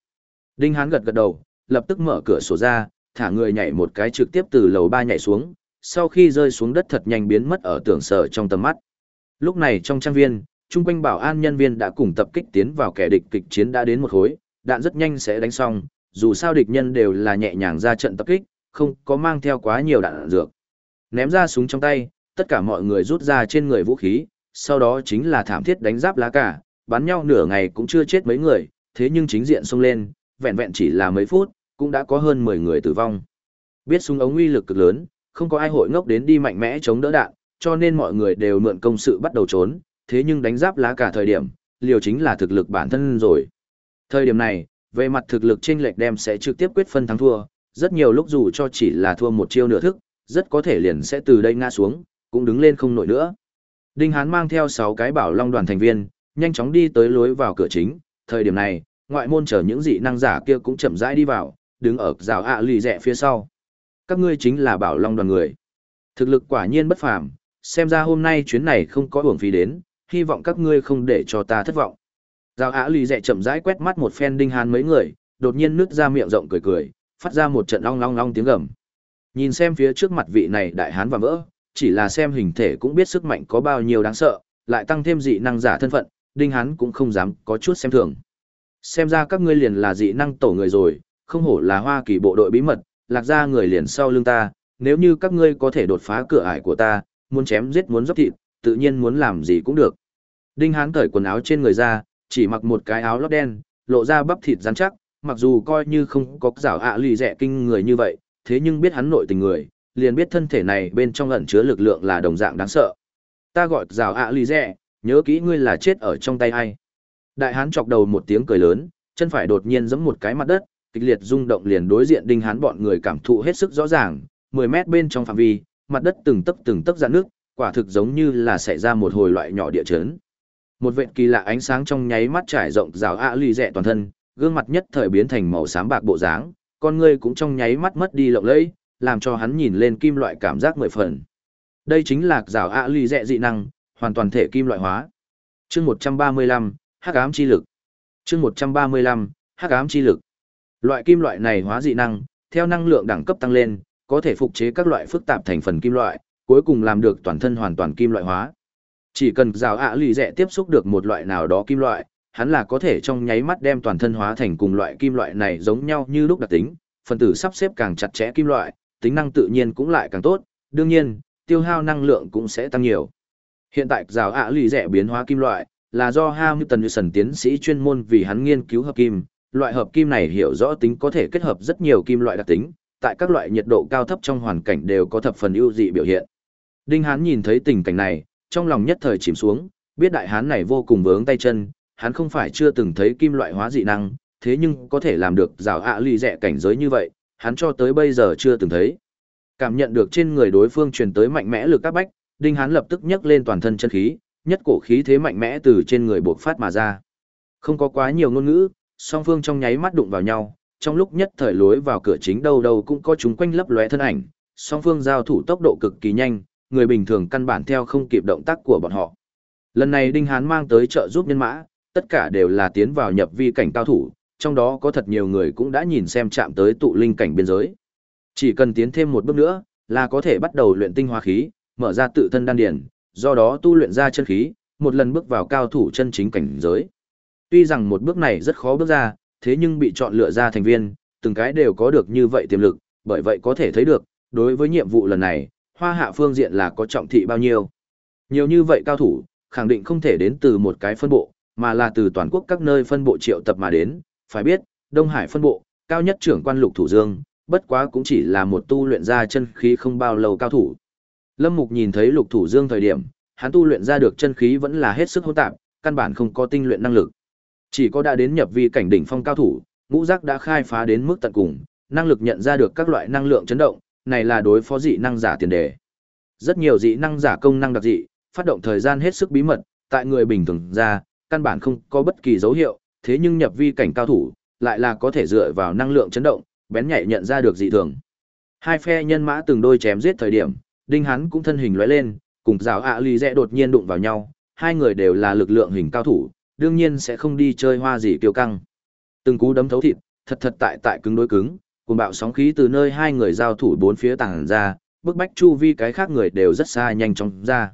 Đinh Hán gật gật đầu, lập tức mở cửa sổ ra, thả người nhảy một cái trực tiếp từ lầu ba nhảy xuống, sau khi rơi xuống đất thật nhanh biến mất ở tưởng sở trong tầm mắt. Lúc này trong trang viên, chung quanh bảo an nhân viên đã cùng tập kích tiến vào kẻ địch kịch chiến đã đến một khối, đạn rất nhanh sẽ đánh xong, dù sao địch nhân đều là nhẹ nhàng ra trận tập kích, không có mang theo quá nhiều đạn dược. Ném ra súng trong tay, tất cả mọi người rút ra trên người vũ khí, sau đó chính là thảm thiết đánh giáp lá cả, bắn nhau nửa ngày cũng chưa chết mấy người, thế nhưng chính diện xông lên, vẹn vẹn chỉ là mấy phút, cũng đã có hơn 10 người tử vong. Biết súng ống uy lực cực lớn, không có ai hội ngốc đến đi mạnh mẽ chống đỡ đạn, cho nên mọi người đều mượn công sự bắt đầu trốn, thế nhưng đánh giáp lá cả thời điểm, liều chính là thực lực bản thân rồi. Thời điểm này, về mặt thực lực chênh lệch đem sẽ trực tiếp quyết phân thắng thua, rất nhiều lúc dù cho chỉ là thua một chiêu nửa thức, rất có thể liền sẽ từ đây ngã xuống, cũng đứng lên không nổi nữa. Đinh Hán mang theo 6 cái bảo long đoàn thành viên, nhanh chóng đi tới lối vào cửa chính, thời điểm này, ngoại môn chờ những dị năng giả kia cũng chậm rãi đi vào, đứng ở rào ạ lì rẹ phía sau. Các ngươi chính là bảo long đoàn người. Thực lực quả nhiên bất phàm, xem ra hôm nay chuyến này không có uổng phí đến, hy vọng các ngươi không để cho ta thất vọng. Rào ạ lì rẹ chậm rãi quét mắt một phen đinh hán mấy người, đột nhiên nứt ra miệng rộng cười cười, phát ra một trận long long long tiếng gầm. Nhìn xem phía trước mặt vị này đại hán và vỡ, chỉ là xem hình thể cũng biết sức mạnh có bao nhiêu đáng sợ, lại tăng thêm dị năng giả thân phận, đinh hán cũng không dám có chút xem thường. Xem ra các ngươi liền là dị năng tổ người rồi, không hổ là Hoa Kỳ bộ đội bí mật, lạc ra người liền sau lưng ta, nếu như các ngươi có thể đột phá cửa ải của ta, muốn chém giết muốn dốc thịt, tự nhiên muốn làm gì cũng được. Đinh Hán cởi quần áo trên người ra, chỉ mặc một cái áo lót đen, lộ ra bắp thịt rắn chắc, mặc dù coi như không có rảo ạ lì rẻ kinh người như vậy, thế nhưng biết hắn nội tình người, liền biết thân thể này bên trong ẩn chứa lực lượng là đồng dạng đáng sợ. Ta gọi rào ạ lì rẻ, nhớ kỹ ngươi là chết ở trong tay ai. Đại hán chọc đầu một tiếng cười lớn, chân phải đột nhiên giẫm một cái mặt đất, kịch liệt rung động liền đối diện đinh hán bọn người cảm thụ hết sức rõ ràng, 10 mét bên trong phạm vi, mặt đất từng tấc từng tấc ra nước, quả thực giống như là xảy ra một hồi loại nhỏ địa chấn. Một vệt kỳ lạ ánh sáng trong nháy mắt trải rộng rào ạ lì rẻ toàn thân, gương mặt nhất thời biến thành màu xám bạc bộ dáng, con ngươi cũng trong nháy mắt mất đi lộng lẫy, làm cho hắn nhìn lên kim loại cảm giác mười phần. Đây chính là rào ạ lì dẹ dị năng, hoàn toàn thể kim loại hóa. Chương 135, Hắc ám chi lực. Chương 135, Hắc ám chi lực. Loại kim loại này hóa dị năng, theo năng lượng đẳng cấp tăng lên, có thể phục chế các loại phức tạp thành phần kim loại, cuối cùng làm được toàn thân hoàn toàn kim loại hóa. Chỉ cần rào ạ lì dẹ tiếp xúc được một loại nào đó kim loại, hắn là có thể trong nháy mắt đem toàn thân hóa thành cùng loại kim loại này giống nhau như lúc đặc tính, phần tử sắp xếp càng chặt chẽ kim loại, tính năng tự nhiên cũng lại càng tốt, đương nhiên, tiêu hao năng lượng cũng sẽ tăng nhiều. Hiện tại rào ạ lì rẻ biến hóa kim loại, là do Hamilton Wilson tiến sĩ chuyên môn vì hắn nghiên cứu hợp kim, loại hợp kim này hiểu rõ tính có thể kết hợp rất nhiều kim loại đặc tính, tại các loại nhiệt độ cao thấp trong hoàn cảnh đều có thập phần ưu dị biểu hiện. Đinh Hán nhìn thấy tình cảnh này, trong lòng nhất thời chìm xuống, biết đại hán này vô cùng vướng tay chân, hắn không phải chưa từng thấy kim loại hóa dị năng, thế nhưng có thể làm được rào ạ lì rẻ cảnh giới như vậy, hắn cho tới bây giờ chưa từng thấy. Cảm nhận được trên người đối phương truyền tới mạnh mẽ lực các bách, Đinh Hán lập tức nhấc lên toàn thân chân khí, nhất cổ khí thế mạnh mẽ từ trên người bộc phát mà ra. Không có quá nhiều ngôn ngữ, song phương trong nháy mắt đụng vào nhau, trong lúc nhất thời lối vào cửa chính đâu đâu cũng có chúng quanh lấp lóe thân ảnh, song phương giao thủ tốc độ cực kỳ nhanh, người bình thường căn bản theo không kịp động tác của bọn họ. Lần này Đinh Hán mang tới trợ giúp nhân mã, tất cả đều là tiến vào nhập vi cảnh cao thủ, trong đó có thật nhiều người cũng đã nhìn xem chạm tới tụ linh cảnh biên giới. Chỉ cần tiến thêm một bước nữa, là có thể bắt đầu luyện tinh hóa khí, mở ra tự thân đan điển, do đó tu luyện ra chân khí, một lần bước vào cao thủ chân chính cảnh giới. Tuy rằng một bước này rất khó bước ra, thế nhưng bị chọn lựa ra thành viên, từng cái đều có được như vậy tiềm lực, bởi vậy có thể thấy được, đối với nhiệm vụ lần này, hoa hạ phương diện là có trọng thị bao nhiêu. Nhiều như vậy cao thủ, khẳng định không thể đến từ một cái phân bộ, mà là từ toàn quốc các nơi phân bộ triệu tập mà đến, phải biết, Đông Hải phân bộ, cao nhất trưởng quan lục thủ dương, bất quá cũng chỉ là một tu luyện ra chân khí không bao lâu cao thủ. Lâm Mục nhìn thấy lục thủ dương thời điểm, hắn tu luyện ra được chân khí vẫn là hết sức hỗn tạp, căn bản không có tinh luyện năng lực. Chỉ có đã đến nhập vi cảnh đỉnh phong cao thủ, ngũ giác đã khai phá đến mức tận cùng, năng lực nhận ra được các loại năng lượng chấn động, này là đối phó dị năng giả tiền đề. Rất nhiều dị năng giả công năng đặc dị, phát động thời gian hết sức bí mật, tại người bình thường ra, căn bản không có bất kỳ dấu hiệu, thế nhưng nhập vi cảnh cao thủ, lại là có thể dựa vào năng lượng chấn động, bén nhạy nhận ra được dị thường. Hai phe nhân mã từng đôi chém giết thời điểm, Đinh hắn cũng thân hình lóe lên, cùng giáo ạ lì rẽ đột nhiên đụng vào nhau, hai người đều là lực lượng hình cao thủ, đương nhiên sẽ không đi chơi hoa gì kiêu căng. Từng cú đấm thấu thịt, thật thật tại tại cứng đối cứng, cùng bạo sóng khí từ nơi hai người giao thủ bốn phía tàng ra, bức bách chu vi cái khác người đều rất xa nhanh chóng ra.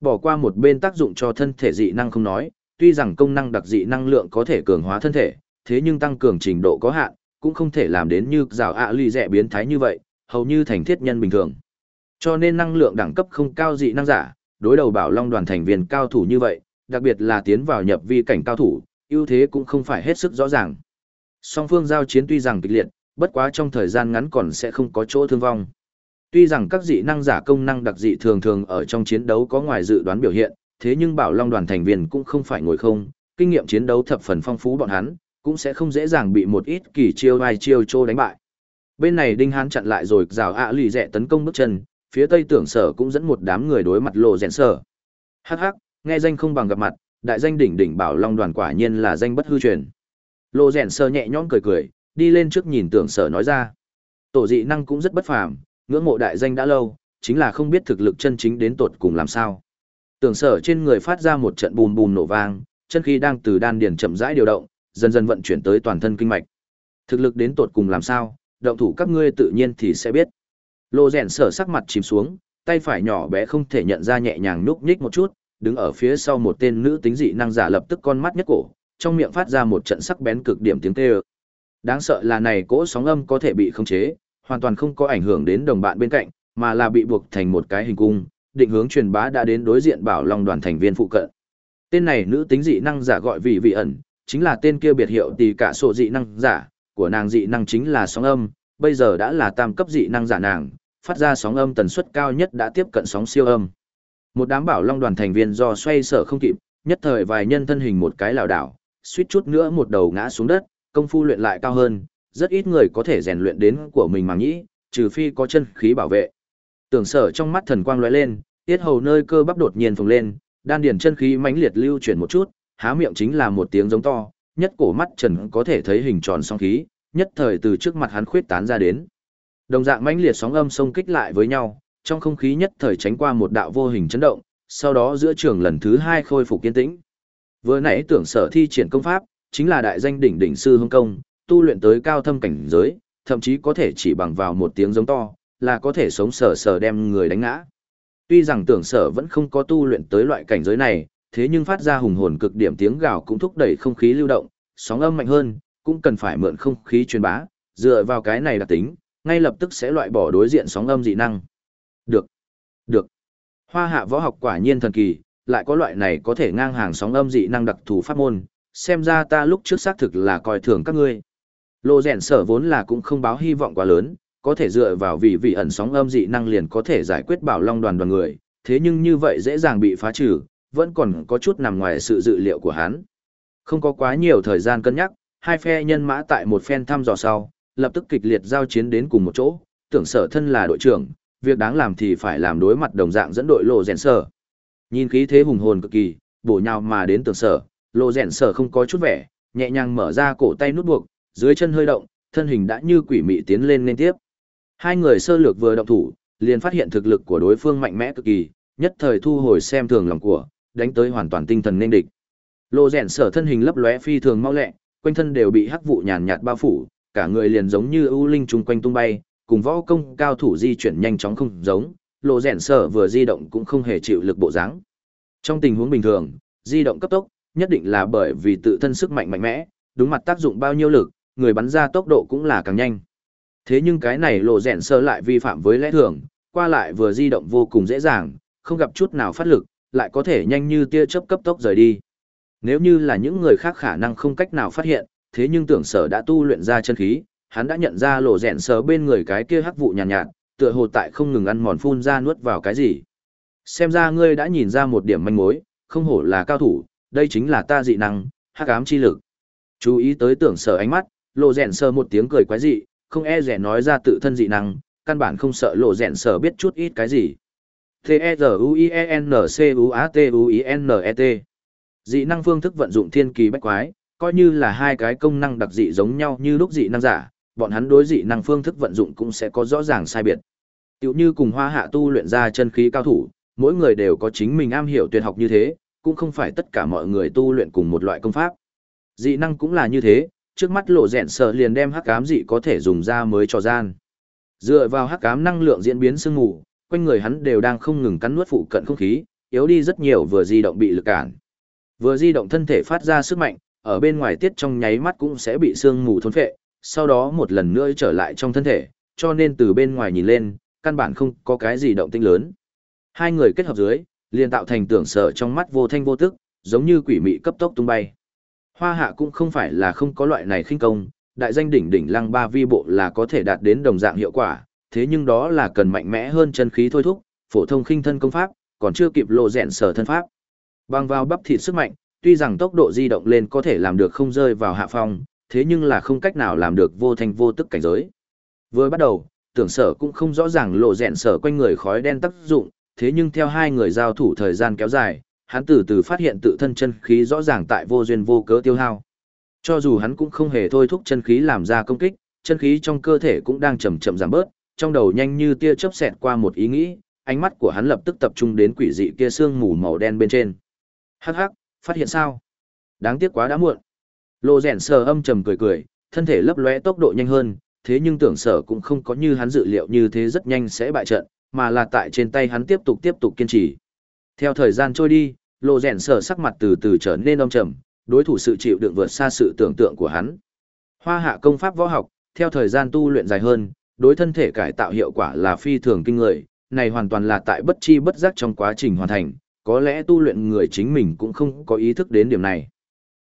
Bỏ qua một bên tác dụng cho thân thể dị năng không nói, tuy rằng công năng đặc dị năng lượng có thể cường hóa thân thể, thế nhưng tăng cường trình độ có hạn, cũng không thể làm đến như rào ạ ly rẻ biến thái như vậy, hầu như thành thiết nhân bình thường. Cho nên năng lượng đẳng cấp không cao dị năng giả, đối đầu bảo long đoàn thành viên cao thủ như vậy, đặc biệt là tiến vào nhập vi cảnh cao thủ, ưu thế cũng không phải hết sức rõ ràng. Song phương giao chiến tuy rằng kịch liệt, bất quá trong thời gian ngắn còn sẽ không có chỗ thương vong. Tuy rằng các dị năng giả công năng đặc dị thường thường ở trong chiến đấu có ngoài dự đoán biểu hiện, thế nhưng bảo long đoàn thành viên cũng không phải ngồi không, kinh nghiệm chiến đấu thập phần phong phú bọn hắn, cũng sẽ không dễ dàng bị một ít kỳ chiêu vai chiêu trô đánh bại. Bên này Đinh Hán chặn lại rồi rào ạ lì rẻ tấn công bước chân, phía tây tưởng sở cũng dẫn một đám người đối mặt lộ rèn sở. Hắc hắc, nghe danh không bằng gặp mặt, đại danh đỉnh đỉnh bảo long đoàn quả nhiên là danh bất hư truyền. Lộ rèn sở nhẹ nhõm cười cười, đi lên trước nhìn tưởng sở nói ra. Tổ dị năng cũng rất bất phàm, ngưỡng mộ đại danh đã lâu, chính là không biết thực lực chân chính đến tột cùng làm sao. Tưởng sở trên người phát ra một trận bùm bùm nổ vang, chân khí đang từ đan điền chậm rãi điều động, dần dần vận chuyển tới toàn thân kinh mạch. Thực lực đến tột cùng làm sao, động thủ các ngươi tự nhiên thì sẽ biết. Lô rèn sở sắc mặt chìm xuống, tay phải nhỏ bé không thể nhận ra nhẹ nhàng núp nhích một chút, đứng ở phía sau một tên nữ tính dị năng giả lập tức con mắt nhất cổ, trong miệng phát ra một trận sắc bén cực điểm tiếng kêu. Đáng sợ là này cỗ sóng âm có thể bị khống chế, hoàn toàn không có ảnh hưởng đến đồng bạn bên cạnh, mà là bị buộc thành một cái hình cung, định hướng truyền bá đã đến đối diện bảo long đoàn thành viên phụ cận. Tên này nữ tính dị năng giả gọi vị vị ẩn, chính là tên kia biệt hiệu tỷ cả sổ dị năng giả, của nàng dị năng chính là sóng âm, bây giờ đã là tam cấp dị năng giả nàng, phát ra sóng âm tần suất cao nhất đã tiếp cận sóng siêu âm. Một đám bảo long đoàn thành viên do xoay sở không kịp, nhất thời vài nhân thân hình một cái lảo đảo, suýt chút nữa một đầu ngã xuống đất, công phu luyện lại cao hơn, rất ít người có thể rèn luyện đến của mình mà nghĩ, trừ phi có chân khí bảo vệ. Tưởng sở trong mắt thần quang lóe lên, tiết hầu nơi cơ bắp đột nhiên phồng lên, đan điển chân khí mãnh liệt lưu chuyển một chút, há miệng chính là một tiếng giống to, nhất cổ mắt trần có thể thấy hình tròn song khí, nhất thời từ trước mặt hắn khuyết tán ra đến. Đồng dạng mãnh liệt sóng âm xông kích lại với nhau, trong không khí nhất thời tránh qua một đạo vô hình chấn động, sau đó giữa trường lần thứ hai khôi phục kiên tĩnh. Vừa nãy tưởng sở thi triển công pháp, chính là đại danh đỉnh đỉnh sư hương công, tu luyện tới cao thâm cảnh giới, thậm chí có thể chỉ bằng vào một tiếng giống to, là có thể sống sờ sờ đem người đánh ngã. Tuy rằng tưởng sở vẫn không có tu luyện tới loại cảnh giới này, thế nhưng phát ra hùng hồn cực điểm tiếng gào cũng thúc đẩy không khí lưu động, sóng âm mạnh hơn, cũng cần phải mượn không khí truyền bá, dựa vào cái này đặc tính, ngay lập tức sẽ loại bỏ đối diện sóng âm dị năng. Được. Được. Hoa hạ võ học quả nhiên thần kỳ, lại có loại này có thể ngang hàng sóng âm dị năng đặc thù pháp môn, xem ra ta lúc trước xác thực là coi thường các ngươi. Lô rèn sở vốn là cũng không báo hy vọng quá lớn, có thể dựa vào vị vị ẩn sóng âm dị năng liền có thể giải quyết bảo long đoàn đoàn người, thế nhưng như vậy dễ dàng bị phá trừ, vẫn còn có chút nằm ngoài sự dự liệu của hắn. Không có quá nhiều thời gian cân nhắc, hai phe nhân mã tại một phen thăm dò sau, lập tức kịch liệt giao chiến đến cùng một chỗ, tưởng sở thân là đội trưởng, việc đáng làm thì phải làm đối mặt đồng dạng dẫn đội lộ rèn sở. Nhìn khí thế hùng hồn cực kỳ, bổ nhào mà đến tưởng sở, lộ rèn sở không có chút vẻ, nhẹ nhàng mở ra cổ tay nút buộc, dưới chân hơi động, thân hình đã như quỷ mị tiến lên liên tiếp. Hai người sơ lược vừa động thủ, liền phát hiện thực lực của đối phương mạnh mẽ cực kỳ, nhất thời thu hồi xem thường lòng của, đánh tới hoàn toàn tinh thần nên địch. Lô rèn sở thân hình lấp lóe phi thường mau lẹ, quanh thân đều bị hắc vụ nhàn nhạt bao phủ, cả người liền giống như ưu linh trùng quanh tung bay, cùng võ công cao thủ di chuyển nhanh chóng không giống, lộ rèn sở vừa di động cũng không hề chịu lực bộ dáng. Trong tình huống bình thường, di động cấp tốc, nhất định là bởi vì tự thân sức mạnh mạnh mẽ, đúng mặt tác dụng bao nhiêu lực, người bắn ra tốc độ cũng là càng nhanh. Thế nhưng cái này lộ rèn sơ lại vi phạm với lẽ thường, qua lại vừa di động vô cùng dễ dàng, không gặp chút nào phát lực, lại có thể nhanh như tia chớp cấp tốc rời đi. Nếu như là những người khác khả năng không cách nào phát hiện, thế nhưng tưởng sở đã tu luyện ra chân khí, hắn đã nhận ra lộ rèn sơ bên người cái kia hắc vụ nhàn nhạt, nhạt, tựa hồ tại không ngừng ăn mòn phun ra nuốt vào cái gì. Xem ra ngươi đã nhìn ra một điểm manh mối, không hổ là cao thủ, đây chính là ta dị năng, hắc ám chi lực. Chú ý tới tưởng sở ánh mắt, lộ rèn sơ một tiếng cười quái dị, không e rẻ nói ra tự thân dị năng, căn bản không sợ lộ rèn sở biết chút ít cái gì. T-E-Z-U-I-E-N-C-U-A-T-U-I-N-E-T Dị năng phương thức vận dụng thiên kỳ bách quái, coi như là hai cái công năng đặc dị giống nhau như lúc dị năng giả, bọn hắn đối dị năng phương thức vận dụng cũng sẽ có rõ ràng sai biệt. Tiểu như cùng hoa hạ tu luyện ra chân khí cao thủ, mỗi người đều có chính mình am hiểu tuyệt học như thế, cũng không phải tất cả mọi người tu luyện cùng một loại công pháp. Dị năng cũng là như thế, trước mắt lộ rẹn sợ liền đem hắc ám dị có thể dùng ra mới cho gian. Dựa vào hắc ám năng lượng diễn biến sương mù, quanh người hắn đều đang không ngừng cắn nuốt phụ cận không khí, yếu đi rất nhiều vừa di động bị lực cản. Vừa di động thân thể phát ra sức mạnh, ở bên ngoài tiết trong nháy mắt cũng sẽ bị sương mù thôn phệ, sau đó một lần nữa trở lại trong thân thể, cho nên từ bên ngoài nhìn lên, căn bản không có cái gì động tinh lớn. Hai người kết hợp dưới, liền tạo thành tưởng sở trong mắt vô thanh vô tức, giống như quỷ mị cấp tốc tung bay. Hoa hạ cũng không phải là không có loại này khinh công, đại danh đỉnh đỉnh lăng ba vi bộ là có thể đạt đến đồng dạng hiệu quả, thế nhưng đó là cần mạnh mẽ hơn chân khí thôi thúc, phổ thông khinh thân công pháp, còn chưa kịp lộ rèn sở thân pháp. Bằng vào bắp thịt sức mạnh, tuy rằng tốc độ di động lên có thể làm được không rơi vào hạ phong, thế nhưng là không cách nào làm được vô thanh vô tức cảnh giới. Vừa bắt đầu, tưởng sở cũng không rõ ràng lộ rèn sở quanh người khói đen tác dụng, thế nhưng theo hai người giao thủ thời gian kéo dài, hắn từ từ phát hiện tự thân chân khí rõ ràng tại vô duyên vô cớ tiêu hao. Cho dù hắn cũng không hề thôi thúc chân khí làm ra công kích, chân khí trong cơ thể cũng đang chậm chậm giảm bớt, trong đầu nhanh như tia chớp xẹt qua một ý nghĩ, ánh mắt của hắn lập tức tập trung đến quỷ dị kia xương mù màu đen bên trên. Hắc hắc, phát hiện sao? Đáng tiếc quá đã muộn. Lô rèn sờ âm trầm cười cười, thân thể lấp lóe tốc độ nhanh hơn, thế nhưng tưởng sở cũng không có như hắn dự liệu như thế rất nhanh sẽ bại trận, mà là tại trên tay hắn tiếp tục tiếp tục kiên trì. Theo thời gian trôi đi, lộ rèn sở sắc mặt từ từ trở nên âm trầm, đối thủ sự chịu đựng vượt xa sự tưởng tượng của hắn. Hoa hạ công pháp võ học, theo thời gian tu luyện dài hơn, đối thân thể cải tạo hiệu quả là phi thường kinh người, này hoàn toàn là tại bất chi bất giác trong quá trình hoàn thành, có lẽ tu luyện người chính mình cũng không có ý thức đến điểm này.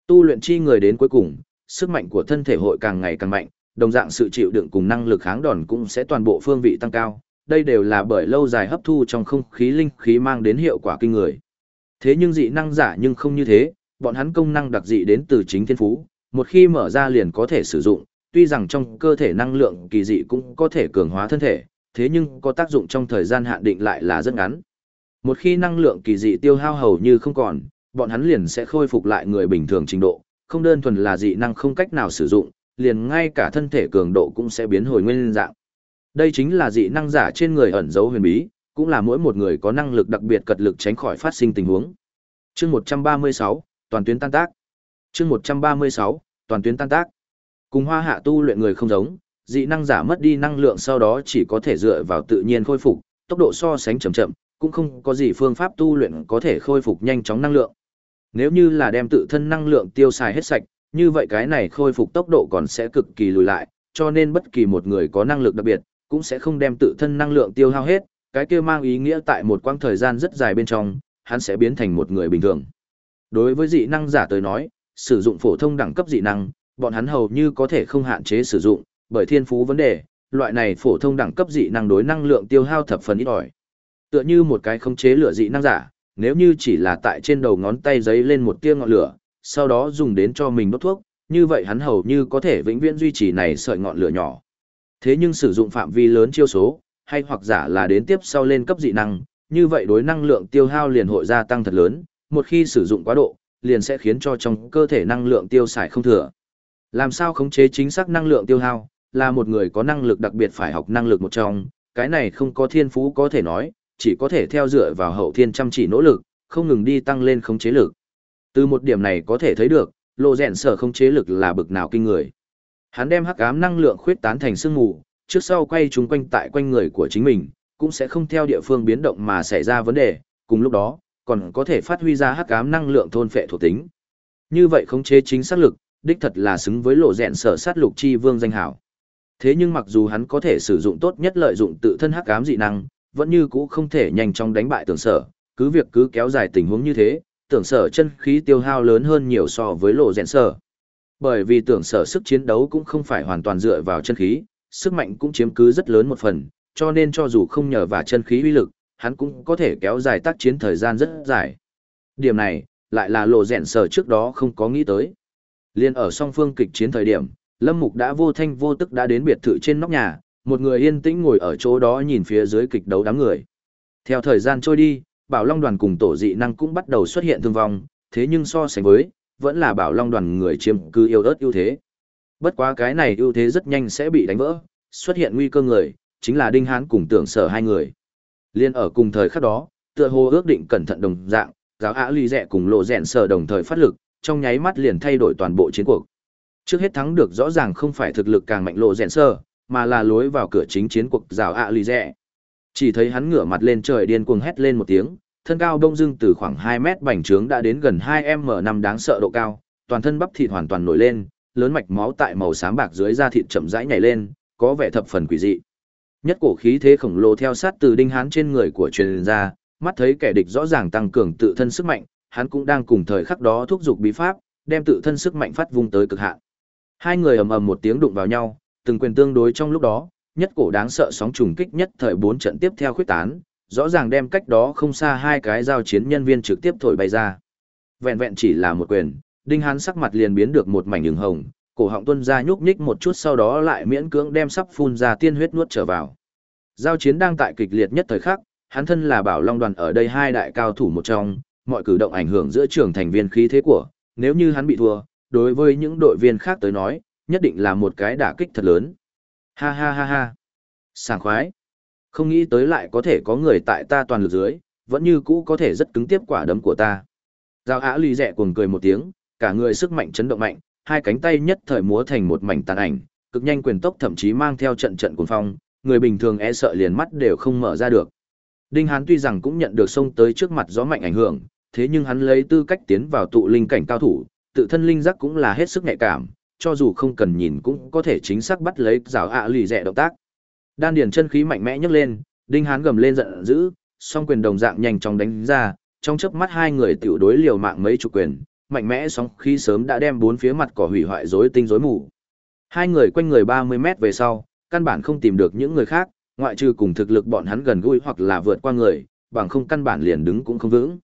Tu luyện chi người đến cuối cùng, sức mạnh của thân thể hội càng ngày càng mạnh, đồng dạng sự chịu đựng cùng năng lực kháng đòn cũng sẽ toàn bộ phương vị tăng cao, đây đều là bởi lâu dài hấp thu trong không khí linh khí mang đến hiệu quả kinh người. Thế nhưng dị năng giả nhưng không như thế, bọn hắn công năng đặc dị đến từ chính thiên phú, một khi mở ra liền có thể sử dụng, tuy rằng trong cơ thể năng lượng kỳ dị cũng có thể cường hóa thân thể, thế nhưng có tác dụng trong thời gian hạn định lại là rất ngắn. Một khi năng lượng kỳ dị tiêu hao hầu như không còn, bọn hắn liền sẽ khôi phục lại người bình thường trình độ, không đơn thuần là dị năng không cách nào sử dụng, liền ngay cả thân thể cường độ cũng sẽ biến hồi nguyên dạng. Đây chính là dị năng giả trên người ẩn giấu huyền bí, cũng là mỗi một người có năng lực đặc biệt cật lực tránh khỏi phát sinh tình huống. Chương 136, toàn tuyến tan tác. Chương 136, toàn tuyến tan tác. Cùng Hoa Hạ tu luyện người không giống, dị năng giả mất đi năng lượng sau đó chỉ có thể dựa vào tự nhiên khôi phục, tốc độ so sánh chậm chậm, cũng không có gì phương pháp tu luyện có thể khôi phục nhanh chóng năng lượng. Nếu như là đem tự thân năng lượng tiêu xài hết sạch, như vậy cái này khôi phục tốc độ còn sẽ cực kỳ lùi lại, cho nên bất kỳ một người có năng lực đặc biệt, cũng sẽ không đem tự thân năng lượng tiêu hao hết, cái kia mang ý nghĩa tại một quãng thời gian rất dài bên trong, hắn sẽ biến thành một người bình thường. Đối với dị năng giả tới nói, sử dụng phổ thông đẳng cấp dị năng, bọn hắn hầu như có thể không hạn chế sử dụng, bởi thiên phú vấn đề, loại này phổ thông đẳng cấp dị năng đối năng lượng tiêu hao thập phần ít ỏi. Tựa như một cái khống chế lửa dị năng giả, nếu như chỉ là tại trên đầu ngón tay giấy lên một tia ngọn lửa, sau đó dùng đến cho mình đốt thuốc, như vậy hắn hầu như có thể vĩnh viễn duy trì này sợi ngọn lửa nhỏ. Thế nhưng sử dụng phạm vi lớn chiêu số, hay hoặc giả là đến tiếp sau lên cấp dị năng, như vậy đối năng lượng tiêu hao liền hội gia tăng thật lớn, một khi sử dụng quá độ, liền sẽ khiến cho trong cơ thể năng lượng tiêu xài không thừa. Làm sao khống chế chính xác năng lượng tiêu hao, là một người có năng lực đặc biệt phải học năng lực một trong, cái này không có thiên phú có thể nói, chỉ có thể theo dựa vào hậu thiên chăm chỉ nỗ lực, không ngừng đi tăng lên khống chế lực. Từ một điểm này có thể thấy được, lộ rèn sở khống chế lực là bực nào kinh người. Hắn đem hắc ám năng lượng khuyết tán thành sương mù, trước sau quay chúng quanh tại quanh người của chính mình, cũng sẽ không theo địa phương biến động mà xảy ra vấn đề, cùng lúc đó, còn có thể phát huy ra hắc ám năng lượng thôn phệ thuộc tính. Như vậy khống chế chính xác lực, đích thật là xứng với lộ rèn sở sát lục chi vương danh hảo. Thế nhưng mặc dù hắn có thể sử dụng tốt nhất lợi dụng tự thân hắc ám dị năng, vẫn như cũ không thể nhanh chóng đánh bại tưởng sở, cứ việc cứ kéo dài tình huống như thế, tưởng sở chân khí tiêu hao lớn hơn nhiều so với lộ rèn sở. Bởi vì tưởng sở sức chiến đấu cũng không phải hoàn toàn dựa vào chân khí, sức mạnh cũng chiếm cứ rất lớn một phần, cho nên cho dù không nhờ vào chân khí uy lực, hắn cũng có thể kéo dài tác chiến thời gian rất dài. Điểm này, lại là lộ rèn sở trước đó không có nghĩ tới. Liên ở song phương kịch chiến thời điểm, Lâm Mục đã vô thanh vô tức đã đến biệt thự trên nóc nhà, một người yên tĩnh ngồi ở chỗ đó nhìn phía dưới kịch đấu đám người. Theo thời gian trôi đi, Bảo Long đoàn cùng tổ dị năng cũng bắt đầu xuất hiện thương vong, thế nhưng so sánh với, vẫn là Bảo Long đoàn người chiếm cứ yêu ớt ưu thế. Bất quá cái này ưu thế rất nhanh sẽ bị đánh vỡ, xuất hiện nguy cơ người, chính là Đinh Hán cùng tưởng sở hai người. Liên ở cùng thời khắc đó, tựa hồ ước định cẩn thận đồng dạng, giáo ạ ly rẻ cùng lộ rèn sở đồng thời phát lực, trong nháy mắt liền thay đổi toàn bộ chiến cuộc. Trước hết thắng được rõ ràng không phải thực lực càng mạnh lộ rèn sở, mà là lối vào cửa chính chiến cuộc giáo ạ ly rẻ. Chỉ thấy hắn ngửa mặt lên trời điên cuồng hét lên một tiếng, thân cao đông dưng từ khoảng 2 mét bành trướng đã đến gần 2 m năm đáng sợ độ cao, toàn thân bắp thịt hoàn toàn nổi lên, lớn mạch máu tại màu xám bạc dưới da thịt chậm rãi nhảy lên, có vẻ thập phần quỷ dị. Nhất cổ khí thế khổng lồ theo sát từ đinh hán trên người của truyền ra, mắt thấy kẻ địch rõ ràng tăng cường tự thân sức mạnh, hắn cũng đang cùng thời khắc đó thúc giục bí pháp, đem tự thân sức mạnh phát vung tới cực hạn. Hai người ầm ầm một tiếng đụng vào nhau, từng quyền tương đối trong lúc đó, nhất cổ đáng sợ sóng trùng kích nhất thời bốn trận tiếp theo khuyết tán, rõ ràng đem cách đó không xa hai cái giao chiến nhân viên trực tiếp thổi bay ra. Vẹn vẹn chỉ là một quyền, Đinh Hán sắc mặt liền biến được một mảnh đường hồng, cổ họng tuân ra nhúc nhích một chút sau đó lại miễn cưỡng đem sắp phun ra tiên huyết nuốt trở vào. Giao chiến đang tại kịch liệt nhất thời khắc, hắn thân là bảo long đoàn ở đây hai đại cao thủ một trong, mọi cử động ảnh hưởng giữa trưởng thành viên khí thế của, nếu như hắn bị thua, đối với những đội viên khác tới nói, nhất định là một cái đả kích thật lớn. Ha ha ha ha. Sảng khoái. Không nghĩ tới lại có thể có người tại ta toàn lực dưới, vẫn như cũ có thể rất cứng tiếp quả đấm của ta. Giao Á lì rẹ cuồng cười một tiếng, cả người sức mạnh chấn động mạnh, hai cánh tay nhất thời múa thành một mảnh tàn ảnh, cực nhanh quyền tốc thậm chí mang theo trận trận cuồng phong, người bình thường e sợ liền mắt đều không mở ra được. Đinh Hán tuy rằng cũng nhận được xông tới trước mặt gió mạnh ảnh hưởng, thế nhưng hắn lấy tư cách tiến vào tụ linh cảnh cao thủ, tự thân linh giác cũng là hết sức nhạy cảm, cho dù không cần nhìn cũng có thể chính xác bắt lấy rào ạ lì rẻ động tác. Đan điền chân khí mạnh mẽ nhấc lên, Đinh Hán gầm lên giận dữ, song quyền đồng dạng nhanh chóng đánh ra, trong chớp mắt hai người tiểu đối liều mạng mấy chục quyền, mạnh mẽ sóng khí sớm đã đem bốn phía mặt cỏ hủy hoại rối tinh rối mù. Hai người quanh người 30 mét về sau, căn bản không tìm được những người khác, ngoại trừ cùng thực lực bọn hắn gần gũi hoặc là vượt qua người, bằng không căn bản liền đứng cũng không vững.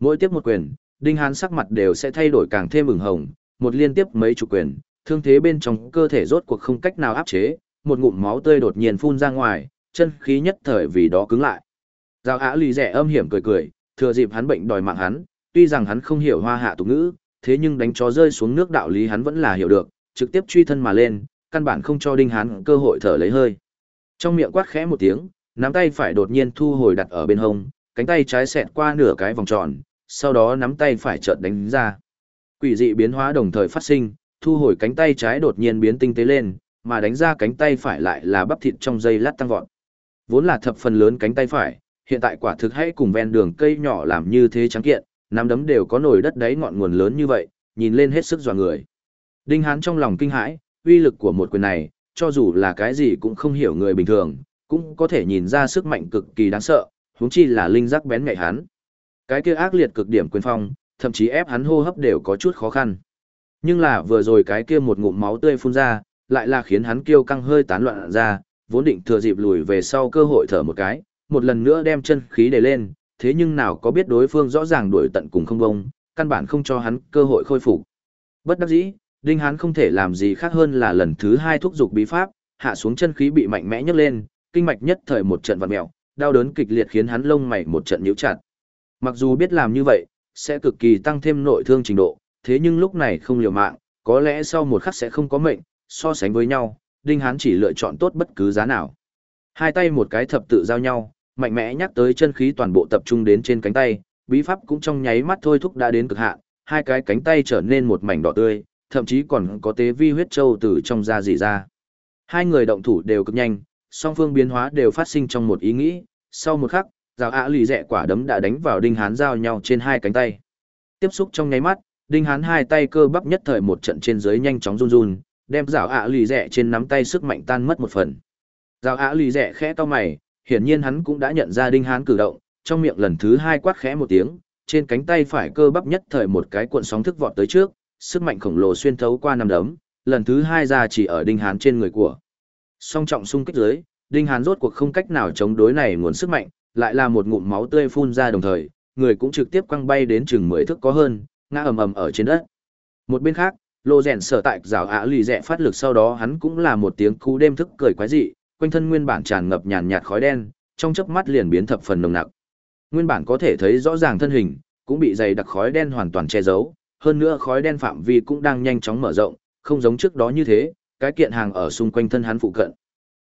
Mỗi tiếp một quyền, Đinh Hán sắc mặt đều sẽ thay đổi càng thêm ửng hồng, một liên tiếp mấy chục quyền, thương thế bên trong cơ thể rốt cuộc không cách nào áp chế, một ngụm máu tươi đột nhiên phun ra ngoài, chân khí nhất thời vì đó cứng lại. Giao Á lì rẻ âm hiểm cười cười, thừa dịp hắn bệnh đòi mạng hắn, tuy rằng hắn không hiểu hoa hạ tục ngữ, thế nhưng đánh chó rơi xuống nước đạo lý hắn vẫn là hiểu được, trực tiếp truy thân mà lên, căn bản không cho đinh hắn cơ hội thở lấy hơi. Trong miệng quát khẽ một tiếng, nắm tay phải đột nhiên thu hồi đặt ở bên hông, cánh tay trái xẹt qua nửa cái vòng tròn, sau đó nắm tay phải chợt đánh ra. Quỷ dị biến hóa đồng thời phát sinh, thu hồi cánh tay trái đột nhiên biến tinh tế lên, mà đánh ra cánh tay phải lại là bắp thịt trong dây lát tăng vọt. Vốn là thập phần lớn cánh tay phải, hiện tại quả thực hãy cùng ven đường cây nhỏ làm như thế trắng kiện, nắm đấm đều có nổi đất đáy ngọn nguồn lớn như vậy, nhìn lên hết sức dọa người. Đinh Hán trong lòng kinh hãi, uy lực của một quyền này, cho dù là cái gì cũng không hiểu người bình thường, cũng có thể nhìn ra sức mạnh cực kỳ đáng sợ, huống chi là linh giác bén nhạy hắn. Cái kia ác liệt cực điểm quyền phong, thậm chí ép hắn hô hấp đều có chút khó khăn. Nhưng là vừa rồi cái kia một ngụm máu tươi phun ra, lại là khiến hắn kêu căng hơi tán loạn ra, vốn định thừa dịp lùi về sau cơ hội thở một cái, một lần nữa đem chân khí để lên, thế nhưng nào có biết đối phương rõ ràng đuổi tận cùng không bông, căn bản không cho hắn cơ hội khôi phục. Bất đắc dĩ, Đinh Hán không thể làm gì khác hơn là lần thứ hai thúc dục bí pháp, hạ xuống chân khí bị mạnh mẽ nhấc lên, kinh mạch nhất thời một trận vặn mèo, đau đớn kịch liệt khiến hắn lông mày một trận nhíu chặt. Mặc dù biết làm như vậy, sẽ cực kỳ tăng thêm nội thương trình độ, thế nhưng lúc này không liều mạng, có lẽ sau một khắc sẽ không có mệnh, so sánh với nhau, Đinh Hán chỉ lựa chọn tốt bất cứ giá nào. Hai tay một cái thập tự giao nhau, mạnh mẽ nhắc tới chân khí toàn bộ tập trung đến trên cánh tay, bí pháp cũng trong nháy mắt thôi thúc đã đến cực hạn, hai cái cánh tay trở nên một mảnh đỏ tươi, thậm chí còn có tế vi huyết châu từ trong da dì ra. Hai người động thủ đều cực nhanh, song phương biến hóa đều phát sinh trong một ý nghĩ, sau một khắc, rào ạ lì rẹ quả đấm đã đánh vào đinh hán giao nhau trên hai cánh tay. Tiếp xúc trong nháy mắt, đinh hán hai tay cơ bắp nhất thời một trận trên dưới nhanh chóng run run, đem rào ạ lì rẹ trên nắm tay sức mạnh tan mất một phần. Rào ạ lì rẹ khẽ to mày, hiển nhiên hắn cũng đã nhận ra đinh hán cử động, trong miệng lần thứ hai quát khẽ một tiếng, trên cánh tay phải cơ bắp nhất thời một cái cuộn sóng thức vọt tới trước, sức mạnh khổng lồ xuyên thấu qua năm đấm, lần thứ hai ra chỉ ở đinh hán trên người của. Song trọng xung kích dưới, đinh hán rốt cuộc không cách nào chống đối này nguồn sức mạnh, lại là một ngụm máu tươi phun ra đồng thời, người cũng trực tiếp quăng bay đến chừng mười thước có hơn, ngã ầm ầm ở trên đất. Một bên khác, lô rèn sở tại rào ạ lì rẽ phát lực sau đó hắn cũng là một tiếng cú đêm thức cười quái dị, quanh thân nguyên bản tràn ngập nhàn nhạt khói đen, trong chớp mắt liền biến thập phần nồng nặc. Nguyên bản có thể thấy rõ ràng thân hình, cũng bị dày đặc khói đen hoàn toàn che giấu, hơn nữa khói đen phạm vi cũng đang nhanh chóng mở rộng, không giống trước đó như thế, cái kiện hàng ở xung quanh thân hắn phụ cận.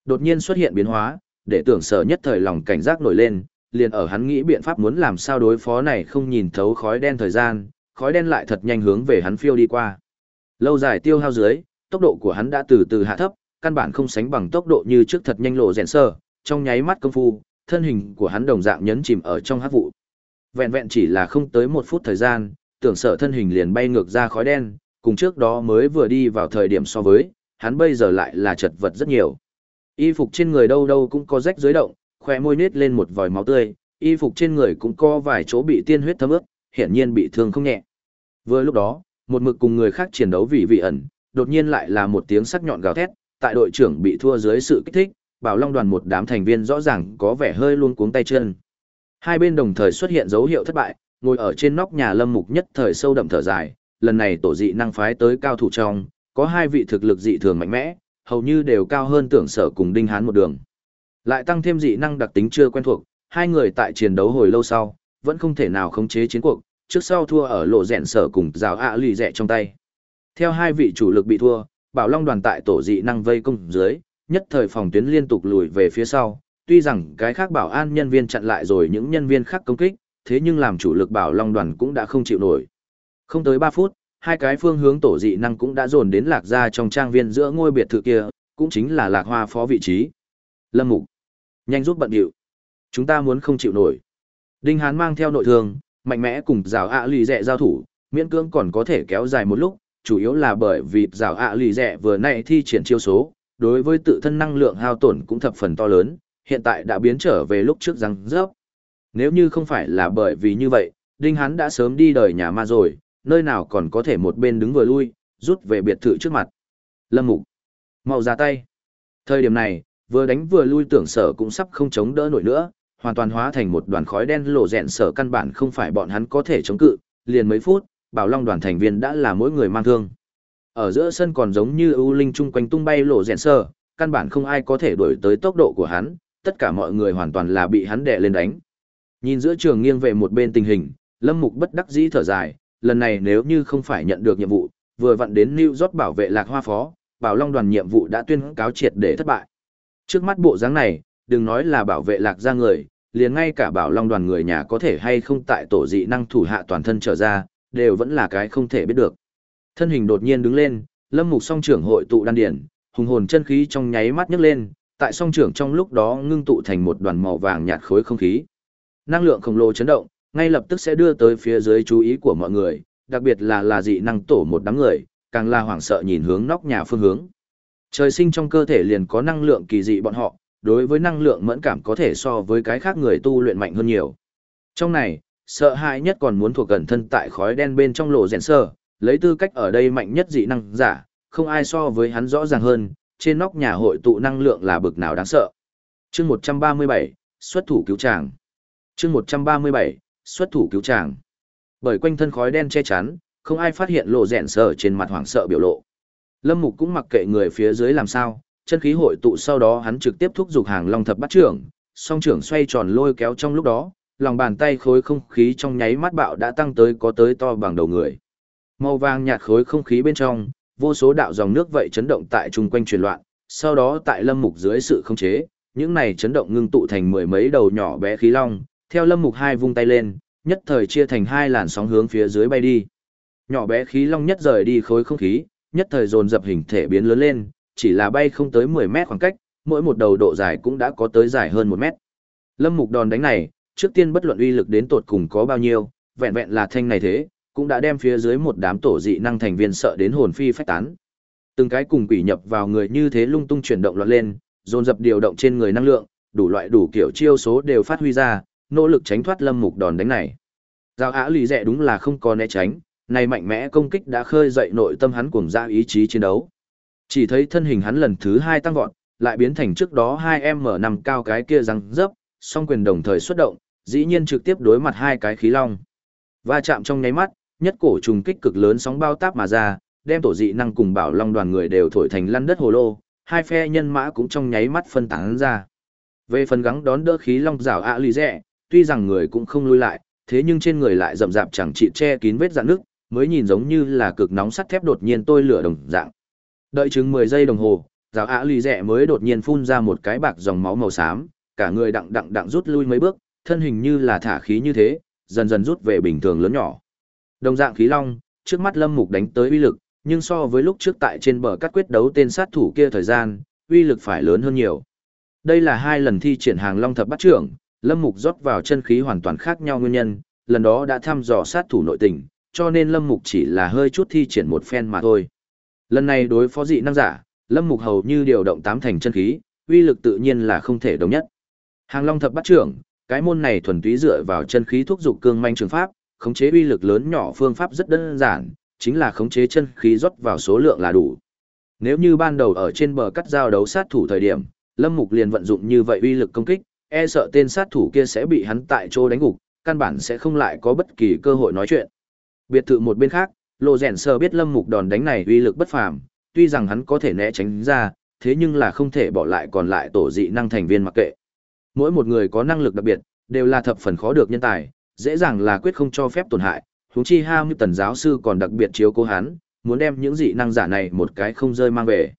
Đột nhiên xuất hiện biến hóa, để tưởng sở nhất thời lòng cảnh giác nổi lên, liền ở hắn nghĩ biện pháp muốn làm sao đối phó này không nhìn thấu khói đen thời gian, khói đen lại thật nhanh hướng về hắn phiêu đi qua. Lâu dài tiêu hao dưới, tốc độ của hắn đã từ từ hạ thấp, căn bản không sánh bằng tốc độ như trước thật nhanh lộ rèn sơ, trong nháy mắt công phu, thân hình của hắn đồng dạng nhấn chìm ở trong hắc vụ. Vẹn vẹn chỉ là không tới một phút thời gian, tưởng sở thân hình liền bay ngược ra khói đen, cùng trước đó mới vừa đi vào thời điểm so với, hắn bây giờ lại là chật vật rất nhiều. Y phục trên người đâu đâu cũng có rách dưới động, khỏe môi nết lên một vòi máu tươi, y phục trên người cũng có vài chỗ bị tiên huyết thấm ướt, hiển nhiên bị thương không nhẹ. Vừa lúc đó, một mực cùng người khác chiến đấu vì vị ẩn, đột nhiên lại là một tiếng sắc nhọn gào thét, tại đội trưởng bị thua dưới sự kích thích, bảo long đoàn một đám thành viên rõ ràng có vẻ hơi luôn cuống tay chân. Hai bên đồng thời xuất hiện dấu hiệu thất bại, ngồi ở trên nóc nhà lâm mục nhất thời sâu đậm thở dài, lần này tổ dị năng phái tới cao thủ trong, có hai vị thực lực dị thường mạnh mẽ, hầu như đều cao hơn tưởng sở cùng đinh hán một đường. Lại tăng thêm dị năng đặc tính chưa quen thuộc, hai người tại chiến đấu hồi lâu sau, vẫn không thể nào khống chế chiến cuộc, trước sau thua ở lộ rèn sở cùng rào ạ lì rẹ trong tay. Theo hai vị chủ lực bị thua, bảo long đoàn tại tổ dị năng vây công dưới, nhất thời phòng tuyến liên tục lùi về phía sau, tuy rằng cái khác bảo an nhân viên chặn lại rồi những nhân viên khác công kích, thế nhưng làm chủ lực bảo long đoàn cũng đã không chịu nổi. Không tới 3 phút, hai cái phương hướng tổ dị năng cũng đã dồn đến lạc ra trong trang viên giữa ngôi biệt thự kia, cũng chính là lạc hoa phó vị trí. Lâm Mục, nhanh rút bận điệu. Chúng ta muốn không chịu nổi. Đinh Hán mang theo nội thương, mạnh mẽ cùng rào ạ lì rẹ giao thủ, miễn cưỡng còn có thể kéo dài một lúc, chủ yếu là bởi vì rào ạ lì rẻ vừa nãy thi triển chiêu số, đối với tự thân năng lượng hao tổn cũng thập phần to lớn, hiện tại đã biến trở về lúc trước răng rớp. Nếu như không phải là bởi vì như vậy, Đinh Hán đã sớm đi đời nhà ma rồi, nơi nào còn có thể một bên đứng vừa lui, rút về biệt thự trước mặt. Lâm Mục, mau ra tay. Thời điểm này, vừa đánh vừa lui tưởng sở cũng sắp không chống đỡ nổi nữa, hoàn toàn hóa thành một đoàn khói đen lộ rẹn sở căn bản không phải bọn hắn có thể chống cự, liền mấy phút, bảo long đoàn thành viên đã là mỗi người mang thương. Ở giữa sân còn giống như ưu linh chung quanh tung bay lộ rẹn sơ, căn bản không ai có thể đuổi tới tốc độ của hắn, tất cả mọi người hoàn toàn là bị hắn đè lên đánh. Nhìn giữa trường nghiêng về một bên tình hình, Lâm Mục bất đắc dĩ thở dài, lần này nếu như không phải nhận được nhiệm vụ, vừa vặn đến New York bảo vệ Lạc Hoa Phó, Bảo Long đoàn nhiệm vụ đã tuyên cáo triệt để thất bại. Trước mắt bộ dáng này, đừng nói là bảo vệ Lạc gia người, liền ngay cả Bảo Long đoàn người nhà có thể hay không tại tổ dị năng thủ hạ toàn thân trở ra, đều vẫn là cái không thể biết được. Thân hình đột nhiên đứng lên, Lâm Mục song trưởng hội tụ đan điển, hùng hồn chân khí trong nháy mắt nhấc lên, tại song trưởng trong lúc đó ngưng tụ thành một đoàn màu vàng nhạt khối không khí. Năng lượng khổng lồ chấn động, ngay lập tức sẽ đưa tới phía dưới chú ý của mọi người, đặc biệt là là dị năng tổ một đám người, càng là hoảng sợ nhìn hướng nóc nhà phương hướng. Trời sinh trong cơ thể liền có năng lượng kỳ dị bọn họ, đối với năng lượng mẫn cảm có thể so với cái khác người tu luyện mạnh hơn nhiều. Trong này, sợ hãi nhất còn muốn thuộc gần thân tại khói đen bên trong lộ rèn sơ, lấy tư cách ở đây mạnh nhất dị năng giả, không ai so với hắn rõ ràng hơn, trên nóc nhà hội tụ năng lượng là bực nào đáng sợ. Chương 137, xuất thủ cứu tràng. Chương 137, xuất thủ cứu tràng. Bởi quanh thân khói đen che chắn, không ai phát hiện lộ rèn sơ trên mặt hoảng sợ biểu lộ. Lâm Mục cũng mặc kệ người phía dưới làm sao, chân khí hội tụ sau đó hắn trực tiếp thúc giục hàng long thập bắt trưởng, song trưởng xoay tròn lôi kéo trong lúc đó, lòng bàn tay khối không khí trong nháy mắt bạo đã tăng tới có tới to bằng đầu người. Màu vàng nhạt khối không khí bên trong, vô số đạo dòng nước vậy chấn động tại chung quanh truyền loạn, sau đó tại lâm mục dưới sự khống chế, những này chấn động ngưng tụ thành mười mấy đầu nhỏ bé khí long, theo lâm mục hai vung tay lên, nhất thời chia thành hai làn sóng hướng phía dưới bay đi. Nhỏ bé khí long nhất rời đi khối không khí, nhất thời dồn dập hình thể biến lớn lên, chỉ là bay không tới 10 mét khoảng cách, mỗi một đầu độ dài cũng đã có tới dài hơn 1 mét. Lâm mục đòn đánh này, trước tiên bất luận uy lực đến tột cùng có bao nhiêu, vẹn vẹn là thanh này thế, cũng đã đem phía dưới một đám tổ dị năng thành viên sợ đến hồn phi phách tán. Từng cái cùng quỷ nhập vào người như thế lung tung chuyển động loạn lên, dồn dập điều động trên người năng lượng, đủ loại đủ kiểu chiêu số đều phát huy ra, nỗ lực tránh thoát lâm mục đòn đánh này. Giao Á lì rẻ đúng là không có né tránh, này mạnh mẽ công kích đã khơi dậy nội tâm hắn cuồng ra ý chí chiến đấu. Chỉ thấy thân hình hắn lần thứ hai tăng vọt, lại biến thành trước đó hai em mở cao cái kia răng dấp, song quyền đồng thời xuất động, dĩ nhiên trực tiếp đối mặt hai cái khí long. Va chạm trong nháy mắt, nhất cổ trùng kích cực lớn sóng bao táp mà ra, đem tổ dị năng cùng bảo long đoàn người đều thổi thành lăn đất hồ lô, hai phe nhân mã cũng trong nháy mắt phân tán ra. Về phần gắng đón đỡ khí long rảo ạ lì rẻ, tuy rằng người cũng không lui lại, thế nhưng trên người lại rậm rạp chẳng trị che kín vết dạn nước, mới nhìn giống như là cực nóng sắt thép đột nhiên tôi lửa đồng dạng. Đợi chừng 10 giây đồng hồ, rào ạ lì rẻ mới đột nhiên phun ra một cái bạc dòng máu màu xám, cả người đặng đặng đặng rút lui mấy bước, thân hình như là thả khí như thế, dần dần rút về bình thường lớn nhỏ. Đồng dạng khí long, trước mắt Lâm Mục đánh tới uy lực, nhưng so với lúc trước tại trên bờ cắt quyết đấu tên sát thủ kia thời gian, uy lực phải lớn hơn nhiều. Đây là hai lần thi triển hàng long thập bắt trưởng, Lâm Mục rót vào chân khí hoàn toàn khác nhau nguyên nhân, lần đó đã thăm dò sát thủ nội tình, cho nên Lâm Mục chỉ là hơi chút thi triển một phen mà thôi. Lần này đối phó dị năng giả, Lâm Mục hầu như điều động tám thành chân khí, uy lực tự nhiên là không thể đồng nhất. Hàng Long thập bắt trưởng, cái môn này thuần túy dựa vào chân khí thúc dục cương manh trường pháp, khống chế uy lực lớn nhỏ phương pháp rất đơn giản, chính là khống chế chân khí rót vào số lượng là đủ. Nếu như ban đầu ở trên bờ cắt giao đấu sát thủ thời điểm, Lâm Mục liền vận dụng như vậy uy lực công kích, e sợ tên sát thủ kia sẽ bị hắn tại chỗ đánh gục, căn bản sẽ không lại có bất kỳ cơ hội nói chuyện. Biệt thự một bên khác, Lộ Rèn Sơ biết Lâm Mục đòn đánh này uy lực bất phàm, tuy rằng hắn có thể né tránh ra, thế nhưng là không thể bỏ lại còn lại tổ dị năng thành viên mặc kệ. Mỗi một người có năng lực đặc biệt, đều là thập phần khó được nhân tài, dễ dàng là quyết không cho phép tổn hại, huống chi ham như tần giáo sư còn đặc biệt chiếu cố hắn, muốn đem những dị năng giả này một cái không rơi mang về.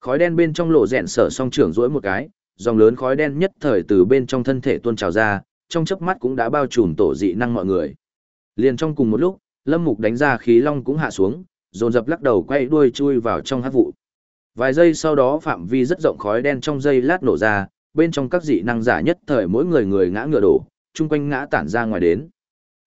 Khói đen bên trong lộ rẹn sở song trưởng rỗi một cái, dòng lớn khói đen nhất thời từ bên trong thân thể tuôn trào ra, trong chớp mắt cũng đã bao trùm tổ dị năng mọi người. Liền trong cùng một lúc, Lâm Mục đánh ra khí long cũng hạ xuống, dồn dập lắc đầu quay đuôi chui vào trong hắc vụ. Vài giây sau đó phạm vi rất rộng khói đen trong dây lát nổ ra, bên trong các dị năng giả nhất thời mỗi người người ngã ngựa đổ, chung quanh ngã tản ra ngoài đến.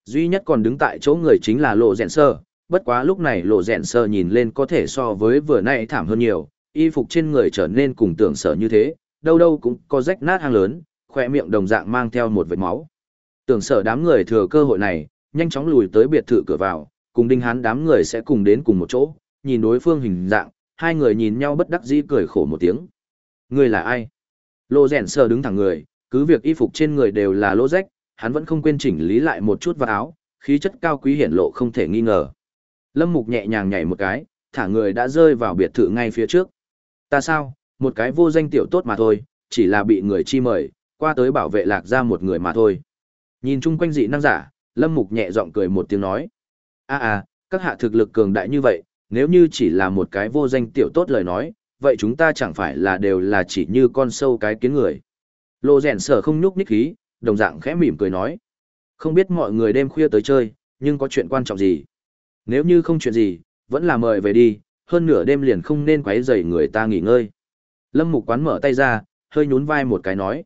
Duy nhất còn đứng tại chỗ người chính là lộ rèn sơ, bất quá lúc này lộ rèn sơ nhìn lên có thể so với vừa nãy thảm hơn nhiều, y phục trên người trở nên cùng tưởng sở như thế, đâu đâu cũng có rách nát hang lớn, khỏe miệng đồng dạng mang theo một vệt máu. Tưởng sở đám người thừa cơ hội này, nhanh chóng lùi tới biệt thự cửa vào, cùng đinh hán đám người sẽ cùng đến cùng một chỗ, nhìn đối phương hình dạng, hai người nhìn nhau bất đắc dĩ cười khổ một tiếng. Người là ai? Lô rèn sờ đứng thẳng người, cứ việc y phục trên người đều là lỗ rách, hắn vẫn không quên chỉnh lý lại một chút vào áo, khí chất cao quý hiển lộ không thể nghi ngờ. Lâm Mục nhẹ nhàng nhảy một cái, thả người đã rơi vào biệt thự ngay phía trước. Ta sao, một cái vô danh tiểu tốt mà thôi, chỉ là bị người chi mời, qua tới bảo vệ lạc ra một người mà thôi. Nhìn chung quanh dị năng giả, Lâm Mục nhẹ giọng cười một tiếng nói. a à, các hạ thực lực cường đại như vậy, nếu như chỉ là một cái vô danh tiểu tốt lời nói, vậy chúng ta chẳng phải là đều là chỉ như con sâu cái kiến người. Lô rèn sở không nhúc nhích khí, đồng dạng khẽ mỉm cười nói. Không biết mọi người đêm khuya tới chơi, nhưng có chuyện quan trọng gì? Nếu như không chuyện gì, vẫn là mời về đi, hơn nửa đêm liền không nên quấy rầy người ta nghỉ ngơi. Lâm Mục quán mở tay ra, hơi nhún vai một cái nói.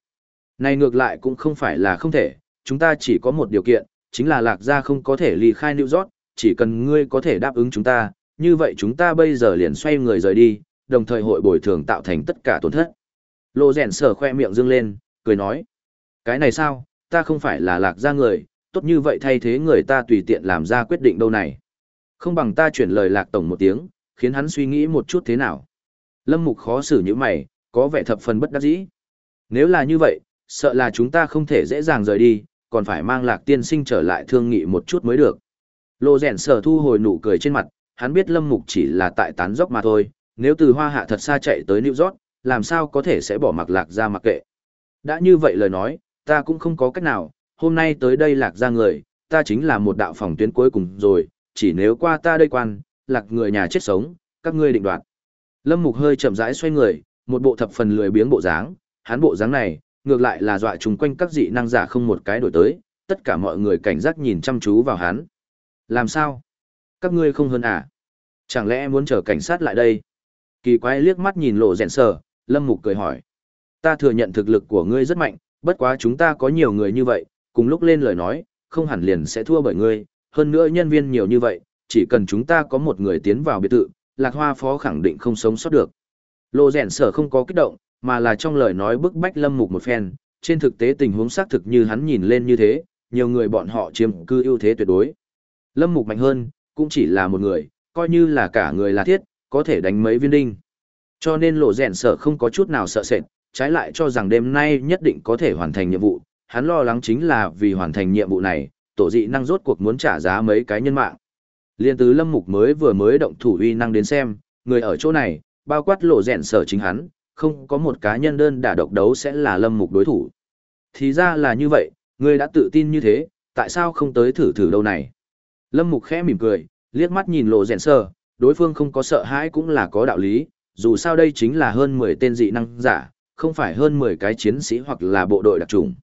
Này ngược lại cũng không phải là không thể, chúng ta chỉ có một điều kiện, chính là lạc gia không có thể ly khai New York, chỉ cần ngươi có thể đáp ứng chúng ta, như vậy chúng ta bây giờ liền xoay người rời đi, đồng thời hội bồi thường tạo thành tất cả tổn thất. Lộ rèn sở khoe miệng dương lên, cười nói. Cái này sao, ta không phải là lạc ra người, tốt như vậy thay thế người ta tùy tiện làm ra quyết định đâu này. Không bằng ta chuyển lời lạc tổng một tiếng, khiến hắn suy nghĩ một chút thế nào. Lâm Mục khó xử như mày, có vẻ thập phần bất đắc dĩ. Nếu là như vậy, sợ là chúng ta không thể dễ dàng rời đi, còn phải mang lạc tiên sinh trở lại thương nghị một chút mới được. Lô rèn sở thu hồi nụ cười trên mặt, hắn biết Lâm Mục chỉ là tại tán dốc mà thôi, nếu từ hoa hạ thật xa chạy tới New York, làm sao có thể sẽ bỏ mặc lạc ra mặc kệ. Đã như vậy lời nói, ta cũng không có cách nào, hôm nay tới đây lạc ra người, ta chính là một đạo phòng tuyến cuối cùng rồi, chỉ nếu qua ta đây quan, lạc người nhà chết sống, các ngươi định đoạt. Lâm Mục hơi chậm rãi xoay người, một bộ thập phần lười biếng bộ dáng, hắn bộ dáng này, ngược lại là dọa chúng quanh các dị năng giả không một cái đổi tới, tất cả mọi người cảnh giác nhìn chăm chú vào hắn. Làm sao? Các ngươi không hơn à? Chẳng lẽ muốn chờ cảnh sát lại đây? Kỳ quái liếc mắt nhìn lộ rèn sờ, Lâm Mục cười hỏi. Ta thừa nhận thực lực của ngươi rất mạnh, bất quá chúng ta có nhiều người như vậy, cùng lúc lên lời nói, không hẳn liền sẽ thua bởi ngươi, hơn nữa nhân viên nhiều như vậy, chỉ cần chúng ta có một người tiến vào biệt thự, Lạc Hoa Phó khẳng định không sống sót được. Lộ rèn sở không có kích động, mà là trong lời nói bức bách Lâm Mục một phen, trên thực tế tình huống xác thực như hắn nhìn lên như thế, nhiều người bọn họ chiếm cư ưu thế tuyệt đối. Lâm Mục mạnh hơn, cũng chỉ là một người, coi như là cả người là thiết, có thể đánh mấy viên đinh. Cho nên lộ rèn sở không có chút nào sợ sệt, trái lại cho rằng đêm nay nhất định có thể hoàn thành nhiệm vụ, hắn lo lắng chính là vì hoàn thành nhiệm vụ này, tổ dị năng rốt cuộc muốn trả giá mấy cái nhân mạng. Liên tứ lâm mục mới vừa mới động thủ uy năng đến xem, người ở chỗ này, bao quát lộ rèn sở chính hắn, không có một cá nhân đơn đả độc đấu sẽ là lâm mục đối thủ. Thì ra là như vậy, người đã tự tin như thế, tại sao không tới thử thử đâu này? Lâm mục khẽ mỉm cười, liếc mắt nhìn lộ rèn sở, đối phương không có sợ hãi cũng là có đạo lý, dù sao đây chính là hơn 10 tên dị năng giả, không phải hơn 10 cái chiến sĩ hoặc là bộ đội đặc trùng.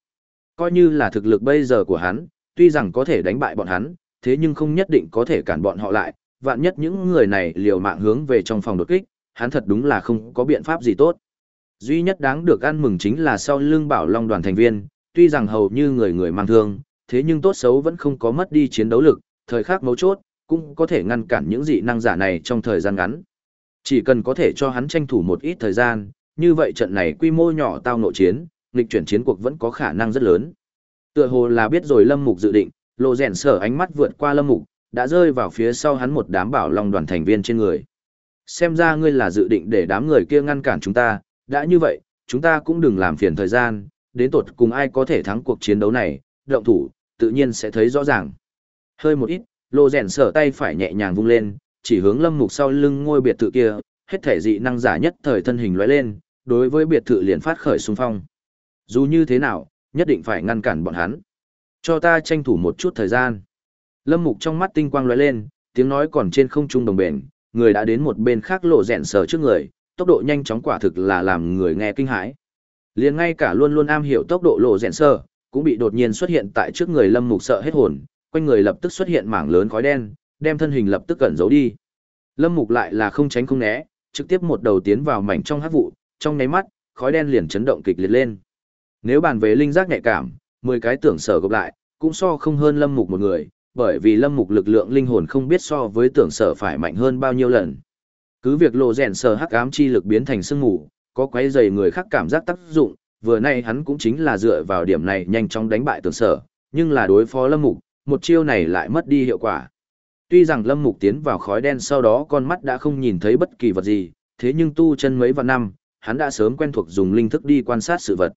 Coi như là thực lực bây giờ của hắn, tuy rằng có thể đánh bại bọn hắn, thế nhưng không nhất định có thể cản bọn họ lại, vạn nhất những người này liều mạng hướng về trong phòng đột kích, hắn thật đúng là không có biện pháp gì tốt. Duy nhất đáng được ăn mừng chính là sau lưng bảo long đoàn thành viên, tuy rằng hầu như người người mang thương, thế nhưng tốt xấu vẫn không có mất đi chiến đấu lực, thời khắc mấu chốt, cũng có thể ngăn cản những dị năng giả này trong thời gian ngắn. Chỉ cần có thể cho hắn tranh thủ một ít thời gian, như vậy trận này quy mô nhỏ tao nội chiến, nghịch chuyển chiến cuộc vẫn có khả năng rất lớn. Tựa hồ là biết rồi Lâm Mục dự định, lộ rèn sở ánh mắt vượt qua Lâm Mục, đã rơi vào phía sau hắn một đám bảo long đoàn thành viên trên người. Xem ra ngươi là dự định để đám người kia ngăn cản chúng ta, đã như vậy, chúng ta cũng đừng làm phiền thời gian, đến tột cùng ai có thể thắng cuộc chiến đấu này, động thủ, tự nhiên sẽ thấy rõ ràng. Hơi một ít, lộ rèn sở tay phải nhẹ nhàng vung lên, chỉ hướng lâm mục sau lưng ngôi biệt thự kia, hết thể dị năng giả nhất thời thân hình lóe lên, đối với biệt thự liền phát khởi xung phong. Dù như thế nào, nhất định phải ngăn cản bọn hắn. Cho ta tranh thủ một chút thời gian. Lâm mục trong mắt tinh quang lóe lên, tiếng nói còn trên không trung đồng bền, người đã đến một bên khác lộ rèn sở trước người, tốc độ nhanh chóng quả thực là làm người nghe kinh hãi. Liền ngay cả luôn luôn am hiểu tốc độ lộ rèn sở, cũng bị đột nhiên xuất hiện tại trước người Lâm Mục sợ hết hồn, quanh người lập tức xuất hiện mảng lớn khói đen, đem thân hình lập tức cẩn giấu đi. Lâm Mục lại là không tránh không né, trực tiếp một đầu tiến vào mảnh trong hắc vụ, trong nháy mắt, khói đen liền chấn động kịch liệt lên. Nếu bàn về linh giác nhạy cảm, 10 cái tưởng sở gặp lại, cũng so không hơn Lâm Mục một người, bởi vì Lâm Mục lực lượng linh hồn không biết so với tưởng sở phải mạnh hơn bao nhiêu lần. Cứ việc lộ rèn sở hắc ám chi lực biến thành sương mù, có quấy dày người khác cảm giác tác dụng, vừa nay hắn cũng chính là dựa vào điểm này nhanh chóng đánh bại tưởng sở, nhưng là đối phó Lâm Mục, một chiêu này lại mất đi hiệu quả. Tuy rằng Lâm Mục tiến vào khói đen sau đó con mắt đã không nhìn thấy bất kỳ vật gì, thế nhưng tu chân mấy vạn năm, hắn đã sớm quen thuộc dùng linh thức đi quan sát sự vật.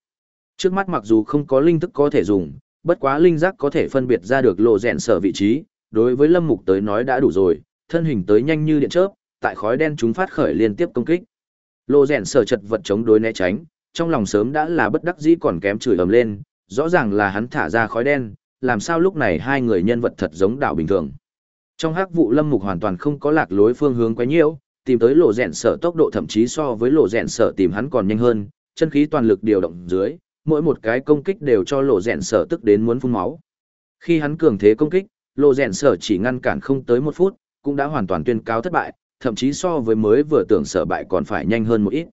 Trước mắt mặc dù không có linh thức có thể dùng, bất quá linh giác có thể phân biệt ra được lộ rèn sở vị trí, đối với Lâm Mục tới nói đã đủ rồi, thân hình tới nhanh như điện chớp, tại khói đen chúng phát khởi liên tiếp công kích. Lộ rèn sở chật vật chống đối né tránh, trong lòng sớm đã là bất đắc dĩ còn kém chửi ầm lên, rõ ràng là hắn thả ra khói đen, làm sao lúc này hai người nhân vật thật giống đạo bình thường. Trong hắc vụ Lâm Mục hoàn toàn không có lạc lối phương hướng quá nhiễu, tìm tới lộ rèn sở tốc độ thậm chí so với lộ rèn sở tìm hắn còn nhanh hơn, chân khí toàn lực điều động dưới, mỗi một cái công kích đều cho lộ rèn sở tức đến muốn phun máu. Khi hắn cường thế công kích, lộ rèn sở chỉ ngăn cản không tới một phút, cũng đã hoàn toàn tuyên cáo thất bại, thậm chí so với mới vừa tưởng sở bại còn phải nhanh hơn một ít.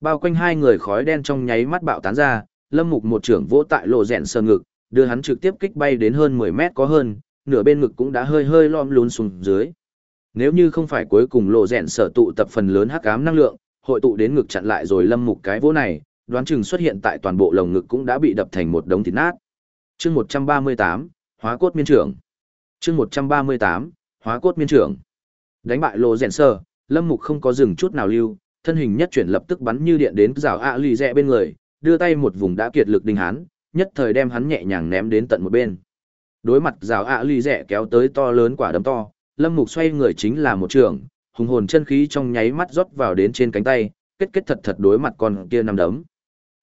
Bao quanh hai người khói đen trong nháy mắt bạo tán ra, Lâm Mục một trưởng vỗ tại lộ rèn sở ngực, đưa hắn trực tiếp kích bay đến hơn 10 mét có hơn, nửa bên ngực cũng đã hơi hơi lom lún xuống dưới. Nếu như không phải cuối cùng lộ rèn sở tụ tập phần lớn hắc ám năng lượng, hội tụ đến ngực chặn lại rồi lâm mục cái vỗ này, đoán chừng xuất hiện tại toàn bộ lồng ngực cũng đã bị đập thành một đống thịt nát. Chương 138, Hóa cốt miên trưởng. Chương 138, Hóa cốt miên trưởng. Đánh bại lộ Rèn Sơ, Lâm Mục không có dừng chút nào lưu, thân hình nhất chuyển lập tức bắn như điện đến rào ạ lì rẽ bên người, đưa tay một vùng đã kiệt lực đinh hán nhất thời đem hắn nhẹ nhàng ném đến tận một bên. Đối mặt rào ạ lì rẽ kéo tới to lớn quả đấm to, Lâm Mục xoay người chính là một trường, hùng hồn chân khí trong nháy mắt rót vào đến trên cánh tay, kết kết thật thật đối mặt con kia nằm đấm.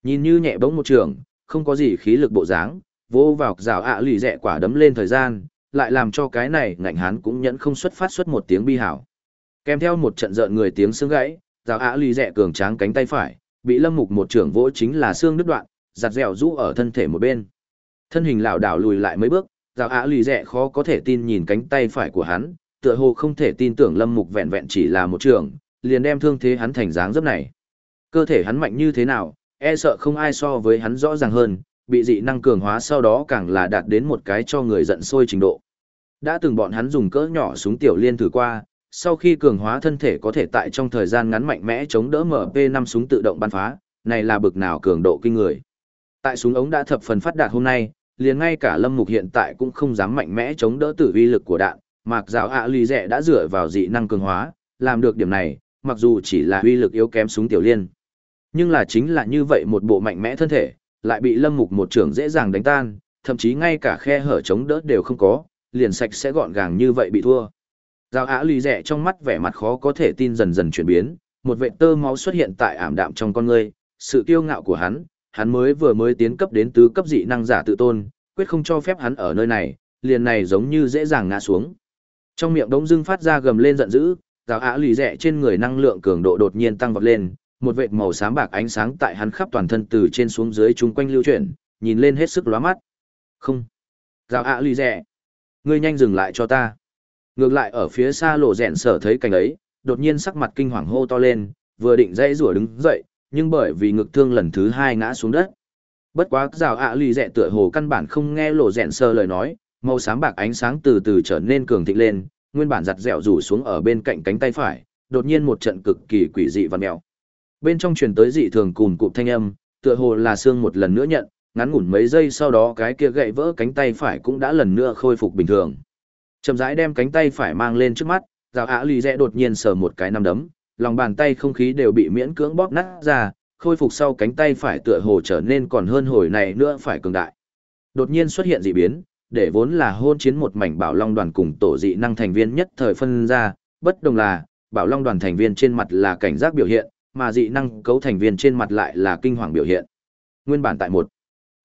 Nhìn như nhẹ bỗng một trường, không có gì khí lực bộ dáng, vô vào rào ạ lì rẽ quả đấm lên thời gian, lại làm cho cái này ngạnh hắn cũng nhẫn không xuất phát xuất một tiếng bi hảo. Kèm theo một trận giận người tiếng xương gãy, rào ạ lì rẽ cường tráng cánh tay phải, bị lâm mục một trưởng vỗ chính là xương đứt đoạn, giặt dẻo rũ ở thân thể một bên. Thân hình lảo đảo lùi lại mấy bước, rào ạ lì rẽ khó có thể tin nhìn cánh tay phải của hắn, tựa hồ không thể tin tưởng lâm mục vẹn vẹn chỉ là một trường, liền đem thương thế hắn thành dáng dấp này. Cơ thể hắn mạnh như thế nào, e sợ không ai so với hắn rõ ràng hơn, bị dị năng cường hóa sau đó càng là đạt đến một cái cho người giận sôi trình độ. Đã từng bọn hắn dùng cỡ nhỏ súng tiểu liên thử qua, sau khi cường hóa thân thể có thể tại trong thời gian ngắn mạnh mẽ chống đỡ MP5 súng tự động bắn phá, này là bực nào cường độ kinh người. Tại súng ống đã thập phần phát đạt hôm nay, liền ngay cả Lâm Mục hiện tại cũng không dám mạnh mẽ chống đỡ tử vi lực của đạn, mặc Giảo ạ lì rẻ đã dựa vào dị năng cường hóa, làm được điểm này, mặc dù chỉ là uy lực yếu kém súng tiểu liên. Nhưng là chính là như vậy một bộ mạnh mẽ thân thể, lại bị Lâm Mục một trưởng dễ dàng đánh tan, thậm chí ngay cả khe hở chống đỡ đều không có, liền sạch sẽ gọn gàng như vậy bị thua. Giao Á lì rẻ trong mắt vẻ mặt khó có thể tin dần dần chuyển biến, một vệt tơ máu xuất hiện tại ảm đạm trong con ngươi, sự kiêu ngạo của hắn, hắn mới vừa mới tiến cấp đến tứ cấp dị năng giả tự tôn, quyết không cho phép hắn ở nơi này, liền này giống như dễ dàng ngã xuống. Trong miệng đống dưng phát ra gầm lên giận dữ, Giao Á lì rẻ trên người năng lượng cường độ đột nhiên tăng vọt lên, một vệt màu xám bạc ánh sáng tại hắn khắp toàn thân từ trên xuống dưới chung quanh lưu chuyển, nhìn lên hết sức lóa mắt. Không. Giao Á lì rẻ. Ngươi nhanh dừng lại cho ta. Ngược lại ở phía xa lộ rèn sở thấy cảnh ấy, đột nhiên sắc mặt kinh hoàng hô to lên, vừa định dây rủa đứng dậy, nhưng bởi vì ngực thương lần thứ hai ngã xuống đất. Bất quá rào ạ lì dẹ tựa hồ căn bản không nghe lộ rẹn sơ lời nói, màu sáng bạc ánh sáng từ từ trở nên cường thịnh lên, nguyên bản giặt dẻo rủ xuống ở bên cạnh cánh tay phải, đột nhiên một trận cực kỳ quỷ dị và mèo. Bên trong truyền tới dị thường cùn cụm thanh âm, tựa hồ là xương một lần nữa nhận, ngắn ngủn mấy giây sau đó cái kia gãy vỡ cánh tay phải cũng đã lần nữa khôi phục bình thường chậm rãi đem cánh tay phải mang lên trước mắt rào ạ lì dẹ đột nhiên sờ một cái nắm đấm lòng bàn tay không khí đều bị miễn cưỡng bóp nát ra khôi phục sau cánh tay phải tựa hồ trở nên còn hơn hồi này nữa phải cường đại. Đột nhiên xuất hiện dị biến để vốn là hôn chiến một mảnh bảo long đoàn cùng tổ dị năng thành viên nhất thời phân ra bất đồng là bảo long đoàn thành viên trên mặt là cảnh giác biểu hiện mà dị năng cấu thành viên trên mặt lại là kinh hoàng biểu hiện. Nguyên bản tại một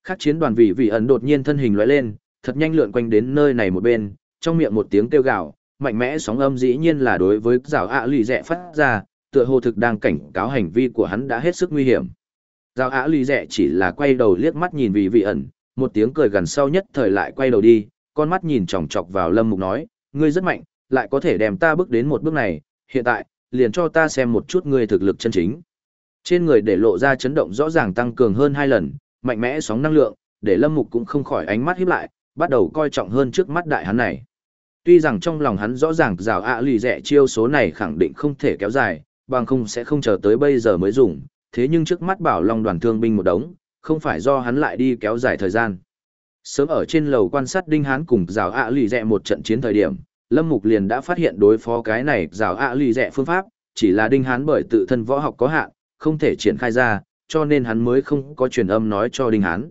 khắc chiến đoàn vị vị ẩn đột nhiên thân hình lóe lên thật nhanh lượn quanh đến nơi này một bên trong miệng một tiếng kêu gào, mạnh mẽ sóng âm dĩ nhiên là đối với rào ạ lì rẽ phát ra, tựa hồ thực đang cảnh cáo hành vi của hắn đã hết sức nguy hiểm. Rào ạ lì rẽ chỉ là quay đầu liếc mắt nhìn vì vị ẩn, một tiếng cười gần sau nhất thời lại quay đầu đi, con mắt nhìn chòng chọc vào lâm mục nói, ngươi rất mạnh, lại có thể đem ta bước đến một bước này, hiện tại, liền cho ta xem một chút ngươi thực lực chân chính. Trên người để lộ ra chấn động rõ ràng tăng cường hơn hai lần, mạnh mẽ sóng năng lượng, để lâm mục cũng không khỏi ánh mắt híp lại, bắt đầu coi trọng hơn trước mắt đại hắn này. Tuy rằng trong lòng hắn rõ ràng rào ạ lì rẻ chiêu số này khẳng định không thể kéo dài, bằng không sẽ không chờ tới bây giờ mới dùng, thế nhưng trước mắt bảo long đoàn thương binh một đống, không phải do hắn lại đi kéo dài thời gian. Sớm ở trên lầu quan sát đinh hán cùng rào ạ lì rẻ một trận chiến thời điểm, Lâm Mục liền đã phát hiện đối phó cái này rào ạ lì rẻ phương pháp, chỉ là đinh hán bởi tự thân võ học có hạn, không thể triển khai ra, cho nên hắn mới không có truyền âm nói cho đinh hán.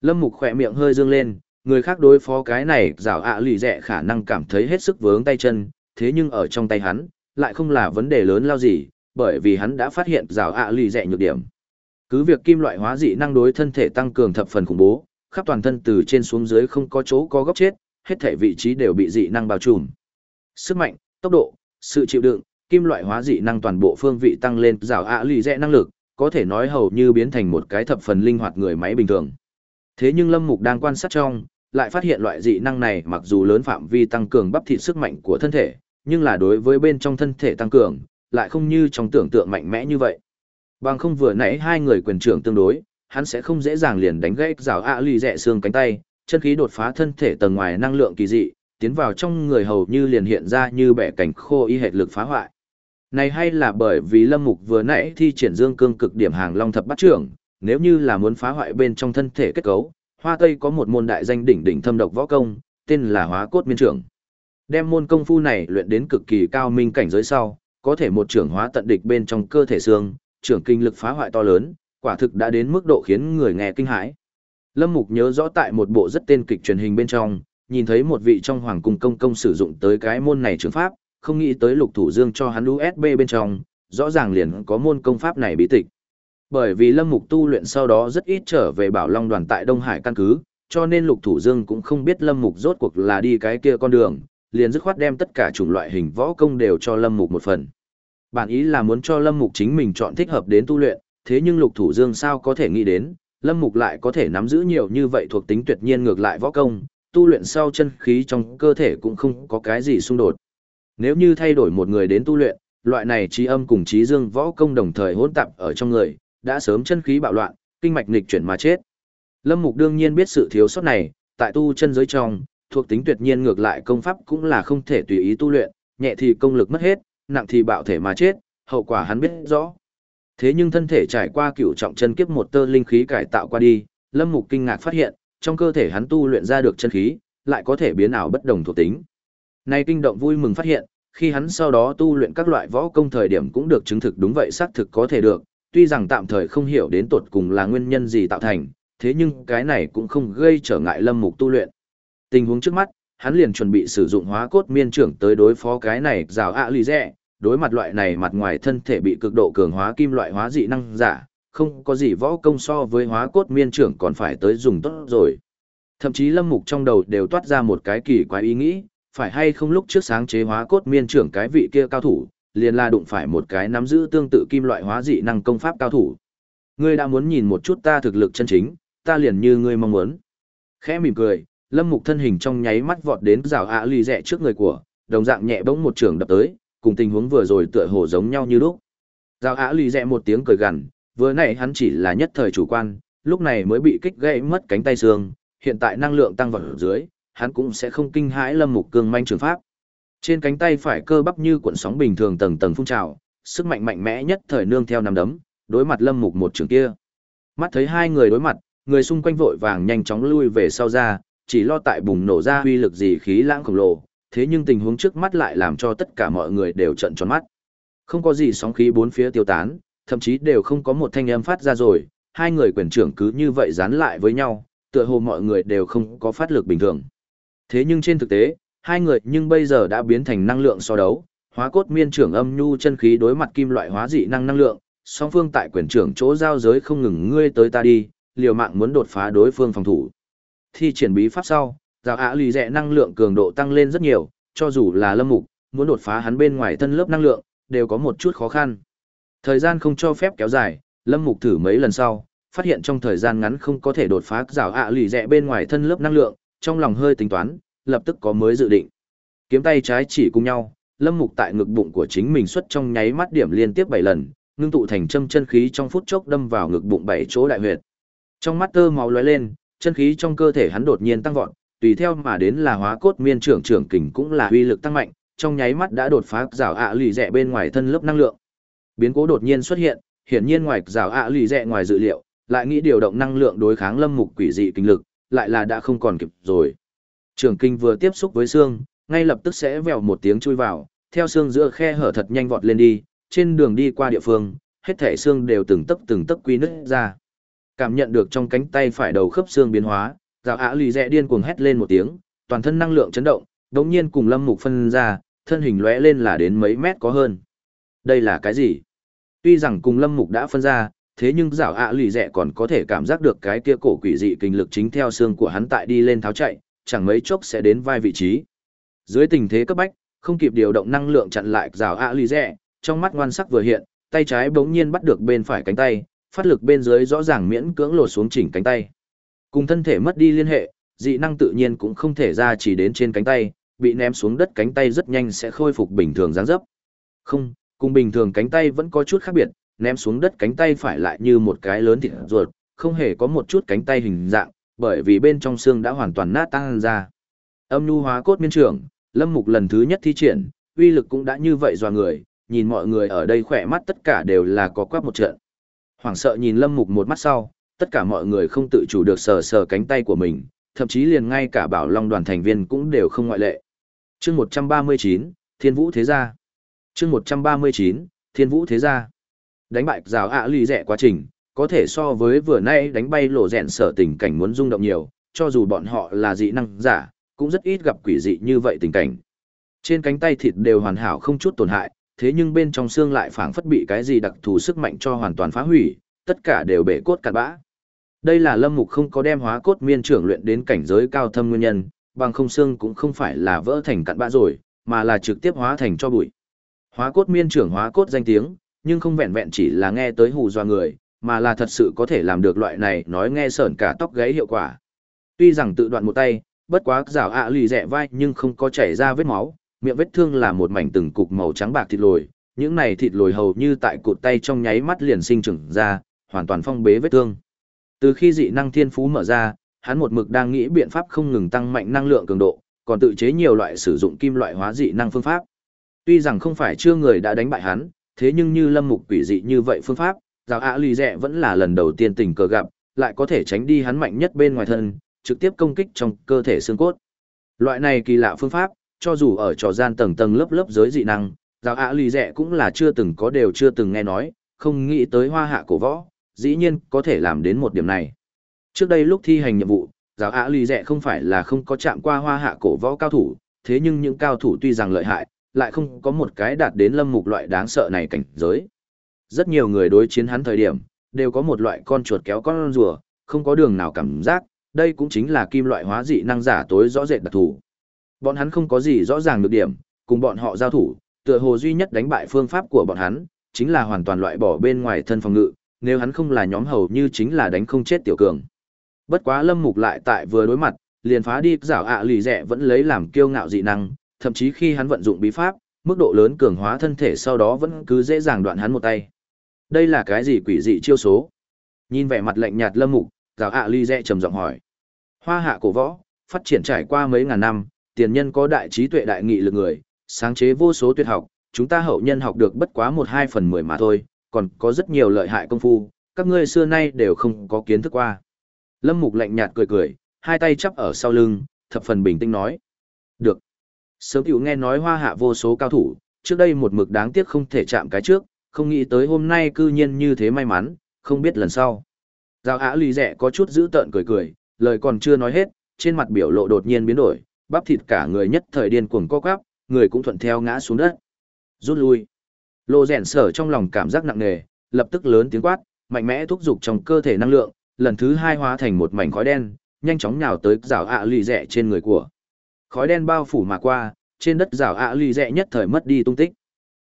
Lâm Mục khỏe miệng hơi dương lên, người khác đối phó cái này rào ạ lì rẻ khả năng cảm thấy hết sức vướng tay chân, thế nhưng ở trong tay hắn, lại không là vấn đề lớn lao gì, bởi vì hắn đã phát hiện rào ạ lì rẻ nhược điểm. Cứ việc kim loại hóa dị năng đối thân thể tăng cường thập phần khủng bố, khắp toàn thân từ trên xuống dưới không có chỗ có góc chết, hết thể vị trí đều bị dị năng bao trùm. Sức mạnh, tốc độ, sự chịu đựng, kim loại hóa dị năng toàn bộ phương vị tăng lên rào ạ lì rẻ năng lực, có thể nói hầu như biến thành một cái thập phần linh hoạt người máy bình thường. Thế nhưng Lâm Mục đang quan sát trong, lại phát hiện loại dị năng này mặc dù lớn phạm vi tăng cường bắp thịt sức mạnh của thân thể, nhưng là đối với bên trong thân thể tăng cường, lại không như trong tưởng tượng mạnh mẽ như vậy. Bằng không vừa nãy hai người quyền trưởng tương đối, hắn sẽ không dễ dàng liền đánh gãy rào ạ lì rẽ xương cánh tay, chân khí đột phá thân thể tầng ngoài năng lượng kỳ dị, tiến vào trong người hầu như liền hiện ra như bẻ cảnh khô y hệt lực phá hoại. Này hay là bởi vì Lâm Mục vừa nãy thi triển dương cương cực điểm hàng long thập bắt trưởng, nếu như là muốn phá hoại bên trong thân thể kết cấu, Hoa Tây có một môn đại danh đỉnh đỉnh thâm độc võ công, tên là Hóa Cốt Miên Trưởng. Đem môn công phu này luyện đến cực kỳ cao minh cảnh giới sau, có thể một trưởng hóa tận địch bên trong cơ thể xương, trưởng kinh lực phá hoại to lớn, quả thực đã đến mức độ khiến người nghe kinh hãi. Lâm Mục nhớ rõ tại một bộ rất tên kịch truyền hình bên trong, nhìn thấy một vị trong hoàng cung công công sử dụng tới cái môn này trường pháp, không nghĩ tới lục thủ dương cho hắn USB bên trong, rõ ràng liền có môn công pháp này bí tịch. Bởi vì Lâm Mục tu luyện sau đó rất ít trở về Bảo Long đoàn tại Đông Hải căn cứ, cho nên Lục Thủ Dương cũng không biết Lâm Mục rốt cuộc là đi cái kia con đường, liền dứt khoát đem tất cả chủng loại hình võ công đều cho Lâm Mục một phần. Bản ý là muốn cho Lâm Mục chính mình chọn thích hợp đến tu luyện, thế nhưng Lục Thủ Dương sao có thể nghĩ đến, Lâm Mục lại có thể nắm giữ nhiều như vậy thuộc tính tuyệt nhiên ngược lại võ công, tu luyện sau chân khí trong cơ thể cũng không có cái gì xung đột. Nếu như thay đổi một người đến tu luyện, loại này trí âm cùng trí dương võ công đồng thời hỗn tạp ở trong người, đã sớm chân khí bạo loạn, kinh mạch nghịch chuyển mà chết. Lâm Mục đương nhiên biết sự thiếu sót này, tại tu chân giới trong, thuộc tính tuyệt nhiên ngược lại công pháp cũng là không thể tùy ý tu luyện, nhẹ thì công lực mất hết, nặng thì bạo thể mà chết, hậu quả hắn biết rõ. Thế nhưng thân thể trải qua cựu trọng chân kiếp một tơ linh khí cải tạo qua đi, Lâm Mục kinh ngạc phát hiện, trong cơ thể hắn tu luyện ra được chân khí, lại có thể biến ảo bất đồng thuộc tính. Nay kinh động vui mừng phát hiện, khi hắn sau đó tu luyện các loại võ công thời điểm cũng được chứng thực đúng vậy xác thực có thể được, tuy rằng tạm thời không hiểu đến tột cùng là nguyên nhân gì tạo thành, thế nhưng cái này cũng không gây trở ngại Lâm Mục tu luyện. Tình huống trước mắt, hắn liền chuẩn bị sử dụng hóa cốt miên trưởng tới đối phó cái này rào ạ lì rẻ, đối mặt loại này mặt ngoài thân thể bị cực độ cường hóa kim loại hóa dị năng giả, không có gì võ công so với hóa cốt miên trưởng còn phải tới dùng tốt rồi. Thậm chí Lâm Mục trong đầu đều toát ra một cái kỳ quái ý nghĩ, phải hay không lúc trước sáng chế hóa cốt miên trưởng cái vị kia cao thủ, liền là đụng phải một cái nắm giữ tương tự kim loại hóa dị năng công pháp cao thủ. Ngươi đã muốn nhìn một chút ta thực lực chân chính, ta liền như ngươi mong muốn. Khẽ mỉm cười, Lâm Mục thân hình trong nháy mắt vọt đến rào ạ lì rẹ trước người của, đồng dạng nhẹ bỗng một trường đập tới, cùng tình huống vừa rồi tựa hồ giống nhau như lúc. Rào ạ lì rẹ một tiếng cười gằn, vừa nãy hắn chỉ là nhất thời chủ quan, lúc này mới bị kích gãy mất cánh tay xương, hiện tại năng lượng tăng vọt ở dưới, hắn cũng sẽ không kinh hãi Lâm Mục cường manh trường pháp. Trên cánh tay phải cơ bắp như cuộn sóng bình thường tầng tầng phun trào, sức mạnh mạnh mẽ nhất thời nương theo nằm đấm, đối mặt Lâm Mục một trường kia. Mắt thấy hai người đối mặt, người xung quanh vội vàng nhanh chóng lui về sau ra, chỉ lo tại bùng nổ ra uy lực gì khí lãng khổng lồ, thế nhưng tình huống trước mắt lại làm cho tất cả mọi người đều trợn tròn mắt. Không có gì sóng khí bốn phía tiêu tán, thậm chí đều không có một thanh âm phát ra rồi, hai người quyền trưởng cứ như vậy dán lại với nhau, tựa hồ mọi người đều không có phát lực bình thường. Thế nhưng trên thực tế, hai người nhưng bây giờ đã biến thành năng lượng so đấu, hóa cốt miên trưởng âm nhu chân khí đối mặt kim loại hóa dị năng năng lượng, song phương tại quyền trưởng chỗ giao giới không ngừng ngươi tới ta đi, liều mạng muốn đột phá đối phương phòng thủ. Thi triển bí pháp sau, giáo ạ lì rẽ năng lượng cường độ tăng lên rất nhiều, cho dù là lâm mục, muốn đột phá hắn bên ngoài thân lớp năng lượng, đều có một chút khó khăn. Thời gian không cho phép kéo dài, lâm mục thử mấy lần sau, phát hiện trong thời gian ngắn không có thể đột phá giáo ạ lì rẽ bên ngoài thân lớp năng lượng, trong lòng hơi tính toán, lập tức có mới dự định. Kiếm tay trái chỉ cùng nhau, lâm mục tại ngực bụng của chính mình xuất trong nháy mắt điểm liên tiếp 7 lần, ngưng tụ thành châm chân khí trong phút chốc đâm vào ngực bụng bảy chỗ đại huyệt. Trong mắt tơ máu lóe lên, chân khí trong cơ thể hắn đột nhiên tăng vọt, tùy theo mà đến là hóa cốt miên trưởng trưởng kình cũng là uy lực tăng mạnh, trong nháy mắt đã đột phá rào ạ lì rẹ bên ngoài thân lớp năng lượng. Biến cố đột nhiên xuất hiện, hiển nhiên ngoài rào ạ lì rẹ ngoài dự liệu, lại nghĩ điều động năng lượng đối kháng lâm mục quỷ dị kinh lực, lại là đã không còn kịp rồi. Trường kinh vừa tiếp xúc với xương, ngay lập tức sẽ vèo một tiếng chui vào, theo xương giữa khe hở thật nhanh vọt lên đi, trên đường đi qua địa phương, hết thể xương đều từng tấc từng tấc quy nứt ra. Cảm nhận được trong cánh tay phải đầu khớp xương biến hóa, Dạo Ả Lì Rẽ điên cuồng hét lên một tiếng, toàn thân năng lượng chấn động, đống nhiên cùng Lâm Mục phân ra, thân hình lóe lên là đến mấy mét có hơn. Đây là cái gì? Tuy rằng cùng Lâm Mục đã phân ra, thế nhưng Dạo Ả Lì Rẽ còn có thể cảm giác được cái kia cổ quỷ dị kinh lực chính theo xương của hắn tại đi lên tháo chạy, chẳng mấy chốc sẽ đến vai vị trí. Dưới tình thế cấp bách, không kịp điều động năng lượng chặn lại rào ạ lì rẻ, trong mắt ngoan sắc vừa hiện, tay trái bỗng nhiên bắt được bên phải cánh tay, phát lực bên dưới rõ ràng miễn cưỡng lột xuống chỉnh cánh tay. Cùng thân thể mất đi liên hệ, dị năng tự nhiên cũng không thể ra chỉ đến trên cánh tay, bị ném xuống đất cánh tay rất nhanh sẽ khôi phục bình thường dáng dấp. Không, cùng bình thường cánh tay vẫn có chút khác biệt, ném xuống đất cánh tay phải lại như một cái lớn thịt ruột, không hề có một chút cánh tay hình dạng, bởi vì bên trong xương đã hoàn toàn nát tan ra. Âm nhu hóa cốt miên trưởng, Lâm Mục lần thứ nhất thi triển, uy lực cũng đã như vậy dò người, nhìn mọi người ở đây khỏe mắt tất cả đều là có quắc một trận. Hoảng sợ nhìn Lâm Mục một mắt sau, tất cả mọi người không tự chủ được sờ sờ cánh tay của mình, thậm chí liền ngay cả bảo long đoàn thành viên cũng đều không ngoại lệ. chương 139, Thiên Vũ Thế Gia. chương 139, Thiên Vũ Thế Gia. Đánh bại rào ạ lì rẻ quá trình, có thể so với vừa nay đánh bay lộ rẹn sở tình cảnh muốn rung động nhiều, cho dù bọn họ là dị năng giả, cũng rất ít gặp quỷ dị như vậy tình cảnh. Trên cánh tay thịt đều hoàn hảo không chút tổn hại, thế nhưng bên trong xương lại phảng phất bị cái gì đặc thù sức mạnh cho hoàn toàn phá hủy, tất cả đều bể cốt cạn bã. Đây là Lâm Mục không có đem hóa cốt miên trưởng luyện đến cảnh giới cao thâm nguyên nhân, bằng không xương cũng không phải là vỡ thành cạn bã rồi, mà là trực tiếp hóa thành cho bụi. Hóa cốt miên trưởng hóa cốt danh tiếng, nhưng không vẹn vẹn chỉ là nghe tới hù dọa người, mà là thật sự có thể làm được loại này nói nghe sởn cả tóc gáy hiệu quả. Tuy rằng tự đoạn một tay, bất quá rào ạ lì rẻ vai nhưng không có chảy ra vết máu, miệng vết thương là một mảnh từng cục màu trắng bạc thịt lồi, những này thịt lồi hầu như tại cụt tay trong nháy mắt liền sinh trưởng ra, hoàn toàn phong bế vết thương. Từ khi dị năng thiên phú mở ra, hắn một mực đang nghĩ biện pháp không ngừng tăng mạnh năng lượng cường độ, còn tự chế nhiều loại sử dụng kim loại hóa dị năng phương pháp. Tuy rằng không phải chưa người đã đánh bại hắn, thế nhưng như lâm mục quỷ dị như vậy phương pháp, rào ạ lì rẽ vẫn là lần đầu tiên tình cờ gặp, lại có thể tránh đi hắn mạnh nhất bên ngoài thân, trực tiếp công kích trong cơ thể xương cốt. Loại này kỳ lạ phương pháp, cho dù ở trò gian tầng tầng lớp lớp giới dị năng, rào ạ lì rẽ cũng là chưa từng có đều chưa từng nghe nói, không nghĩ tới hoa hạ cổ võ, dĩ nhiên có thể làm đến một điểm này. Trước đây lúc thi hành nhiệm vụ, giáo ạ lì rẽ không phải là không có chạm qua hoa hạ cổ võ cao thủ, thế nhưng những cao thủ tuy rằng lợi hại, lại không có một cái đạt đến lâm mục loại đáng sợ này cảnh giới. Rất nhiều người đối chiến hắn thời điểm, đều có một loại con chuột kéo con rùa, không có đường nào cảm giác, đây cũng chính là kim loại hóa dị năng giả tối rõ rệt đặc thù. Bọn hắn không có gì rõ ràng được điểm, cùng bọn họ giao thủ, tựa hồ duy nhất đánh bại phương pháp của bọn hắn, chính là hoàn toàn loại bỏ bên ngoài thân phòng ngự, nếu hắn không là nhóm hầu như chính là đánh không chết tiểu cường. Bất quá lâm mục lại tại vừa đối mặt, liền phá đi giảo ạ lì rẻ vẫn lấy làm kiêu ngạo dị năng, thậm chí khi hắn vận dụng bí pháp, mức độ lớn cường hóa thân thể sau đó vẫn cứ dễ dàng đoạn hắn một tay. Đây là cái gì quỷ dị chiêu số? Nhìn vẻ mặt lạnh nhạt lâm mục, giáo ạ ly dẹ trầm giọng hỏi. Hoa hạ cổ võ, phát triển trải qua mấy ngàn năm, tiền nhân có đại trí tuệ đại nghị lực người, sáng chế vô số tuyệt học, chúng ta hậu nhân học được bất quá một hai phần mười mà thôi, còn có rất nhiều lợi hại công phu, các ngươi xưa nay đều không có kiến thức qua. Lâm Mục lạnh nhạt cười cười, hai tay chắp ở sau lưng, thập phần bình tĩnh nói. Được. Sớm tiểu nghe nói hoa hạ vô số cao thủ, trước đây một mực đáng tiếc không thể chạm cái trước, không nghĩ tới hôm nay cư nhiên như thế may mắn, không biết lần sau. Giao Á lì rẻ có chút giữ tợn cười cười, lời còn chưa nói hết, trên mặt biểu lộ đột nhiên biến đổi, bắp thịt cả người nhất thời điên cuồng co quắp, người cũng thuận theo ngã xuống đất. Rút lui. Lô rèn sở trong lòng cảm giác nặng nề, lập tức lớn tiếng quát, mạnh mẽ thúc giục trong cơ thể năng lượng, lần thứ hai hóa thành một mảnh khói đen, nhanh chóng nhào tới rào ạ lì rẻ trên người của. Khói đen bao phủ mà qua, trên đất rào ạ lì rẻ nhất thời mất đi tung tích.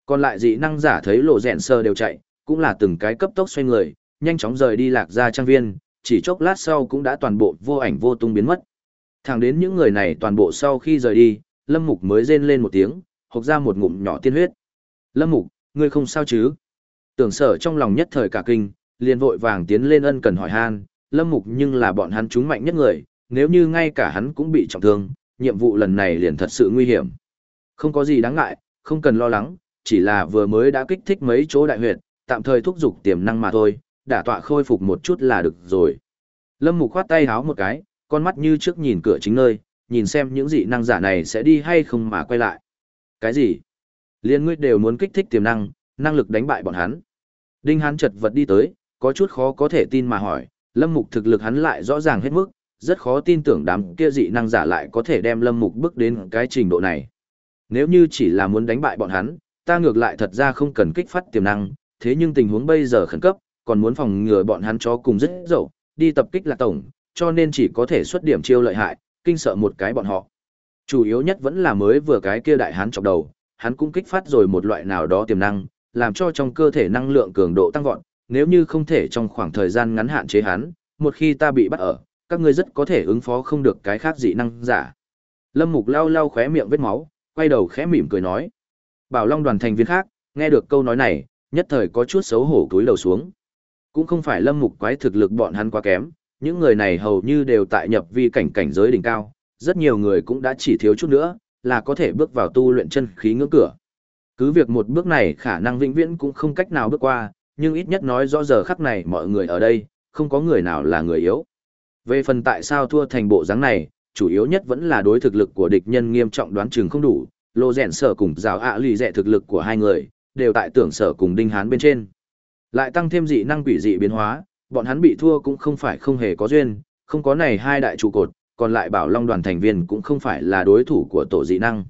Còn lại dị năng giả thấy lộ rèn sơ đều chạy, cũng là từng cái cấp tốc xoay người, nhanh chóng rời đi lạc ra trang viên, chỉ chốc lát sau cũng đã toàn bộ vô ảnh vô tung biến mất. Thẳng đến những người này toàn bộ sau khi rời đi, Lâm Mục mới rên lên một tiếng, hộc ra một ngụm nhỏ tiên huyết. Lâm Mục, ngươi không sao chứ? Tưởng sở trong lòng nhất thời cả kinh, liền vội vàng tiến lên ân cần hỏi han, Lâm Mục nhưng là bọn hắn chúng mạnh nhất người, nếu như ngay cả hắn cũng bị trọng thương, nhiệm vụ lần này liền thật sự nguy hiểm. Không có gì đáng ngại, không cần lo lắng, chỉ là vừa mới đã kích thích mấy chỗ đại huyệt, tạm thời thúc giục tiềm năng mà thôi, đả tọa khôi phục một chút là được rồi. Lâm Mục khoát tay háo một cái, con mắt như trước nhìn cửa chính nơi, nhìn xem những dị năng giả này sẽ đi hay không mà quay lại. Cái gì? Liên ngươi đều muốn kích thích tiềm năng, năng lực đánh bại bọn hắn. Đinh Hán chật vật đi tới, có chút khó có thể tin mà hỏi, Lâm Mục thực lực hắn lại rõ ràng hết mức, rất khó tin tưởng đám kia dị năng giả lại có thể đem Lâm Mục bước đến cái trình độ này. Nếu như chỉ là muốn đánh bại bọn hắn, ta ngược lại thật ra không cần kích phát tiềm năng, thế nhưng tình huống bây giờ khẩn cấp, còn muốn phòng ngừa bọn hắn chó cùng rất dậu, đi tập kích là tổng, cho nên chỉ có thể xuất điểm chiêu lợi hại, kinh sợ một cái bọn họ. Chủ yếu nhất vẫn là mới vừa cái kia đại hán chọc đầu, hắn cũng kích phát rồi một loại nào đó tiềm năng, làm cho trong cơ thể năng lượng cường độ tăng vọt, nếu như không thể trong khoảng thời gian ngắn hạn chế hắn, một khi ta bị bắt ở, các ngươi rất có thể ứng phó không được cái khác dị năng giả. Lâm Mục lau lau khóe miệng vết máu, quay đầu khẽ mỉm cười nói. Bảo Long đoàn thành viên khác, nghe được câu nói này, nhất thời có chút xấu hổ cúi đầu xuống. Cũng không phải Lâm Mục quái thực lực bọn hắn quá kém, những người này hầu như đều tại nhập vi cảnh cảnh giới đỉnh cao, rất nhiều người cũng đã chỉ thiếu chút nữa, là có thể bước vào tu luyện chân khí ngưỡng cửa. Cứ việc một bước này khả năng vĩnh viễn cũng không cách nào bước qua, nhưng ít nhất nói rõ giờ khắc này mọi người ở đây, không có người nào là người yếu. Về phần tại sao thua thành bộ dáng này, chủ yếu nhất vẫn là đối thực lực của địch nhân nghiêm trọng đoán chừng không đủ, lô rèn sở cùng rào ạ lì rẻ thực lực của hai người, đều tại tưởng sở cùng đinh hán bên trên. Lại tăng thêm dị năng quỷ dị biến hóa, bọn hắn bị thua cũng không phải không hề có duyên, không có này hai đại trụ cột, còn lại bảo long đoàn thành viên cũng không phải là đối thủ của tổ dị năng.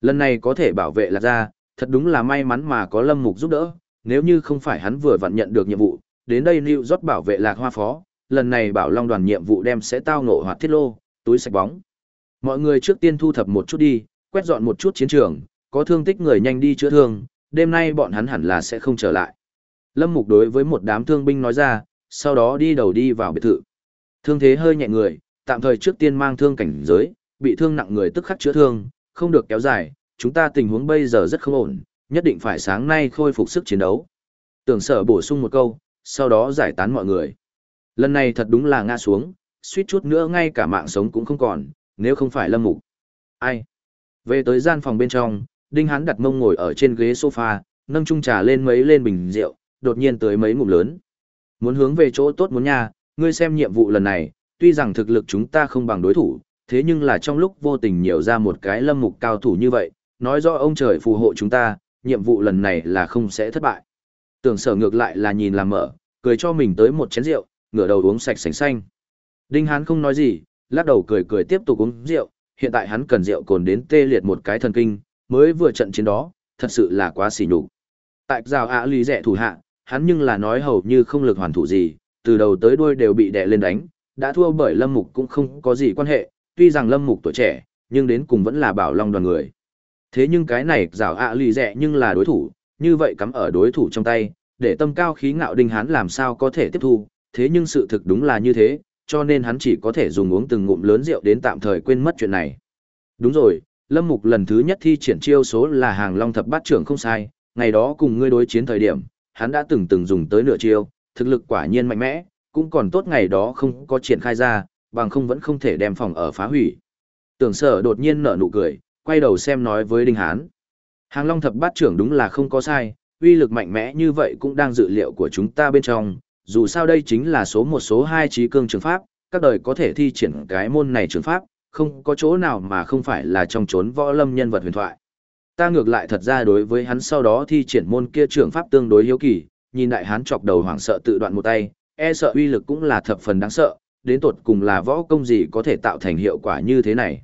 Lần này có thể bảo vệ lạc ra, thật đúng là may mắn mà có lâm mục giúp đỡ, nếu như không phải hắn vừa vặn nhận được nhiệm vụ, đến đây lưu rót bảo vệ lạc hoa phó, lần này bảo long đoàn nhiệm vụ đem sẽ tao ngộ hoạt thiết lô, túi sạch bóng. Mọi người trước tiên thu thập một chút đi, quét dọn một chút chiến trường, có thương tích người nhanh đi chữa thương, đêm nay bọn hắn hẳn là sẽ không trở lại. Lâm Mục đối với một đám thương binh nói ra, sau đó đi đầu đi vào biệt thự. Thương thế hơi nhẹ người, tạm thời trước tiên mang thương cảnh giới, bị thương nặng người tức khắc chữa thương, không được kéo dài, chúng ta tình huống bây giờ rất không ổn, nhất định phải sáng nay khôi phục sức chiến đấu. Tưởng sở bổ sung một câu, sau đó giải tán mọi người. Lần này thật đúng là ngã xuống, suýt chút nữa ngay cả mạng sống cũng không còn, nếu không phải lâm mục. Ai? Về tới gian phòng bên trong, Đinh Hán đặt mông ngồi ở trên ghế sofa, nâng chung trà lên mấy lên bình rượu, đột nhiên tới mấy ngụm lớn. Muốn hướng về chỗ tốt muốn nha, ngươi xem nhiệm vụ lần này, tuy rằng thực lực chúng ta không bằng đối thủ, thế nhưng là trong lúc vô tình nhiều ra một cái lâm mục cao thủ như vậy, nói rõ ông trời phù hộ chúng ta, nhiệm vụ lần này là không sẽ thất bại. Tưởng sở ngược lại là nhìn làm mở, cười cho mình tới một chén rượu, ngửa đầu uống sạch sành xanh. Đinh Hán không nói gì, lắc đầu cười cười tiếp tục uống rượu, hiện tại hắn cần rượu cồn đến tê liệt một cái thần kinh, mới vừa trận chiến đó, thật sự là quá xỉ nhục. Tại rào ạ lý rẻ thủ hạ, hắn nhưng là nói hầu như không lực hoàn thủ gì, từ đầu tới đuôi đều bị đè lên đánh, đã thua bởi Lâm Mục cũng không có gì quan hệ, tuy rằng Lâm Mục tuổi trẻ, nhưng đến cùng vẫn là bảo long đoàn người. Thế nhưng cái này rào ạ lý rẻ nhưng là đối thủ, như vậy cắm ở đối thủ trong tay, để tâm cao khí ngạo đinh hắn làm sao có thể tiếp thu, thế nhưng sự thực đúng là như thế, cho nên hắn chỉ có thể dùng uống từng ngụm lớn rượu đến tạm thời quên mất chuyện này. Đúng rồi, Lâm Mục lần thứ nhất thi triển chiêu số là hàng long thập bát trưởng không sai, ngày đó cùng ngươi đối chiến thời điểm, hắn đã từng từng dùng tới nửa chiêu, thực lực quả nhiên mạnh mẽ, cũng còn tốt ngày đó không có triển khai ra, bằng không vẫn không thể đem phòng ở phá hủy. Tưởng sở đột nhiên nở nụ cười, quay đầu xem nói với Đinh Hán. Hàng long thập bát trưởng đúng là không có sai, uy lực mạnh mẽ như vậy cũng đang dự liệu của chúng ta bên trong, dù sao đây chính là số một số hai trí cương trường pháp, các đời có thể thi triển cái môn này trường pháp, không có chỗ nào mà không phải là trong chốn võ lâm nhân vật huyền thoại. Ta ngược lại thật ra đối với hắn sau đó thi triển môn kia trường pháp tương đối hiếu kỳ, nhìn đại hán chọc đầu hoảng sợ tự đoạn một tay, e sợ uy lực cũng là thập phần đáng sợ, đến tột cùng là võ công gì có thể tạo thành hiệu quả như thế này.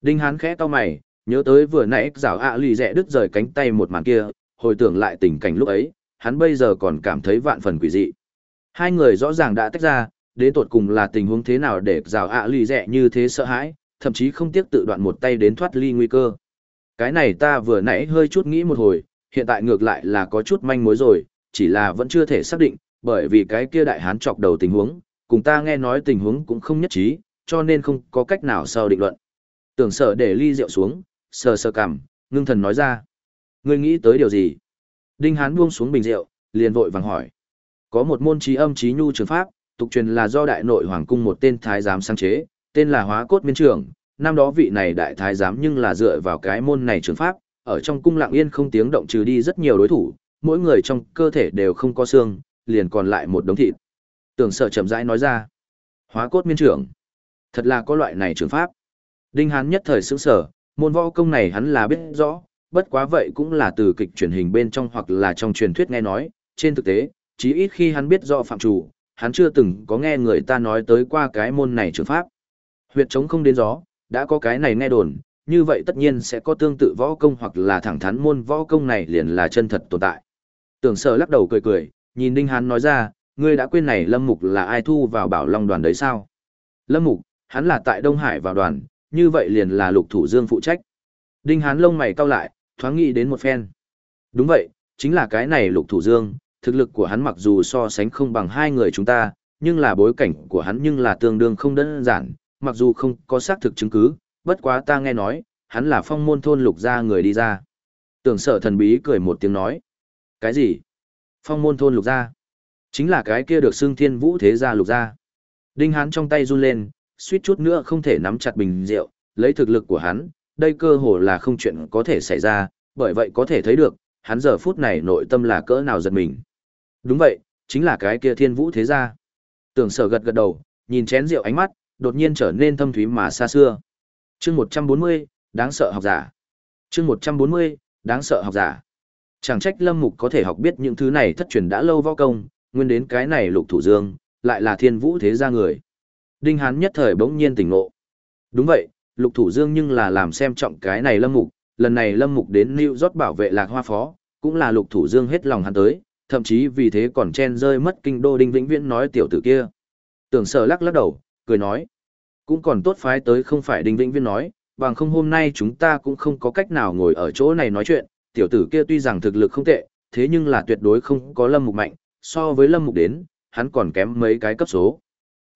Đinh hán khẽ to mày, nhớ tới vừa nãy rảo ạ lì rẽ đứt rời cánh tay một màn kia, hồi tưởng lại tình cảnh lúc ấy, hắn bây giờ còn cảm thấy vạn phần quỷ dị. Hai người rõ ràng đã tách ra, đến tột cùng là tình huống thế nào để rào ạ lì rẽ như thế sợ hãi, thậm chí không tiếc tự đoạn một tay đến thoát ly nguy cơ. Cái này ta vừa nãy hơi chút nghĩ một hồi, hiện tại ngược lại là có chút manh mối rồi, chỉ là vẫn chưa thể xác định, bởi vì cái kia đại hán chọc đầu tình huống, cùng ta nghe nói tình huống cũng không nhất trí, cho nên không có cách nào sau định luận. Tưởng sợ để ly rượu xuống, sờ sờ cằm, ngưng thần nói ra. Ngươi nghĩ tới điều gì? Đinh hán buông xuống bình rượu, liền vội vàng hỏi. Có một môn trí âm trí nhu trường pháp, tục truyền là do đại nội hoàng cung một tên thái giám sáng chế, tên là Hóa Cốt Miên Trường. Năm đó vị này đại thái giám nhưng là dựa vào cái môn này trường pháp, ở trong cung lặng yên không tiếng động trừ đi rất nhiều đối thủ, mỗi người trong cơ thể đều không có xương, liền còn lại một đống thịt. Tưởng sợ chậm rãi nói ra. Hóa cốt miên trưởng. Thật là có loại này trường pháp. Đinh Hán nhất thời sững sở, môn võ công này hắn là biết rõ, bất quá vậy cũng là từ kịch truyền hình bên trong hoặc là trong truyền thuyết nghe nói, trên thực tế, chí ít khi hắn biết rõ phạm chủ, hắn chưa từng có nghe người ta nói tới qua cái môn này trường pháp. Huyệt chống không đến gió, đã có cái này nghe đồn, như vậy tất nhiên sẽ có tương tự võ công hoặc là thẳng thắn môn võ công này liền là chân thật tồn tại. Tưởng sở lắc đầu cười cười, nhìn Đinh Hán nói ra, ngươi đã quên này Lâm Mục là ai thu vào bảo long đoàn đấy sao? Lâm Mục, hắn là tại Đông Hải vào đoàn, như vậy liền là lục thủ dương phụ trách. Đinh Hán lông mày cau lại, thoáng nghĩ đến một phen. Đúng vậy, chính là cái này lục thủ dương, thực lực của hắn mặc dù so sánh không bằng hai người chúng ta, nhưng là bối cảnh của hắn nhưng là tương đương không đơn giản, mặc dù không có xác thực chứng cứ, bất quá ta nghe nói, hắn là phong môn thôn lục gia người đi ra. Tưởng sở thần bí cười một tiếng nói. Cái gì? Phong môn thôn lục gia? Chính là cái kia được xưng thiên vũ thế gia lục gia. Đinh hắn trong tay run lên, suýt chút nữa không thể nắm chặt bình rượu, lấy thực lực của hắn, đây cơ hồ là không chuyện có thể xảy ra, bởi vậy có thể thấy được, hắn giờ phút này nội tâm là cỡ nào giật mình. Đúng vậy, chính là cái kia thiên vũ thế gia. Tưởng sở gật gật đầu, nhìn chén rượu ánh mắt, đột nhiên trở nên thâm thúy mà xa xưa. chương 140, đáng sợ học giả. chương 140, đáng sợ học giả. Chẳng trách lâm mục có thể học biết những thứ này thất truyền đã lâu võ công, nguyên đến cái này lục thủ dương, lại là thiên vũ thế gia người. Đinh Hán nhất thời bỗng nhiên tỉnh ngộ. Đúng vậy, lục thủ dương nhưng là làm xem trọng cái này lâm mục, lần này lâm mục đến New York bảo vệ lạc hoa phó, cũng là lục thủ dương hết lòng hắn tới, thậm chí vì thế còn chen rơi mất kinh đô đinh vĩnh viễn nói tiểu tử kia. Tưởng sở lắc lắc đầu, cười nói. Cũng còn tốt phái tới không phải đinh vĩnh viễn nói, bằng không hôm nay chúng ta cũng không có cách nào ngồi ở chỗ này nói chuyện, tiểu tử kia tuy rằng thực lực không tệ, thế nhưng là tuyệt đối không có lâm mục mạnh, so với lâm mục đến, hắn còn kém mấy cái cấp số.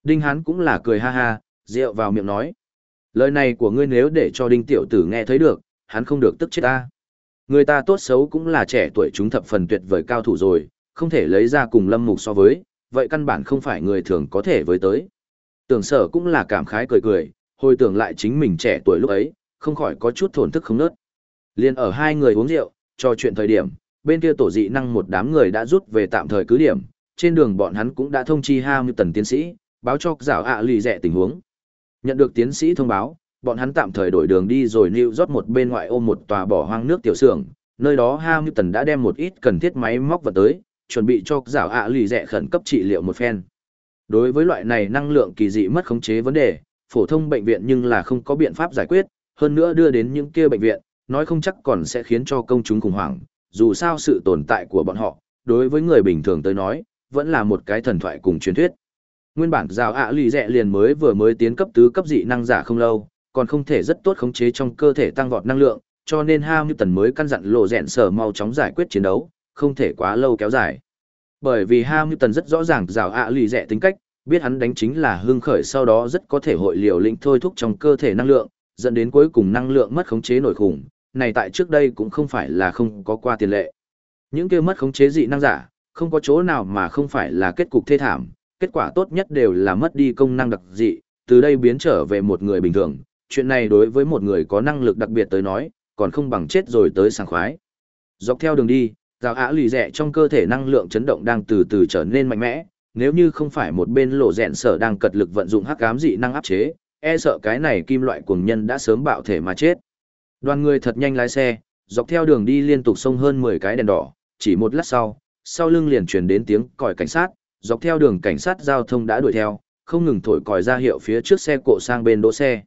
Đinh hắn cũng là cười ha ha, rượu vào miệng nói. Lời này của ngươi nếu để cho đinh tiểu tử nghe thấy được, hắn không được tức chết ta. Người ta tốt xấu cũng là trẻ tuổi chúng thập phần tuyệt vời cao thủ rồi, không thể lấy ra cùng lâm mục so với, vậy căn bản không phải người thường có thể với tới. Tưởng sở cũng là cảm khái cười cười, hồi tưởng lại chính mình trẻ tuổi lúc ấy, không khỏi có chút thổn thức không nớt. Liên ở hai người uống rượu, trò chuyện thời điểm, bên kia tổ dị năng một đám người đã rút về tạm thời cứ điểm, trên đường bọn hắn cũng đã thông chi ham như tần tiến sĩ, báo cho giảo ạ lì rẻ tình huống. Nhận được tiến sĩ thông báo, bọn hắn tạm thời đổi đường đi rồi lưu rót một bên ngoại ô một tòa bỏ hoang nước tiểu xưởng, nơi đó ham như tần đã đem một ít cần thiết máy móc vào tới, chuẩn bị cho giảo ạ lì rẻ khẩn cấp trị liệu một phen. Đối với loại này năng lượng kỳ dị mất khống chế vấn đề, phổ thông bệnh viện nhưng là không có biện pháp giải quyết, hơn nữa đưa đến những kia bệnh viện, nói không chắc còn sẽ khiến cho công chúng khủng hoảng, dù sao sự tồn tại của bọn họ, đối với người bình thường tới nói, vẫn là một cái thần thoại cùng truyền thuyết. Nguyên bản rào ạ lì rẻ liền mới vừa mới tiến cấp tứ cấp dị năng giả không lâu, còn không thể rất tốt khống chế trong cơ thể tăng vọt năng lượng, cho nên Hamilton mới căn dặn lộ rẹn sở mau chóng giải quyết chiến đấu, không thể quá lâu kéo dài. Bởi vì Hamilton rất rõ ràng rào ạ lì rẻ tính cách, biết hắn đánh chính là hưng khởi sau đó rất có thể hội liều lĩnh thôi thúc trong cơ thể năng lượng, dẫn đến cuối cùng năng lượng mất khống chế nổi khủng, này tại trước đây cũng không phải là không có qua tiền lệ. Những kia mất khống chế dị năng giả, không có chỗ nào mà không phải là kết cục thê thảm, kết quả tốt nhất đều là mất đi công năng đặc dị, từ đây biến trở về một người bình thường. Chuyện này đối với một người có năng lực đặc biệt tới nói, còn không bằng chết rồi tới sảng khoái. Dọc theo đường đi, rào ả lì rẻ trong cơ thể năng lượng chấn động đang từ từ trở nên mạnh mẽ, nếu như không phải một bên lộ rẹn sở đang cật lực vận dụng hắc ám dị năng áp chế, e sợ cái này kim loại cuồng nhân đã sớm bạo thể mà chết. Đoàn người thật nhanh lái xe, dọc theo đường đi liên tục xông hơn 10 cái đèn đỏ, chỉ một lát sau, sau lưng liền truyền đến tiếng còi cảnh sát, dọc theo đường cảnh sát giao thông đã đuổi theo, không ngừng thổi còi ra hiệu phía trước xe cộ sang bên đỗ xe.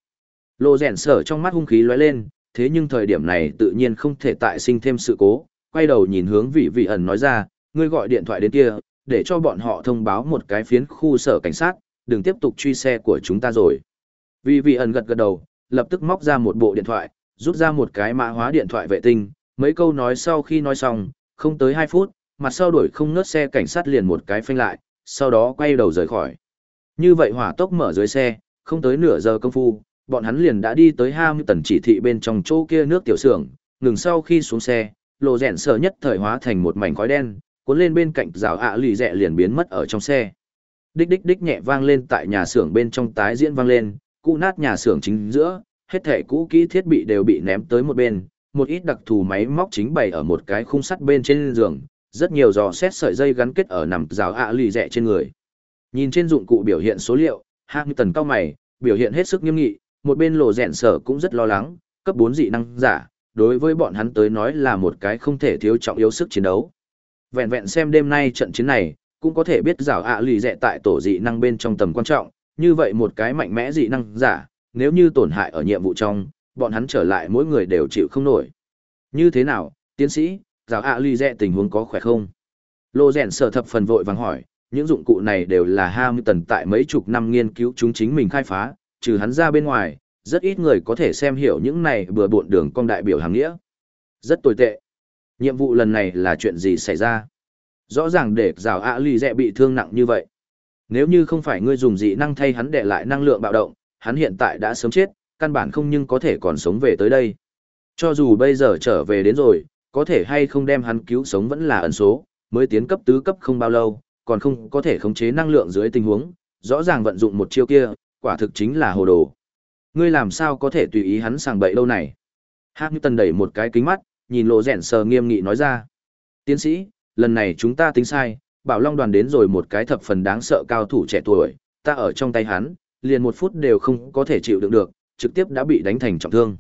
Lô rèn sở trong mắt hung khí lóe lên, thế nhưng thời điểm này tự nhiên không thể tại sinh thêm sự cố, quay đầu nhìn hướng vị vị ẩn nói ra, ngươi gọi điện thoại đến kia, để cho bọn họ thông báo một cái phiến khu sở cảnh sát, đừng tiếp tục truy xe của chúng ta rồi. Vị vị ẩn gật gật đầu, lập tức móc ra một bộ điện thoại, rút ra một cái mã hóa điện thoại vệ tinh, mấy câu nói sau khi nói xong, không tới 2 phút, mặt sau đuổi không ngớt xe cảnh sát liền một cái phanh lại, sau đó quay đầu rời khỏi. Như vậy hỏa tốc mở dưới xe, không tới nửa giờ công phu, bọn hắn liền đã đi tới tần chỉ thị bên trong chỗ kia nước tiểu xưởng, ngừng sau khi xuống xe, lộ rèn sợ nhất thời hóa thành một mảnh khói đen, cuốn lên bên cạnh rào ạ lì rẹ liền biến mất ở trong xe. Đích đích đích nhẹ vang lên tại nhà xưởng bên trong tái diễn vang lên, cụ nát nhà xưởng chính giữa, hết thể cũ kỹ thiết bị đều bị ném tới một bên, một ít đặc thù máy móc chính bày ở một cái khung sắt bên trên giường, rất nhiều dò xét sợi dây gắn kết ở nằm rào ạ lì rẹ trên người. Nhìn trên dụng cụ biểu hiện số liệu, tần cao mày, biểu hiện hết sức nghiêm nghị, một bên lộ rèn sở cũng rất lo lắng, cấp 4 dị năng giả, đối với bọn hắn tới nói là một cái không thể thiếu trọng yếu sức chiến đấu. Vẹn vẹn xem đêm nay trận chiến này, cũng có thể biết rào ạ lì rẹ tại tổ dị năng bên trong tầm quan trọng, như vậy một cái mạnh mẽ dị năng giả, nếu như tổn hại ở nhiệm vụ trong, bọn hắn trở lại mỗi người đều chịu không nổi. Như thế nào, tiến sĩ, rào ạ Lì dẹ tình huống có khỏe không? Lô rèn sở thập phần vội vàng hỏi, những dụng cụ này đều là Hamilton tại mấy chục năm nghiên cứu chúng chính mình khai phá, trừ hắn ra bên ngoài, rất ít người có thể xem hiểu những này bừa bộn đường cong đại biểu hàng nghĩa. Rất tồi tệ. Nhiệm vụ lần này là chuyện gì xảy ra? Rõ ràng để rào ạ lì dẹ bị thương nặng như vậy. Nếu như không phải ngươi dùng dị năng thay hắn để lại năng lượng bạo động, hắn hiện tại đã sớm chết, căn bản không nhưng có thể còn sống về tới đây. Cho dù bây giờ trở về đến rồi, có thể hay không đem hắn cứu sống vẫn là ẩn số, mới tiến cấp tứ cấp không bao lâu, còn không có thể khống chế năng lượng dưới tình huống, rõ ràng vận dụng một chiêu kia, quả thực chính là hồ đồ. Ngươi làm sao có thể tùy ý hắn sàng bậy lâu này? Hắc Newton đẩy một cái kính mắt, nhìn lộ rèn sờ nghiêm nghị nói ra. Tiến sĩ, lần này chúng ta tính sai, Bảo Long đoàn đến rồi một cái thập phần đáng sợ cao thủ trẻ tuổi, ta ở trong tay hắn, liền một phút đều không có thể chịu đựng được, trực tiếp đã bị đánh thành trọng thương.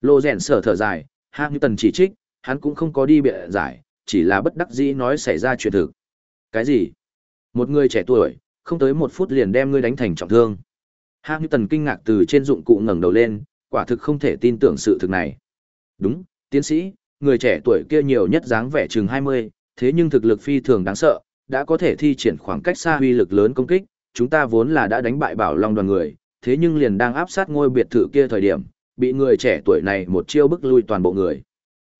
Lô rèn sở thở dài, Hắc Newton chỉ trích, hắn cũng không có đi bịa giải, chỉ là bất đắc dĩ nói xảy ra chuyện thực. Cái gì? Một người trẻ tuổi, không tới một phút liền đem ngươi đánh thành trọng thương. Hamilton kinh ngạc từ trên dụng cụ ngẩng đầu lên, quả thực không thể tin tưởng sự thực này. Đúng, tiến sĩ, người trẻ tuổi kia nhiều nhất dáng vẻ chừng 20, thế nhưng thực lực phi thường đáng sợ, đã có thể thi triển khoảng cách xa uy lực lớn công kích, chúng ta vốn là đã đánh bại bảo long đoàn người, thế nhưng liền đang áp sát ngôi biệt thự kia thời điểm, bị người trẻ tuổi này một chiêu bức lui toàn bộ người.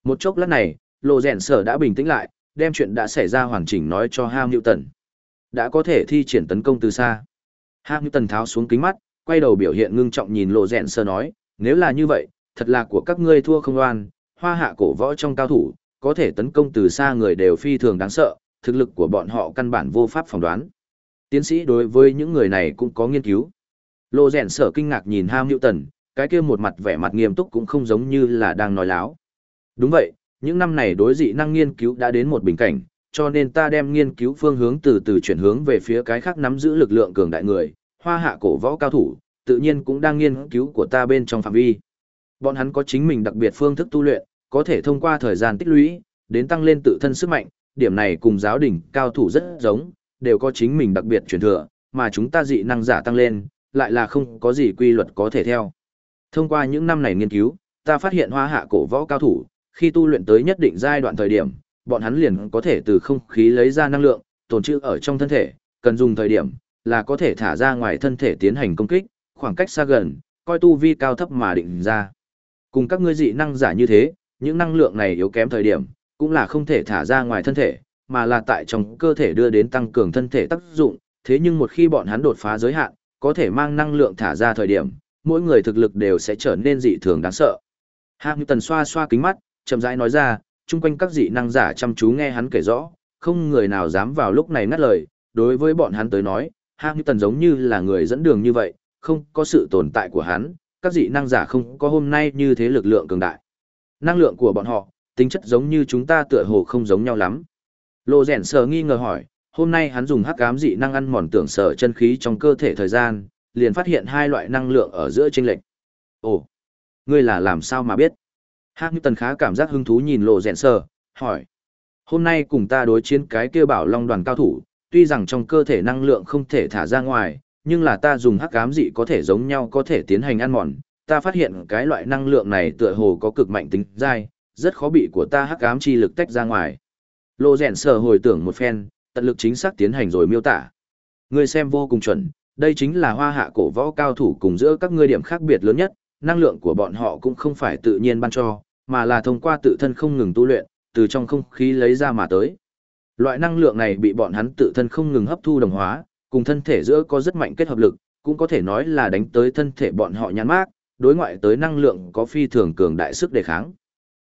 Một chốc lát này, Lô Rèn Sở đã bình tĩnh lại, đem chuyện đã xảy ra hoàn chỉnh nói cho Hamilton. Đã có thể thi triển tấn công từ xa. Hamilton tháo xuống kính mắt, quay đầu biểu hiện ngưng trọng nhìn lộ Rèn sơ nói, nếu là như vậy, thật là của các ngươi thua không oan, hoa hạ cổ võ trong cao thủ, có thể tấn công từ xa người đều phi thường đáng sợ, thực lực của bọn họ căn bản vô pháp phỏng đoán. Tiến sĩ đối với những người này cũng có nghiên cứu. Lộ rèn sở kinh ngạc nhìn Ham Newton, cái kia một mặt vẻ mặt nghiêm túc cũng không giống như là đang nói láo. Đúng vậy, những năm này đối dị năng nghiên cứu đã đến một bình cảnh, cho nên ta đem nghiên cứu phương hướng từ từ chuyển hướng về phía cái khác nắm giữ lực lượng cường đại người, hoa hạ cổ võ cao thủ, tự nhiên cũng đang nghiên cứu của ta bên trong phạm vi. Bọn hắn có chính mình đặc biệt phương thức tu luyện, có thể thông qua thời gian tích lũy, đến tăng lên tự thân sức mạnh, điểm này cùng giáo đỉnh cao thủ rất giống, đều có chính mình đặc biệt truyền thừa, mà chúng ta dị năng giả tăng lên, lại là không có gì quy luật có thể theo. Thông qua những năm này nghiên cứu, ta phát hiện hoa hạ cổ võ cao thủ, khi tu luyện tới nhất định giai đoạn thời điểm, bọn hắn liền có thể từ không khí lấy ra năng lượng, tồn trữ ở trong thân thể, cần dùng thời điểm, là có thể thả ra ngoài thân thể tiến hành công kích, khoảng cách xa gần, coi tu vi cao thấp mà định ra. Cùng các ngươi dị năng giả như thế, những năng lượng này yếu kém thời điểm, cũng là không thể thả ra ngoài thân thể, mà là tại trong cơ thể đưa đến tăng cường thân thể tác dụng, thế nhưng một khi bọn hắn đột phá giới hạn, có thể mang năng lượng thả ra thời điểm, mỗi người thực lực đều sẽ trở nên dị thường đáng sợ. Hạng Tần xoa xoa kính mắt, chậm rãi nói ra, chung quanh các dị năng giả chăm chú nghe hắn kể rõ, không người nào dám vào lúc này ngắt lời, đối với bọn hắn tới nói, Hạng Tần giống như là người dẫn đường như vậy, không có sự tồn tại của hắn, các dị năng giả không có hôm nay như thế lực lượng cường đại. Năng lượng của bọn họ, tính chất giống như chúng ta tựa hồ không giống nhau lắm. Lô rèn sờ nghi ngờ hỏi, hôm nay hắn dùng hắc ám dị năng ăn mòn tưởng sở chân khí trong cơ thể thời gian, liền phát hiện hai loại năng lượng ở giữa chênh lệch. Ồ, ngươi là làm sao mà biết? Hắc Tần khá cảm giác hứng thú nhìn lộ rèn sờ, hỏi. Hôm nay cùng ta đối chiến cái kia bảo long đoàn cao thủ, tuy rằng trong cơ thể năng lượng không thể thả ra ngoài, nhưng là ta dùng hắc ám dị có thể giống nhau có thể tiến hành ăn mòn, ta phát hiện cái loại năng lượng này tựa hồ có cực mạnh tính dai, rất khó bị của ta hắc ám chi lực tách ra ngoài. Lô rèn sờ hồi tưởng một phen, tận lực chính xác tiến hành rồi miêu tả. Người xem vô cùng chuẩn, đây chính là hoa hạ cổ võ cao thủ cùng giữa các ngươi điểm khác biệt lớn nhất, năng lượng của bọn họ cũng không phải tự nhiên ban cho, mà là thông qua tự thân không ngừng tu luyện, từ trong không khí lấy ra mà tới. Loại năng lượng này bị bọn hắn tự thân không ngừng hấp thu đồng hóa, cùng thân thể giữa có rất mạnh kết hợp lực, cũng có thể nói là đánh tới thân thể bọn họ nhãn mát, đối ngoại tới năng lượng có phi thường cường đại sức đề kháng.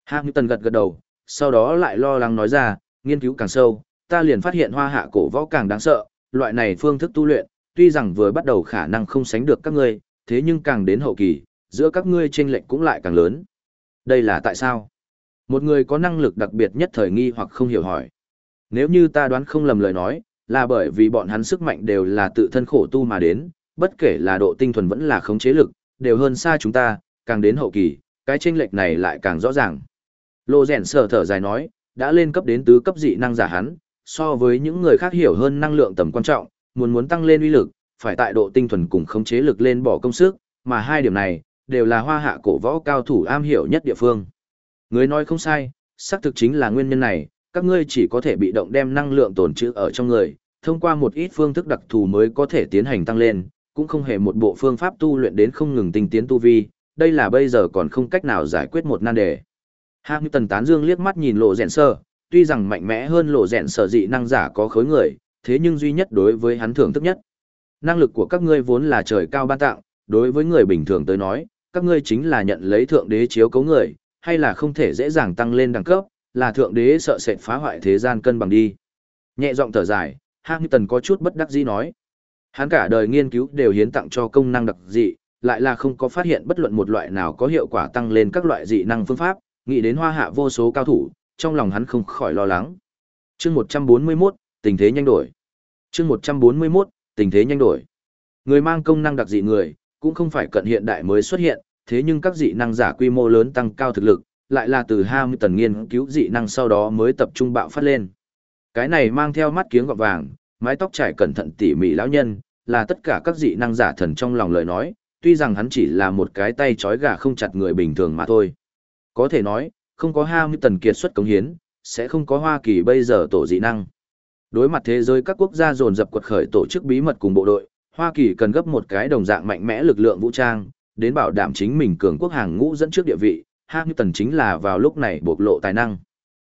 Hamilton gật gật đầu, sau đó lại lo lắng nói ra, nghiên cứu càng sâu, ta liền phát hiện hoa hạ cổ võ càng đáng sợ, loại này phương thức tu luyện, tuy rằng vừa bắt đầu khả năng không sánh được các ngươi, thế nhưng càng đến hậu kỳ, giữa các ngươi chênh lệch cũng lại càng lớn. Đây là tại sao? Một người có năng lực đặc biệt nhất thời nghi hoặc không hiểu hỏi. Nếu như ta đoán không lầm lời nói, là bởi vì bọn hắn sức mạnh đều là tự thân khổ tu mà đến, bất kể là độ tinh thuần vẫn là khống chế lực, đều hơn xa chúng ta, càng đến hậu kỳ, cái chênh lệch này lại càng rõ ràng. Lô rèn sở thở dài nói, đã lên cấp đến tứ cấp dị năng giả hắn, so với những người khác hiểu hơn năng lượng tầm quan trọng, muốn muốn tăng lên uy lực, phải tại độ tinh thuần cùng khống chế lực lên bỏ công sức, mà hai điểm này đều là hoa hạ cổ võ cao thủ am hiểu nhất địa phương. Người nói không sai, xác thực chính là nguyên nhân này, các ngươi chỉ có thể bị động đem năng lượng tồn trữ ở trong người, thông qua một ít phương thức đặc thù mới có thể tiến hành tăng lên, cũng không hề một bộ phương pháp tu luyện đến không ngừng tinh tiến tu vi, đây là bây giờ còn không cách nào giải quyết một nan đề. Hamilton tán dương liếc mắt nhìn lộ rèn sơ, tuy rằng mạnh mẽ hơn lộ rèn sở dị năng giả có khối người, thế nhưng duy nhất đối với hắn thưởng thức nhất. Năng lực của các ngươi vốn là trời cao ban tặng, đối với người bình thường tới nói, các ngươi chính là nhận lấy thượng đế chiếu cấu người, hay là không thể dễ dàng tăng lên đẳng cấp, là thượng đế sợ sệt phá hoại thế gian cân bằng đi. Nhẹ giọng thở dài, Hamilton có chút bất đắc dĩ nói. Hắn cả đời nghiên cứu đều hiến tặng cho công năng đặc dị, lại là không có phát hiện bất luận một loại nào có hiệu quả tăng lên các loại dị năng phương pháp, nghĩ đến hoa hạ vô số cao thủ, trong lòng hắn không khỏi lo lắng. chương 141, tình thế nhanh đổi. chương 141, tình thế nhanh đổi. Người mang công năng đặc dị người, cũng không phải cận hiện đại mới xuất hiện, thế nhưng các dị năng giả quy mô lớn tăng cao thực lực, lại là từ ham tần nghiên cứu dị năng sau đó mới tập trung bạo phát lên. Cái này mang theo mắt kiếng gọt vàng, mái tóc trải cẩn thận tỉ mỉ lão nhân, là tất cả các dị năng giả thần trong lòng lời nói, tuy rằng hắn chỉ là một cái tay trói gà không chặt người bình thường mà thôi. Có thể nói, không có ham tần kiệt xuất cống hiến, sẽ không có Hoa Kỳ bây giờ tổ dị năng. Đối mặt thế giới các quốc gia dồn dập quật khởi tổ chức bí mật cùng bộ đội, Hoa Kỳ cần gấp một cái đồng dạng mạnh mẽ lực lượng vũ trang, đến bảo đảm chính mình cường quốc hàng ngũ dẫn trước địa vị, Hamilton chính là vào lúc này bộc lộ tài năng.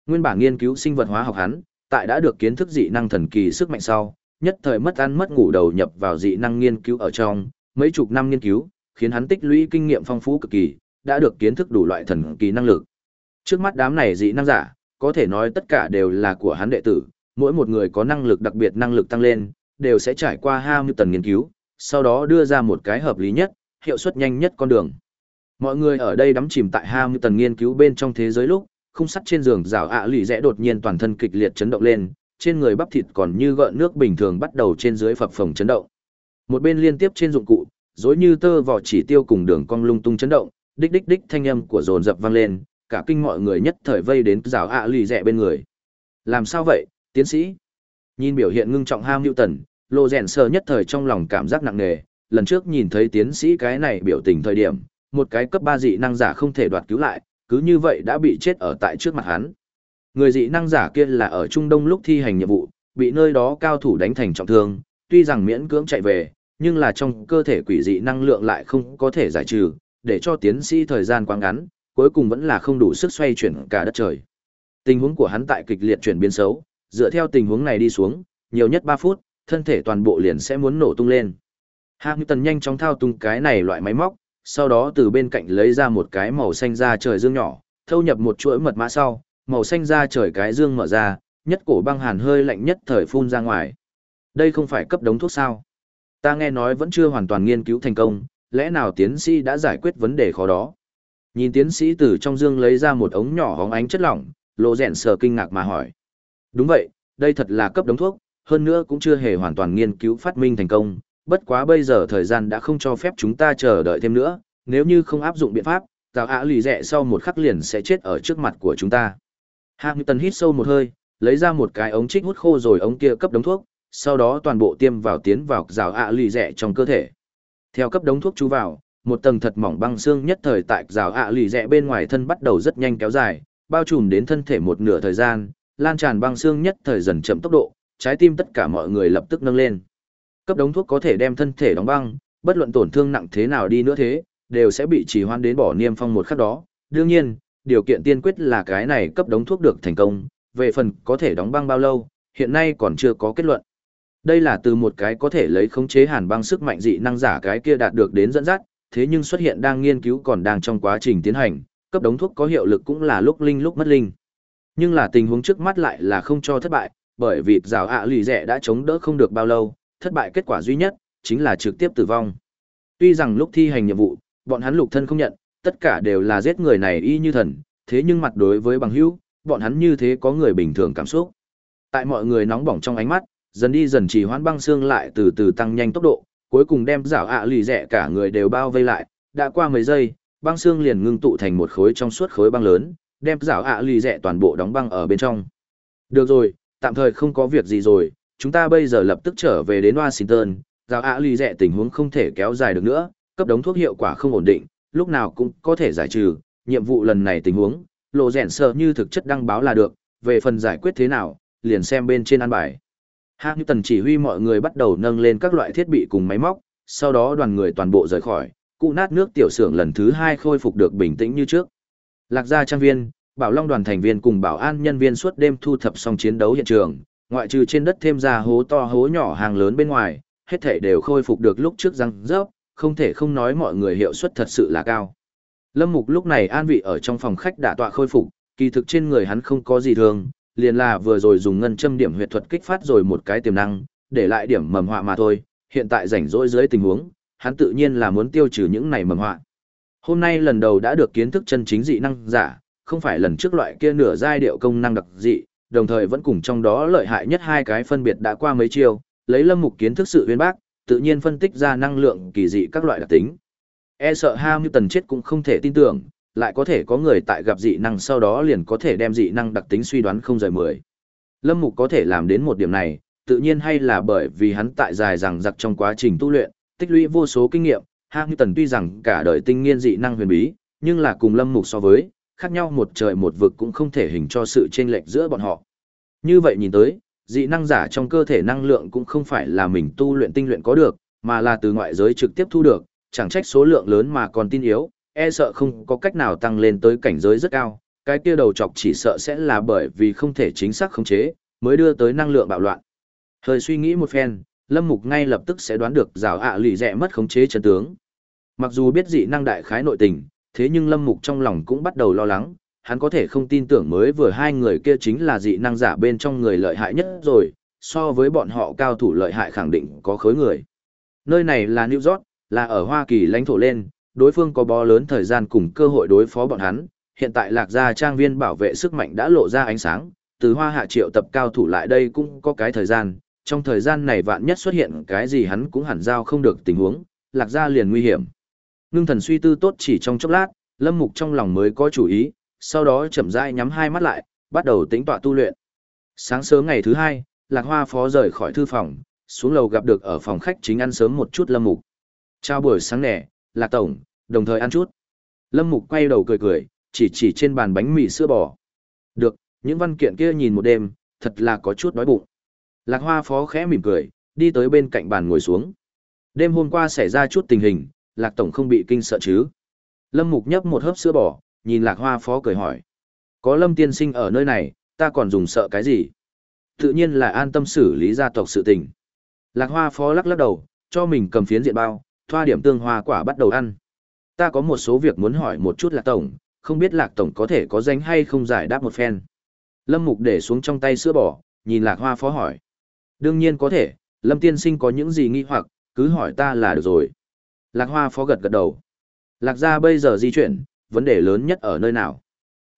Nguyên bản nghiên cứu sinh vật hóa học hắn, tại đã được kiến thức dị năng thần kỳ sức mạnh sau, nhất thời mất ăn mất ngủ đầu nhập vào dị năng nghiên cứu ở trong, mấy chục năm nghiên cứu, khiến hắn tích lũy kinh nghiệm phong phú cực kỳ, đã được kiến thức đủ loại thần kỳ năng lực. Trước mắt đám này dị năng giả, có thể nói tất cả đều là của hắn đệ tử, mỗi một người có năng lực đặc biệt năng lực tăng lên, đều sẽ trải qua Hamilton nghiên cứu, sau đó đưa ra một cái hợp lý nhất, hiệu suất nhanh nhất con đường. Mọi người ở đây đắm chìm tại ham tần nghiên cứu bên trong thế giới lúc, khung sắt trên giường rào ạ lì rẽ đột nhiên toàn thân kịch liệt chấn động lên, trên người bắp thịt còn như gợn nước bình thường bắt đầu trên dưới phập phồng chấn động. Một bên liên tiếp trên dụng cụ, rối như tơ vỏ chỉ tiêu cùng đường cong lung tung chấn động, đích đích đích thanh âm của dồn dập vang lên, cả kinh mọi người nhất thời vây đến rào ạ lì rẽ bên người. Làm sao vậy, tiến sĩ? Nhìn biểu hiện ngưng trọng ham Newton, Lô Rèn sơ nhất thời trong lòng cảm giác nặng nề, lần trước nhìn thấy tiến sĩ cái này biểu tình thời điểm, một cái cấp 3 dị năng giả không thể đoạt cứu lại, cứ như vậy đã bị chết ở tại trước mặt hắn. Người dị năng giả kia là ở Trung Đông lúc thi hành nhiệm vụ, bị nơi đó cao thủ đánh thành trọng thương, tuy rằng miễn cưỡng chạy về, nhưng là trong cơ thể quỷ dị năng lượng lại không có thể giải trừ, để cho tiến sĩ thời gian quá ngắn, cuối cùng vẫn là không đủ sức xoay chuyển cả đất trời. Tình huống của hắn tại kịch liệt chuyển biến xấu, dựa theo tình huống này đi xuống, nhiều nhất 3 phút, thân thể toàn bộ liền sẽ muốn nổ tung lên. Hamilton nhanh chóng thao tung cái này loại máy móc, sau đó từ bên cạnh lấy ra một cái màu xanh da trời dương nhỏ, thâu nhập một chuỗi mật mã sau, màu xanh da trời cái dương mở ra, nhất cổ băng hàn hơi lạnh nhất thời phun ra ngoài. Đây không phải cấp đống thuốc sao? Ta nghe nói vẫn chưa hoàn toàn nghiên cứu thành công, lẽ nào tiến sĩ đã giải quyết vấn đề khó đó? Nhìn tiến sĩ từ trong dương lấy ra một ống nhỏ hóng ánh chất lỏng, lộ rèn sờ kinh ngạc mà hỏi. Đúng vậy, đây thật là cấp đống thuốc, hơn nữa cũng chưa hề hoàn toàn nghiên cứu phát minh thành công, bất quá bây giờ thời gian đã không cho phép chúng ta chờ đợi thêm nữa, nếu như không áp dụng biện pháp, tào ạ lì rẹ sau một khắc liền sẽ chết ở trước mặt của chúng ta. Hamilton hít sâu một hơi, lấy ra một cái ống trích hút khô rồi ống kia cấp đống thuốc, sau đó toàn bộ tiêm vào tiến vào rào ạ lì rẹ trong cơ thể. Theo cấp đống thuốc chú vào, một tầng thật mỏng băng xương nhất thời tại rào ạ lì rẹ bên ngoài thân bắt đầu rất nhanh kéo dài, bao trùm đến thân thể một nửa thời gian, lan tràn băng xương nhất thời dần chậm tốc độ, trái tim tất cả mọi người lập tức nâng lên. Cấp đống thuốc có thể đem thân thể đóng băng, bất luận tổn thương nặng thế nào đi nữa thế, đều sẽ bị trì hoãn đến bỏ niêm phong một khắc đó. Đương nhiên, điều kiện tiên quyết là cái này cấp đống thuốc được thành công, về phần có thể đóng băng bao lâu, hiện nay còn chưa có kết luận. Đây là từ một cái có thể lấy khống chế hàn băng sức mạnh dị năng giả cái kia đạt được đến dẫn dắt, thế nhưng xuất hiện đang nghiên cứu còn đang trong quá trình tiến hành, cấp đống thuốc có hiệu lực cũng là lúc linh lúc mất linh. Nhưng là tình huống trước mắt lại là không cho thất bại, bởi vì rào ạ lì rẻ đã chống đỡ không được bao lâu, thất bại kết quả duy nhất, chính là trực tiếp tử vong. Tuy rằng lúc thi hành nhiệm vụ, bọn hắn lục thân không nhận, tất cả đều là giết người này y như thần, thế nhưng mặt đối với bằng hữu, bọn hắn như thế có người bình thường cảm xúc. Tại mọi người nóng bỏng trong ánh mắt, dần đi dần trì hoãn băng xương lại từ từ tăng nhanh tốc độ, cuối cùng đem rào ạ lì rẻ cả người đều bao vây lại, đã qua mấy giây, băng xương liền ngưng tụ thành một khối trong suốt khối băng lớn, đem rào ạ lì rẻ toàn bộ đóng băng ở bên trong. Được rồi, tạm thời không có việc gì rồi, chúng ta bây giờ lập tức trở về đến Washington, giao ạ lì rẻ tình huống không thể kéo dài được nữa, cấp đống thuốc hiệu quả không ổn định, lúc nào cũng có thể giải trừ, nhiệm vụ lần này tình huống, lộ rèn sợ như thực chất đăng báo là được, về phần giải quyết thế nào, liền xem bên trên an bài. Hamilton chỉ huy mọi người bắt đầu nâng lên các loại thiết bị cùng máy móc, sau đó đoàn người toàn bộ rời khỏi, cụ nát nước tiểu xưởng lần thứ hai khôi phục được bình tĩnh như trước. Lạc gia trang viên, bảo long đoàn thành viên cùng bảo an nhân viên suốt đêm thu thập xong chiến đấu hiện trường, ngoại trừ trên đất thêm ra hố to hố nhỏ hàng lớn bên ngoài, hết thể đều khôi phục được lúc trước răng rớp, không thể không nói mọi người hiệu suất thật sự là cao. Lâm Mục lúc này an vị ở trong phòng khách đã tọa khôi phục, kỳ thực trên người hắn không có gì thường, liền là vừa rồi dùng ngân châm điểm huyệt thuật kích phát rồi một cái tiềm năng, để lại điểm mầm họa mà thôi, hiện tại rảnh rỗi dưới tình huống, hắn tự nhiên là muốn tiêu trừ những này mầm họa. Hôm nay lần đầu đã được kiến thức chân chính dị năng giả, không phải lần trước loại kia nửa giai điệu công năng đặc dị, đồng thời vẫn cùng trong đó lợi hại nhất hai cái phân biệt đã qua mấy chiêu, lấy Lâm Mục kiến thức sự uyên bác, tự nhiên phân tích ra năng lượng kỳ dị các loại đặc tính. E sợ Hamilton chết cũng không thể tin tưởng, lại có thể có người tại gặp dị năng sau đó liền có thể đem dị năng đặc tính suy đoán không rời mười. Lâm Mục có thể làm đến một điểm này, tự nhiên hay là bởi vì hắn tại dài rằng giặc trong quá trình tu luyện, tích lũy vô số kinh nghiệm, Hamilton tuy rằng cả đời tinh nghiên dị năng huyền bí, nhưng là cùng Lâm Mục so với, khác nhau một trời một vực cũng không thể hình cho sự chênh lệch giữa bọn họ. Như vậy nhìn tới, dị năng giả trong cơ thể năng lượng cũng không phải là mình tu luyện tinh luyện có được, mà là từ ngoại giới trực tiếp thu được, chẳng trách số lượng lớn mà còn tin yếu, e sợ không có cách nào tăng lên tới cảnh giới rất cao, cái kia đầu chọc chỉ sợ sẽ là bởi vì không thể chính xác khống chế, mới đưa tới năng lượng bạo loạn. Hơi suy nghĩ một phen, Lâm Mục ngay lập tức sẽ đoán được rào ạ lì rẻ mất khống chế chân tướng. Mặc dù biết dị năng đại khái nội tình, thế nhưng Lâm Mục trong lòng cũng bắt đầu lo lắng, hắn có thể không tin tưởng mới vừa hai người kia chính là dị năng giả bên trong người lợi hại nhất rồi, so với bọn họ cao thủ lợi hại khẳng định có khối người. Nơi này là New York, là ở Hoa Kỳ lãnh thổ lên, đối phương có bó lớn thời gian cùng cơ hội đối phó bọn hắn, hiện tại lạc gia trang viên bảo vệ sức mạnh đã lộ ra ánh sáng, từ hoa hạ triệu tập cao thủ lại đây cũng có cái thời gian, trong thời gian này vạn nhất xuất hiện cái gì hắn cũng hẳn giao không được tình huống, lạc gia liền nguy hiểm. Ngưng thần suy tư tốt chỉ trong chốc lát, lâm mục trong lòng mới có chủ ý, sau đó chậm rãi nhắm hai mắt lại, bắt đầu tính tọa tu luyện. Sáng sớm ngày thứ hai, lạc hoa phó rời khỏi thư phòng, xuống lầu gặp được ở phòng khách chính ăn sớm một chút lâm mục. Chào buổi sáng nè, lạc tổng, đồng thời ăn chút. Lâm mục quay đầu cười cười, chỉ chỉ trên bàn bánh mì sữa bò. Được, những văn kiện kia nhìn một đêm, thật là có chút đói bụng. Lạc hoa phó khẽ mỉm cười, đi tới bên cạnh bàn ngồi xuống. Đêm hôm qua xảy ra chút tình hình, lạc tổng không bị kinh sợ chứ. Lâm mục nhấp một hớp sữa bò, nhìn lạc hoa phó cười hỏi. Có lâm tiên sinh ở nơi này, ta còn dùng sợ cái gì? Tự nhiên là an tâm xử lý gia tộc sự tình. Lạc hoa phó lắc lắc đầu, cho mình cầm phiến diện bao, thoa điểm tương hoa quả bắt đầu ăn. Ta có một số việc muốn hỏi một chút lạc tổng, không biết lạc tổng có thể có danh hay không giải đáp một phen. Lâm Mục để xuống trong tay sữa bò, nhìn lạc hoa phó hỏi. Đương nhiên có thể, Lâm tiên sinh có những gì nghi hoặc, cứ hỏi ta là được rồi. Lạc hoa phó gật gật đầu. Lạc gia bây giờ di chuyển, vấn đề lớn nhất ở nơi nào?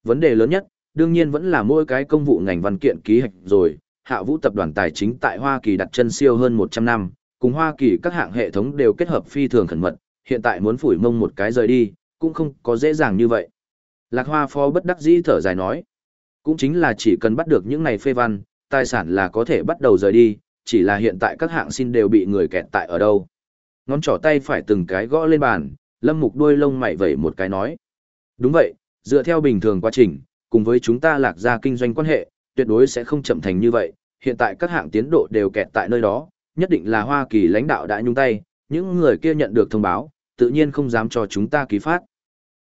Vấn đề lớn nhất, đương nhiên vẫn là mỗi cái công vụ ngành văn kiện ký hạch rồi. Hạ vũ tập đoàn tài chính tại Hoa Kỳ đặt chân siêu hơn 100 năm, cùng Hoa Kỳ các hạng hệ thống đều kết hợp phi thường khẩn mật, hiện tại muốn phủi mông một cái rời đi, cũng không có dễ dàng như vậy. Lạc Hoa Phó bất đắc dĩ thở dài nói, cũng chính là chỉ cần bắt được những này phê văn, tài sản là có thể bắt đầu rời đi, chỉ là hiện tại các hạng xin đều bị người kẹt tại ở đâu. Ngón trỏ tay phải từng cái gõ lên bàn, lâm mục đuôi lông mày vẩy một cái nói. Đúng vậy, dựa theo bình thường quá trình, cùng với chúng ta lạc ra kinh doanh quan hệ, tuyệt đối sẽ không chậm thành như vậy, hiện tại các hạng tiến độ đều kẹt tại nơi đó, nhất định là Hoa Kỳ lãnh đạo đã nhung tay, những người kia nhận được thông báo, tự nhiên không dám cho chúng ta ký phát.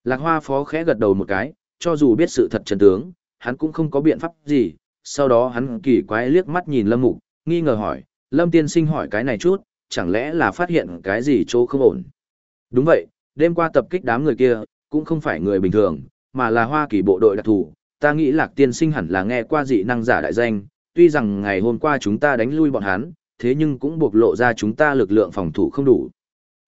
Lạc Hoa phó khẽ gật đầu một cái, cho dù biết sự thật chân tướng, hắn cũng không có biện pháp gì, sau đó hắn kỳ quái liếc mắt nhìn Lâm Mục, nghi ngờ hỏi, Lâm tiên sinh hỏi cái này chút, chẳng lẽ là phát hiện cái gì chỗ không ổn. Đúng vậy, đêm qua tập kích đám người kia, cũng không phải người bình thường, mà là Hoa Kỳ bộ đội đặc thù, ta nghĩ Lạc tiên sinh hẳn là nghe qua dị năng giả đại danh, tuy rằng ngày hôm qua chúng ta đánh lui bọn hắn, thế nhưng cũng bộc lộ ra chúng ta lực lượng phòng thủ không đủ.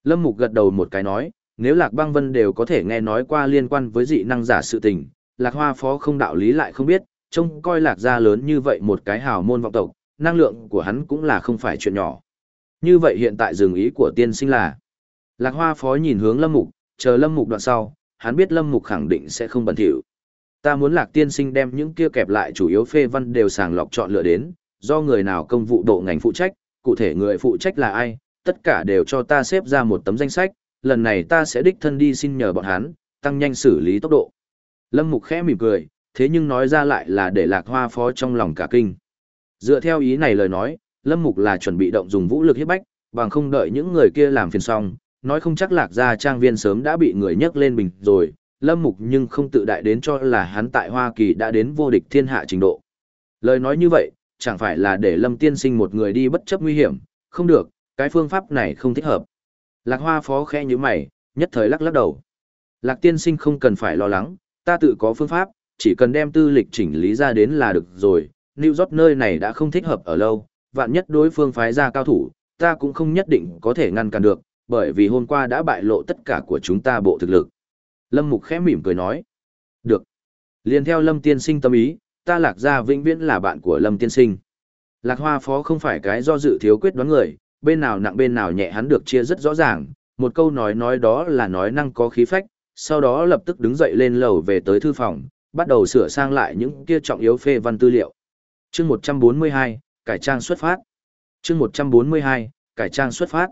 Lâm Mục gật đầu một cái nói, nếu Lạc Băng Vân đều có thể nghe nói qua liên quan với dị năng giả sự tình, Lạc Hoa Phó không đạo lý lại không biết, trông coi Lạc gia lớn như vậy một cái hào môn vọng tộc, năng lượng của hắn cũng là không phải chuyện nhỏ. Như vậy hiện tại dừng ý của tiên sinh là, Lạc Hoa Phó nhìn hướng Lâm Mục, chờ Lâm Mục đoạn sau, hắn biết Lâm Mục khẳng định sẽ không bẩn thỉu. Ta muốn Lạc tiên sinh đem những kia kẹp lại chủ yếu phê văn đều sàng lọc chọn lựa đến, do người nào công vụ độ ngành phụ trách, cụ thể người phụ trách là ai, tất cả đều cho ta xếp ra một tấm danh sách, lần này ta sẽ đích thân đi xin nhờ bọn hắn, tăng nhanh xử lý tốc độ. Lâm Mục khẽ mỉm cười, thế nhưng nói ra lại là để lạc hoa phó trong lòng cả kinh. Dựa theo ý này lời nói, Lâm Mục là chuẩn bị động dùng vũ lực hiếp bách, bằng không đợi những người kia làm phiền xong, nói không chắc lạc gia trang viên sớm đã bị người nhấc lên bình rồi, Lâm Mục nhưng không tự đại đến cho là hắn tại Hoa Kỳ đã đến vô địch thiên hạ trình độ. Lời nói như vậy, chẳng phải là để Lâm Tiên Sinh một người đi bất chấp nguy hiểm, không được, cái phương pháp này không thích hợp. Lạc Hoa phó khẽ như mày, nhất thời lắc lắc đầu. Lạc Tiên Sinh không cần phải lo lắng, ta tự có phương pháp, chỉ cần đem tư lịch chỉnh lý ra đến là được rồi. New York nơi này đã không thích hợp ở lâu, vạn nhất đối phương phái ra cao thủ, ta cũng không nhất định có thể ngăn cản được, bởi vì hôm qua đã bại lộ tất cả của chúng ta bộ thực lực. Lâm Mục khẽ mỉm cười nói. Được. Liên theo Lâm Tiên Sinh tâm ý, ta lạc gia vĩnh viễn là bạn của Lâm Tiên Sinh. Lạc Hoa Phó không phải cái do dự thiếu quyết đoán người, bên nào nặng bên nào nhẹ hắn được chia rất rõ ràng, một câu nói nói đó là nói năng có khí phách, sau đó lập tức đứng dậy lên lầu về tới thư phòng, bắt đầu sửa sang lại những kia trọng yếu phê văn tư liệu. Chương 142, cải trang xuất phát. Chương 142, cải trang xuất phát.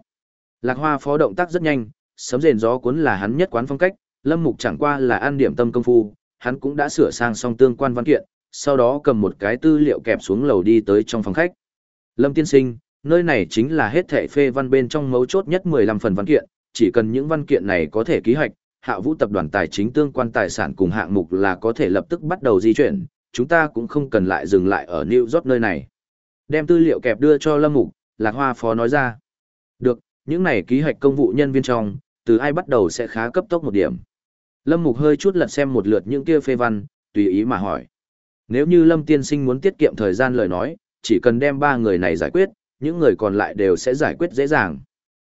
Lạc Hoa Phó động tác rất nhanh, sấm rền gió cuốn là hắn nhất quán phong cách, Lâm Mục chẳng qua là an điểm tâm công phu, hắn cũng đã sửa sang xong tương quan văn kiện, sau đó cầm một cái tư liệu kẹp xuống lầu đi tới trong phòng khách. Lâm tiên sinh, nơi này chính là hết thảy phê văn bên trong mấu chốt nhất 15 phần văn kiện, chỉ cần những văn kiện này có thể ký hoạch, hạ vũ tập đoàn tài chính tương quan tài sản cùng hạng mục là có thể lập tức bắt đầu di chuyển, chúng ta cũng không cần lại dừng lại ở New York nơi này. Đem tư liệu kẹp đưa cho Lâm Mục, Lạc Hoa Phó nói ra. Được, những này ký hoạch công vụ nhân viên trong, từ ai bắt đầu sẽ khá cấp tốc một điểm. Lâm Mục hơi chút lật xem một lượt những kia phê văn, tùy ý mà hỏi. Nếu như Lâm Tiên Sinh muốn tiết kiệm thời gian lời nói, chỉ cần đem ba người này giải quyết, những người còn lại đều sẽ giải quyết dễ dàng.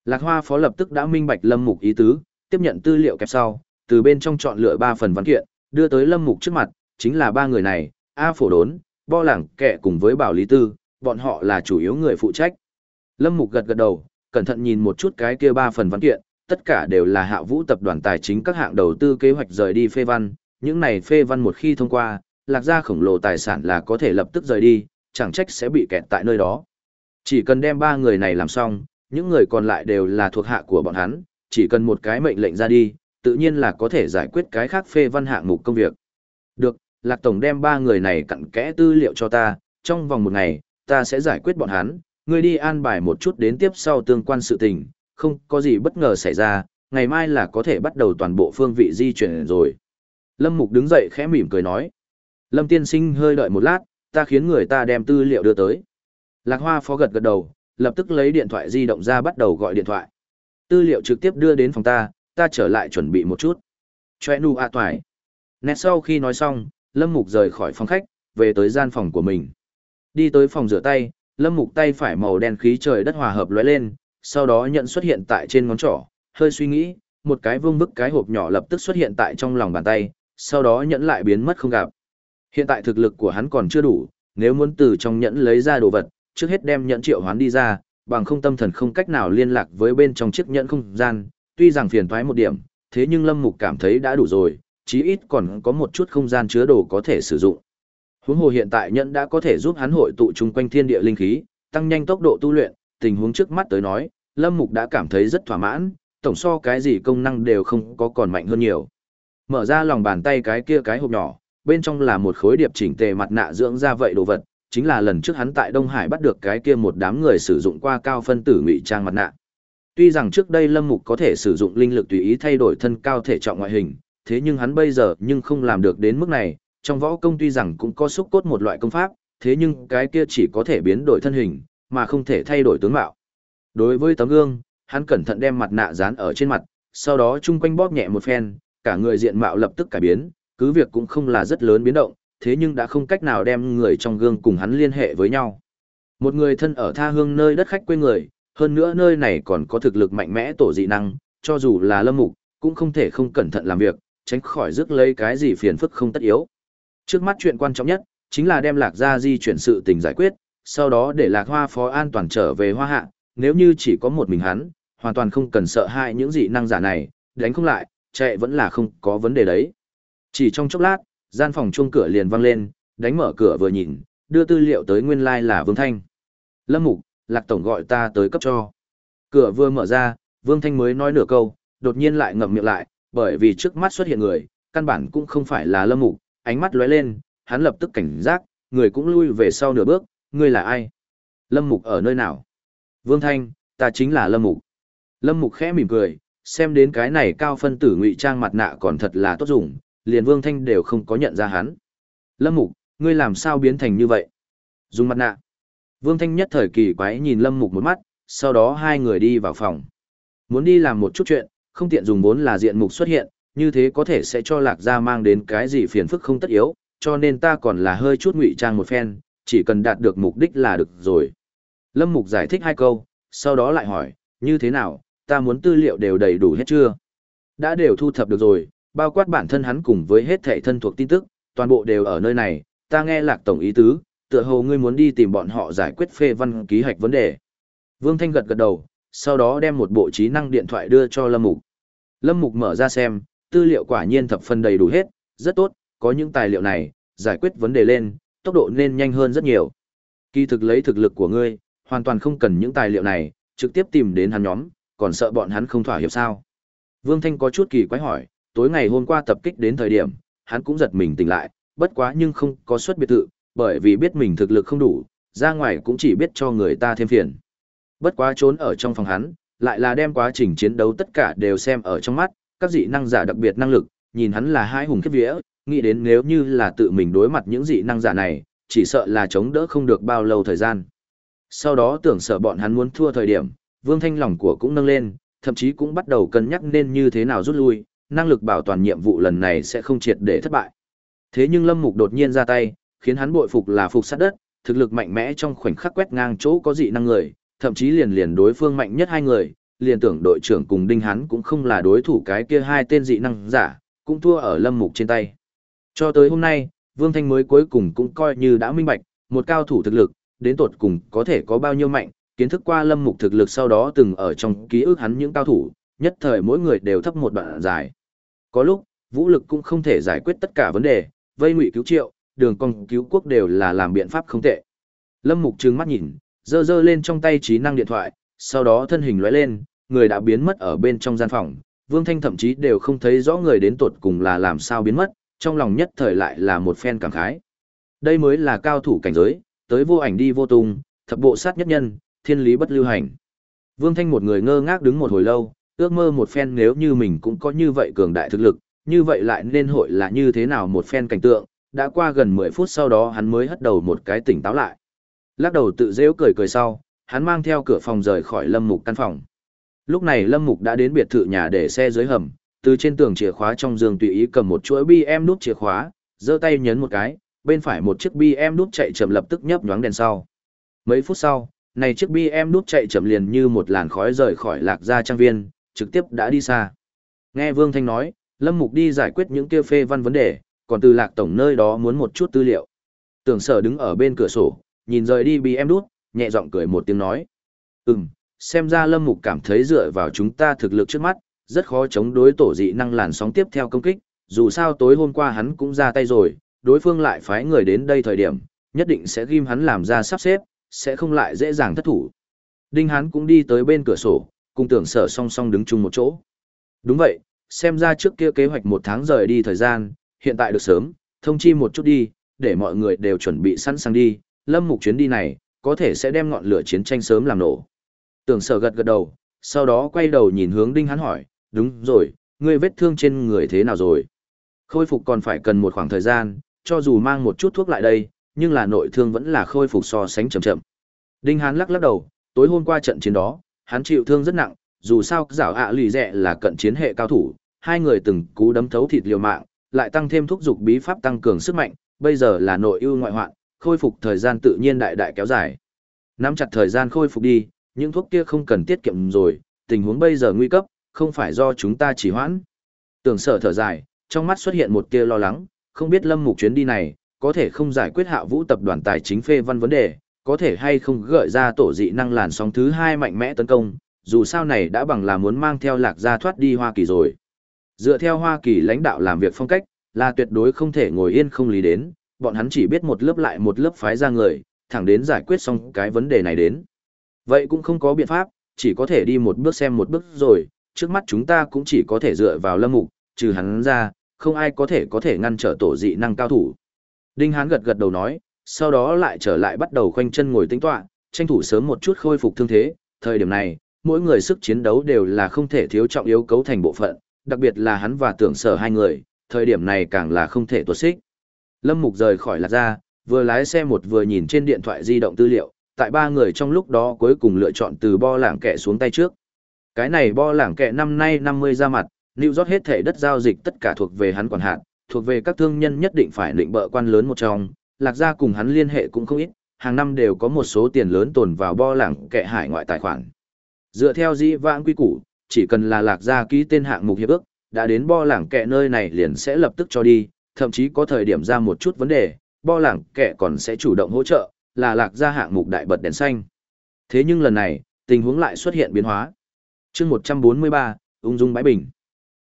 Lạc Hoa Phó lập tức đã minh bạch Lâm Mục ý tứ, tiếp nhận tư liệu kẹp sau, từ bên trong chọn lựa ba phần văn kiện, đưa tới Lâm Mục trước mặt, chính là ba người này, A Phổ Đốn, Bo Lảng Kệ cùng với Bảo Lý Tư, bọn họ là chủ yếu người phụ trách. Lâm Mục gật gật đầu, cẩn thận nhìn một chút cái kia ba phần văn kiện, tất cả đều là Hạ Vũ tập đoàn tài chính các hạng đầu tư kế hoạch rời đi phê văn, những này phê văn một khi thông qua, lạc gia khổng lồ tài sản là có thể lập tức rời đi, chẳng trách sẽ bị kẹt tại nơi đó. Chỉ cần đem ba người này làm xong, những người còn lại đều là thuộc hạ của bọn hắn, chỉ cần một cái mệnh lệnh ra đi, tự nhiên là có thể giải quyết cái khác phê văn hạng mục công việc. Được, Lạc Tổng đem ba người này cặn kẽ tư liệu cho ta, trong vòng một ngày, ta sẽ giải quyết bọn hắn, ngươi đi an bài một chút đến tiếp sau tương quan sự tình, không có gì bất ngờ xảy ra, ngày mai là có thể bắt đầu toàn bộ phương vị di chuyển rồi. Lâm Mục đứng dậy khẽ mỉm cười nói. Lâm Tiên Sinh hơi đợi một lát, ta khiến người ta đem tư liệu đưa tới. Lạc Hoa phó gật gật đầu, lập tức lấy điện thoại di động ra bắt đầu gọi điện thoại. Tư liệu trực tiếp đưa đến phòng ta, ta trở lại chuẩn bị một chút. Choe nu a toài. Nét sau khi nói xong, Lâm Mục rời khỏi phòng khách, về tới gian phòng của mình. Đi tới phòng rửa tay, Lâm Mục tay phải màu đen khí trời đất hòa hợp lóe lên, sau đó nhận xuất hiện tại trên ngón trỏ, hơi suy nghĩ, một cái vương bức cái hộp nhỏ lập tức xuất hiện tại trong lòng bàn tay, sau đó nhẫn lại biến mất không gặp. Hiện tại thực lực của hắn còn chưa đủ, nếu muốn từ trong nhẫn lấy ra đồ vật, trước hết đem nhẫn triệu hoán đi ra, bằng không tâm thần không cách nào liên lạc với bên trong chiếc nhẫn không gian, tuy rằng phiền toái một điểm, thế nhưng Lâm Mục cảm thấy đã đủ rồi, chí ít còn có một chút không gian chứa đồ có thể sử dụng. Huống hồ hiện tại nhẫn đã có thể giúp hắn hội tụ chung quanh thiên địa linh khí, tăng nhanh tốc độ tu luyện, tình huống trước mắt tới nói, Lâm Mục đã cảm thấy rất thỏa mãn, tổng so cái gì công năng đều không có còn mạnh hơn nhiều. Mở ra lòng bàn tay cái kia cái hộp nhỏ, bên trong là một khối điệp chỉnh tề mặt nạ dưỡng ra vậy đồ vật, chính là lần trước hắn tại Đông Hải bắt được cái kia một đám người sử dụng qua cao phân tử ngụy trang mặt nạ. Tuy rằng trước đây Lâm Mục có thể sử dụng linh lực tùy ý thay đổi thân cao thể trọng ngoại hình, thế nhưng hắn bây giờ nhưng không làm được đến mức này, trong võ công tuy rằng cũng có xúc cốt một loại công pháp, thế nhưng cái kia chỉ có thể biến đổi thân hình, mà không thể thay đổi tướng mạo. Đối với tấm gương, hắn cẩn thận đem mặt nạ dán ở trên mặt, sau đó chung quanh bóp nhẹ một phen, cả người diện mạo lập tức cải biến, cứ việc cũng không là rất lớn biến động, thế nhưng đã không cách nào đem người trong gương cùng hắn liên hệ với nhau. Một người thân ở tha hương nơi đất khách quê người, hơn nữa nơi này còn có thực lực mạnh mẽ tổ dị năng, cho dù là lâm mục, cũng không thể không cẩn thận làm việc, tránh khỏi rước lấy cái gì phiền phức không tất yếu. Trước mắt chuyện quan trọng nhất, chính là đem lạc gia di chuyển sự tình giải quyết, sau đó để lạc hoa phó an toàn trở về hoa hạ, nếu như chỉ có một mình hắn, hoàn toàn không cần sợ hãi những dị năng giả này, đánh không lại, chạy vẫn là không có vấn đề đấy. Chỉ trong chốc lát, gian phòng chuông cửa liền vang lên, đánh mở cửa vừa nhìn, đưa tư liệu tới nguyên lai like là Vương Thanh. Lâm Mục, Lạc Tổng gọi ta tới cấp cho. Cửa vừa mở ra, Vương Thanh mới nói nửa câu, đột nhiên lại ngậm miệng lại, bởi vì trước mắt xuất hiện người, căn bản cũng không phải là Lâm Mục, ánh mắt lóe lên, hắn lập tức cảnh giác, người cũng lui về sau nửa bước, ngươi là ai? Lâm Mục ở nơi nào? Vương Thanh, ta chính là Lâm Mục. Lâm Mục khẽ mỉm cười, xem đến cái này cao phân tử ngụy trang mặt nạ còn thật là tốt dùng, liền Vương Thanh đều không có nhận ra hắn. Lâm Mục, ngươi làm sao biến thành như vậy? Dùng mặt nạ. Vương Thanh nhất thời kỳ quái nhìn Lâm Mục một mắt, sau đó hai người đi vào phòng. Muốn đi làm một chút chuyện, không tiện dùng vốn là diện mục xuất hiện, như thế có thể sẽ cho lạc gia mang đến cái gì phiền phức không tất yếu, cho nên ta còn là hơi chút ngụy trang một phen, chỉ cần đạt được mục đích là được rồi. Lâm Mục giải thích hai câu, sau đó lại hỏi, như thế nào, ta muốn tư liệu đều đầy đủ hết chưa? Đã đều thu thập được rồi, bao quát bản thân hắn cùng với hết thảy thân thuộc tin tức, toàn bộ đều ở nơi này, ta nghe lạc tổng ý tứ, tựa hồ ngươi muốn đi tìm bọn họ giải quyết phê văn ký hạch vấn đề. Vương Thanh gật gật đầu, sau đó đem một bộ trí năng điện thoại đưa cho Lâm Mục. Lâm Mục mở ra xem, tư liệu quả nhiên thập phần đầy đủ hết, rất tốt, có những tài liệu này, giải quyết vấn đề lên, tốc độ nên nhanh hơn rất nhiều. Kỳ thực lấy thực lực của ngươi, hoàn toàn không cần những tài liệu này, trực tiếp tìm đến hắn nhóm, còn sợ bọn hắn không thỏa hiệp sao. Vương Thanh có chút kỳ quái hỏi, tối ngày hôm qua tập kích đến thời điểm, hắn cũng giật mình tỉnh lại, bất quá nhưng không có xuất biệt thự, bởi vì biết mình thực lực không đủ, ra ngoài cũng chỉ biết cho người ta thêm phiền. Bất quá trốn ở trong phòng hắn, lại là đem quá trình chiến đấu tất cả đều xem ở trong mắt, các dị năng giả đặc biệt năng lực, nhìn hắn là hai hùng kết vía, nghĩ đến nếu như là tự mình đối mặt những dị năng giả này, chỉ sợ là chống đỡ không được bao lâu thời gian. Sau đó tưởng sợ bọn hắn muốn thua thời điểm, Vương Thanh lòng của cũng nâng lên, thậm chí cũng bắt đầu cân nhắc nên như thế nào rút lui, năng lực bảo toàn nhiệm vụ lần này sẽ không triệt để thất bại. Thế nhưng Lâm Mục đột nhiên ra tay, khiến hắn bội phục là phục sát đất, thực lực mạnh mẽ trong khoảnh khắc quét ngang chỗ có dị năng người, thậm chí liền liền đối phương mạnh nhất hai người, liền tưởng đội trưởng cùng Đinh hắn cũng không là đối thủ cái kia hai tên dị năng giả, cũng thua ở Lâm Mục trên tay. Cho tới hôm nay, Vương Thanh mới cuối cùng cũng coi như đã minh bạch, một cao thủ thực lực, đến tột cùng có thể có bao nhiêu mạnh, kiến thức qua Lâm Mục thực lực sau đó từng ở trong ký ức hắn những cao thủ, nhất thời mỗi người đều thấp một đoạn dài. Có lúc, vũ lực cũng không thể giải quyết tất cả vấn đề, vây ngụy cứu triệu, đường cong cứu quốc đều là làm biện pháp không tệ. Lâm Mục trừng mắt nhìn, giơ giơ lên trong tay trí năng điện thoại, sau đó thân hình lóe lên, người đã biến mất ở bên trong gian phòng. Vương Thanh thậm chí đều không thấy rõ người đến tột cùng là làm sao biến mất, trong lòng nhất thời lại là một phen cảm khái. Đây mới là cao thủ cảnh giới, tới vô ảnh đi vô tung, thập bộ sát nhất nhân, thiên lý bất lưu hành. Vương Thanh một người ngơ ngác đứng một hồi lâu, ước mơ một phen nếu như mình cũng có như vậy cường đại thực lực, như vậy lại nên hội là như thế nào một phen cảnh tượng, đã qua gần 10 phút sau đó hắn mới hất đầu một cái tỉnh táo lại. Lắc đầu tự dễu cười cười sau, hắn mang theo cửa phòng rời khỏi Lâm Mục căn phòng. Lúc này Lâm Mục đã đến biệt thự nhà để xe dưới hầm, từ trên tường chìa khóa trong giường tùy ý cầm một chuỗi BM nút chìa khóa, giơ tay nhấn một cái, bên phải một chiếc BM nút chạy chậm lập tức nhấp nhoáng đèn sau. Mấy phút sau, này chiếc BM nút chạy chậm liền như một làn khói rời khỏi lạc gia trang viên, trực tiếp đã đi xa. Nghe Vương Thanh nói, Lâm Mục đi giải quyết những kia phê văn vấn đề, còn từ lạc tổng nơi đó muốn một chút tư liệu. Tưởng sở đứng ở bên cửa sổ, nhìn rời đi BM nút, nhẹ giọng cười một tiếng nói. Ừm, xem ra Lâm Mục cảm thấy dựa vào chúng ta thực lực trước mắt, rất khó chống đối tổ dị năng làn sóng tiếp theo công kích, dù sao tối hôm qua hắn cũng ra tay rồi, đối phương lại phái người đến đây thời điểm, nhất định sẽ ghim hắn làm ra sắp xếp, sẽ không lại dễ dàng thất thủ. Đinh hắn cũng đi tới bên cửa sổ, cùng tưởng sở song song đứng chung một chỗ. Đúng vậy, xem ra trước kia kế hoạch một tháng rời đi thời gian, hiện tại được sớm, thông chi một chút đi, để mọi người đều chuẩn bị sẵn sàng đi, lâm mục chuyến đi này, có thể sẽ đem ngọn lửa chiến tranh sớm làm nổ. Tưởng sở gật gật đầu, sau đó quay đầu nhìn hướng đinh hắn hỏi, đúng rồi, ngươi vết thương trên người thế nào rồi? Khôi phục còn phải cần một khoảng thời gian, cho dù mang một chút thuốc lại đây, nhưng là nội thương vẫn là khôi phục so sánh chậm chậm. Đinh Hán lắc lắc đầu, tối hôm qua trận chiến đó, hắn chịu thương rất nặng, dù sao giảo ạ lì rẹ là cận chiến hệ cao thủ, hai người từng cú đấm thấu thịt liều mạng, lại tăng thêm thúc dục bí pháp tăng cường sức mạnh, bây giờ là nội ưu ngoại hoạn, khôi phục thời gian tự nhiên đại đại kéo dài. Nắm chặt thời gian khôi phục đi, những thuốc kia không cần tiết kiệm rồi, tình huống bây giờ nguy cấp, không phải do chúng ta chỉ hoãn. Tưởng sở thở dài, trong mắt xuất hiện một tia lo lắng, không biết lâm mục chuyến đi này, có thể không giải quyết hạ vũ tập đoàn tài chính phê văn vấn đề, có thể hay không gợi ra tổ dị năng làn sóng thứ hai mạnh mẽ tấn công, dù sao này đã bằng là muốn mang theo lạc gia thoát đi Hoa Kỳ rồi. Dựa theo Hoa Kỳ lãnh đạo làm việc phong cách, là tuyệt đối không thể ngồi yên không lý đến, bọn hắn chỉ biết một lớp lại một lớp phái ra người, thẳng đến giải quyết xong cái vấn đề này đến. Vậy cũng không có biện pháp, chỉ có thể đi một bước xem một bước rồi, trước mắt chúng ta cũng chỉ có thể dựa vào lâm mục, trừ hắn ra, không ai có thể có thể ngăn trở tổ dị năng cao thủ. Đinh Hán gật gật đầu nói, sau đó lại trở lại bắt đầu khoanh chân ngồi tính tọa, tranh thủ sớm một chút khôi phục thương thế, thời điểm này, mỗi người sức chiến đấu đều là không thể thiếu trọng yếu cấu thành bộ phận, đặc biệt là hắn và tưởng sở hai người, thời điểm này càng là không thể tuột xích. Lâm Mục rời khỏi lạc ra, vừa lái xe một vừa nhìn trên điện thoại di động tư liệu, tại ba người trong lúc đó cuối cùng lựa chọn từ bo lảng kẹ xuống tay trước. Cái này bo lảng kẹ năm nay 50 ra mặt, lưu rót hết thể đất giao dịch tất cả thuộc về hắn quản hạt, thuộc về các thương nhân nhất định phải định bợ quan lớn một trong, lạc gia cùng hắn liên hệ cũng không ít, hàng năm đều có một số tiền lớn tồn vào bo lảng kẹ hải ngoại tài khoản. Dựa theo dĩ vãng quy củ, chỉ cần là lạc gia ký tên hạng mục hiệp ước, đã đến bo lảng kẹ nơi này liền sẽ lập tức cho đi, thậm chí có thời điểm ra một chút vấn đề, bo lảng kẻ còn sẽ chủ động hỗ trợ, là lạc ra hạng mục đại bật đèn xanh. Thế nhưng lần này, tình huống lại xuất hiện biến hóa. chương 143, ung dung bãi bình.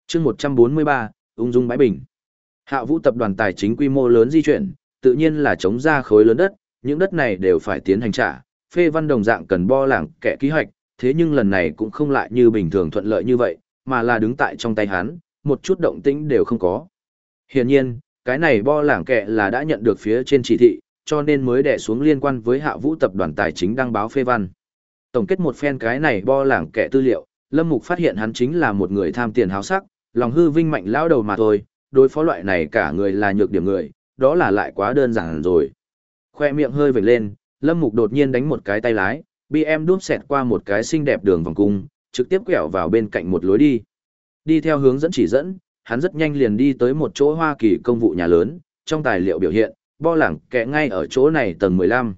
chương 143, ung dung bãi bình. Hạ vũ tập đoàn tài chính quy mô lớn di chuyển, tự nhiên là chống ra khối lớn đất, những đất này đều phải tiến hành trả, phê văn đồng dạng cần bo lảng kẻ ký hoạch, thế nhưng lần này cũng không lại như bình thường thuận lợi như vậy, mà là đứng tại trong tay hắn, một chút động tĩnh đều không có. Hiển nhiên, cái này bo lảng kẹ là đã nhận được phía trên chỉ thị, cho nên mới đè xuống liên quan với hạ vũ tập đoàn tài chính đăng báo phê văn. Tổng kết một phen cái này bo lảng kẹ tư liệu, Lâm Mục phát hiện hắn chính là một người tham tiền háo sắc, lòng hư vinh mạnh lão đầu mà thôi, đối phó loại này cả người là nhược điểm người, đó là lại quá đơn giản rồi. Khoe miệng hơi vểnh lên, Lâm Mục đột nhiên đánh một cái tay lái, BM đúp xẹt qua một cái xinh đẹp đường vòng cung, trực tiếp quẹo vào bên cạnh một lối đi. Đi theo hướng dẫn chỉ dẫn, hắn rất nhanh liền đi tới một chỗ Hoa Kỳ công vụ nhà lớn, trong tài liệu biểu hiện, bo Lẳng kẹ ngay ở chỗ này tầng 15.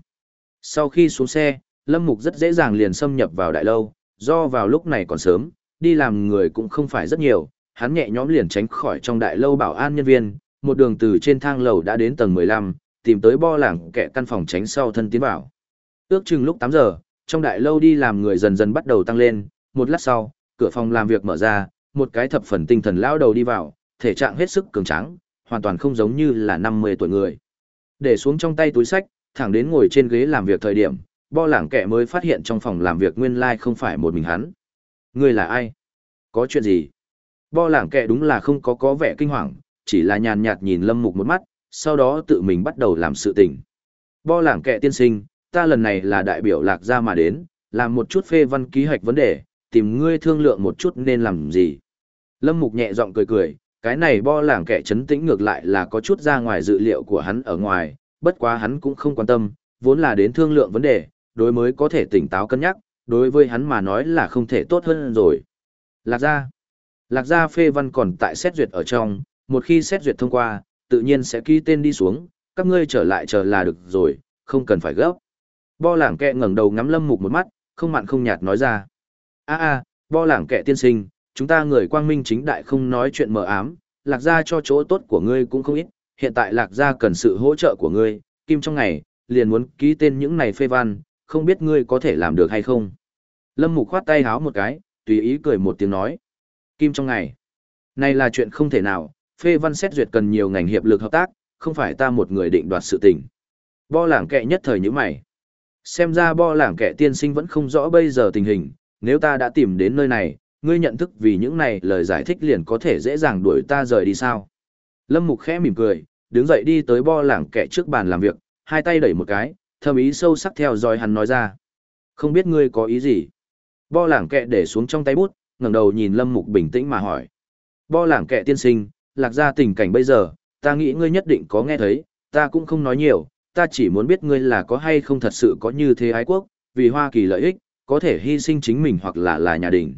Sau khi xuống xe, Lâm Mục rất dễ dàng liền xâm nhập vào đại lâu, do vào lúc này còn sớm, đi làm người cũng không phải rất nhiều, hắn nhẹ nhõm liền tránh khỏi trong đại lâu bảo an nhân viên, một đường từ trên thang lầu đã đến tầng 15, tìm tới bo Lẳng kẹ căn phòng tránh sau thân tiến vào. Ước chừng lúc 8 giờ, trong đại lâu đi làm người dần dần bắt đầu tăng lên, một lát sau, cửa phòng làm việc mở ra, một cái thập phần tinh thần lao đầu đi vào, thể trạng hết sức cường tráng, hoàn toàn không giống như là 50 tuổi người. Để xuống trong tay túi sách, thẳng đến ngồi trên ghế làm việc thời điểm, bo lảng kẻ mới phát hiện trong phòng làm việc nguyên lai like không phải một mình hắn. Người là ai? Có chuyện gì? Bo lảng kẻ đúng là không có có vẻ kinh hoàng, chỉ là nhàn nhạt nhìn lâm mục một mắt, sau đó tự mình bắt đầu làm sự tình. Bo lảng kẻ tiên sinh, ta lần này là đại biểu lạc gia mà đến, làm một chút phê văn ký hoạch vấn đề, tìm ngươi thương lượng một chút nên làm gì. Lâm Mục nhẹ giọng cười cười, cái này bo làng kẻ chấn tĩnh ngược lại là có chút ra ngoài dự liệu của hắn ở ngoài, bất quá hắn cũng không quan tâm, vốn là đến thương lượng vấn đề, đối mới có thể tỉnh táo cân nhắc, đối với hắn mà nói là không thể tốt hơn rồi. Lạc gia. Lạc gia phê văn còn tại xét duyệt ở trong, một khi xét duyệt thông qua, tự nhiên sẽ ký tên đi xuống, các ngươi trở lại chờ là được rồi, không cần phải gấp. Bo làng kẹ ngẩng đầu ngắm lâm mục một mắt, không mặn không nhạt nói ra. a a bo làng kẹ tiên sinh, chúng ta người quang minh chính đại không nói chuyện mờ ám, lạc gia cho chỗ tốt của ngươi cũng không ít, hiện tại lạc gia cần sự hỗ trợ của ngươi, kim trong ngày, liền muốn ký tên những này phê văn, không biết ngươi có thể làm được hay không. Lâm Mục khoát tay háo một cái, tùy ý cười một tiếng nói. Kim trong ngày. Này là chuyện không thể nào, phê văn xét duyệt cần nhiều ngành hiệp lực hợp tác, không phải ta một người định đoạt sự tình. Bo lảng kệ nhất thời như mày. Xem ra bo lảng kệ tiên sinh vẫn không rõ bây giờ tình hình, nếu ta đã tìm đến nơi này, ngươi nhận thức vì những này lời giải thích liền có thể dễ dàng đuổi ta rời đi sao. Lâm Mục khẽ mỉm cười, đứng dậy đi tới bo lảng kẻ trước bàn làm việc, hai tay đẩy một cái, thâm ý sâu sắc theo dõi hắn nói ra. Không biết ngươi có ý gì? Bo lảng kẹ để xuống trong tay bút, ngẩng đầu nhìn Lâm Mục bình tĩnh mà hỏi. Bo lảng kẹ tiên sinh, lạc ra tình cảnh bây giờ, ta nghĩ ngươi nhất định có nghe thấy, ta cũng không nói nhiều, ta chỉ muốn biết ngươi là có hay không thật sự có như thế ái quốc, vì Hoa Kỳ lợi ích, có thể hy sinh chính mình hoặc là là nhà đình.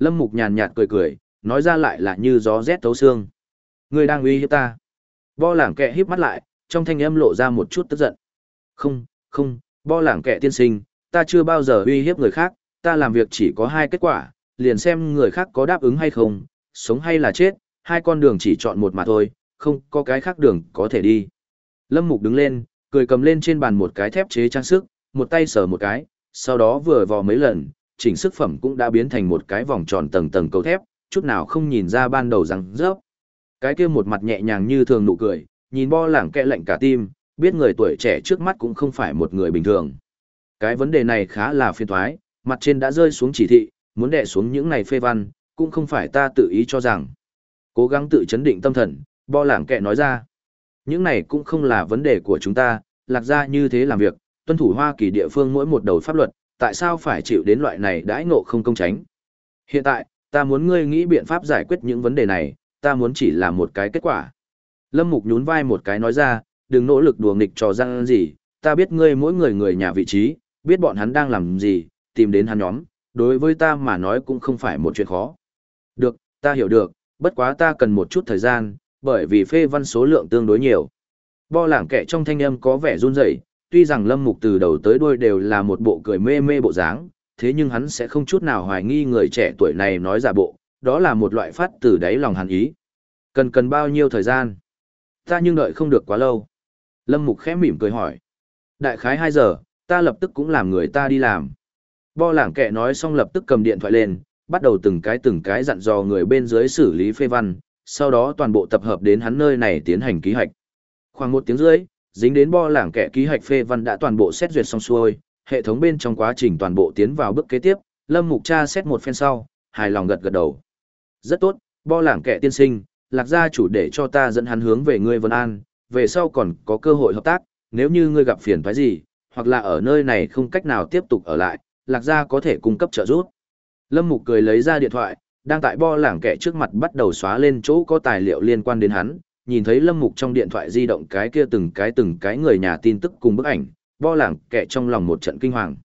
Lâm Mục nhàn nhạt cười cười, nói ra lại là như gió rét tấu xương. Ngươi đang uy hiếp ta. Bo lảng kẹ híp mắt lại, trong thanh âm lộ ra một chút tức giận. Không, không, bo lảng kẹ tiên sinh, ta chưa bao giờ uy hiếp người khác, ta làm việc chỉ có hai kết quả, liền xem người khác có đáp ứng hay không, sống hay là chết, hai con đường chỉ chọn một mà thôi, không có cái khác đường có thể đi. Lâm Mục đứng lên, cười cầm lên trên bàn một cái thép chế trang sức, một tay sờ một cái, sau đó vừa vò mấy lần, chỉnh sức phẩm cũng đã biến thành một cái vòng tròn tầng tầng cầu thép, chút nào không nhìn ra ban đầu rằng rớp. Cái kia một mặt nhẹ nhàng như thường nụ cười, nhìn bo lảng kẹ lạnh cả tim, biết người tuổi trẻ trước mắt cũng không phải một người bình thường. Cái vấn đề này khá là phiền toái, mặt trên đã rơi xuống chỉ thị, muốn đè xuống những này phê văn, cũng không phải ta tự ý cho rằng. Cố gắng tự chấn định tâm thần, bo lảng kẹ nói ra. Những này cũng không là vấn đề của chúng ta, lạc ra như thế làm việc, tuân thủ Hoa Kỳ địa phương mỗi một đầu pháp luật, tại sao phải chịu đến loại này đãi ngộ không công tránh. Hiện tại, ta muốn ngươi nghĩ biện pháp giải quyết những vấn đề này, ta muốn chỉ là một cái kết quả. Lâm Mục nhún vai một cái nói ra, đừng nỗ lực đùa nghịch trò răng gì, ta biết ngươi mỗi người người nhà vị trí, biết bọn hắn đang làm gì, tìm đến hắn nhóm, đối với ta mà nói cũng không phải một chuyện khó. Được, ta hiểu được, bất quá ta cần một chút thời gian, bởi vì phê văn số lượng tương đối nhiều. Bo lảng kẻ trong thanh âm có vẻ run rẩy, tuy rằng Lâm Mục từ đầu tới đuôi đều là một bộ cười mê mê bộ dáng, thế nhưng hắn sẽ không chút nào hoài nghi người trẻ tuổi này nói giả bộ, đó là một loại phát từ đáy lòng hắn ý. Cần cần bao nhiêu thời gian? Ta nhưng đợi không được quá lâu. Lâm Mục khẽ mỉm cười hỏi. Đại khái 2 giờ, ta lập tức cũng làm người ta đi làm. Bo lảng kệ nói xong lập tức cầm điện thoại lên, bắt đầu từng cái từng cái dặn dò người bên dưới xử lý phê văn, sau đó toàn bộ tập hợp đến hắn nơi này tiến hành ký hoạch. Khoảng một tiếng rưỡi, dính đến bo lảng Kẻ ký hoạch phê văn đã toàn bộ xét duyệt xong xuôi, hệ thống bên trong quá trình toàn bộ tiến vào bước kế tiếp, Lâm Mục tra xét một phen sau, hài lòng gật gật đầu. Rất tốt, bo lảng Kẻ tiên sinh, lạc gia chủ để cho ta dẫn hắn hướng về ngươi Vân An, về sau còn có cơ hội hợp tác, nếu như ngươi gặp phiền toái gì, hoặc là ở nơi này không cách nào tiếp tục ở lại, lạc gia có thể cung cấp trợ giúp. Lâm Mục cười lấy ra điện thoại, đang tại bo lảng Kẻ trước mặt bắt đầu xóa lên chỗ có tài liệu liên quan đến hắn, nhìn thấy Lâm Mục trong điện thoại di động cái kia từng cái từng cái người nhà tin tức cùng bức ảnh, bo lảng kệ trong lòng một trận kinh hoàng.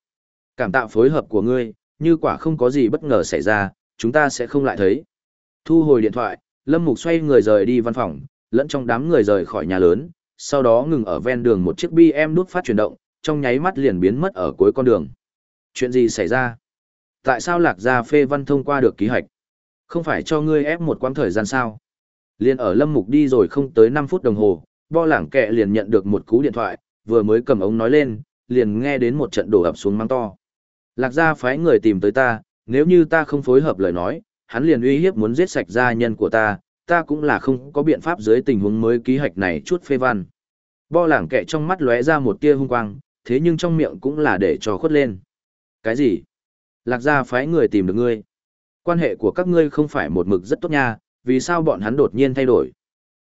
Cảm tạ phối hợp của ngươi, như quả không có gì bất ngờ xảy ra, chúng ta sẽ không lại thấy. Thu hồi điện thoại, Lâm Mục xoay người rời đi văn phòng, lẫn trong đám người rời khỏi nhà lớn, sau đó ngừng ở ven đường một chiếc BM nút phát chuyển động, trong nháy mắt liền biến mất ở cuối con đường. Chuyện gì xảy ra? Tại sao Lạc Gia phê văn thông qua được ký hoạch? Không phải cho ngươi ép một quãng thời gian sao? Liên ở Lâm Mục đi rồi không tới 5 phút đồng hồ, bo lảng kẹ liền nhận được một cú điện thoại, vừa mới cầm ống nói lên, liền nghe đến một trận đổ ập xuống mang to. Lạc Gia phái người tìm tới ta, nếu như ta không phối hợp lời nói, hắn liền uy hiếp muốn giết sạch gia nhân của ta, ta cũng là không có biện pháp dưới tình huống mới ký hoạch này chút phê văn. Bo lảng kệ trong mắt lóe ra một tia hung quang, thế nhưng trong miệng cũng là để cho khuất lên. Cái gì? Lạc gia phái người tìm được ngươi. Quan hệ của các ngươi không phải một mực rất tốt nha, vì sao bọn hắn đột nhiên thay đổi?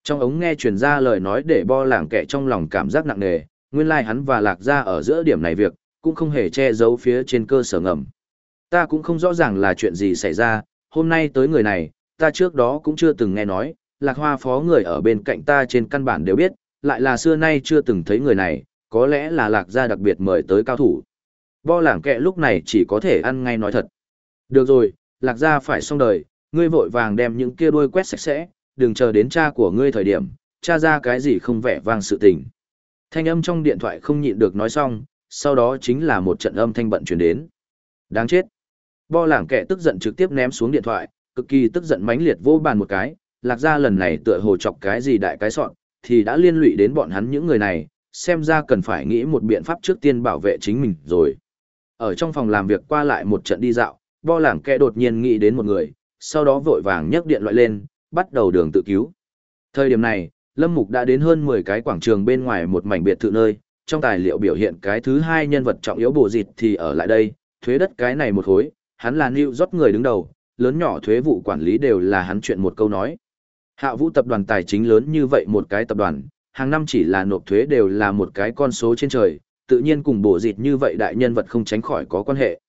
Trong ống nghe truyền ra lời nói để bo làng kệ trong lòng cảm giác nặng nề, nguyên lai like hắn và lạc gia ở giữa điểm này việc, cũng không hề che giấu phía trên cơ sở ngầm. Ta cũng không rõ ràng là chuyện gì xảy ra, hôm nay tới người này, ta trước đó cũng chưa từng nghe nói, lạc hoa phó người ở bên cạnh ta trên căn bản đều biết, lại là xưa nay chưa từng thấy người này, có lẽ là lạc gia đặc biệt mời tới cao thủ. Bo làng kệ lúc này chỉ có thể ăn ngay nói thật. Được rồi, lạc gia phải xong đời, ngươi vội vàng đem những kia đuôi quét sạch sẽ, đừng chờ đến cha của ngươi thời điểm, cha ra cái gì không vẻ vang sự tình. Thanh âm trong điện thoại không nhịn được nói xong, sau đó chính là một trận âm thanh bận chuyển đến. Đáng chết. Bo lảng kệ tức giận trực tiếp ném xuống điện thoại, cực kỳ tức giận mãnh liệt vô bàn một cái, lạc ra lần này tựa hồ chọc cái gì đại cái sọn, thì đã liên lụy đến bọn hắn những người này, xem ra cần phải nghĩ một biện pháp trước tiên bảo vệ chính mình rồi. Ở trong phòng làm việc qua lại một trận đi dạo, bo lảng kẻ đột nhiên nghĩ đến một người, sau đó vội vàng nhấc điện loại lên, bắt đầu đường tự cứu. Thời điểm này, Lâm Mục đã đến hơn 10 cái quảng trường bên ngoài một mảnh biệt thự nơi, trong tài liệu biểu hiện cái thứ hai nhân vật trọng yếu bổ dịt thì ở lại đây, thuế đất cái này một hối, hắn là New York người đứng đầu, lớn nhỏ thuế vụ quản lý đều là hắn chuyện một câu nói. Hạ vũ tập đoàn tài chính lớn như vậy một cái tập đoàn, hàng năm chỉ là nộp thuế đều là một cái con số trên trời, tự nhiên cùng bổ dịt như vậy đại nhân vật không tránh khỏi có quan hệ.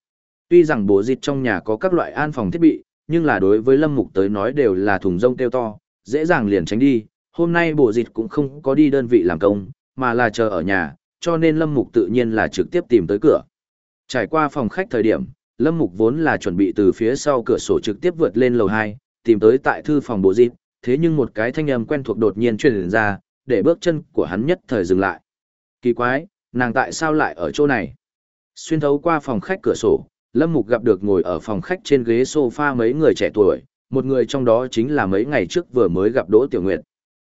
Tuy rằng bổ dịt trong nhà có các loại an phòng thiết bị, nhưng là đối với Lâm Mục tới nói đều là thùng rông tiêu to, dễ dàng liền tránh đi. Hôm nay Bộ dịt cũng không có đi đơn vị làm công, mà là chờ ở nhà, cho nên Lâm Mục tự nhiên là trực tiếp tìm tới cửa. Trải qua phòng khách thời điểm, Lâm Mục vốn là chuẩn bị từ phía sau cửa sổ trực tiếp vượt lên lầu 2, tìm tới tại thư phòng Bộ dịt, thế nhưng một cái thanh âm quen thuộc đột nhiên truyền ra, để bước chân của hắn nhất thời dừng lại. Kỳ quái, nàng tại sao lại ở chỗ này? Xuyên thấu qua phòng khách cửa sổ, Lâm Mục gặp được ngồi ở phòng khách trên ghế sofa mấy người trẻ tuổi, một người trong đó chính là mấy ngày trước vừa mới gặp Đỗ Tiểu Nguyệt.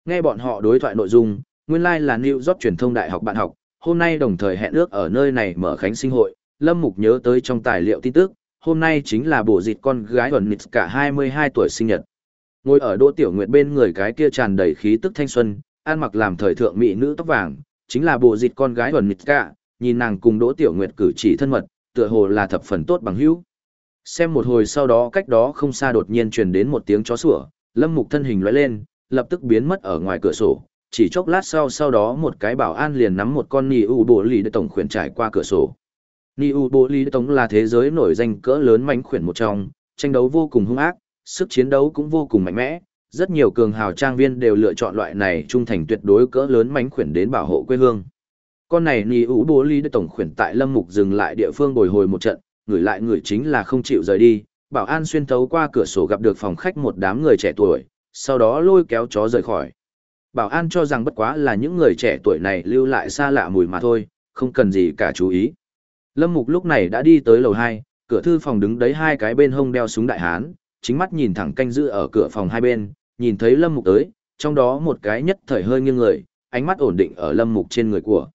Nghe bọn họ đối thoại nội dung, nguyên lai like là New York truyền thông đại học bạn học, hôm nay đồng thời hẹn ước ở nơi này mở khánh sinh hội, Lâm Mục nhớ tới trong tài liệu tin tức, hôm nay chính là bổ dịch con gái Huẩn Nịt cả 22 tuổi sinh nhật. Ngồi ở Đỗ Tiểu Nguyệt bên người cái kia tràn đầy khí tức thanh xuân, ăn mặc làm thời thượng mỹ nữ tóc vàng, chính là bộ dịch con gái Huẩn Nịt cả, nhìn nàng cùng Đỗ Tiểu Nguyệt cử chỉ thân mật, tựa hồ là thập phần tốt bằng hữu. Xem một hồi sau đó cách đó không xa đột nhiên truyền đến một tiếng chó sủa, Lâm Mục thân hình lóe lên, lập tức biến mất ở ngoài cửa sổ, chỉ chốc lát sau sau đó một cái bảo an liền nắm một con niu u bộ lì để tổng khuyển trải qua cửa sổ. Niu u bộ lì Đệ tổng là thế giới nổi danh cỡ lớn mánh khuyển một trong, tranh đấu vô cùng hung ác, sức chiến đấu cũng vô cùng mạnh mẽ, rất nhiều cường hào trang viên đều lựa chọn loại này trung thành tuyệt đối cỡ lớn mánh khuyển đến bảo hộ quê hương. Con này nì ủ bố ly tổng khuyển tại lâm mục dừng lại địa phương bồi hồi một trận, người lại người chính là không chịu rời đi, bảo an xuyên thấu qua cửa sổ gặp được phòng khách một đám người trẻ tuổi, sau đó lôi kéo chó rời khỏi. Bảo an cho rằng bất quá là những người trẻ tuổi này lưu lại xa lạ mùi mà thôi, không cần gì cả chú ý. Lâm Mục lúc này đã đi tới lầu 2, cửa thư phòng đứng đấy hai cái bên hông đeo súng đại hán, chính mắt nhìn thẳng canh giữ ở cửa phòng hai bên, nhìn thấy Lâm Mục tới, trong đó một cái nhất thời hơi nghiêng người, ánh mắt ổn định ở lâm mục trên người của.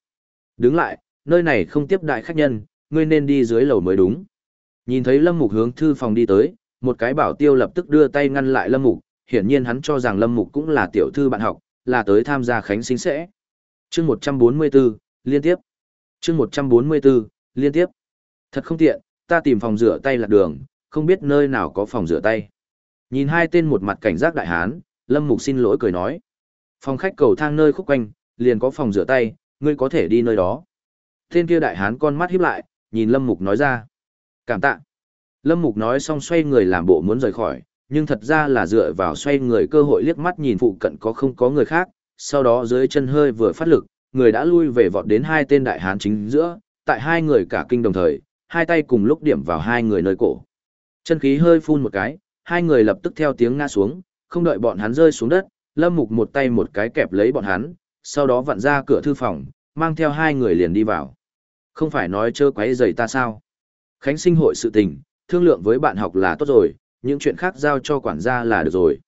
Đứng lại, nơi này không tiếp đại khách nhân, ngươi nên đi dưới lầu mới đúng. Nhìn thấy lâm mục hướng thư phòng đi tới, một cái bảo tiêu lập tức đưa tay ngăn lại lâm mục, hiển nhiên hắn cho rằng lâm mục cũng là tiểu thư bạn học, là tới tham gia khánh sinh sẽ. Chương 144, liên tiếp. Chương 144, liên tiếp. Thật không tiện, ta tìm phòng rửa tay lạc đường, không biết nơi nào có phòng rửa tay. Nhìn hai tên một mặt cảnh giác đại hán, Lâm Mục xin lỗi cười nói. Phòng khách cầu thang nơi khúc quanh, liền có phòng rửa tay, ngươi có thể đi nơi đó. Tên kia đại hán con mắt híp lại, nhìn Lâm Mục nói ra. Cảm tạ. Lâm Mục nói xong xoay người làm bộ muốn rời khỏi, nhưng thật ra là dựa vào xoay người cơ hội liếc mắt nhìn phụ cận có không có người khác, sau đó dưới chân hơi vừa phát lực, người đã lui về vọt đến hai tên đại hán chính giữa, tại hai người cả kinh đồng thời, hai tay cùng lúc điểm vào hai người nơi cổ. Chân khí hơi phun một cái, hai người lập tức theo tiếng ngã xuống, không đợi bọn hắn rơi xuống đất, Lâm Mục một tay một cái kẹp lấy bọn hắn, sau đó vặn ra cửa thư phòng, mang theo hai người liền đi vào. Không phải nói chơ quấy rầy ta sao? Khánh sinh hội sự tình, thương lượng với bạn học là tốt rồi, những chuyện khác giao cho quản gia là được rồi.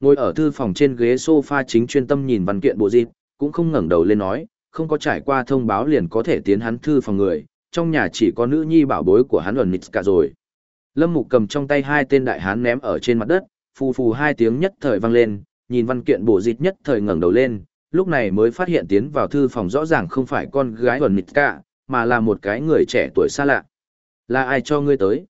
Ngồi ở thư phòng trên ghế sofa chính chuyên tâm nhìn văn kiện bộ dịp, cũng không ngẩng đầu lên nói, không có trải qua thông báo liền có thể tiến hắn thư phòng người, trong nhà chỉ có nữ nhi bảo bối của hắn ẩn nịt cả rồi. Lâm Mục cầm trong tay hai tên đại hán ném ở trên mặt đất, phù phù hai tiếng nhất thời vang lên, nhìn văn kiện bộ dịch nhất thời ngẩng đầu lên, lúc này mới phát hiện tiến vào thư phòng rõ ràng không phải con gái ẩn mịt cả, mà là một cái người trẻ tuổi xa lạ. Là ai cho ngươi tới?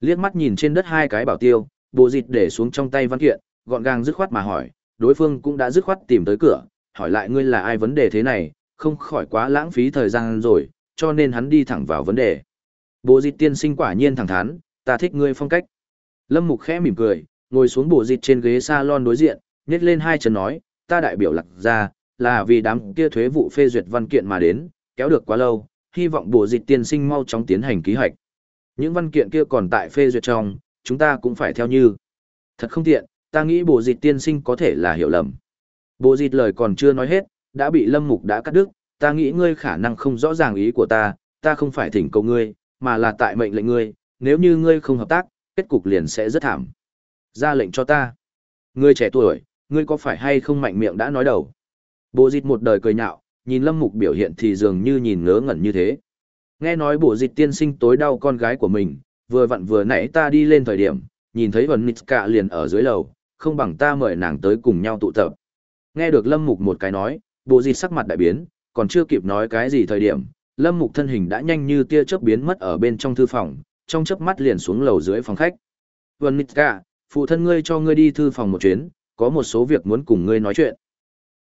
Liếc mắt nhìn trên đất hai cái bảo tiêu, bộ dịt để xuống trong tay văn kiện, gọn gàng dứt khoát mà hỏi, đối phương cũng đã dứt khoát tìm tới cửa, hỏi lại ngươi là ai vấn đề thế này, không khỏi quá lãng phí thời gian rồi, cho nên hắn đi thẳng vào vấn đề. Bộ dịt tiên sinh quả nhiên thẳng thắn, ta thích ngươi phong cách. Lâm Mục khẽ mỉm cười, ngồi xuống bộ dịt trên ghế salon đối diện, nhét lên hai chân nói, ta đại biểu lạc ra, là vì đám kia thuế vụ phê duyệt văn kiện mà đến, kéo được quá lâu, hy vọng bộ dịch tiên sinh mau chóng tiến hành ký hoạch. Những văn kiện kia còn tại phê duyệt trong, chúng ta cũng phải theo như. Thật không tiện, ta nghĩ bộ dịch tiên sinh có thể là hiểu lầm. Bộ dịch lời còn chưa nói hết, đã bị Lâm Mục đã cắt đứt, ta nghĩ ngươi khả năng không rõ ràng ý của ta, ta không phải thỉnh cầu ngươi, mà là tại mệnh lệnh ngươi, nếu như ngươi không hợp tác, kết cục liền sẽ rất thảm. Ra lệnh cho ta. Ngươi trẻ tuổi, ngươi có phải hay không mạnh miệng đã nói đầu. Bộ dịch một đời cười nhạo, nhìn Lâm Mục biểu hiện thì dường như nhìn ngớ ngẩn như thế. Nghe nói bộ dịch tiên sinh tối đau con gái của mình, vừa vặn vừa nãy ta đi lên thời điểm, nhìn thấy Vân Nitska liền ở dưới lầu, không bằng ta mời nàng tới cùng nhau tụ tập. Nghe được Lâm Mục một cái nói, bộ dịch sắc mặt đại biến, còn chưa kịp nói cái gì thời điểm, Lâm Mục thân hình đã nhanh như tia chớp biến mất ở bên trong thư phòng, trong chớp mắt liền xuống lầu dưới phòng khách. Vân Nitska, phụ thân ngươi cho ngươi đi thư phòng một chuyến, có một số việc muốn cùng ngươi nói chuyện.